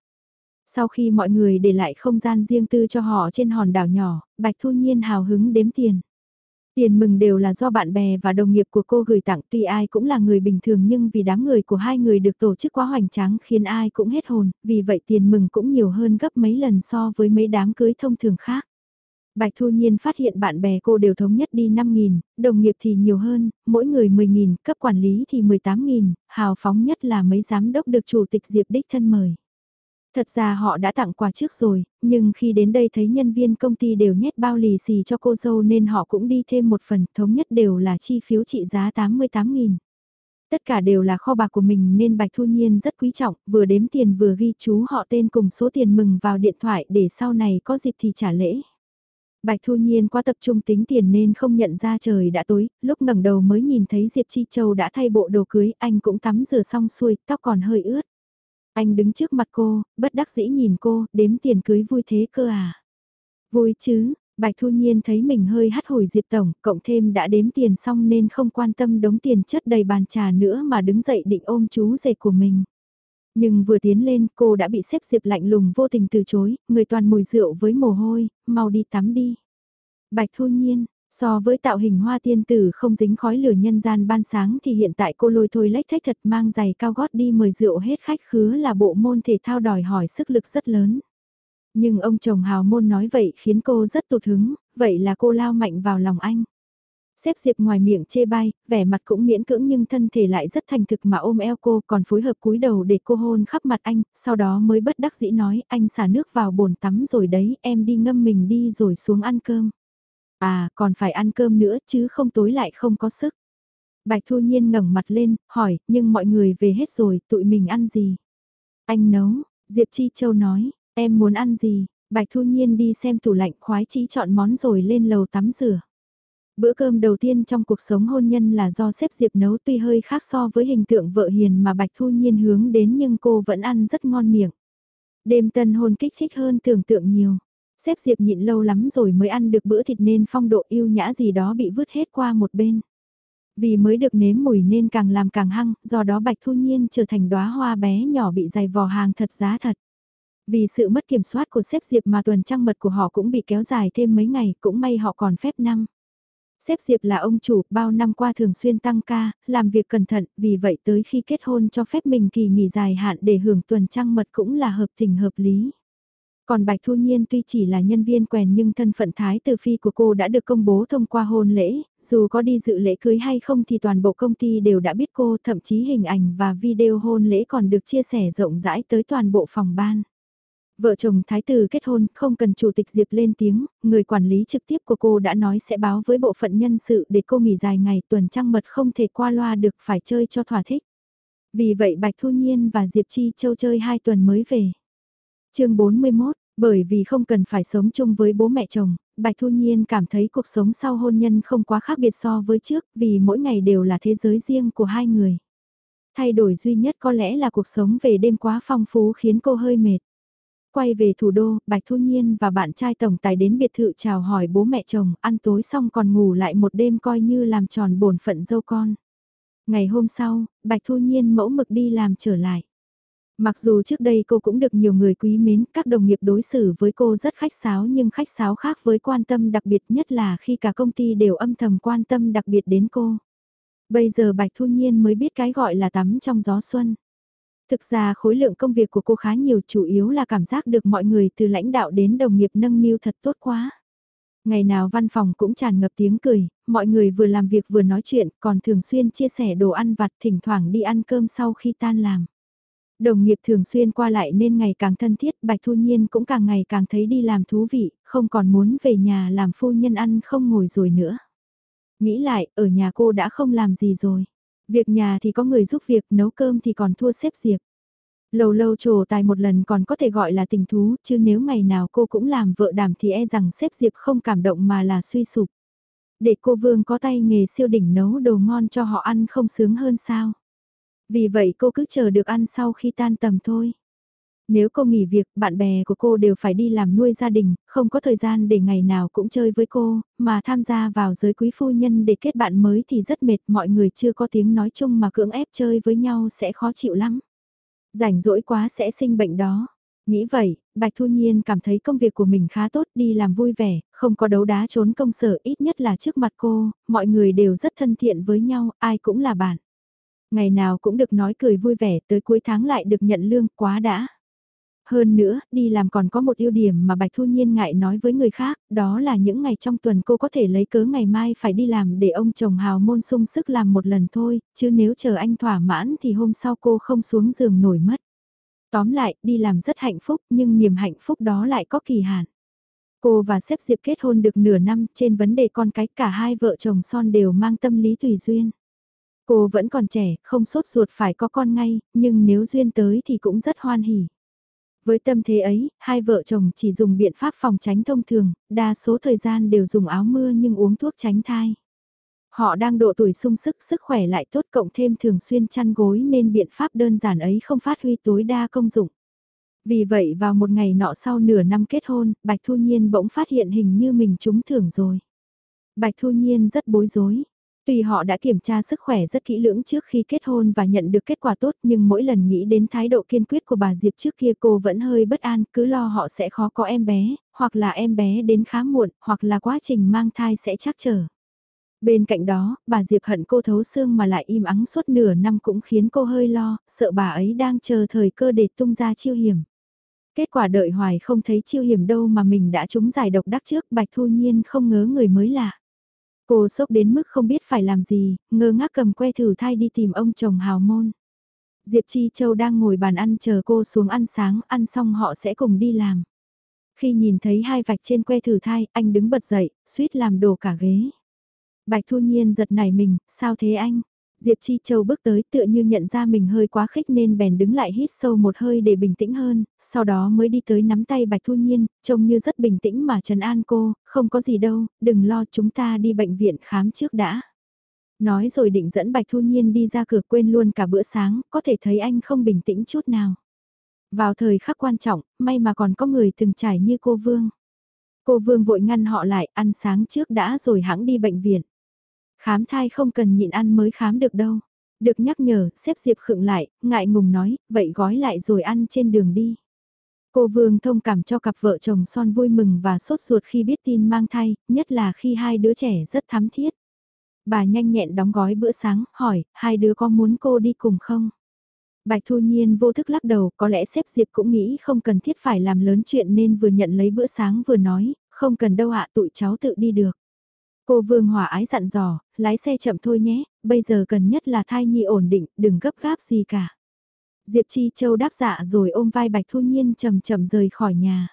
Sau khi mọi người để lại không gian riêng tư cho họ trên hòn đảo nhỏ, Bạch Thu Nhiên hào hứng đếm tiền. Tiền mừng đều là do bạn bè và đồng nghiệp của cô gửi tặng tuy ai cũng là người bình thường nhưng vì đám người của hai người được tổ chức quá hoành tráng khiến ai cũng hết hồn, vì vậy tiền mừng cũng nhiều hơn gấp mấy lần so với mấy đám cưới thông thường khác. Bạch Thu Nhiên phát hiện bạn bè cô đều thống nhất đi 5.000, đồng nghiệp thì nhiều hơn, mỗi người 10.000, cấp quản lý thì 18.000, hào phóng nhất là mấy giám đốc được chủ tịch Diệp Đích thân mời. Thật ra họ đã tặng quà trước rồi, nhưng khi đến đây thấy nhân viên công ty đều nhét bao lì xì cho cô dâu nên họ cũng đi thêm một phần, thống nhất đều là chi phiếu trị giá 88.000. Tất cả đều là kho bạc của mình nên Bạch Thu Nhiên rất quý trọng, vừa đếm tiền vừa ghi chú họ tên cùng số tiền mừng vào điện thoại để sau này có dịp thì trả lễ. Bạch Thu Nhiên quá tập trung tính tiền nên không nhận ra trời đã tối, lúc ngẩng đầu mới nhìn thấy Diệp Chi Châu đã thay bộ đồ cưới, anh cũng tắm rửa xong xuôi, tóc còn hơi ướt. Anh đứng trước mặt cô, bất đắc dĩ nhìn cô, đếm tiền cưới vui thế cơ à? Vui chứ, Bạch Thu Nhiên thấy mình hơi hắt hồi Diệp Tổng, cộng thêm đã đếm tiền xong nên không quan tâm đống tiền chất đầy bàn trà nữa mà đứng dậy định ôm chú rể của mình. Nhưng vừa tiến lên cô đã bị xếp Diệp lạnh lùng vô tình từ chối, người toàn mùi rượu với mồ hôi, mau đi tắm đi. Bạch Thu Nhiên, So với tạo hình hoa tiên tử không dính khói lửa nhân gian ban sáng thì hiện tại cô lôi thôi lách thách thật mang giày cao gót đi mời rượu hết khách khứa là bộ môn thể thao đòi hỏi sức lực rất lớn. Nhưng ông chồng hào môn nói vậy khiến cô rất tụt hứng, vậy là cô lao mạnh vào lòng anh. Xếp Diệp ngoài miệng chê bai, vẻ mặt cũng miễn cưỡng nhưng thân thể lại rất thành thực mà ôm eo cô còn phối hợp cúi đầu để cô hôn khắp mặt anh, sau đó mới bất đắc dĩ nói anh xả nước vào bồn tắm rồi đấy, em đi ngâm mình đi rồi xuống ăn cơm. À, còn phải ăn cơm nữa chứ không tối lại không có sức. Bạch Thu Nhiên ngẩng mặt lên, hỏi, nhưng mọi người về hết rồi, tụi mình ăn gì? Anh nấu, Diệp Chi Châu nói, em muốn ăn gì? Bạch Thu Nhiên đi xem tủ lạnh khoái chí chọn món rồi lên lầu tắm rửa. Bữa cơm đầu tiên trong cuộc sống hôn nhân là do xếp Diệp nấu tuy hơi khác so với hình tượng vợ hiền mà Bạch Thu Nhiên hướng đến nhưng cô vẫn ăn rất ngon miệng. Đêm tân hôn kích thích hơn tưởng tượng nhiều. Xếp Diệp nhịn lâu lắm rồi mới ăn được bữa thịt nên phong độ yêu nhã gì đó bị vứt hết qua một bên. Vì mới được nếm mùi nên càng làm càng hăng, do đó Bạch Thu Nhiên trở thành đóa hoa bé nhỏ bị dày vò hàng thật giá thật. Vì sự mất kiểm soát của xếp Diệp mà tuần trăng mật của họ cũng bị kéo dài thêm mấy ngày, cũng may họ còn phép năm. Xếp Diệp là ông chủ, bao năm qua thường xuyên tăng ca, làm việc cẩn thận, vì vậy tới khi kết hôn cho phép mình kỳ nghỉ dài hạn để hưởng tuần trăng mật cũng là hợp tình hợp lý. Còn Bạch Thu Nhiên tuy chỉ là nhân viên quèn nhưng thân phận thái tử phi của cô đã được công bố thông qua hôn lễ, dù có đi dự lễ cưới hay không thì toàn bộ công ty đều đã biết cô, thậm chí hình ảnh và video hôn lễ còn được chia sẻ rộng rãi tới toàn bộ phòng ban. Vợ chồng thái tử kết hôn không cần chủ tịch Diệp lên tiếng, người quản lý trực tiếp của cô đã nói sẽ báo với bộ phận nhân sự để cô nghỉ dài ngày tuần trăng mật không thể qua loa được phải chơi cho thỏa thích. Vì vậy Bạch Thu Nhiên và Diệp Chi Châu chơi hai tuần mới về chương 41, bởi vì không cần phải sống chung với bố mẹ chồng, Bạch Thu Nhiên cảm thấy cuộc sống sau hôn nhân không quá khác biệt so với trước vì mỗi ngày đều là thế giới riêng của hai người. Thay đổi duy nhất có lẽ là cuộc sống về đêm quá phong phú khiến cô hơi mệt. Quay về thủ đô, Bạch Thu Nhiên và bạn trai tổng tài đến biệt thự chào hỏi bố mẹ chồng, ăn tối xong còn ngủ lại một đêm coi như làm tròn bổn phận dâu con. Ngày hôm sau, Bạch Thu Nhiên mẫu mực đi làm trở lại. Mặc dù trước đây cô cũng được nhiều người quý mến, các đồng nghiệp đối xử với cô rất khách sáo nhưng khách sáo khác với quan tâm đặc biệt nhất là khi cả công ty đều âm thầm quan tâm đặc biệt đến cô. Bây giờ Bạch Thu Nhiên mới biết cái gọi là tắm trong gió xuân. Thực ra khối lượng công việc của cô khá nhiều chủ yếu là cảm giác được mọi người từ lãnh đạo đến đồng nghiệp nâng niu thật tốt quá. Ngày nào văn phòng cũng tràn ngập tiếng cười, mọi người vừa làm việc vừa nói chuyện còn thường xuyên chia sẻ đồ ăn vặt thỉnh thoảng đi ăn cơm sau khi tan làm. Đồng nghiệp thường xuyên qua lại nên ngày càng thân thiết, Bạch Thu Nhiên cũng càng ngày càng thấy đi làm thú vị, không còn muốn về nhà làm phu nhân ăn không ngồi rồi nữa. Nghĩ lại, ở nhà cô đã không làm gì rồi. Việc nhà thì có người giúp việc, nấu cơm thì còn thua xếp diệp. Lâu lâu trổ tài một lần còn có thể gọi là tình thú, chứ nếu ngày nào cô cũng làm vợ đảm thì e rằng xếp diệp không cảm động mà là suy sụp. Để cô Vương có tay nghề siêu đỉnh nấu đồ ngon cho họ ăn không sướng hơn sao. Vì vậy cô cứ chờ được ăn sau khi tan tầm thôi. Nếu cô nghỉ việc, bạn bè của cô đều phải đi làm nuôi gia đình, không có thời gian để ngày nào cũng chơi với cô, mà tham gia vào giới quý phu nhân để kết bạn mới thì rất mệt, mọi người chưa có tiếng nói chung mà cưỡng ép chơi với nhau sẽ khó chịu lắm. Rảnh rỗi quá sẽ sinh bệnh đó. Nghĩ vậy, Bạch Thu Nhiên cảm thấy công việc của mình khá tốt đi làm vui vẻ, không có đấu đá trốn công sở ít nhất là trước mặt cô, mọi người đều rất thân thiện với nhau, ai cũng là bạn. Ngày nào cũng được nói cười vui vẻ tới cuối tháng lại được nhận lương quá đã. Hơn nữa, đi làm còn có một ưu điểm mà Bạch Thu Nhiên ngại nói với người khác, đó là những ngày trong tuần cô có thể lấy cớ ngày mai phải đi làm để ông chồng hào môn sung sức làm một lần thôi, chứ nếu chờ anh thỏa mãn thì hôm sau cô không xuống giường nổi mất. Tóm lại, đi làm rất hạnh phúc nhưng niềm hạnh phúc đó lại có kỳ hạn. Cô và xếp Diệp kết hôn được nửa năm trên vấn đề con cái cả hai vợ chồng son đều mang tâm lý tùy duyên. Cô vẫn còn trẻ, không sốt ruột phải có con ngay, nhưng nếu duyên tới thì cũng rất hoan hỉ. Với tâm thế ấy, hai vợ chồng chỉ dùng biện pháp phòng tránh thông thường, đa số thời gian đều dùng áo mưa nhưng uống thuốc tránh thai. Họ đang độ tuổi sung sức, sức khỏe lại tốt cộng thêm thường xuyên chăn gối nên biện pháp đơn giản ấy không phát huy tối đa công dụng. Vì vậy vào một ngày nọ sau nửa năm kết hôn, Bạch Thu Nhiên bỗng phát hiện hình như mình trúng thưởng rồi. Bạch Thu Nhiên rất bối rối. Tuy họ đã kiểm tra sức khỏe rất kỹ lưỡng trước khi kết hôn và nhận được kết quả tốt nhưng mỗi lần nghĩ đến thái độ kiên quyết của bà Diệp trước kia cô vẫn hơi bất an cứ lo họ sẽ khó có em bé, hoặc là em bé đến khá muộn, hoặc là quá trình mang thai sẽ chắc trở. Bên cạnh đó, bà Diệp hận cô thấu xương mà lại im ắng suốt nửa năm cũng khiến cô hơi lo, sợ bà ấy đang chờ thời cơ để tung ra chiêu hiểm. Kết quả đợi hoài không thấy chiêu hiểm đâu mà mình đã trúng giải độc đắc trước Bạch Thu Nhiên không ngớ người mới lạ. Cô sốc đến mức không biết phải làm gì, ngơ ngác cầm que thử thai đi tìm ông chồng hào môn. Diệp Chi Châu đang ngồi bàn ăn chờ cô xuống ăn sáng, ăn xong họ sẽ cùng đi làm. Khi nhìn thấy hai vạch trên que thử thai, anh đứng bật dậy, suýt làm đổ cả ghế. Bạch Thu Nhiên giật nảy mình, sao thế anh? Diệp Chi Châu bước tới tựa như nhận ra mình hơi quá khích nên bèn đứng lại hít sâu một hơi để bình tĩnh hơn, sau đó mới đi tới nắm tay Bạch Thu Nhiên, trông như rất bình tĩnh mà trần an cô, không có gì đâu, đừng lo chúng ta đi bệnh viện khám trước đã. Nói rồi định dẫn Bạch Thu Nhiên đi ra cửa quên luôn cả bữa sáng, có thể thấy anh không bình tĩnh chút nào. Vào thời khắc quan trọng, may mà còn có người từng trải như cô Vương. Cô Vương vội ngăn họ lại, ăn sáng trước đã rồi hãng đi bệnh viện. Khám thai không cần nhịn ăn mới khám được đâu. Được nhắc nhở, xếp Diệp khựng lại, ngại ngùng nói, vậy gói lại rồi ăn trên đường đi. Cô Vương thông cảm cho cặp vợ chồng son vui mừng và sốt ruột khi biết tin mang thai, nhất là khi hai đứa trẻ rất thắm thiết. Bà nhanh nhẹn đóng gói bữa sáng, hỏi, hai đứa có muốn cô đi cùng không? Bạch Thu Nhiên vô thức lắc đầu, có lẽ xếp Diệp cũng nghĩ không cần thiết phải làm lớn chuyện nên vừa nhận lấy bữa sáng vừa nói, không cần đâu ạ tụi cháu tự đi được. Cô Vương Hòa ái dặn dò, lái xe chậm thôi nhé, bây giờ cần nhất là thai nhi ổn định, đừng gấp gáp gì cả. Diệp Chi Châu đáp dạ rồi ôm vai Bạch Thu Nhiên chậm chậm rời khỏi nhà.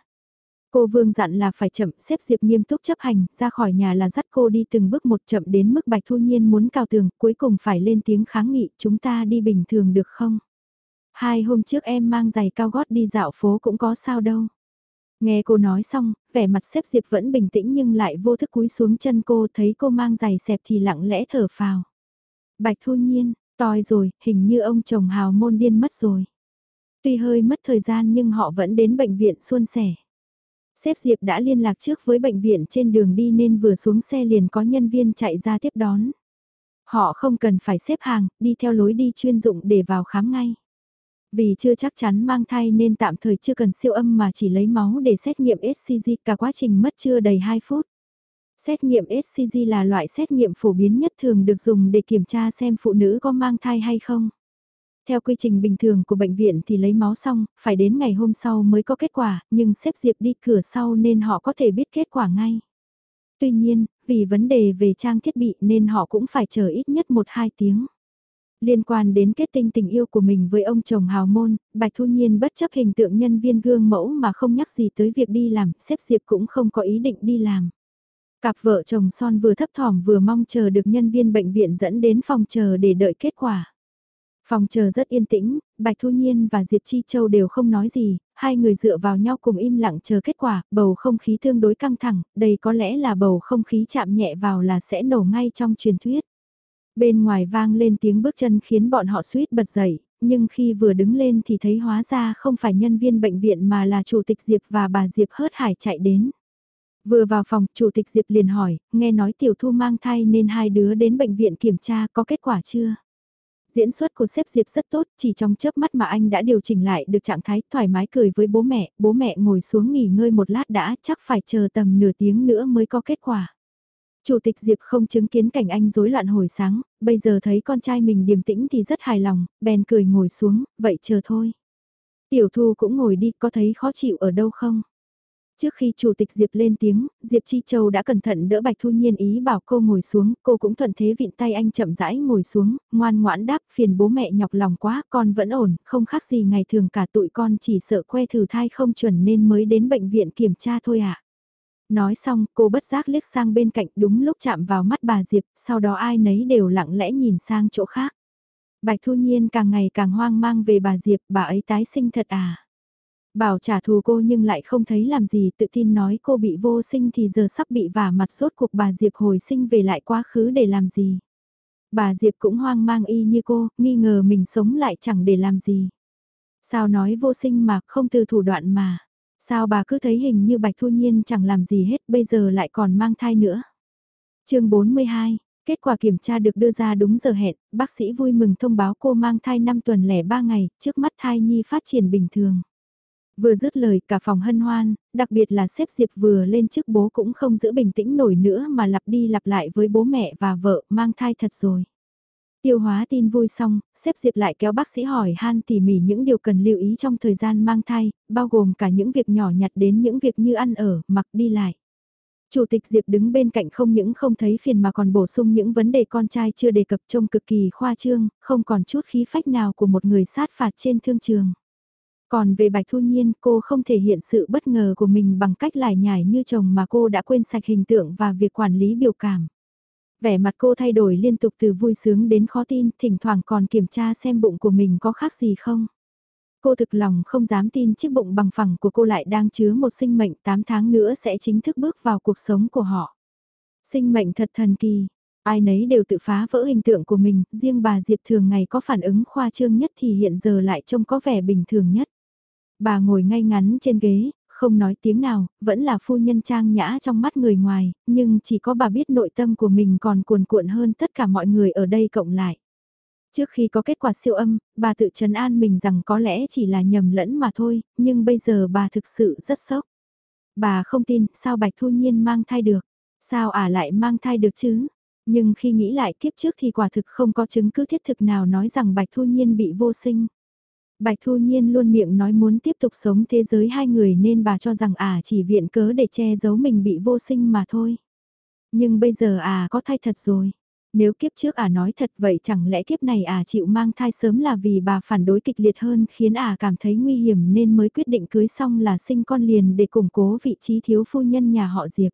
Cô Vương dặn là phải chậm, xếp Diệp nghiêm túc chấp hành, ra khỏi nhà là dắt cô đi từng bước một chậm đến mức Bạch Thu Nhiên muốn cao tường, cuối cùng phải lên tiếng kháng nghị, chúng ta đi bình thường được không? Hai hôm trước em mang giày cao gót đi dạo phố cũng có sao đâu. Nghe cô nói xong, vẻ mặt xếp Diệp vẫn bình tĩnh nhưng lại vô thức cúi xuống chân cô thấy cô mang giày xẹp thì lặng lẽ thở phào. Bạch Thu Nhiên, toi rồi, hình như ông chồng hào môn điên mất rồi. Tuy hơi mất thời gian nhưng họ vẫn đến bệnh viện xuân sẻ. Xếp Diệp đã liên lạc trước với bệnh viện trên đường đi nên vừa xuống xe liền có nhân viên chạy ra tiếp đón. Họ không cần phải xếp hàng, đi theo lối đi chuyên dụng để vào khám ngay. Vì chưa chắc chắn mang thai nên tạm thời chưa cần siêu âm mà chỉ lấy máu để xét nghiệm SCG cả quá trình mất chưa đầy 2 phút. Xét nghiệm SCG là loại xét nghiệm phổ biến nhất thường được dùng để kiểm tra xem phụ nữ có mang thai hay không. Theo quy trình bình thường của bệnh viện thì lấy máu xong, phải đến ngày hôm sau mới có kết quả, nhưng xếp Diệp đi cửa sau nên họ có thể biết kết quả ngay. Tuy nhiên, vì vấn đề về trang thiết bị nên họ cũng phải chờ ít nhất 1-2 tiếng. Liên quan đến kết tinh tình yêu của mình với ông chồng hào môn, Bạch Thu Nhiên bất chấp hình tượng nhân viên gương mẫu mà không nhắc gì tới việc đi làm, xếp Diệp cũng không có ý định đi làm. Cặp vợ chồng son vừa thấp thỏm vừa mong chờ được nhân viên bệnh viện dẫn đến phòng chờ để đợi kết quả. Phòng chờ rất yên tĩnh, Bạch Thu Nhiên và Diệp Chi Châu đều không nói gì, hai người dựa vào nhau cùng im lặng chờ kết quả, bầu không khí tương đối căng thẳng, đây có lẽ là bầu không khí chạm nhẹ vào là sẽ nổ ngay trong truyền thuyết. Bên ngoài vang lên tiếng bước chân khiến bọn họ suýt bật dậy, nhưng khi vừa đứng lên thì thấy hóa ra không phải nhân viên bệnh viện mà là chủ tịch Diệp và bà Diệp hớt hải chạy đến. Vừa vào phòng, chủ tịch Diệp liền hỏi, nghe nói tiểu thu mang thai nên hai đứa đến bệnh viện kiểm tra có kết quả chưa? Diễn xuất của sếp Diệp rất tốt, chỉ trong chớp mắt mà anh đã điều chỉnh lại được trạng thái thoải mái cười với bố mẹ, bố mẹ ngồi xuống nghỉ ngơi một lát đã, chắc phải chờ tầm nửa tiếng nữa mới có kết quả. Chủ tịch Diệp không chứng kiến cảnh anh rối loạn hồi sáng, bây giờ thấy con trai mình điềm tĩnh thì rất hài lòng, bèn cười ngồi xuống, vậy chờ thôi. Tiểu Thu cũng ngồi đi, có thấy khó chịu ở đâu không? Trước khi chủ tịch Diệp lên tiếng, Diệp Chi Châu đã cẩn thận đỡ Bạch Thu Nhiên ý bảo cô ngồi xuống, cô cũng thuận thế vịn tay anh chậm rãi ngồi xuống, ngoan ngoãn đáp phiền bố mẹ nhọc lòng quá, con vẫn ổn, không khác gì ngày thường cả tụi con chỉ sợ que thử thai không chuẩn nên mới đến bệnh viện kiểm tra thôi ạ. À. Nói xong, cô bất giác liếc sang bên cạnh đúng lúc chạm vào mắt bà Diệp, sau đó ai nấy đều lặng lẽ nhìn sang chỗ khác. Bạch Thu Nhiên càng ngày càng hoang mang về bà Diệp, bà ấy tái sinh thật à. Bảo trả thù cô nhưng lại không thấy làm gì tự tin nói cô bị vô sinh thì giờ sắp bị vả mặt sốt cuộc bà Diệp hồi sinh về lại quá khứ để làm gì. Bà Diệp cũng hoang mang y như cô, nghi ngờ mình sống lại chẳng để làm gì. Sao nói vô sinh mà không từ thủ đoạn mà. Sao bà cứ thấy hình như Bạch Thu Nhiên chẳng làm gì hết bây giờ lại còn mang thai nữa. chương 42, kết quả kiểm tra được đưa ra đúng giờ hẹn, bác sĩ vui mừng thông báo cô mang thai 5 tuần lẻ 3 ngày, trước mắt thai nhi phát triển bình thường. Vừa dứt lời cả phòng hân hoan, đặc biệt là xếp Diệp vừa lên trước bố cũng không giữ bình tĩnh nổi nữa mà lặp đi lặp lại với bố mẹ và vợ mang thai thật rồi. Tiêu hóa tin vui xong, xếp Diệp lại kéo bác sĩ hỏi han tỉ mỉ những điều cần lưu ý trong thời gian mang thai, bao gồm cả những việc nhỏ nhặt đến những việc như ăn ở, mặc đi lại. Chủ tịch Diệp đứng bên cạnh không những không thấy phiền mà còn bổ sung những vấn đề con trai chưa đề cập trông cực kỳ khoa trương, không còn chút khí phách nào của một người sát phạt trên thương trường. Còn về Bạch Thu Nhiên, cô không thể hiện sự bất ngờ của mình bằng cách lải nhải như chồng mà cô đã quên sạch hình tượng và việc quản lý biểu cảm. Vẻ mặt cô thay đổi liên tục từ vui sướng đến khó tin, thỉnh thoảng còn kiểm tra xem bụng của mình có khác gì không. Cô thực lòng không dám tin chiếc bụng bằng phẳng của cô lại đang chứa một sinh mệnh 8 tháng nữa sẽ chính thức bước vào cuộc sống của họ. Sinh mệnh thật thần kỳ, ai nấy đều tự phá vỡ hình tượng của mình, riêng bà Diệp thường ngày có phản ứng khoa trương nhất thì hiện giờ lại trông có vẻ bình thường nhất. Bà ngồi ngay ngắn trên ghế, không nói tiếng nào, vẫn là phu nhân trang nhã trong mắt người ngoài, nhưng chỉ có bà biết nội tâm của mình còn cuồn cuộn hơn tất cả mọi người ở đây cộng lại. Trước khi có kết quả siêu âm, bà tự trấn an mình rằng có lẽ chỉ là nhầm lẫn mà thôi, nhưng bây giờ bà thực sự rất sốc. Bà không tin, sao Bạch Thu Nhiên mang thai được? Sao ả lại mang thai được chứ? Nhưng khi nghĩ lại kiếp trước thì quả thực không có chứng cứ thiết thực nào nói rằng Bạch Thu Nhiên bị vô sinh. Bạch Thu Nhiên luôn miệng nói muốn tiếp tục sống thế giới hai người nên bà cho rằng à chỉ viện cớ để che giấu mình bị vô sinh mà thôi. Nhưng bây giờ à có thai thật rồi. Nếu kiếp trước à nói thật vậy chẳng lẽ kiếp này à chịu mang thai sớm là vì bà phản đối kịch liệt hơn khiến à cảm thấy nguy hiểm nên mới quyết định cưới xong là sinh con liền để củng cố vị trí thiếu phu nhân nhà họ Diệp.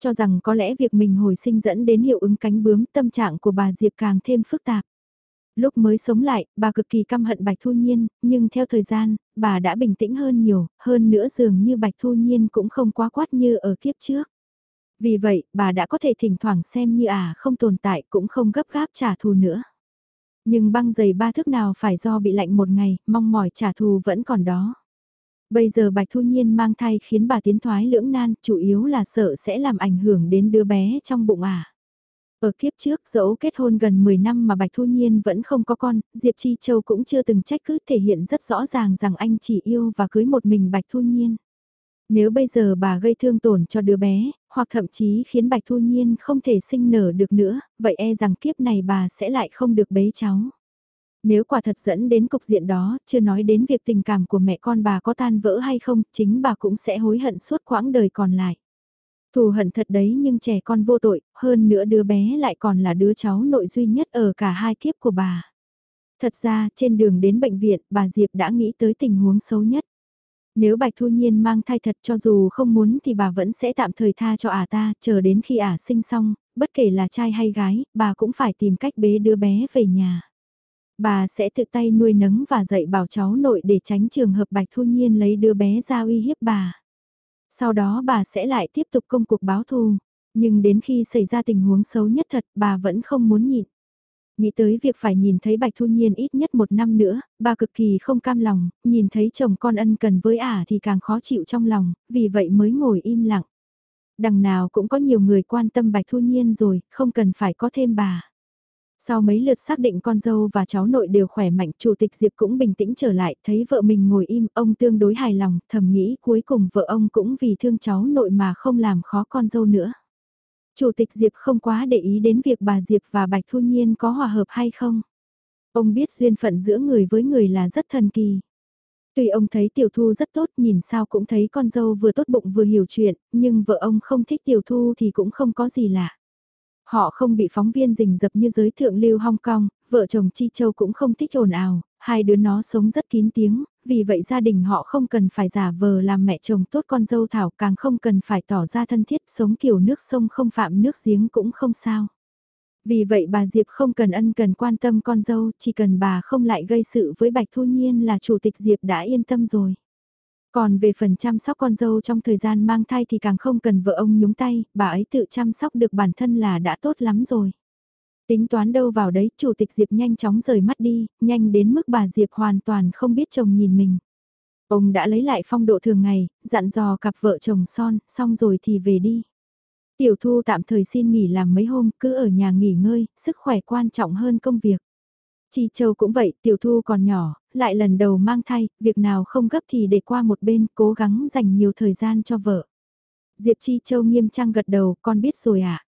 Cho rằng có lẽ việc mình hồi sinh dẫn đến hiệu ứng cánh bướm, tâm trạng của bà Diệp càng thêm phức tạp. Lúc mới sống lại, bà cực kỳ căm hận Bạch Thu Nhiên, nhưng theo thời gian, bà đã bình tĩnh hơn nhiều, hơn nữa dường như Bạch Thu Nhiên cũng không quá quát như ở kiếp trước. Vì vậy, bà đã có thể thỉnh thoảng xem như à không tồn tại cũng không gấp gáp trả thù nữa. Nhưng băng giày ba thước nào phải do bị lạnh một ngày, mong mỏi trả thù vẫn còn đó. Bây giờ Bạch Thu Nhiên mang thai khiến bà tiến thoái lưỡng nan, chủ yếu là sợ sẽ làm ảnh hưởng đến đứa bé trong bụng à. Ở kiếp trước dẫu kết hôn gần 10 năm mà Bạch Thu Nhiên vẫn không có con, Diệp Chi Châu cũng chưa từng trách cứ thể hiện rất rõ ràng rằng anh chỉ yêu và cưới một mình Bạch Thu Nhiên. Nếu bây giờ bà gây thương tổn cho đứa bé, hoặc thậm chí khiến Bạch Thu Nhiên không thể sinh nở được nữa, vậy e rằng kiếp này bà sẽ lại không được bế cháu. Nếu quả thật dẫn đến cục diện đó, chưa nói đến việc tình cảm của mẹ con bà có tan vỡ hay không, chính bà cũng sẽ hối hận suốt quãng đời còn lại. Thù hận thật đấy nhưng trẻ con vô tội, hơn nữa đứa bé lại còn là đứa cháu nội duy nhất ở cả hai kiếp của bà. Thật ra, trên đường đến bệnh viện, bà Diệp đã nghĩ tới tình huống xấu nhất. Nếu Bạch Thu Nhiên mang thai thật cho dù không muốn thì bà vẫn sẽ tạm thời tha cho ả ta, chờ đến khi ả sinh xong, bất kể là trai hay gái, bà cũng phải tìm cách bế đứa bé về nhà. Bà sẽ tự tay nuôi nấng và dạy bảo cháu nội để tránh trường hợp Bạch Thu Nhiên lấy đứa bé ra uy hiếp bà. Sau đó bà sẽ lại tiếp tục công cuộc báo thù. Nhưng đến khi xảy ra tình huống xấu nhất thật bà vẫn không muốn nhịn. Nghĩ tới việc phải nhìn thấy Bạch Thu Nhiên ít nhất một năm nữa, bà cực kỳ không cam lòng, nhìn thấy chồng con ân cần với ả thì càng khó chịu trong lòng, vì vậy mới ngồi im lặng. Đằng nào cũng có nhiều người quan tâm Bạch Thu Nhiên rồi, không cần phải có thêm bà. Sau mấy lượt xác định con dâu và cháu nội đều khỏe mạnh, Chủ tịch Diệp cũng bình tĩnh trở lại, thấy vợ mình ngồi im, ông tương đối hài lòng, thầm nghĩ cuối cùng vợ ông cũng vì thương cháu nội mà không làm khó con dâu nữa. Chủ tịch Diệp không quá để ý đến việc bà Diệp và Bạch Thu Nhiên có hòa hợp hay không. Ông biết duyên phận giữa người với người là rất thần kỳ. Tuy ông thấy tiểu thu rất tốt nhìn sao cũng thấy con dâu vừa tốt bụng vừa hiểu chuyện, nhưng vợ ông không thích tiểu thu thì cũng không có gì lạ. Họ không bị phóng viên rình rập như giới thượng lưu Hong Kong, vợ chồng Chi Châu cũng không thích ồn ào, hai đứa nó sống rất kín tiếng, vì vậy gia đình họ không cần phải giả vờ làm mẹ chồng tốt con dâu Thảo càng không cần phải tỏ ra thân thiết sống kiểu nước sông không phạm nước giếng cũng không sao. Vì vậy bà Diệp không cần ân cần quan tâm con dâu, chỉ cần bà không lại gây sự với Bạch Thu Nhiên là chủ tịch Diệp đã yên tâm rồi. Còn về phần chăm sóc con dâu trong thời gian mang thai thì càng không cần vợ ông nhúng tay, bà ấy tự chăm sóc được bản thân là đã tốt lắm rồi. Tính toán đâu vào đấy, chủ tịch Diệp nhanh chóng rời mắt đi, nhanh đến mức bà Diệp hoàn toàn không biết chồng nhìn mình. Ông đã lấy lại phong độ thường ngày, dặn dò cặp vợ chồng son, xong rồi thì về đi. Tiểu thu tạm thời xin nghỉ làm mấy hôm, cứ ở nhà nghỉ ngơi, sức khỏe quan trọng hơn công việc. Chi Châu cũng vậy, tiểu thu còn nhỏ, lại lần đầu mang thai, việc nào không gấp thì để qua một bên, cố gắng dành nhiều thời gian cho vợ. Diệp Chi Châu nghiêm trang gật đầu, con biết rồi ạ. À?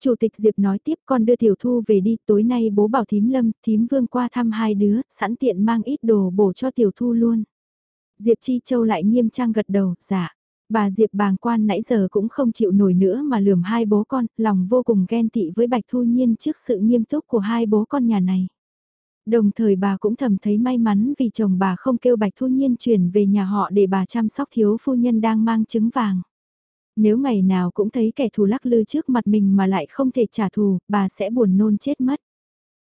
Chủ tịch Diệp nói tiếp con đưa tiểu thu về đi, tối nay bố bảo thím lâm, thím vương qua thăm hai đứa, sẵn tiện mang ít đồ bổ cho tiểu thu luôn. Diệp Chi Châu lại nghiêm trang gật đầu, dạ. Bà Diệp bàng quan nãy giờ cũng không chịu nổi nữa mà lườm hai bố con, lòng vô cùng ghen tị với Bạch Thu Nhiên trước sự nghiêm túc của hai bố con nhà này. Đồng thời bà cũng thầm thấy may mắn vì chồng bà không kêu Bạch Thu Nhiên chuyển về nhà họ để bà chăm sóc thiếu phu nhân đang mang trứng vàng. Nếu ngày nào cũng thấy kẻ thù lắc lư trước mặt mình mà lại không thể trả thù, bà sẽ buồn nôn chết mất.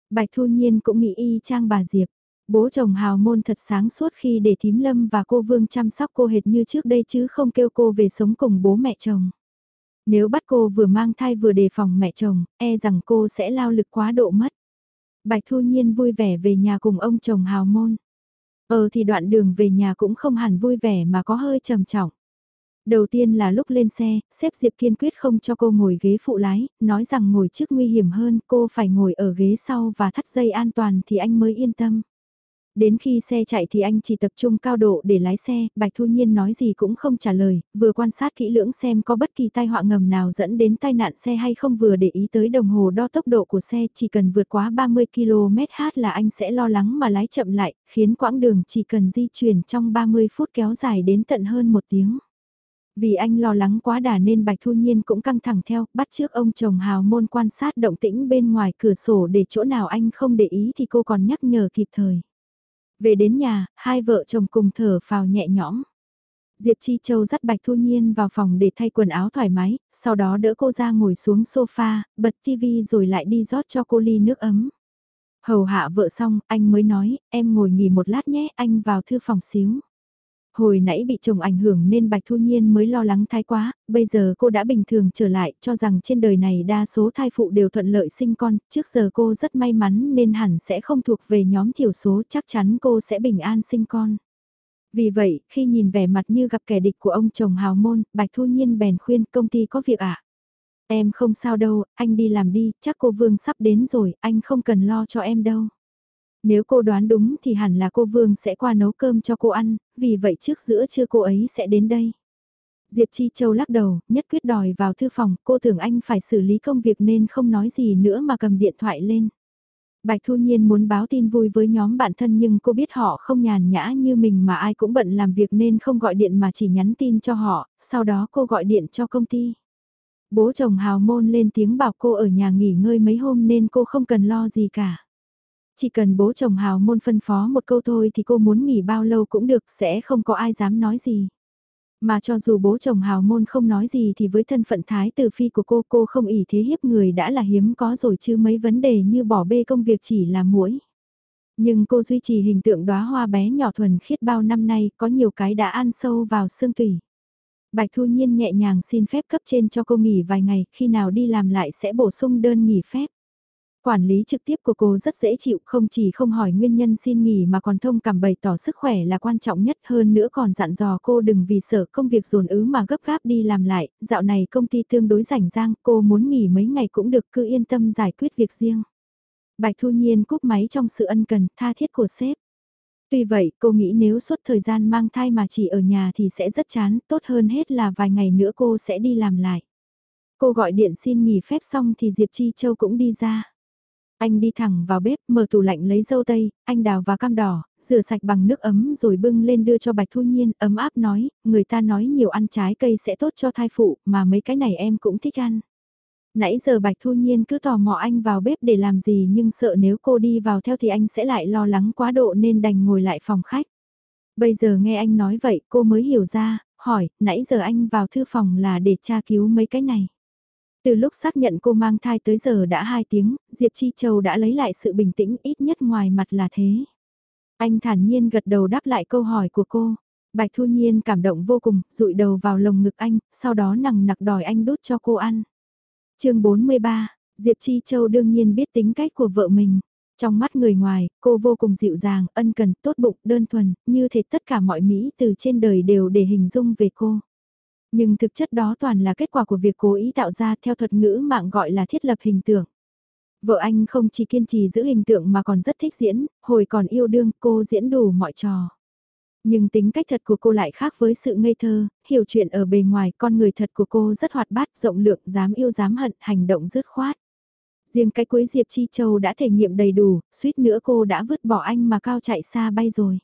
Bạch Thu Nhiên cũng nghĩ y chang bà Diệp. Bố chồng hào môn thật sáng suốt khi để thím lâm và cô Vương chăm sóc cô hệt như trước đây chứ không kêu cô về sống cùng bố mẹ chồng. Nếu bắt cô vừa mang thai vừa đề phòng mẹ chồng, e rằng cô sẽ lao lực quá độ mất. Bạch Thu Nhiên vui vẻ về nhà cùng ông chồng hào môn. Ờ thì đoạn đường về nhà cũng không hẳn vui vẻ mà có hơi trầm trọng. Đầu tiên là lúc lên xe, xếp Diệp kiên quyết không cho cô ngồi ghế phụ lái, nói rằng ngồi trước nguy hiểm hơn, cô phải ngồi ở ghế sau và thắt dây an toàn thì anh mới yên tâm. Đến khi xe chạy thì anh chỉ tập trung cao độ để lái xe, Bạch Thu Nhiên nói gì cũng không trả lời, vừa quan sát kỹ lưỡng xem có bất kỳ tai họa ngầm nào dẫn đến tai nạn xe hay không vừa để ý tới đồng hồ đo tốc độ của xe chỉ cần vượt quá 30 km/h là anh sẽ lo lắng mà lái chậm lại, khiến quãng đường chỉ cần di chuyển trong 30 phút kéo dài đến tận hơn một tiếng. Vì anh lo lắng quá đà nên Bạch Thu Nhiên cũng căng thẳng theo, bắt trước ông chồng hào môn quan sát động tĩnh bên ngoài cửa sổ để chỗ nào anh không để ý thì cô còn nhắc nhở kịp thời. Về đến nhà, hai vợ chồng cùng thở phào nhẹ nhõm. Diệp Chi Châu dắt Bạch Thu Nhiên vào phòng để thay quần áo thoải mái, sau đó đỡ cô ra ngồi xuống sofa, bật tivi rồi lại đi rót cho cô ly nước ấm. Hầu hạ vợ xong, anh mới nói, em ngồi nghỉ một lát nhé, anh vào thư phòng xíu. Hồi nãy bị chồng ảnh hưởng nên Bạch Thu Nhiên mới lo lắng thái quá, bây giờ cô đã bình thường trở lại, cho rằng trên đời này đa số thai phụ đều thuận lợi sinh con, trước giờ cô rất may mắn nên hẳn sẽ không thuộc về nhóm thiểu số, chắc chắn cô sẽ bình an sinh con. Vì vậy, khi nhìn vẻ mặt như gặp kẻ địch của ông chồng hào môn, Bạch Thu Nhiên bèn khuyên công ty có việc ạ. À? Em không sao đâu, anh đi làm đi, chắc cô Vương sắp đến rồi, anh không cần lo cho em đâu. Nếu cô đoán đúng thì hẳn là cô Vương sẽ qua nấu cơm cho cô ăn, vì vậy trước giữa trưa cô ấy sẽ đến đây. Diệp Chi Châu lắc đầu, nhất quyết đòi vào thư phòng, cô tưởng anh phải xử lý công việc nên không nói gì nữa mà cầm điện thoại lên. Bạch Thu Nhiên muốn báo tin vui với nhóm bạn thân nhưng cô biết họ không nhàn nhã như mình mà ai cũng bận làm việc nên không gọi điện mà chỉ nhắn tin cho họ, sau đó cô gọi điện cho công ty. Bố chồng hào môn lên tiếng bảo cô ở nhà nghỉ ngơi mấy hôm nên cô không cần lo gì cả. Chỉ cần bố chồng hào môn phân phó một câu thôi thì cô muốn nghỉ bao lâu cũng được sẽ không có ai dám nói gì. Mà cho dù bố chồng hào môn không nói gì thì với thân phận thái tử phi của cô cô không ỉ thế hiếp người đã là hiếm có rồi chứ mấy vấn đề như bỏ bê công việc chỉ là muỗi Nhưng cô duy trì hình tượng đóa hoa bé nhỏ thuần khiết bao năm nay có nhiều cái đã ăn sâu vào xương tủy. Bạch Thu Nhiên nhẹ nhàng xin phép cấp trên cho cô nghỉ vài ngày, khi nào đi làm lại sẽ bổ sung đơn nghỉ phép. Quản lý trực tiếp của cô rất dễ chịu, không chỉ không hỏi nguyên nhân xin nghỉ mà còn thông cảm bày tỏ sức khỏe là quan trọng nhất hơn nữa còn dặn dò cô đừng vì sợ công việc dồn ứ mà gấp gáp đi làm lại, dạo này công ty tương đối rảnh rang, cô muốn nghỉ mấy ngày cũng được cứ yên tâm giải quyết việc riêng. Bạch Thu Nhiên cúp máy trong sự ân cần, tha thiết của sếp. Tuy vậy, cô nghĩ nếu suốt thời gian mang thai mà chỉ ở nhà thì sẽ rất chán, tốt hơn hết là vài ngày nữa cô sẽ đi làm lại. Cô gọi điện xin nghỉ phép xong thì Diệp Chi Châu cũng đi ra. Anh đi thẳng vào bếp, mở tủ lạnh lấy dâu tây, anh đào và cam đỏ, rửa sạch bằng nước ấm rồi bưng lên đưa cho Bạch Thu Nhiên, ấm áp nói, người ta nói nhiều ăn trái cây sẽ tốt cho thai phụ, mà mấy cái này em cũng thích ăn. Nãy giờ Bạch Thu Nhiên cứ tò mò anh vào bếp để làm gì nhưng sợ nếu cô đi vào theo thì anh sẽ lại lo lắng quá độ nên đành ngồi lại phòng khách. Bây giờ nghe anh nói vậy cô mới hiểu ra, hỏi, nãy giờ anh vào thư phòng là để tra cứu mấy cái này. Từ lúc xác nhận cô mang thai tới giờ đã 2 tiếng, Diệp Chi Châu đã lấy lại sự bình tĩnh ít nhất ngoài mặt là thế. Anh thản nhiên gật đầu đáp lại câu hỏi của cô. Bạch Thu Nhiên cảm động vô cùng, rụi đầu vào lồng ngực anh, sau đó nằng nặc đòi anh đút cho cô ăn. chương 43, Diệp Chi Châu đương nhiên biết tính cách của vợ mình. Trong mắt người ngoài, cô vô cùng dịu dàng, ân cần, tốt bụng, đơn thuần, như thể tất cả mọi Mỹ từ trên đời đều để hình dung về cô. Nhưng thực chất đó toàn là kết quả của việc cố ý tạo ra theo thuật ngữ mạng gọi là thiết lập hình tượng. Vợ anh không chỉ kiên trì giữ hình tượng mà còn rất thích diễn, hồi còn yêu đương cô diễn đủ mọi trò. Nhưng tính cách thật của cô lại khác với sự ngây thơ, hiểu chuyện ở bề ngoài con người thật của cô rất hoạt bát, rộng lượng, dám yêu dám hận, hành động dứt khoát. Riêng cái cuối Diệp Chi Châu đã thể nghiệm đầy đủ, suýt nữa cô đã vứt bỏ anh mà cao chạy xa bay rồi.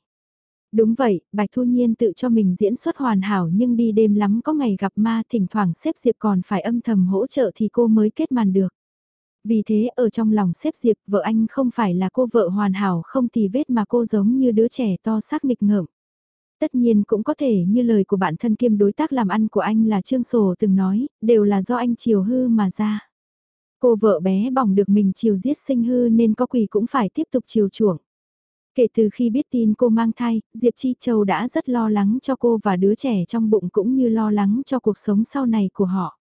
Đúng vậy, Bạch Thu Nhiên tự cho mình diễn xuất hoàn hảo nhưng đi đêm lắm có ngày gặp ma thỉnh thoảng xếp Diệp còn phải âm thầm hỗ trợ thì cô mới kết màn được. Vì thế ở trong lòng xếp Diệp vợ anh không phải là cô vợ hoàn hảo không tì vết mà cô giống như đứa trẻ to xác nghịch ngợm. Tất nhiên cũng có thể như lời của bạn thân kiêm đối tác làm ăn của anh là Trương Sổ từng nói, đều là do anh chiều hư mà ra. Cô vợ bé bỏng được mình chiều giết sinh hư nên có quỳ cũng phải tiếp tục chiều chuộng. Kể từ khi biết tin cô mang thai, Diệp Chi Châu đã rất lo lắng cho cô và đứa trẻ trong bụng cũng như lo lắng cho cuộc sống sau này của họ.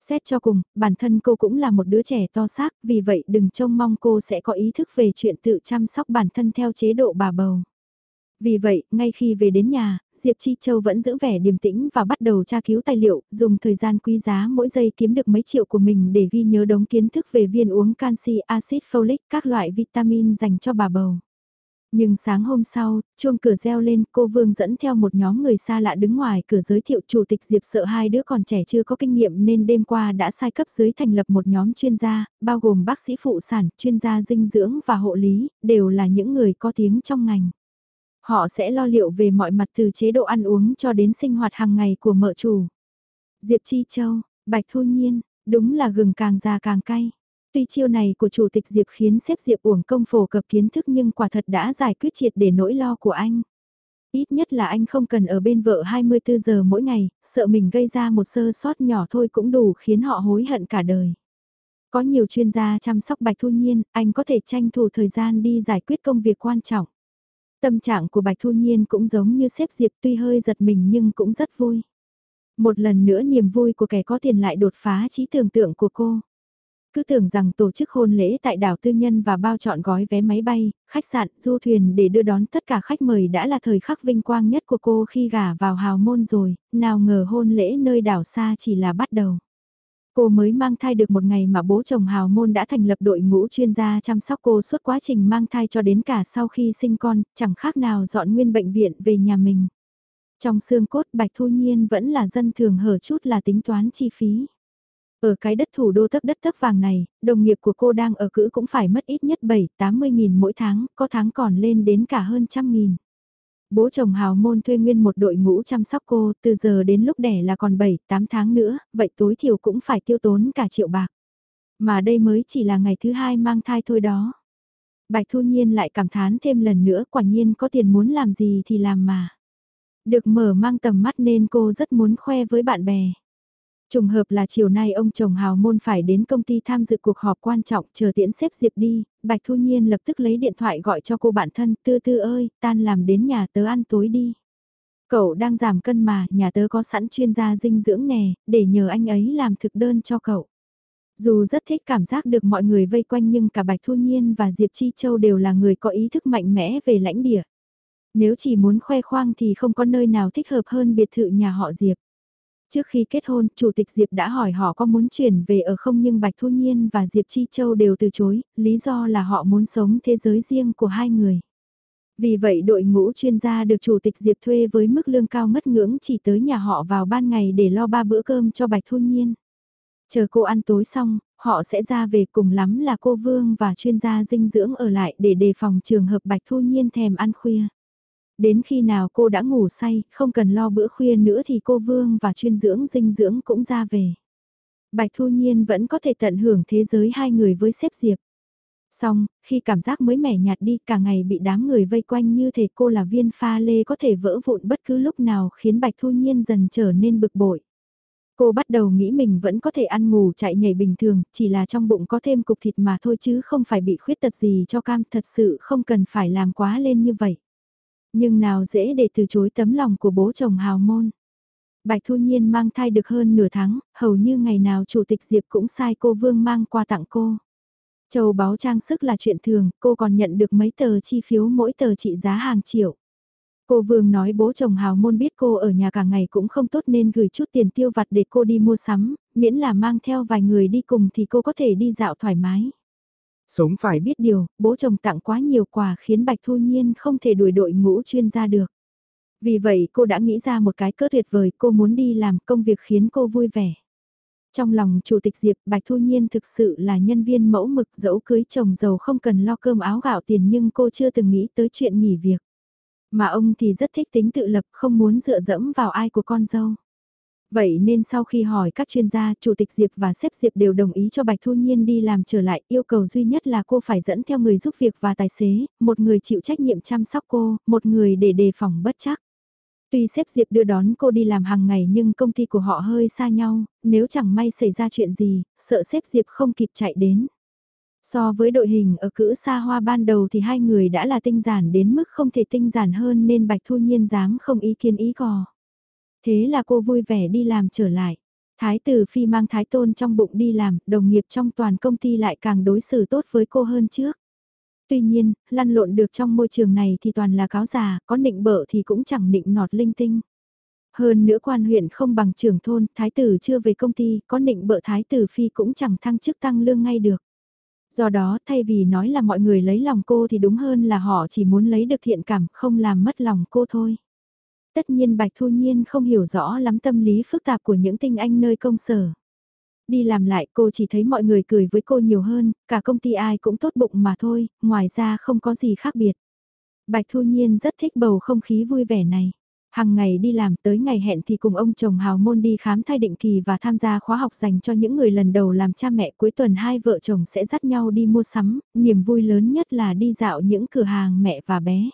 Xét cho cùng, bản thân cô cũng là một đứa trẻ to xác, vì vậy đừng trông mong cô sẽ có ý thức về chuyện tự chăm sóc bản thân theo chế độ bà bầu. Vì vậy, ngay khi về đến nhà, Diệp Chi Châu vẫn giữ vẻ điềm tĩnh và bắt đầu tra cứu tài liệu, dùng thời gian quý giá mỗi giây kiếm được mấy triệu của mình để ghi nhớ đống kiến thức về viên uống canxi, axit folic, các loại vitamin dành cho bà bầu. Nhưng sáng hôm sau, chuông cửa reo lên, cô Vương dẫn theo một nhóm người xa lạ đứng ngoài cửa giới thiệu chủ tịch Diệp sợ hai đứa còn trẻ chưa có kinh nghiệm nên đêm qua đã sai cấp dưới thành lập một nhóm chuyên gia, bao gồm bác sĩ phụ sản, chuyên gia dinh dưỡng và hộ lý, đều là những người có tiếng trong ngành. Họ sẽ lo liệu về mọi mặt từ chế độ ăn uống cho đến sinh hoạt hàng ngày của mợ chủ. Diệp Chi Châu, Bạch Thu Nhiên, đúng là gừng càng già càng cay. Tuy chiêu này của Chủ tịch Diệp khiến xếp Diệp uổng công phổ cập kiến thức nhưng quả thật đã giải quyết triệt để nỗi lo của anh. Ít nhất là anh không cần ở bên vợ 24 giờ mỗi ngày, sợ mình gây ra một sơ sót nhỏ thôi cũng đủ khiến họ hối hận cả đời. Có nhiều chuyên gia chăm sóc Bạch Thu Nhiên, anh có thể tranh thủ thời gian đi giải quyết công việc quan trọng. Tâm trạng của Bạch Thu Nhiên cũng giống như xếp Diệp tuy hơi giật mình nhưng cũng rất vui. Một lần nữa niềm vui của kẻ có tiền lại đột phá trí tưởng tượng của cô. Cứ tưởng rằng tổ chức hôn lễ tại đảo tư nhân và bao chọn gói vé máy bay, khách sạn, du thuyền để đưa đón tất cả khách mời đã là thời khắc vinh quang nhất của cô khi gả vào hào môn rồi, nào ngờ hôn lễ nơi đảo xa chỉ là bắt đầu. Cô mới mang thai được một ngày mà bố chồng hào môn đã thành lập đội ngũ chuyên gia chăm sóc cô suốt quá trình mang thai cho đến cả sau khi sinh con, chẳng khác nào dọn nguyên bệnh viện về nhà mình. Trong xương cốt Bạch Thu Nhiên vẫn là dân thường hở chút là tính toán chi phí. Ở cái đất thủ đô thấp đất thấp vàng này, đồng nghiệp của cô đang ở cữ cũng phải mất ít nhất 7-80 nghìn mỗi tháng, có tháng còn lên đến cả hơn trăm nghìn. Bố chồng hào môn thuê nguyên một đội ngũ chăm sóc cô, từ giờ đến lúc đẻ là còn 7-8 tháng nữa, vậy tối thiểu cũng phải tiêu tốn cả triệu bạc. Mà đây mới chỉ là ngày thứ hai mang thai thôi đó. Bạch Thu Nhiên lại cảm thán thêm lần nữa quả nhiên có tiền muốn làm gì thì làm mà. Được mở mang tầm mắt nên cô rất muốn khoe với bạn bè. Trùng hợp là chiều nay ông chồng hào môn phải đến công ty tham dự cuộc họp quan trọng chờ tiễn xếp Diệp đi, Bạch Thu Nhiên lập tức lấy điện thoại gọi cho cô bạn thân, tư tư ơi, tan làm đến nhà tớ ăn tối đi. Cậu đang giảm cân mà, nhà tớ có sẵn chuyên gia dinh dưỡng nè, để nhờ anh ấy làm thực đơn cho cậu. Dù rất thích cảm giác được mọi người vây quanh nhưng cả Bạch Thu Nhiên và Diệp Chi Châu đều là người có ý thức mạnh mẽ về lãnh địa. Nếu chỉ muốn khoe khoang thì không có nơi nào thích hợp hơn biệt thự nhà họ Diệp. Trước khi kết hôn, Chủ tịch Diệp đã hỏi họ có muốn chuyển về ở không nhưng Bạch Thu Nhiên và Diệp Chi Châu đều từ chối, lý do là họ muốn sống thế giới riêng của hai người. Vì vậy đội ngũ chuyên gia được Chủ tịch Diệp thuê với mức lương cao mất ngưỡng chỉ tới nhà họ vào ban ngày để lo ba bữa cơm cho Bạch Thu Nhiên. Chờ cô ăn tối xong, họ sẽ ra về cùng lắm là cô Vương và chuyên gia dinh dưỡng ở lại để đề phòng trường hợp Bạch Thu Nhiên thèm ăn khuya. Đến khi nào cô đã ngủ say, không cần lo bữa khuya nữa thì cô Vương và chuyên dưỡng dinh dưỡng cũng ra về. Bạch Thu Nhiên vẫn có thể tận hưởng thế giới hai người với xếp Diệp. Xong, khi cảm giác mới mẻ nhạt đi cả ngày bị đám người vây quanh như thể cô là viên pha lê có thể vỡ vụn bất cứ lúc nào khiến Bạch Thu Nhiên dần trở nên bực bội. Cô bắt đầu nghĩ mình vẫn có thể ăn ngủ chạy nhảy bình thường, chỉ là trong bụng có thêm cục thịt mà thôi chứ không phải bị khuyết tật gì cho cam thật sự không cần phải làm quá lên như vậy. Nhưng nào dễ để từ chối tấm lòng của bố chồng hào môn. Bạch Thu Nhiên mang thai được hơn nửa tháng, hầu như ngày nào Chủ tịch Diệp cũng sai cô Vương mang qua tặng cô. Châu báo trang sức là chuyện thường, cô còn nhận được mấy tờ chi phiếu mỗi tờ trị giá hàng triệu. Cô Vương nói bố chồng hào môn biết cô ở nhà cả ngày cũng không tốt nên gửi chút tiền tiêu vặt để cô đi mua sắm, miễn là mang theo vài người đi cùng thì cô có thể đi dạo thoải mái. Sống phải biết điều, bố chồng tặng quá nhiều quà khiến Bạch Thu Nhiên không thể đuổi đội ngũ chuyên gia được. Vì vậy cô đã nghĩ ra một cái cỡ tuyệt vời, cô muốn đi làm công việc khiến cô vui vẻ. Trong lòng Chủ tịch Diệp, Bạch Thu Nhiên thực sự là nhân viên mẫu mực dẫu cưới chồng giàu không cần lo cơm áo gạo tiền nhưng cô chưa từng nghĩ tới chuyện nghỉ việc. Mà ông thì rất thích tính tự lập không muốn dựa dẫm vào ai của con dâu. Vậy nên sau khi hỏi các chuyên gia, Chủ tịch Diệp và xếp Diệp đều đồng ý cho Bạch Thu Nhiên đi làm trở lại, yêu cầu duy nhất là cô phải dẫn theo người giúp việc và tài xế, một người chịu trách nhiệm chăm sóc cô, một người để đề phòng bất chắc. Tuy xếp Diệp đưa đón cô đi làm hàng ngày nhưng công ty của họ hơi xa nhau, nếu chẳng may xảy ra chuyện gì, sợ xếp Diệp không kịp chạy đến. So với đội hình ở cữ xa hoa ban đầu thì hai người đã là tinh giản đến mức không thể tinh giản hơn nên Bạch Thu Nhiên dám không ý kiến ý cò. Thế là cô vui vẻ đi làm trở lại. Thái tử phi mang thái tôn trong bụng đi làm, đồng nghiệp trong toàn công ty lại càng đối xử tốt với cô hơn trước. Tuy nhiên, lăn lộn được trong môi trường này thì toàn là cáo già, có nịnh bợ thì cũng chẳng nịnh nọt linh tinh. Hơn nữa quan huyện không bằng trưởng thôn, thái tử chưa về công ty, có nịnh bợ thái tử phi cũng chẳng thăng chức tăng lương ngay được. Do đó thay vì nói là mọi người lấy lòng cô thì đúng hơn là họ chỉ muốn lấy được thiện cảm không làm mất lòng cô thôi. Tất nhiên Bạch Thu Nhiên không hiểu rõ lắm tâm lý phức tạp của những tinh anh nơi công sở. Đi làm lại cô chỉ thấy mọi người cười với cô nhiều hơn, cả công ty ai cũng tốt bụng mà thôi, ngoài ra không có gì khác biệt. Bạch Thu Nhiên rất thích bầu không khí vui vẻ này. Hằng ngày đi làm tới ngày hẹn thì cùng ông chồng hào môn đi khám thai định kỳ và tham gia khóa học dành cho những người lần đầu làm cha mẹ cuối tuần hai vợ chồng sẽ dắt nhau đi mua sắm, niềm vui lớn nhất là đi dạo những cửa hàng mẹ và bé.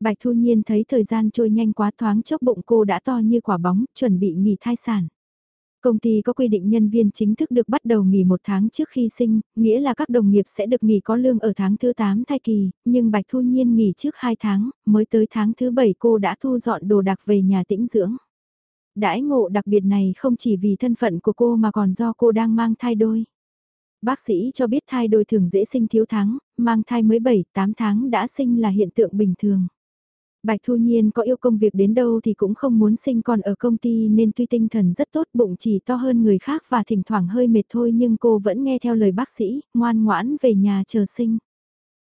Bạch Thu Nhiên thấy thời gian trôi nhanh quá thoáng chốc bụng cô đã to như quả bóng, chuẩn bị nghỉ thai sản. Công ty có quy định nhân viên chính thức được bắt đầu nghỉ một tháng trước khi sinh, nghĩa là các đồng nghiệp sẽ được nghỉ có lương ở tháng thứ 8 thai kỳ, nhưng Bạch Thu Nhiên nghỉ trước 2 tháng, mới tới tháng thứ 7 cô đã thu dọn đồ đạc về nhà tĩnh dưỡng. Đãi ngộ đặc biệt này không chỉ vì thân phận của cô mà còn do cô đang mang thai đôi. Bác sĩ cho biết thai đôi thường dễ sinh thiếu tháng, mang thai mới 7-8 tháng đã sinh là hiện tượng bình thường. Bạch Thu Nhiên có yêu công việc đến đâu thì cũng không muốn sinh con ở công ty nên tuy tinh thần rất tốt bụng chỉ to hơn người khác và thỉnh thoảng hơi mệt thôi nhưng cô vẫn nghe theo lời bác sĩ, ngoan ngoãn về nhà chờ sinh.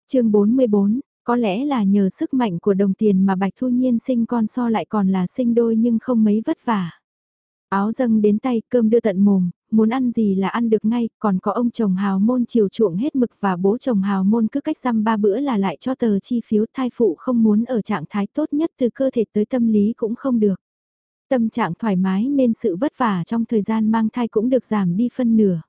chương 44, có lẽ là nhờ sức mạnh của đồng tiền mà Bạch Thu Nhiên sinh con so lại còn là sinh đôi nhưng không mấy vất vả. Áo dâng đến tay, cơm đưa tận mồm, muốn ăn gì là ăn được ngay, còn có ông chồng hào môn chiều chuộng hết mực và bố chồng hào môn cứ cách răm ba bữa là lại cho tờ chi phiếu thai phụ không muốn ở trạng thái tốt nhất từ cơ thể tới tâm lý cũng không được. Tâm trạng thoải mái nên sự vất vả trong thời gian mang thai cũng được giảm đi phân nửa.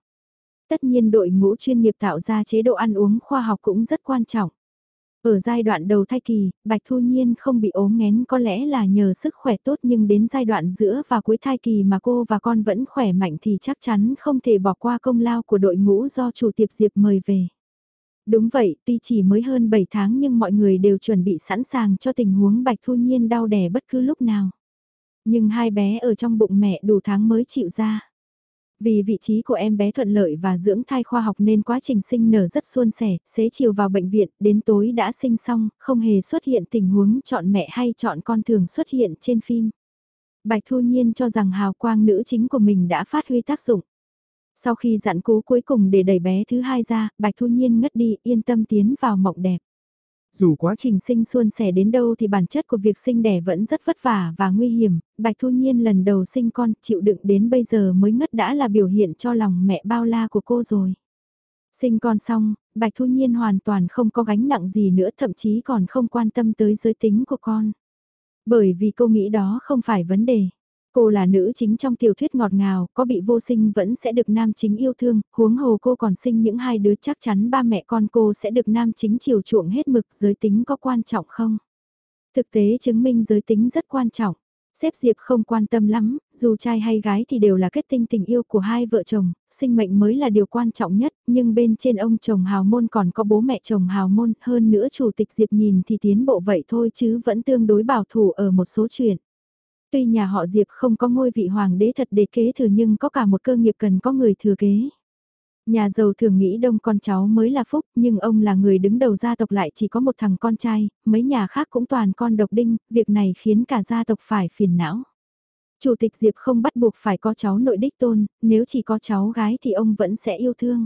Tất nhiên đội ngũ chuyên nghiệp tạo ra chế độ ăn uống khoa học cũng rất quan trọng. Ở giai đoạn đầu thai kỳ, Bạch Thu Nhiên không bị ốm nghén có lẽ là nhờ sức khỏe tốt nhưng đến giai đoạn giữa và cuối thai kỳ mà cô và con vẫn khỏe mạnh thì chắc chắn không thể bỏ qua công lao của đội ngũ do chủ tiệp Diệp mời về. Đúng vậy, tuy chỉ mới hơn 7 tháng nhưng mọi người đều chuẩn bị sẵn sàng cho tình huống Bạch Thu Nhiên đau đẻ bất cứ lúc nào. Nhưng hai bé ở trong bụng mẹ đủ tháng mới chịu ra. Vì vị trí của em bé thuận lợi và dưỡng thai khoa học nên quá trình sinh nở rất suôn sẻ, xế chiều vào bệnh viện, đến tối đã sinh xong, không hề xuất hiện tình huống chọn mẹ hay chọn con thường xuất hiện trên phim. Bạch Thu Nhiên cho rằng hào quang nữ chính của mình đã phát huy tác dụng. Sau khi dặn cú cuối cùng để đẩy bé thứ hai ra, Bạch Thu Nhiên ngất đi yên tâm tiến vào mộng đẹp. Dù quá trình sinh xuân sẻ đến đâu thì bản chất của việc sinh đẻ vẫn rất vất vả và nguy hiểm, Bạch Thu Nhiên lần đầu sinh con chịu đựng đến bây giờ mới ngất đã là biểu hiện cho lòng mẹ bao la của cô rồi. Sinh con xong, Bạch Thu Nhiên hoàn toàn không có gánh nặng gì nữa thậm chí còn không quan tâm tới giới tính của con. Bởi vì cô nghĩ đó không phải vấn đề. Cô là nữ chính trong tiểu thuyết ngọt ngào, có bị vô sinh vẫn sẽ được nam chính yêu thương, huống hồ cô còn sinh những hai đứa chắc chắn ba mẹ con cô sẽ được nam chính chiều chuộng hết mực giới tính có quan trọng không? Thực tế chứng minh giới tính rất quan trọng. Xếp Diệp không quan tâm lắm, dù trai hay gái thì đều là kết tinh tình yêu của hai vợ chồng, sinh mệnh mới là điều quan trọng nhất, nhưng bên trên ông chồng hào môn còn có bố mẹ chồng hào môn, hơn nữa chủ tịch Diệp nhìn thì tiến bộ vậy thôi chứ vẫn tương đối bảo thủ ở một số chuyện. Tuy nhà họ Diệp không có ngôi vị hoàng đế thật để kế thừa nhưng có cả một cơ nghiệp cần có người thừa kế. Nhà giàu thường nghĩ đông con cháu mới là phúc, nhưng ông là người đứng đầu gia tộc lại chỉ có một thằng con trai, mấy nhà khác cũng toàn con độc đinh, việc này khiến cả gia tộc phải phiền não. Chủ tịch Diệp không bắt buộc phải có cháu nội đích tôn, nếu chỉ có cháu gái thì ông vẫn sẽ yêu thương.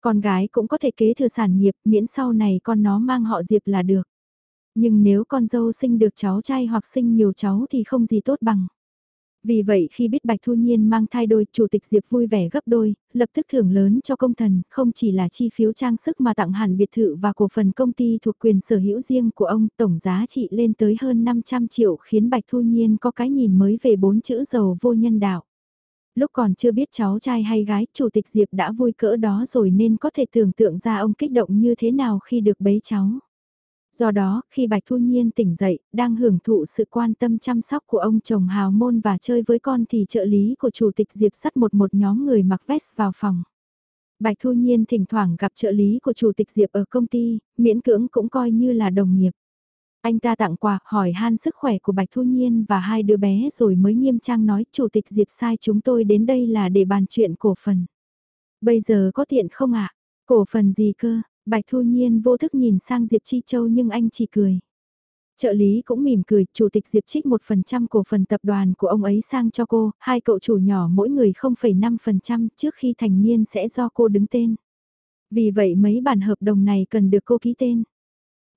Con gái cũng có thể kế thừa sản nghiệp miễn sau này con nó mang họ Diệp là được. Nhưng nếu con dâu sinh được cháu trai hoặc sinh nhiều cháu thì không gì tốt bằng. Vì vậy khi biết Bạch Thu Nhiên mang thai đôi, Chủ tịch Diệp vui vẻ gấp đôi, lập tức thưởng lớn cho công thần, không chỉ là chi phiếu trang sức mà tặng hẳn biệt thự và cổ phần công ty thuộc quyền sở hữu riêng của ông, tổng giá trị lên tới hơn 500 triệu khiến Bạch Thu Nhiên có cái nhìn mới về bốn chữ giàu vô nhân đạo. Lúc còn chưa biết cháu trai hay gái, Chủ tịch Diệp đã vui cỡ đó rồi nên có thể tưởng tượng ra ông kích động như thế nào khi được bế cháu. Do đó, khi Bạch Thu Nhiên tỉnh dậy, đang hưởng thụ sự quan tâm chăm sóc của ông chồng hào môn và chơi với con thì trợ lý của Chủ tịch Diệp sắt một một nhóm người mặc vest vào phòng. Bạch Thu Nhiên thỉnh thoảng gặp trợ lý của Chủ tịch Diệp ở công ty, miễn cưỡng cũng coi như là đồng nghiệp. Anh ta tặng quà, hỏi han sức khỏe của Bạch Thu Nhiên và hai đứa bé rồi mới nghiêm trang nói Chủ tịch Diệp sai chúng tôi đến đây là để bàn chuyện cổ phần. Bây giờ có tiện không ạ? Cổ phần gì cơ? Bạch Thu Nhiên vô thức nhìn sang Diệp Chi Châu nhưng anh chỉ cười. Trợ lý cũng mỉm cười, chủ tịch Diệp trích 1% cổ phần tập đoàn của ông ấy sang cho cô, hai cậu chủ nhỏ mỗi người 0,5% trước khi thành niên sẽ do cô đứng tên. Vì vậy mấy bản hợp đồng này cần được cô ký tên.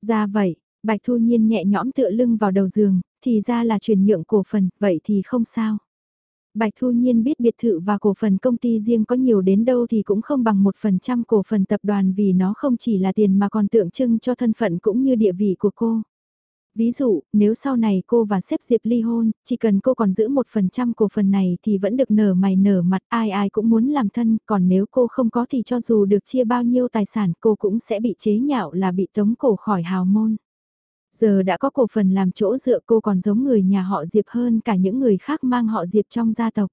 Ra vậy, Bạch Thu Nhiên nhẹ nhõm tựa lưng vào đầu giường, thì ra là chuyển nhượng cổ phần, vậy thì không sao. Bạch Thu Nhiên biết biệt thự và cổ phần công ty riêng có nhiều đến đâu thì cũng không bằng một phần trăm cổ phần tập đoàn vì nó không chỉ là tiền mà còn tượng trưng cho thân phận cũng như địa vị của cô. Ví dụ, nếu sau này cô và xếp Diệp ly hôn, chỉ cần cô còn giữ một phần trăm cổ phần này thì vẫn được nở mày nở mặt ai ai cũng muốn làm thân, còn nếu cô không có thì cho dù được chia bao nhiêu tài sản cô cũng sẽ bị chế nhạo là bị tống cổ khỏi hào môn. Giờ đã có cổ phần làm chỗ dựa cô còn giống người nhà họ Diệp hơn cả những người khác mang họ Diệp trong gia tộc.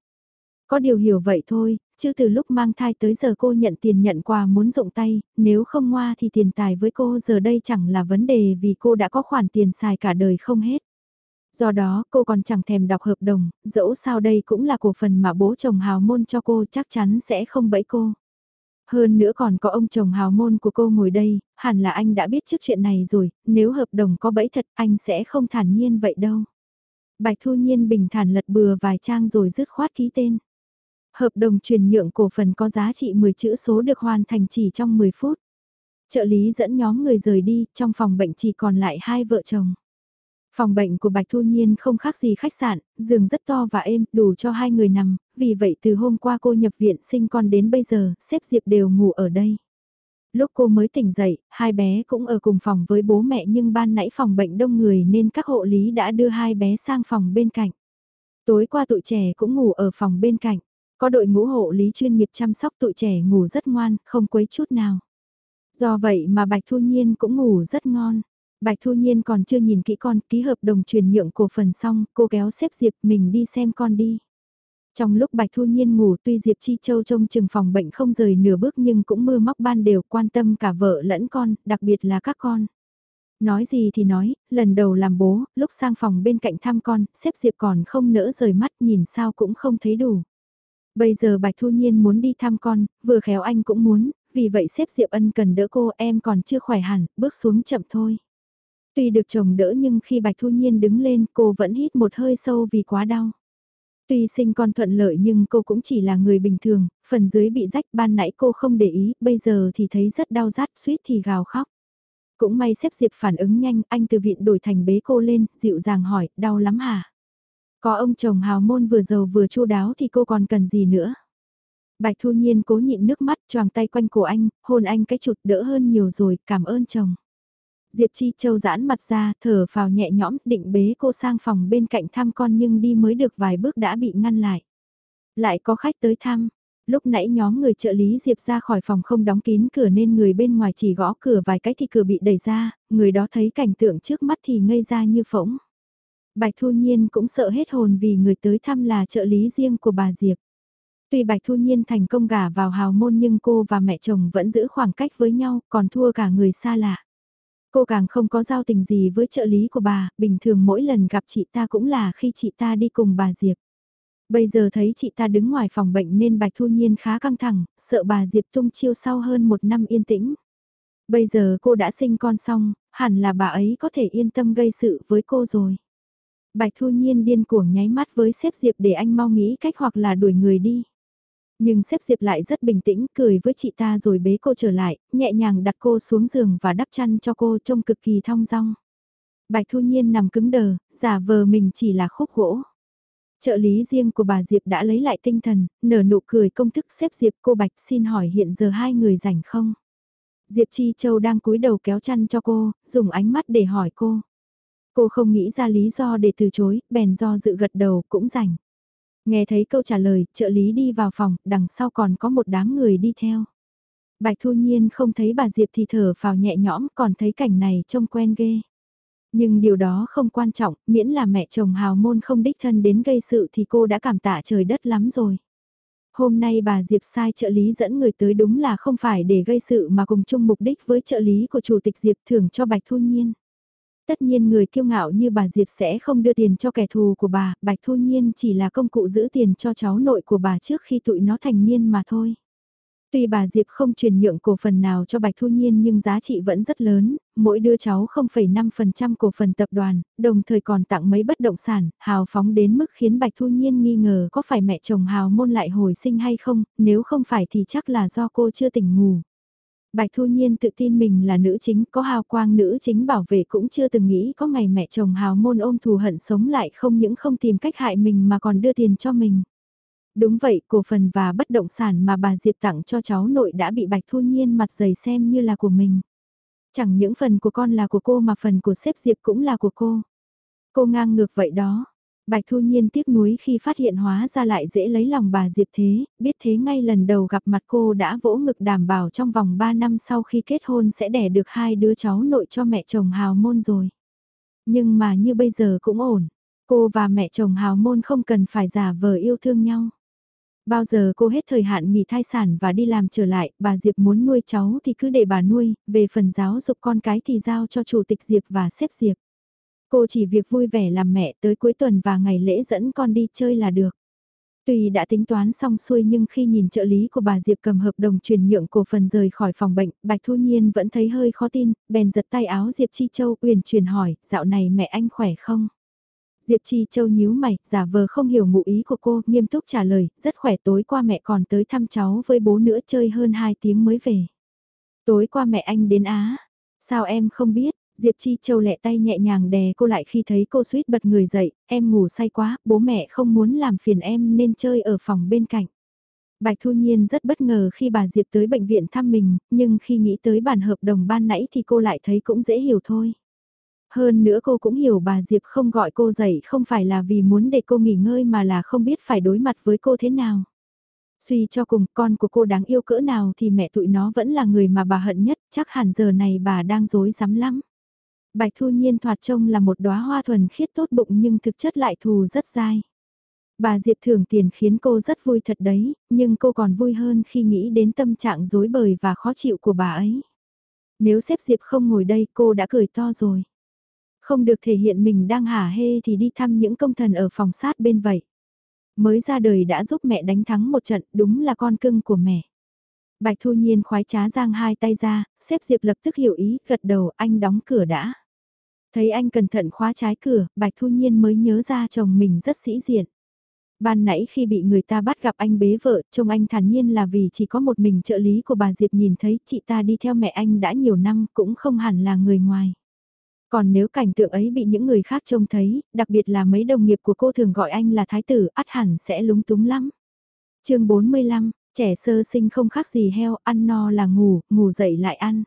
Có điều hiểu vậy thôi, chứ từ lúc mang thai tới giờ cô nhận tiền nhận quà muốn dụng tay, nếu không ngoa thì tiền tài với cô giờ đây chẳng là vấn đề vì cô đã có khoản tiền xài cả đời không hết. Do đó cô còn chẳng thèm đọc hợp đồng, dẫu sao đây cũng là cổ phần mà bố chồng hào môn cho cô chắc chắn sẽ không bẫy cô. Hơn nữa còn có ông chồng hào môn của cô ngồi đây, hẳn là anh đã biết trước chuyện này rồi, nếu hợp đồng có bẫy thật anh sẽ không thản nhiên vậy đâu. Bạch Thu Nhiên bình thản lật bừa vài trang rồi dứt khoát ký tên. Hợp đồng chuyển nhượng cổ phần có giá trị 10 chữ số được hoàn thành chỉ trong 10 phút. Trợ lý dẫn nhóm người rời đi, trong phòng bệnh chỉ còn lại hai vợ chồng. Phòng bệnh của Bạch Thu Nhiên không khác gì khách sạn, giường rất to và êm, đủ cho hai người nằm, vì vậy từ hôm qua cô nhập viện sinh con đến bây giờ, xếp Diệp đều ngủ ở đây. Lúc cô mới tỉnh dậy, hai bé cũng ở cùng phòng với bố mẹ nhưng ban nãy phòng bệnh đông người nên các hộ lý đã đưa hai bé sang phòng bên cạnh. Tối qua tụi trẻ cũng ngủ ở phòng bên cạnh. Có đội ngũ hộ lý chuyên nghiệp chăm sóc tụi trẻ ngủ rất ngoan, không quấy chút nào. Do vậy mà Bạch Thu Nhiên cũng ngủ rất ngon. Bạch Thu Nhiên còn chưa nhìn kỹ con, ký hợp đồng chuyển nhượng cổ phần xong, cô kéo xếp Diệp mình đi xem con đi. Trong lúc Bạch Thu Nhiên ngủ tuy Diệp Chi Châu trông chừng phòng bệnh không rời nửa bước nhưng cũng mưa móc ban đều quan tâm cả vợ lẫn con, đặc biệt là các con. Nói gì thì nói, lần đầu làm bố, lúc sang phòng bên cạnh thăm con, xếp Diệp còn không nỡ rời mắt nhìn sao cũng không thấy đủ. Bây giờ Bạch Thu Nhiên muốn đi thăm con, vừa khéo anh cũng muốn, vì vậy xếp Diệp Ân cần đỡ cô em còn chưa khỏe hẳn, bước xuống chậm thôi. Tuy được chồng đỡ nhưng khi Bạch Thu Nhiên đứng lên cô vẫn hít một hơi sâu vì quá đau. Tuy sinh con thuận lợi nhưng cô cũng chỉ là người bình thường, phần dưới bị rách ban nãy cô không để ý, bây giờ thì thấy rất đau rát, suýt thì gào khóc. Cũng may xếp Diệp phản ứng nhanh, anh từ viện đổi thành bế cô lên, dịu dàng hỏi, đau lắm hả? Có ông chồng hào môn vừa giàu vừa chu đáo thì cô còn cần gì nữa? Bạch Thu Nhiên cố nhịn nước mắt choàng tay quanh cổ anh, hôn anh cái chụt đỡ hơn nhiều rồi, cảm ơn chồng. Diệp Chi Châu giãn mặt ra, thở vào nhẹ nhõm, định bế cô sang phòng bên cạnh thăm con nhưng đi mới được vài bước đã bị ngăn lại. Lại có khách tới thăm, lúc nãy nhóm người trợ lý Diệp ra khỏi phòng không đóng kín cửa nên người bên ngoài chỉ gõ cửa vài cái thì cửa bị đẩy ra, người đó thấy cảnh tượng trước mắt thì ngây ra như phỗng. Bạch Thu Nhiên cũng sợ hết hồn vì người tới thăm là trợ lý riêng của bà Diệp. Tuy Bạch Thu Nhiên thành công gả vào hào môn nhưng cô và mẹ chồng vẫn giữ khoảng cách với nhau, còn thua cả người xa lạ. Cô càng không có giao tình gì với trợ lý của bà, bình thường mỗi lần gặp chị ta cũng là khi chị ta đi cùng bà Diệp. Bây giờ thấy chị ta đứng ngoài phòng bệnh nên Bạch Thu Nhiên khá căng thẳng, sợ bà Diệp tung chiêu sau hơn một năm yên tĩnh. Bây giờ cô đã sinh con xong, hẳn là bà ấy có thể yên tâm gây sự với cô rồi. Bạch Thu Nhiên điên cuồng nháy mắt với sếp Diệp để anh mau nghĩ cách hoặc là đuổi người đi. Nhưng xếp Diệp lại rất bình tĩnh, cười với chị ta rồi bế cô trở lại, nhẹ nhàng đặt cô xuống giường và đắp chăn cho cô trông cực kỳ thong dong. Bạch Thu Nhiên nằm cứng đờ, giả vờ mình chỉ là khúc gỗ. Trợ lý riêng của bà Diệp đã lấy lại tinh thần, nở nụ cười công thức xếp Diệp cô Bạch xin hỏi hiện giờ hai người rảnh không? Diệp Chi Châu đang cúi đầu kéo chăn cho cô, dùng ánh mắt để hỏi cô. Cô không nghĩ ra lý do để từ chối, bèn do dự gật đầu cũng rảnh. Nghe thấy câu trả lời, trợ lý đi vào phòng, đằng sau còn có một đám người đi theo. Bạch Thu Nhiên không thấy bà Diệp thì thở vào nhẹ nhõm, còn thấy cảnh này trông quen ghê. Nhưng điều đó không quan trọng, miễn là mẹ chồng hào môn không đích thân đến gây sự thì cô đã cảm tạ trời đất lắm rồi. Hôm nay bà Diệp sai trợ lý dẫn người tới đúng là không phải để gây sự mà cùng chung mục đích với trợ lý của chủ tịch Diệp thưởng cho Bạch Thu Nhiên. Tất nhiên người kiêu ngạo như bà Diệp sẽ không đưa tiền cho kẻ thù của bà, Bạch Thu Nhiên chỉ là công cụ giữ tiền cho cháu nội của bà trước khi tụi nó thành niên mà thôi. Tuy bà Diệp không truyền nhượng cổ phần nào cho Bạch Thu Nhiên nhưng giá trị vẫn rất lớn, mỗi đứa cháu 0,5% cổ phần tập đoàn, đồng thời còn tặng mấy bất động sản, hào phóng đến mức khiến Bạch Thu Nhiên nghi ngờ có phải mẹ chồng hào môn lại hồi sinh hay không, nếu không phải thì chắc là do cô chưa tỉnh ngủ. Bạch Thu Nhiên tự tin mình là nữ chính, có hào quang nữ chính bảo vệ cũng chưa từng nghĩ có ngày mẹ chồng hào môn ôm thù hận sống lại không những không tìm cách hại mình mà còn đưa tiền cho mình. Đúng vậy, cổ phần và bất động sản mà bà Diệp tặng cho cháu nội đã bị Bạch Thu Nhiên mặt dày xem như là của mình. Chẳng những phần của con là của cô mà phần của sếp Diệp cũng là của cô. Cô ngang ngược vậy đó. Bạch Thu Nhiên tiếc nuối khi phát hiện hóa ra lại dễ lấy lòng bà Diệp thế, biết thế ngay lần đầu gặp mặt cô đã vỗ ngực đảm bảo trong vòng 3 năm sau khi kết hôn sẽ đẻ được hai đứa cháu nội cho mẹ chồng hào môn rồi. Nhưng mà như bây giờ cũng ổn, cô và mẹ chồng hào môn không cần phải giả vờ yêu thương nhau. Bao giờ cô hết thời hạn nghỉ thai sản và đi làm trở lại, bà Diệp muốn nuôi cháu thì cứ để bà nuôi, về phần giáo dục con cái thì giao cho chủ tịch Diệp và xếp Diệp. Cô chỉ việc vui vẻ làm mẹ tới cuối tuần và ngày lễ dẫn con đi chơi là được. Tuy đã tính toán xong xuôi nhưng khi nhìn trợ lý của bà Diệp cầm hợp đồng chuyển nhượng cổ phần rời khỏi phòng bệnh, Bạch Thu Nhiên vẫn thấy hơi khó tin, bèn giật tay áo Diệp Chi Châu uyển chuyển hỏi, dạo này mẹ anh khỏe không? Diệp Chi Châu nhíu mày, giả vờ không hiểu ngụ ý của cô, nghiêm túc trả lời, rất khỏe tối qua mẹ còn tới thăm cháu với bố nữa chơi hơn 2 tiếng mới về. Tối qua mẹ anh đến Á, sao em không biết? Diệp Chi Châu lẹ tay nhẹ nhàng đè cô lại khi thấy cô suýt bật người dậy, em ngủ say quá, bố mẹ không muốn làm phiền em nên chơi ở phòng bên cạnh. Bạch Thu Nhiên rất bất ngờ khi bà Diệp tới bệnh viện thăm mình, nhưng khi nghĩ tới bản hợp đồng ban nãy thì cô lại thấy cũng dễ hiểu thôi. Hơn nữa cô cũng hiểu bà Diệp không gọi cô dậy không phải là vì muốn để cô nghỉ ngơi mà là không biết phải đối mặt với cô thế nào. Suy cho cùng con của cô đáng yêu cỡ nào thì mẹ tụi nó vẫn là người mà bà hận nhất, chắc hẳn giờ này bà đang dối rắm lắm. Bạch Thu Nhiên thoạt trông là một đóa hoa thuần khiết tốt bụng nhưng thực chất lại thù rất dai. Bà Diệp thưởng tiền khiến cô rất vui thật đấy, nhưng cô còn vui hơn khi nghĩ đến tâm trạng dối bời và khó chịu của bà ấy. Nếu xếp Diệp không ngồi đây cô đã cười to rồi. Không được thể hiện mình đang hả hê thì đi thăm những công thần ở phòng sát bên vậy. Mới ra đời đã giúp mẹ đánh thắng một trận, đúng là con cưng của mẹ. Bạch Thu Nhiên khoái trá giang hai tay ra, xếp Diệp lập tức hiểu ý, gật đầu anh đóng cửa đã. Thấy anh cẩn thận khóa trái cửa, Bạch Thu Nhiên mới nhớ ra chồng mình rất sĩ diện. Ban nãy khi bị người ta bắt gặp anh bế vợ, trông anh thản nhiên là vì chỉ có một mình trợ lý của bà Diệp nhìn thấy chị ta đi theo mẹ anh đã nhiều năm cũng không hẳn là người ngoài. Còn nếu cảnh tượng ấy bị những người khác trông thấy, đặc biệt là mấy đồng nghiệp của cô thường gọi anh là thái tử, ắt hẳn sẽ lúng túng lắm. chương 45, trẻ sơ sinh không khác gì heo, ăn no là ngủ, ngủ dậy lại ăn.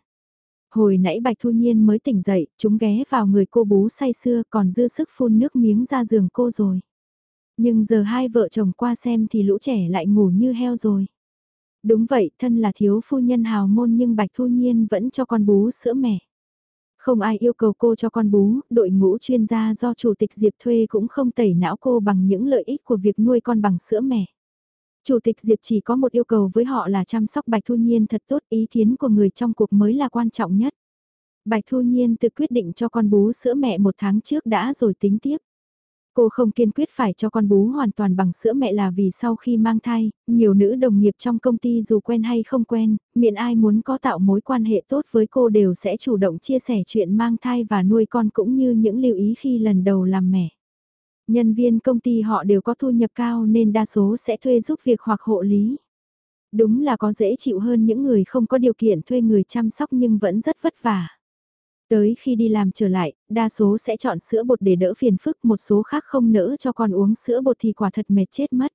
Hồi nãy Bạch Thu Nhiên mới tỉnh dậy, chúng ghé vào người cô bú say sưa còn dư sức phun nước miếng ra giường cô rồi. Nhưng giờ hai vợ chồng qua xem thì lũ trẻ lại ngủ như heo rồi. Đúng vậy, thân là thiếu phu nhân hào môn nhưng Bạch Thu Nhiên vẫn cho con bú sữa mẹ. Không ai yêu cầu cô cho con bú, đội ngũ chuyên gia do Chủ tịch Diệp thuê cũng không tẩy não cô bằng những lợi ích của việc nuôi con bằng sữa mẹ. Chủ tịch Diệp chỉ có một yêu cầu với họ là chăm sóc Bạch Thu Nhiên thật tốt, ý kiến của người trong cuộc mới là quan trọng nhất. Bạch Thu Nhiên tự quyết định cho con bú sữa mẹ một tháng trước đã rồi tính tiếp. Cô không kiên quyết phải cho con bú hoàn toàn bằng sữa mẹ là vì sau khi mang thai, nhiều nữ đồng nghiệp trong công ty dù quen hay không quen, miễn ai muốn có tạo mối quan hệ tốt với cô đều sẽ chủ động chia sẻ chuyện mang thai và nuôi con cũng như những lưu ý khi lần đầu làm mẹ. Nhân viên công ty họ đều có thu nhập cao nên đa số sẽ thuê giúp việc hoặc hộ lý. Đúng là có dễ chịu hơn những người không có điều kiện thuê người chăm sóc nhưng vẫn rất vất vả. Tới khi đi làm trở lại, đa số sẽ chọn sữa bột để đỡ phiền phức, một số khác không nỡ cho con uống sữa bột thì quả thật mệt chết mất.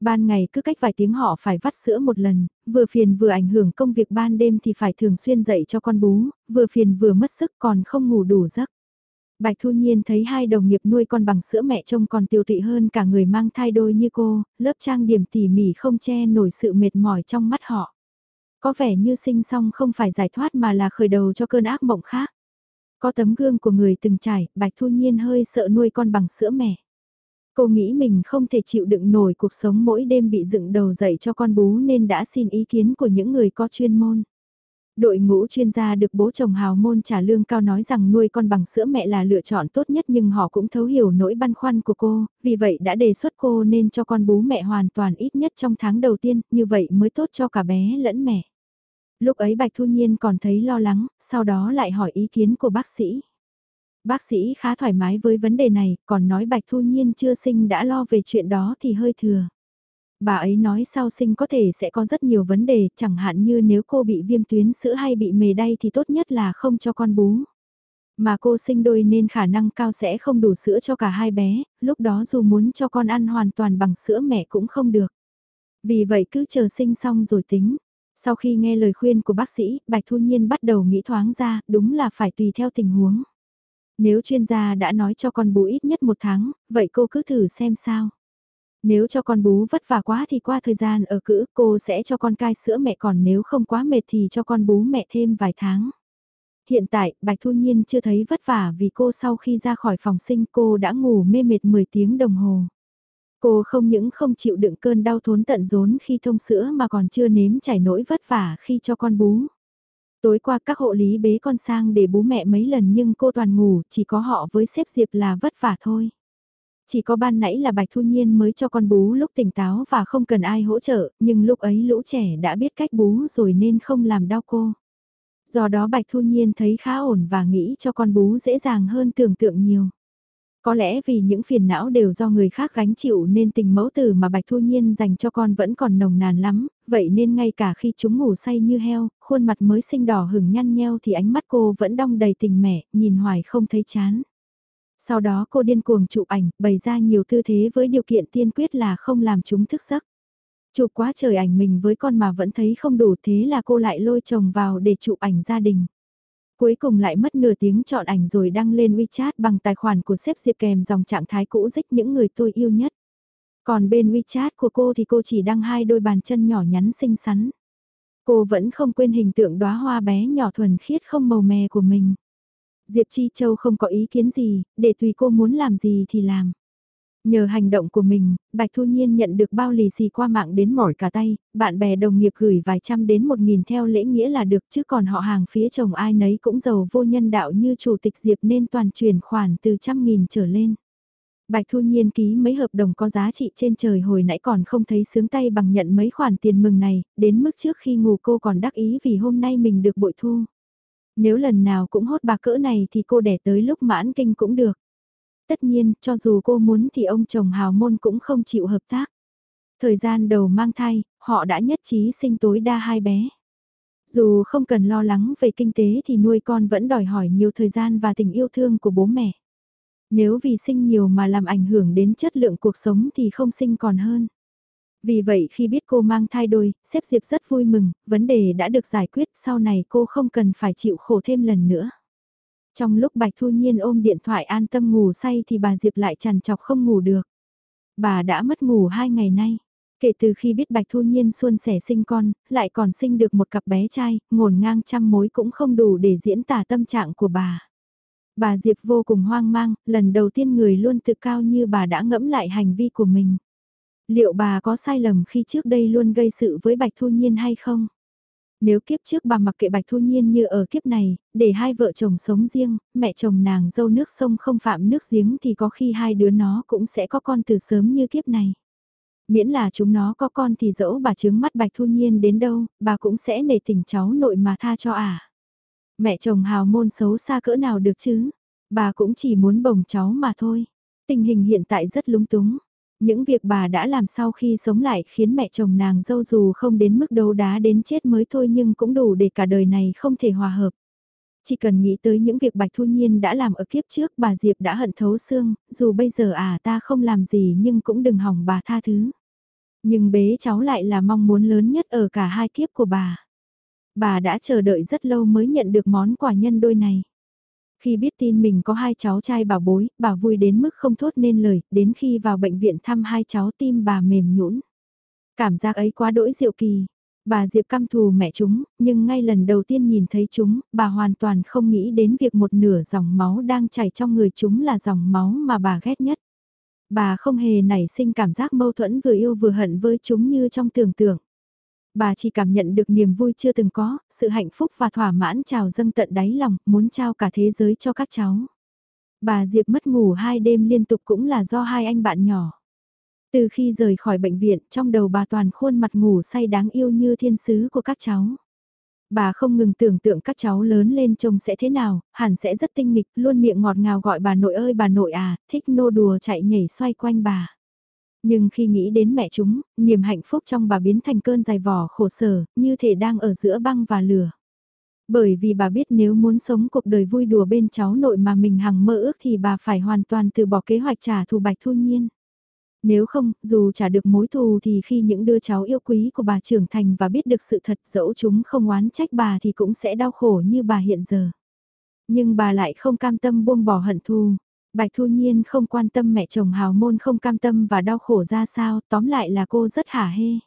Ban ngày cứ cách vài tiếng họ phải vắt sữa một lần, vừa phiền vừa ảnh hưởng công việc ban đêm thì phải thường xuyên dậy cho con bú, vừa phiền vừa mất sức còn không ngủ đủ giấc. Bạch Thu Nhiên thấy hai đồng nghiệp nuôi con bằng sữa mẹ trông còn tiêu tụy hơn cả người mang thai đôi như cô, lớp trang điểm tỉ mỉ không che nổi sự mệt mỏi trong mắt họ. Có vẻ như sinh xong không phải giải thoát mà là khởi đầu cho cơn ác mộng khác. Có tấm gương của người từng trải, Bạch Thu Nhiên hơi sợ nuôi con bằng sữa mẹ. Cô nghĩ mình không thể chịu đựng nổi cuộc sống mỗi đêm bị dựng đầu dậy cho con bú nên đã xin ý kiến của những người có chuyên môn. Đội ngũ chuyên gia được bố chồng hào môn trả lương cao nói rằng nuôi con bằng sữa mẹ là lựa chọn tốt nhất nhưng họ cũng thấu hiểu nỗi băn khoăn của cô, vì vậy đã đề xuất cô nên cho con bú mẹ hoàn toàn ít nhất trong tháng đầu tiên, như vậy mới tốt cho cả bé lẫn mẹ. Lúc ấy Bạch Thu Nhiên còn thấy lo lắng, sau đó lại hỏi ý kiến của bác sĩ. Bác sĩ khá thoải mái với vấn đề này, còn nói Bạch Thu Nhiên chưa sinh đã lo về chuyện đó thì hơi thừa. Bà ấy nói sau sinh có thể sẽ có rất nhiều vấn đề, chẳng hạn như nếu cô bị viêm tuyến sữa hay bị mề đay thì tốt nhất là không cho con bú. Mà cô sinh đôi nên khả năng cao sẽ không đủ sữa cho cả hai bé, lúc đó dù muốn cho con ăn hoàn toàn bằng sữa mẹ cũng không được. Vì vậy cứ chờ sinh xong rồi tính. Sau khi nghe lời khuyên của bác sĩ, Bạch Thu Nhiên bắt đầu nghĩ thoáng ra, đúng là phải tùy theo tình huống. Nếu chuyên gia đã nói cho con bú ít nhất một tháng, vậy cô cứ thử xem sao. Nếu cho con bú vất vả quá thì qua thời gian ở cữ cô sẽ cho con cai sữa mẹ còn nếu không quá mệt thì cho con bú mẹ thêm vài tháng. Hiện tại, Bạch Thu Nhiên chưa thấy vất vả vì cô sau khi ra khỏi phòng sinh cô đã ngủ mê mệt 10 tiếng đồng hồ. Cô không những không chịu đựng cơn đau thốn tận rốn khi thông sữa mà còn chưa nếm trải nỗi vất vả khi cho con bú. Tối qua các hộ lý bế con sang để bú mẹ mấy lần nhưng cô toàn ngủ, chỉ có họ với xếp Diệp là vất vả thôi. Chỉ có ban nãy là Bạch Thu Nhiên mới cho con bú lúc tỉnh táo và không cần ai hỗ trợ, nhưng lúc ấy lũ trẻ đã biết cách bú rồi nên không làm đau cô. Do đó Bạch Thu Nhiên thấy khá ổn và nghĩ cho con bú dễ dàng hơn tưởng tượng nhiều. Có lẽ vì những phiền não đều do người khác gánh chịu nên tình mẫu tử mà Bạch Thu Nhiên dành cho con vẫn còn nồng nàn lắm, vậy nên ngay cả khi chúng ngủ say như heo, khuôn mặt mới sinh đỏ hừng nhăn nheo thì ánh mắt cô vẫn đong đầy tình mẹ, nhìn hoài không thấy chán. Sau đó cô điên cuồng chụp ảnh, bày ra nhiều tư thế với điều kiện tiên quyết là không làm chúng thức giấc. Chụp quá trời ảnh mình với con mà vẫn thấy không đủ thế là cô lại lôi chồng vào để chụp ảnh gia đình. Cuối cùng lại mất nửa tiếng chọn ảnh rồi đăng lên WeChat bằng tài khoản của sếp Diệp kèm dòng trạng thái cũ dích những người tôi yêu nhất. Còn bên WeChat của cô thì cô chỉ đăng hai đôi bàn chân nhỏ nhắn xinh xắn. Cô vẫn không quên hình tượng đóa hoa bé nhỏ thuần khiết không màu mè của mình. Diệp Chi Châu không có ý kiến gì, để tùy cô muốn làm gì thì làm. Nhờ hành động của mình, Bạch Thu Nhiên nhận được bao lì xì qua mạng đến mỏi cả tay, bạn bè đồng nghiệp gửi vài trăm đến một nghìn theo lễ nghĩa là được chứ còn họ hàng phía chồng ai nấy cũng giàu vô nhân đạo như chủ tịch Diệp nên toàn chuyển khoản từ trăm nghìn trở lên. Bạch Thu Nhiên ký mấy hợp đồng có giá trị trên trời hồi nãy còn không thấy sướng tay bằng nhận mấy khoản tiền mừng này, đến mức trước khi ngủ cô còn đắc ý vì hôm nay mình được bội thu. Nếu lần nào cũng hốt bạc cỡ này thì cô đẻ tới lúc mãn kinh cũng được. Tất nhiên, cho dù cô muốn thì ông chồng hào môn cũng không chịu hợp tác. Thời gian đầu mang thai, họ đã nhất trí sinh tối đa hai bé. Dù không cần lo lắng về kinh tế thì nuôi con vẫn đòi hỏi nhiều thời gian và tình yêu thương của bố mẹ. Nếu vì sinh nhiều mà làm ảnh hưởng đến chất lượng cuộc sống thì không sinh còn hơn. Vì vậy khi biết cô mang thai đôi, xếp Diệp rất vui mừng, vấn đề đã được giải quyết, sau này cô không cần phải chịu khổ thêm lần nữa. Trong lúc Bạch Thu Nhiên ôm điện thoại an tâm ngủ say thì bà Diệp lại trằn chọc không ngủ được. Bà đã mất ngủ hai ngày nay. Kể từ khi biết Bạch Thu Nhiên xuân sẻ sinh con, lại còn sinh được một cặp bé trai, ngổn ngang trăm mối cũng không đủ để diễn tả tâm trạng của bà. Bà Diệp vô cùng hoang mang, lần đầu tiên người luôn tự cao như bà đã ngẫm lại hành vi của mình. Liệu bà có sai lầm khi trước đây luôn gây sự với Bạch Thu Nhiên hay không? Nếu kiếp trước bà mặc kệ Bạch Thu Nhiên như ở kiếp này, để hai vợ chồng sống riêng, mẹ chồng nàng dâu nước sông không phạm nước giếng thì có khi hai đứa nó cũng sẽ có con từ sớm như kiếp này. Miễn là chúng nó có con thì dẫu bà trướng mắt Bạch Thu Nhiên đến đâu, bà cũng sẽ nể tình cháu nội mà tha cho. À. Mẹ chồng hào môn xấu xa cỡ nào được chứ, bà cũng chỉ muốn bồng cháu mà thôi. Tình hình hiện tại rất lúng túng. Những việc bà đã làm sau khi sống lại khiến mẹ chồng nàng dâu dù không đến mức đấu đá đến chết mới thôi nhưng cũng đủ để cả đời này không thể hòa hợp. Chỉ cần nghĩ tới những việc Bạch Thu Nhiên đã làm ở kiếp trước bà Diệp đã hận thấu xương, dù bây giờ à ta không làm gì nhưng cũng đừng hỏng bà tha thứ. Nhưng bế cháu lại là mong muốn lớn nhất ở cả hai kiếp của bà. Bà đã chờ đợi rất lâu mới nhận được món quà nhân đôi này. Khi biết tin mình có hai cháu trai bảo bối, bà vui đến mức không thốt nên lời, đến khi vào bệnh viện thăm hai cháu tim bà mềm nhũn. Cảm giác ấy quá đỗi diệu kỳ. Bà Diệp căm thù mẹ chúng, nhưng ngay lần đầu tiên nhìn thấy chúng, bà hoàn toàn không nghĩ đến việc một nửa dòng máu đang chảy trong người chúng là dòng máu mà bà ghét nhất. Bà không hề nảy sinh cảm giác mâu thuẫn vừa yêu vừa hận với chúng như trong tưởng tượng. Bà chỉ cảm nhận được niềm vui chưa từng có, sự hạnh phúc và thỏa mãn trào dâng tận đáy lòng, muốn trao cả thế giới cho các cháu. Bà Diệp mất ngủ hai đêm liên tục cũng là do hai anh bạn nhỏ. Từ khi rời khỏi bệnh viện, trong đầu bà toàn khuôn mặt ngủ say đáng yêu như thiên sứ của các cháu. Bà không ngừng tưởng tượng các cháu lớn lên trông sẽ thế nào, hẳn sẽ rất tinh nghịch, luôn miệng ngọt ngào gọi bà nội ơi bà nội à, thích nô đùa chạy nhảy xoay quanh bà. Nhưng khi nghĩ đến mẹ chúng, niềm hạnh phúc trong bà biến thành cơn dài vỏ khổ sở, như thể đang ở giữa băng và lửa. Bởi vì bà biết nếu muốn sống cuộc đời vui đùa bên cháu nội mà mình hằng mơ ước thì bà phải hoàn toàn từ bỏ kế hoạch trả thù Bạch Thu Nhiên. Nếu không, dù trả được mối thù thì khi những đứa cháu yêu quý của bà trưởng thành và biết được sự thật dẫu chúng không oán trách bà thì cũng sẽ đau khổ như bà hiện giờ. Nhưng bà lại không cam tâm buông bỏ hận thù. Bạch Thu Nhiên không quan tâm mẹ chồng hào môn không cam tâm và đau khổ ra sao, tóm lại là cô rất hả hê.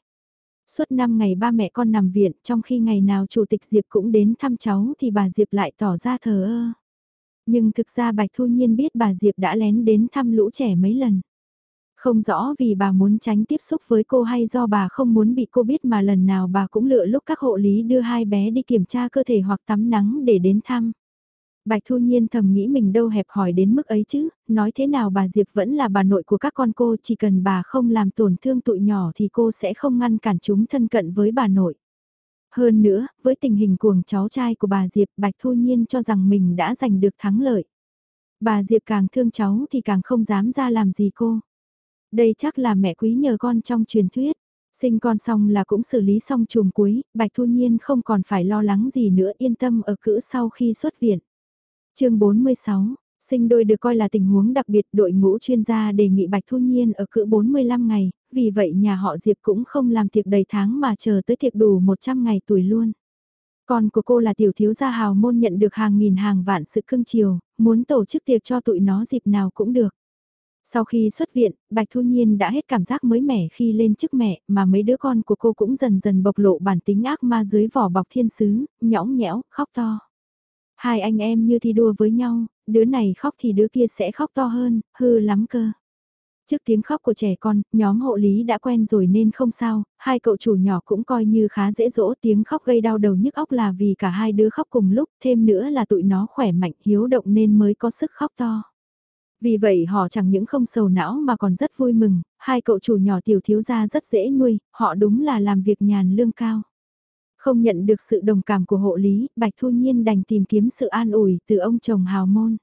Suốt năm ngày ba mẹ con nằm viện, trong khi ngày nào Chủ tịch Diệp cũng đến thăm cháu thì bà Diệp lại tỏ ra thờ ơ. Nhưng thực ra Bạch Thu Nhiên biết bà Diệp đã lén đến thăm lũ trẻ mấy lần. Không rõ vì bà muốn tránh tiếp xúc với cô hay do bà không muốn bị cô biết mà lần nào bà cũng lựa lúc các hộ lý đưa hai bé đi kiểm tra cơ thể hoặc tắm nắng để đến thăm. Bạch Thu Nhiên thầm nghĩ mình đâu hẹp hỏi đến mức ấy chứ, nói thế nào bà Diệp vẫn là bà nội của các con cô, chỉ cần bà không làm tổn thương tụi nhỏ thì cô sẽ không ngăn cản chúng thân cận với bà nội. Hơn nữa, với tình hình cuồng cháu trai của bà Diệp, Bạch Thu Nhiên cho rằng mình đã giành được thắng lợi. Bà Diệp càng thương cháu thì càng không dám ra làm gì cô. Đây chắc là mẹ quý nhờ con trong truyền thuyết. Sinh con xong là cũng xử lý xong chùm cuối, Bạch Thu Nhiên không còn phải lo lắng gì nữa yên tâm ở cữ sau khi xuất viện chương 46, sinh đôi được coi là tình huống đặc biệt đội ngũ chuyên gia đề nghị Bạch Thu Nhiên ở cữ 45 ngày, vì vậy nhà họ Diệp cũng không làm tiệc đầy tháng mà chờ tới tiệc đủ 100 ngày tuổi luôn. Con của cô là tiểu thiếu gia hào môn nhận được hàng nghìn hàng vạn sự cưng chiều, muốn tổ chức tiệc cho tụi nó dịp nào cũng được. Sau khi xuất viện, Bạch Thu Nhiên đã hết cảm giác mới mẻ khi lên chức mẹ, mà mấy đứa con của cô cũng dần dần bộc lộ bản tính ác ma dưới vỏ bọc thiên sứ, nhõng nhẽo, khóc to. Hai anh em như thi đua với nhau, đứa này khóc thì đứa kia sẽ khóc to hơn, hư lắm cơ. Trước tiếng khóc của trẻ con, nhóm hộ lý đã quen rồi nên không sao, hai cậu chủ nhỏ cũng coi như khá dễ dỗ tiếng khóc gây đau đầu nhức óc là vì cả hai đứa khóc cùng lúc, thêm nữa là tụi nó khỏe mạnh hiếu động nên mới có sức khóc to. Vì vậy họ chẳng những không sầu não mà còn rất vui mừng, hai cậu chủ nhỏ tiểu thiếu gia rất dễ nuôi, họ đúng là làm việc nhàn lương cao. Không nhận được sự đồng cảm của hộ lý, Bạch Thu Nhiên đành tìm kiếm sự an ủi từ ông chồng hào môn.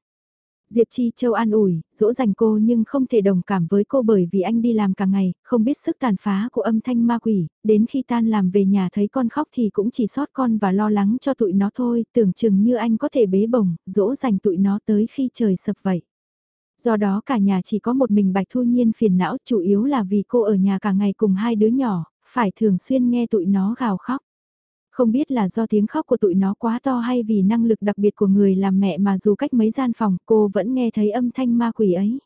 Diệp Chi Châu an ủi, dỗ dành cô nhưng không thể đồng cảm với cô bởi vì anh đi làm cả ngày, không biết sức tàn phá của âm thanh ma quỷ, đến khi tan làm về nhà thấy con khóc thì cũng chỉ sót con và lo lắng cho tụi nó thôi, tưởng chừng như anh có thể bế bổng, dỗ dành tụi nó tới khi trời sập vậy. Do đó cả nhà chỉ có một mình Bạch Thu Nhiên phiền não chủ yếu là vì cô ở nhà cả ngày cùng hai đứa nhỏ, phải thường xuyên nghe tụi nó gào khóc. Không biết là do tiếng khóc của tụi nó quá to hay vì năng lực đặc biệt của người làm mẹ mà dù cách mấy gian phòng cô vẫn nghe thấy âm thanh ma quỷ ấy.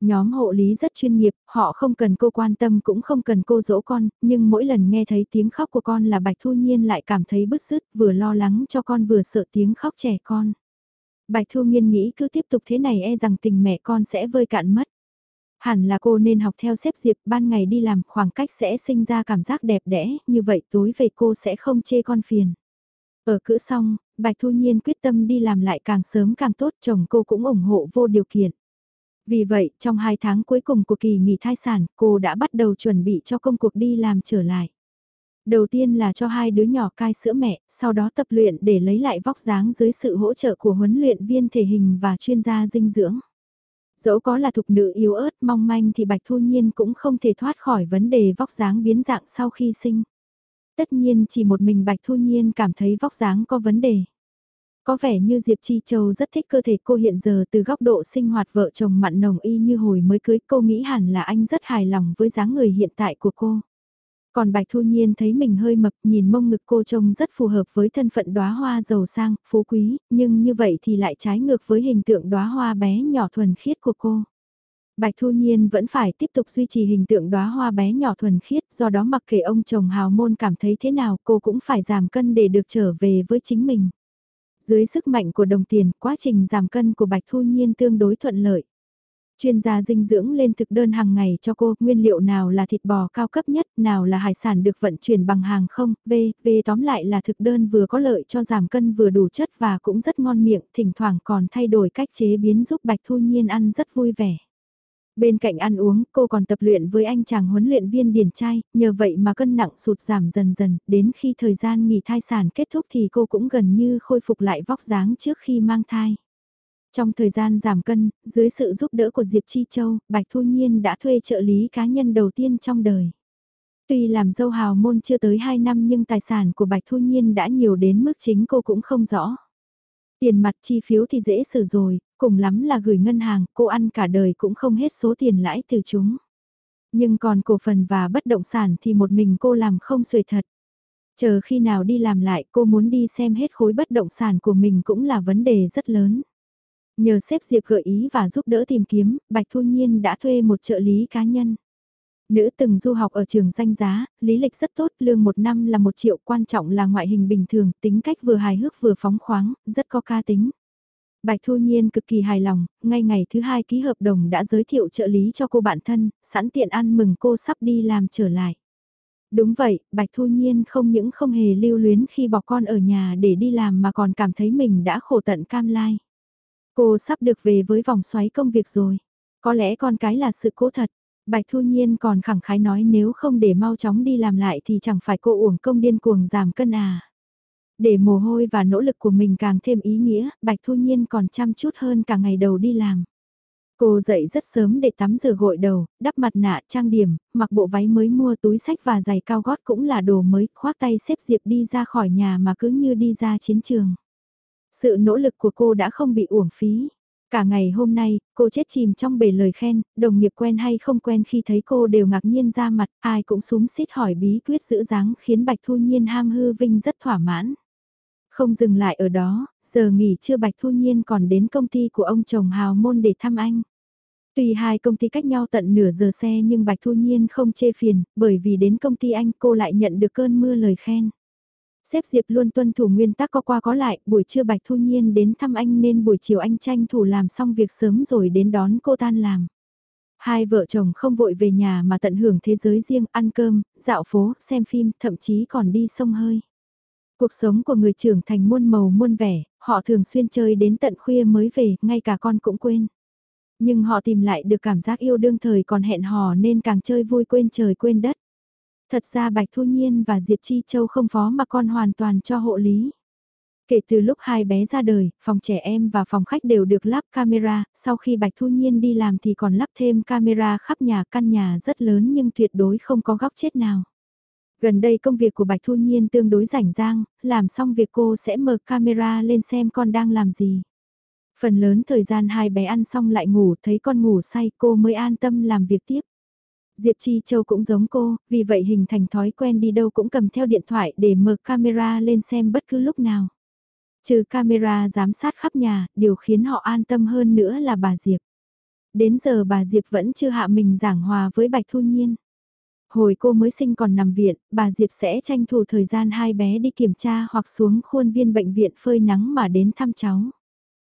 Nhóm hộ lý rất chuyên nghiệp, họ không cần cô quan tâm cũng không cần cô dỗ con, nhưng mỗi lần nghe thấy tiếng khóc của con là Bạch Thu Nhiên lại cảm thấy bức rứt, vừa lo lắng cho con vừa sợ tiếng khóc trẻ con. Bạch Thu Nhiên nghĩ cứ tiếp tục thế này e rằng tình mẹ con sẽ vơi cạn mất. Hẳn là cô nên học theo xếp Diệp ban ngày đi làm khoảng cách sẽ sinh ra cảm giác đẹp đẽ, như vậy tối về cô sẽ không chê con phiền. Ở cữ xong, Bạch Thu Nhiên quyết tâm đi làm lại càng sớm càng tốt chồng cô cũng ủng hộ vô điều kiện. Vì vậy, trong hai tháng cuối cùng của kỳ nghỉ thai sản, cô đã bắt đầu chuẩn bị cho công cuộc đi làm trở lại. Đầu tiên là cho hai đứa nhỏ cai sữa mẹ, sau đó tập luyện để lấy lại vóc dáng dưới sự hỗ trợ của huấn luyện viên thể hình và chuyên gia dinh dưỡng. Dẫu có là thục nữ yếu ớt, mong manh thì Bạch Thu Nhiên cũng không thể thoát khỏi vấn đề vóc dáng biến dạng sau khi sinh. Tất nhiên chỉ một mình Bạch Thu Nhiên cảm thấy vóc dáng có vấn đề. Có vẻ như Diệp Chi Châu rất thích cơ thể cô hiện giờ từ góc độ sinh hoạt vợ chồng mặn nồng y như hồi mới cưới, cô nghĩ hẳn là anh rất hài lòng với dáng người hiện tại của cô. Còn Bạch Thu Nhiên thấy mình hơi mập nhìn mông ngực cô trông rất phù hợp với thân phận đóa hoa giàu sang, phú quý, nhưng như vậy thì lại trái ngược với hình tượng đóa hoa bé nhỏ thuần khiết của cô. Bạch Thu Nhiên vẫn phải tiếp tục duy trì hình tượng đóa hoa bé nhỏ thuần khiết, do đó mặc kệ ông chồng hào môn cảm thấy thế nào cô cũng phải giảm cân để được trở về với chính mình. Dưới sức mạnh của đồng tiền, quá trình giảm cân của Bạch Thu Nhiên tương đối thuận lợi. Chuyên gia dinh dưỡng lên thực đơn hàng ngày cho cô, nguyên liệu nào là thịt bò cao cấp nhất, nào là hải sản được vận chuyển bằng hàng không, V, V tóm lại là thực đơn vừa có lợi cho giảm cân vừa đủ chất và cũng rất ngon miệng, thỉnh thoảng còn thay đổi cách chế biến giúp Bạch Thu Nhiên ăn rất vui vẻ. Bên cạnh ăn uống, cô còn tập luyện với anh chàng huấn luyện viên điển trai, nhờ vậy mà cân nặng sụt giảm dần dần, đến khi thời gian nghỉ thai sản kết thúc thì cô cũng gần như khôi phục lại vóc dáng trước khi mang thai. Trong thời gian giảm cân, dưới sự giúp đỡ của Diệp Chi Châu, Bạch Thu Nhiên đã thuê trợ lý cá nhân đầu tiên trong đời. Tuy làm dâu hào môn chưa tới 2 năm nhưng tài sản của Bạch Thu Nhiên đã nhiều đến mức chính cô cũng không rõ. Tiền mặt chi phiếu thì dễ xử rồi, cùng lắm là gửi ngân hàng, cô ăn cả đời cũng không hết số tiền lãi từ chúng. Nhưng còn cổ phần và bất động sản thì một mình cô làm không xuể thật. Chờ khi nào đi làm lại cô muốn đi xem hết khối bất động sản của mình cũng là vấn đề rất lớn. Nhờ xếp Diệp gợi ý và giúp đỡ tìm kiếm, Bạch Thu Nhiên đã thuê một trợ lý cá nhân. Nữ từng du học ở trường danh giá, lý lịch rất tốt, lương một năm là một triệu, quan trọng là ngoại hình bình thường, tính cách vừa hài hước vừa phóng khoáng, rất có ca tính. Bạch Thu Nhiên cực kỳ hài lòng, ngay ngày thứ hai ký hợp đồng đã giới thiệu trợ lý cho cô bạn thân, sẵn tiện ăn mừng cô sắp đi làm trở lại. Đúng vậy, Bạch Thu Nhiên không những không hề lưu luyến khi bỏ con ở nhà để đi làm mà còn cảm thấy mình đã khổ tận cam lai. Cô sắp được về với vòng xoáy công việc rồi. Có lẽ con cái là sự cố thật. Bạch Thu Nhiên còn khẳng khái nói nếu không để mau chóng đi làm lại thì chẳng phải cô uổng công điên cuồng giảm cân à. Để mồ hôi và nỗ lực của mình càng thêm ý nghĩa, Bạch Thu Nhiên còn chăm chút hơn cả ngày đầu đi làm. Cô dậy rất sớm để tắm rửa gội đầu, đắp mặt nạ, trang điểm, mặc bộ váy mới mua túi sách và giày cao gót cũng là đồ mới, khoác tay xếp Diệp đi ra khỏi nhà mà cứ như đi ra chiến trường. Sự nỗ lực của cô đã không bị uổng phí. Cả ngày hôm nay, cô chết chìm trong bể lời khen, đồng nghiệp quen hay không quen khi thấy cô đều ngạc nhiên ra mặt, ai cũng súng xít hỏi bí quyết giữ dáng khiến Bạch Thu Nhiên ham hư vinh rất thỏa mãn. Không dừng lại ở đó, giờ nghỉ trưa Bạch Thu Nhiên còn đến công ty của ông chồng Hào Môn để thăm anh. Tuy hai công ty cách nhau tận nửa giờ xe nhưng Bạch Thu Nhiên không chê phiền, bởi vì đến công ty anh cô lại nhận được cơn mưa lời khen. Xếp Diệp luôn tuân thủ nguyên tắc có qua có lại, buổi trưa Bạch Thu Nhiên đến thăm anh nên buổi chiều anh tranh thủ làm xong việc sớm rồi đến đón cô tan làm. Hai vợ chồng không vội về nhà mà tận hưởng thế giới riêng, ăn cơm, dạo phố, xem phim, thậm chí còn đi sông hơi. Cuộc sống của người trưởng thành muôn màu muôn vẻ, họ thường xuyên chơi đến tận khuya mới về, ngay cả con cũng quên. Nhưng họ tìm lại được cảm giác yêu đương thời còn hẹn hò nên càng chơi vui quên trời quên đất. Thật ra Bạch Thu Nhiên và Diệp Chi Châu không phó mà con hoàn toàn cho hộ lý. Kể từ lúc hai bé ra đời, phòng trẻ em và phòng khách đều được lắp camera, sau khi Bạch Thu Nhiên đi làm thì còn lắp thêm camera khắp nhà, căn nhà rất lớn nhưng tuyệt đối không có góc chết nào. Gần đây công việc của Bạch Thu Nhiên tương đối rảnh rang, làm xong việc cô sẽ mở camera lên xem con đang làm gì. Phần lớn thời gian hai bé ăn xong lại ngủ, thấy con ngủ say cô mới an tâm làm việc tiếp. Diệp Chi Châu cũng giống cô, vì vậy hình thành thói quen đi đâu cũng cầm theo điện thoại để mở camera lên xem bất cứ lúc nào. Trừ camera giám sát khắp nhà, điều khiến họ an tâm hơn nữa là bà Diệp. Đến giờ bà Diệp vẫn chưa hạ mình giảng hòa với Bạch Thu Nhiên. Hồi cô mới sinh còn nằm viện, bà Diệp sẽ tranh thủ thời gian hai bé đi kiểm tra hoặc xuống khuôn viên bệnh viện phơi nắng mà đến thăm cháu.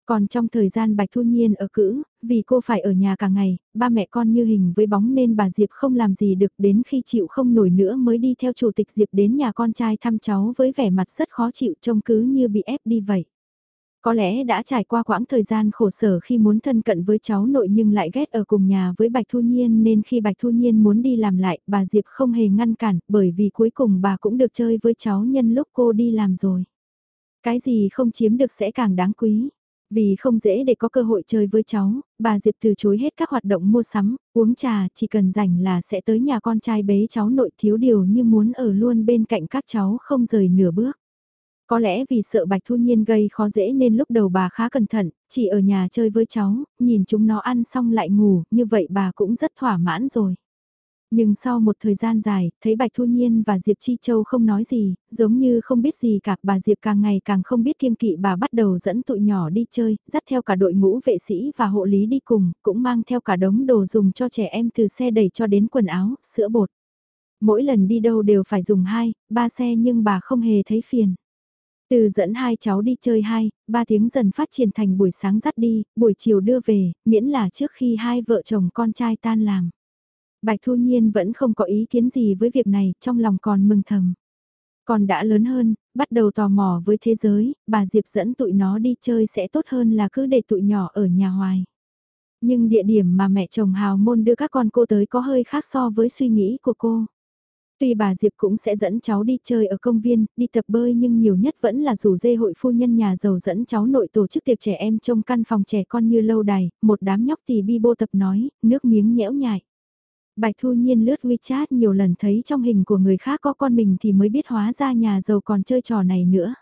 Còn trong thời gian Bạch Thu Nhiên ở cữ, vì cô phải ở nhà cả ngày, ba mẹ con như hình với bóng nên bà Diệp không làm gì được đến khi chịu không nổi nữa mới đi theo chủ tịch Diệp đến nhà con trai thăm cháu với vẻ mặt rất khó chịu trông cứ như bị ép đi vậy. Có lẽ đã trải qua quãng thời gian khổ sở khi muốn thân cận với cháu nội nhưng lại ghét ở cùng nhà với Bạch Thu Nhiên nên khi Bạch Thu Nhiên muốn đi làm lại, bà Diệp không hề ngăn cản bởi vì cuối cùng bà cũng được chơi với cháu nhân lúc cô đi làm rồi. Cái gì không chiếm được sẽ càng đáng quý. Vì không dễ để có cơ hội chơi với cháu, bà Diệp từ chối hết các hoạt động mua sắm, uống trà, chỉ cần rảnh là sẽ tới nhà con trai bế cháu nội thiếu điều như muốn ở luôn bên cạnh các cháu không rời nửa bước. Có lẽ vì sợ Bạch Thu Nhiên gây khó dễ nên lúc đầu bà khá cẩn thận, chỉ ở nhà chơi với cháu, nhìn chúng nó ăn xong lại ngủ, như vậy bà cũng rất thỏa mãn rồi. Nhưng sau một thời gian dài, thấy Bạch Thu Nhiên và Diệp Chi Châu không nói gì, giống như không biết gì cả, bà Diệp càng ngày càng không biết kiêng kỵ bà bắt đầu dẫn tụi nhỏ đi chơi, dắt theo cả đội ngũ vệ sĩ và hộ lý đi cùng, cũng mang theo cả đống đồ dùng cho trẻ em từ xe đẩy cho đến quần áo, sữa bột. Mỗi lần đi đâu đều phải dùng hai, ba xe nhưng bà không hề thấy phiền. Từ dẫn hai cháu đi chơi hai, ba tiếng dần phát triển thành buổi sáng dắt đi, buổi chiều đưa về, miễn là trước khi hai vợ chồng con trai tan làm. Bạch Thu Nhiên vẫn không có ý kiến gì với việc này, trong lòng còn mừng thầm. Còn đã lớn hơn, bắt đầu tò mò với thế giới, bà Diệp dẫn tụi nó đi chơi sẽ tốt hơn là cứ để tụi nhỏ ở nhà hoài. Nhưng địa điểm mà mẹ chồng hào môn đưa các con cô tới có hơi khác so với suy nghĩ của cô. Tuy bà Diệp cũng sẽ dẫn cháu đi chơi ở công viên, đi tập bơi nhưng nhiều nhất vẫn là rủ dê hội phu nhân nhà giàu dẫn cháu nội tổ chức tiệc trẻ em trong căn phòng trẻ con như lâu đài, một đám nhóc thì bi bô tập nói, nước miếng nhẽo nhại. Bạch Thu Nhiên lướt WeChat nhiều lần thấy trong hình của người khác có con mình thì mới biết hóa ra nhà giàu còn chơi trò này nữa.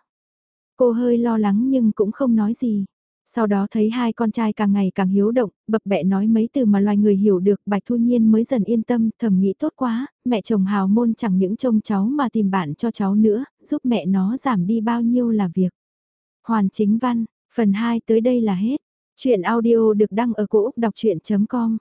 Cô hơi lo lắng nhưng cũng không nói gì. Sau đó thấy hai con trai càng ngày càng hiếu động, bập bẹ nói mấy từ mà loài người hiểu được, Bạch Thu Nhiên mới dần yên tâm, thầm nghĩ tốt quá, mẹ chồng hào môn chẳng những trông cháu mà tìm bạn cho cháu nữa, giúp mẹ nó giảm đi bao nhiêu là việc. Hoàn chính văn, phần 2 tới đây là hết. Chuyện audio được đăng ở cổ Úc đọc chuyện.com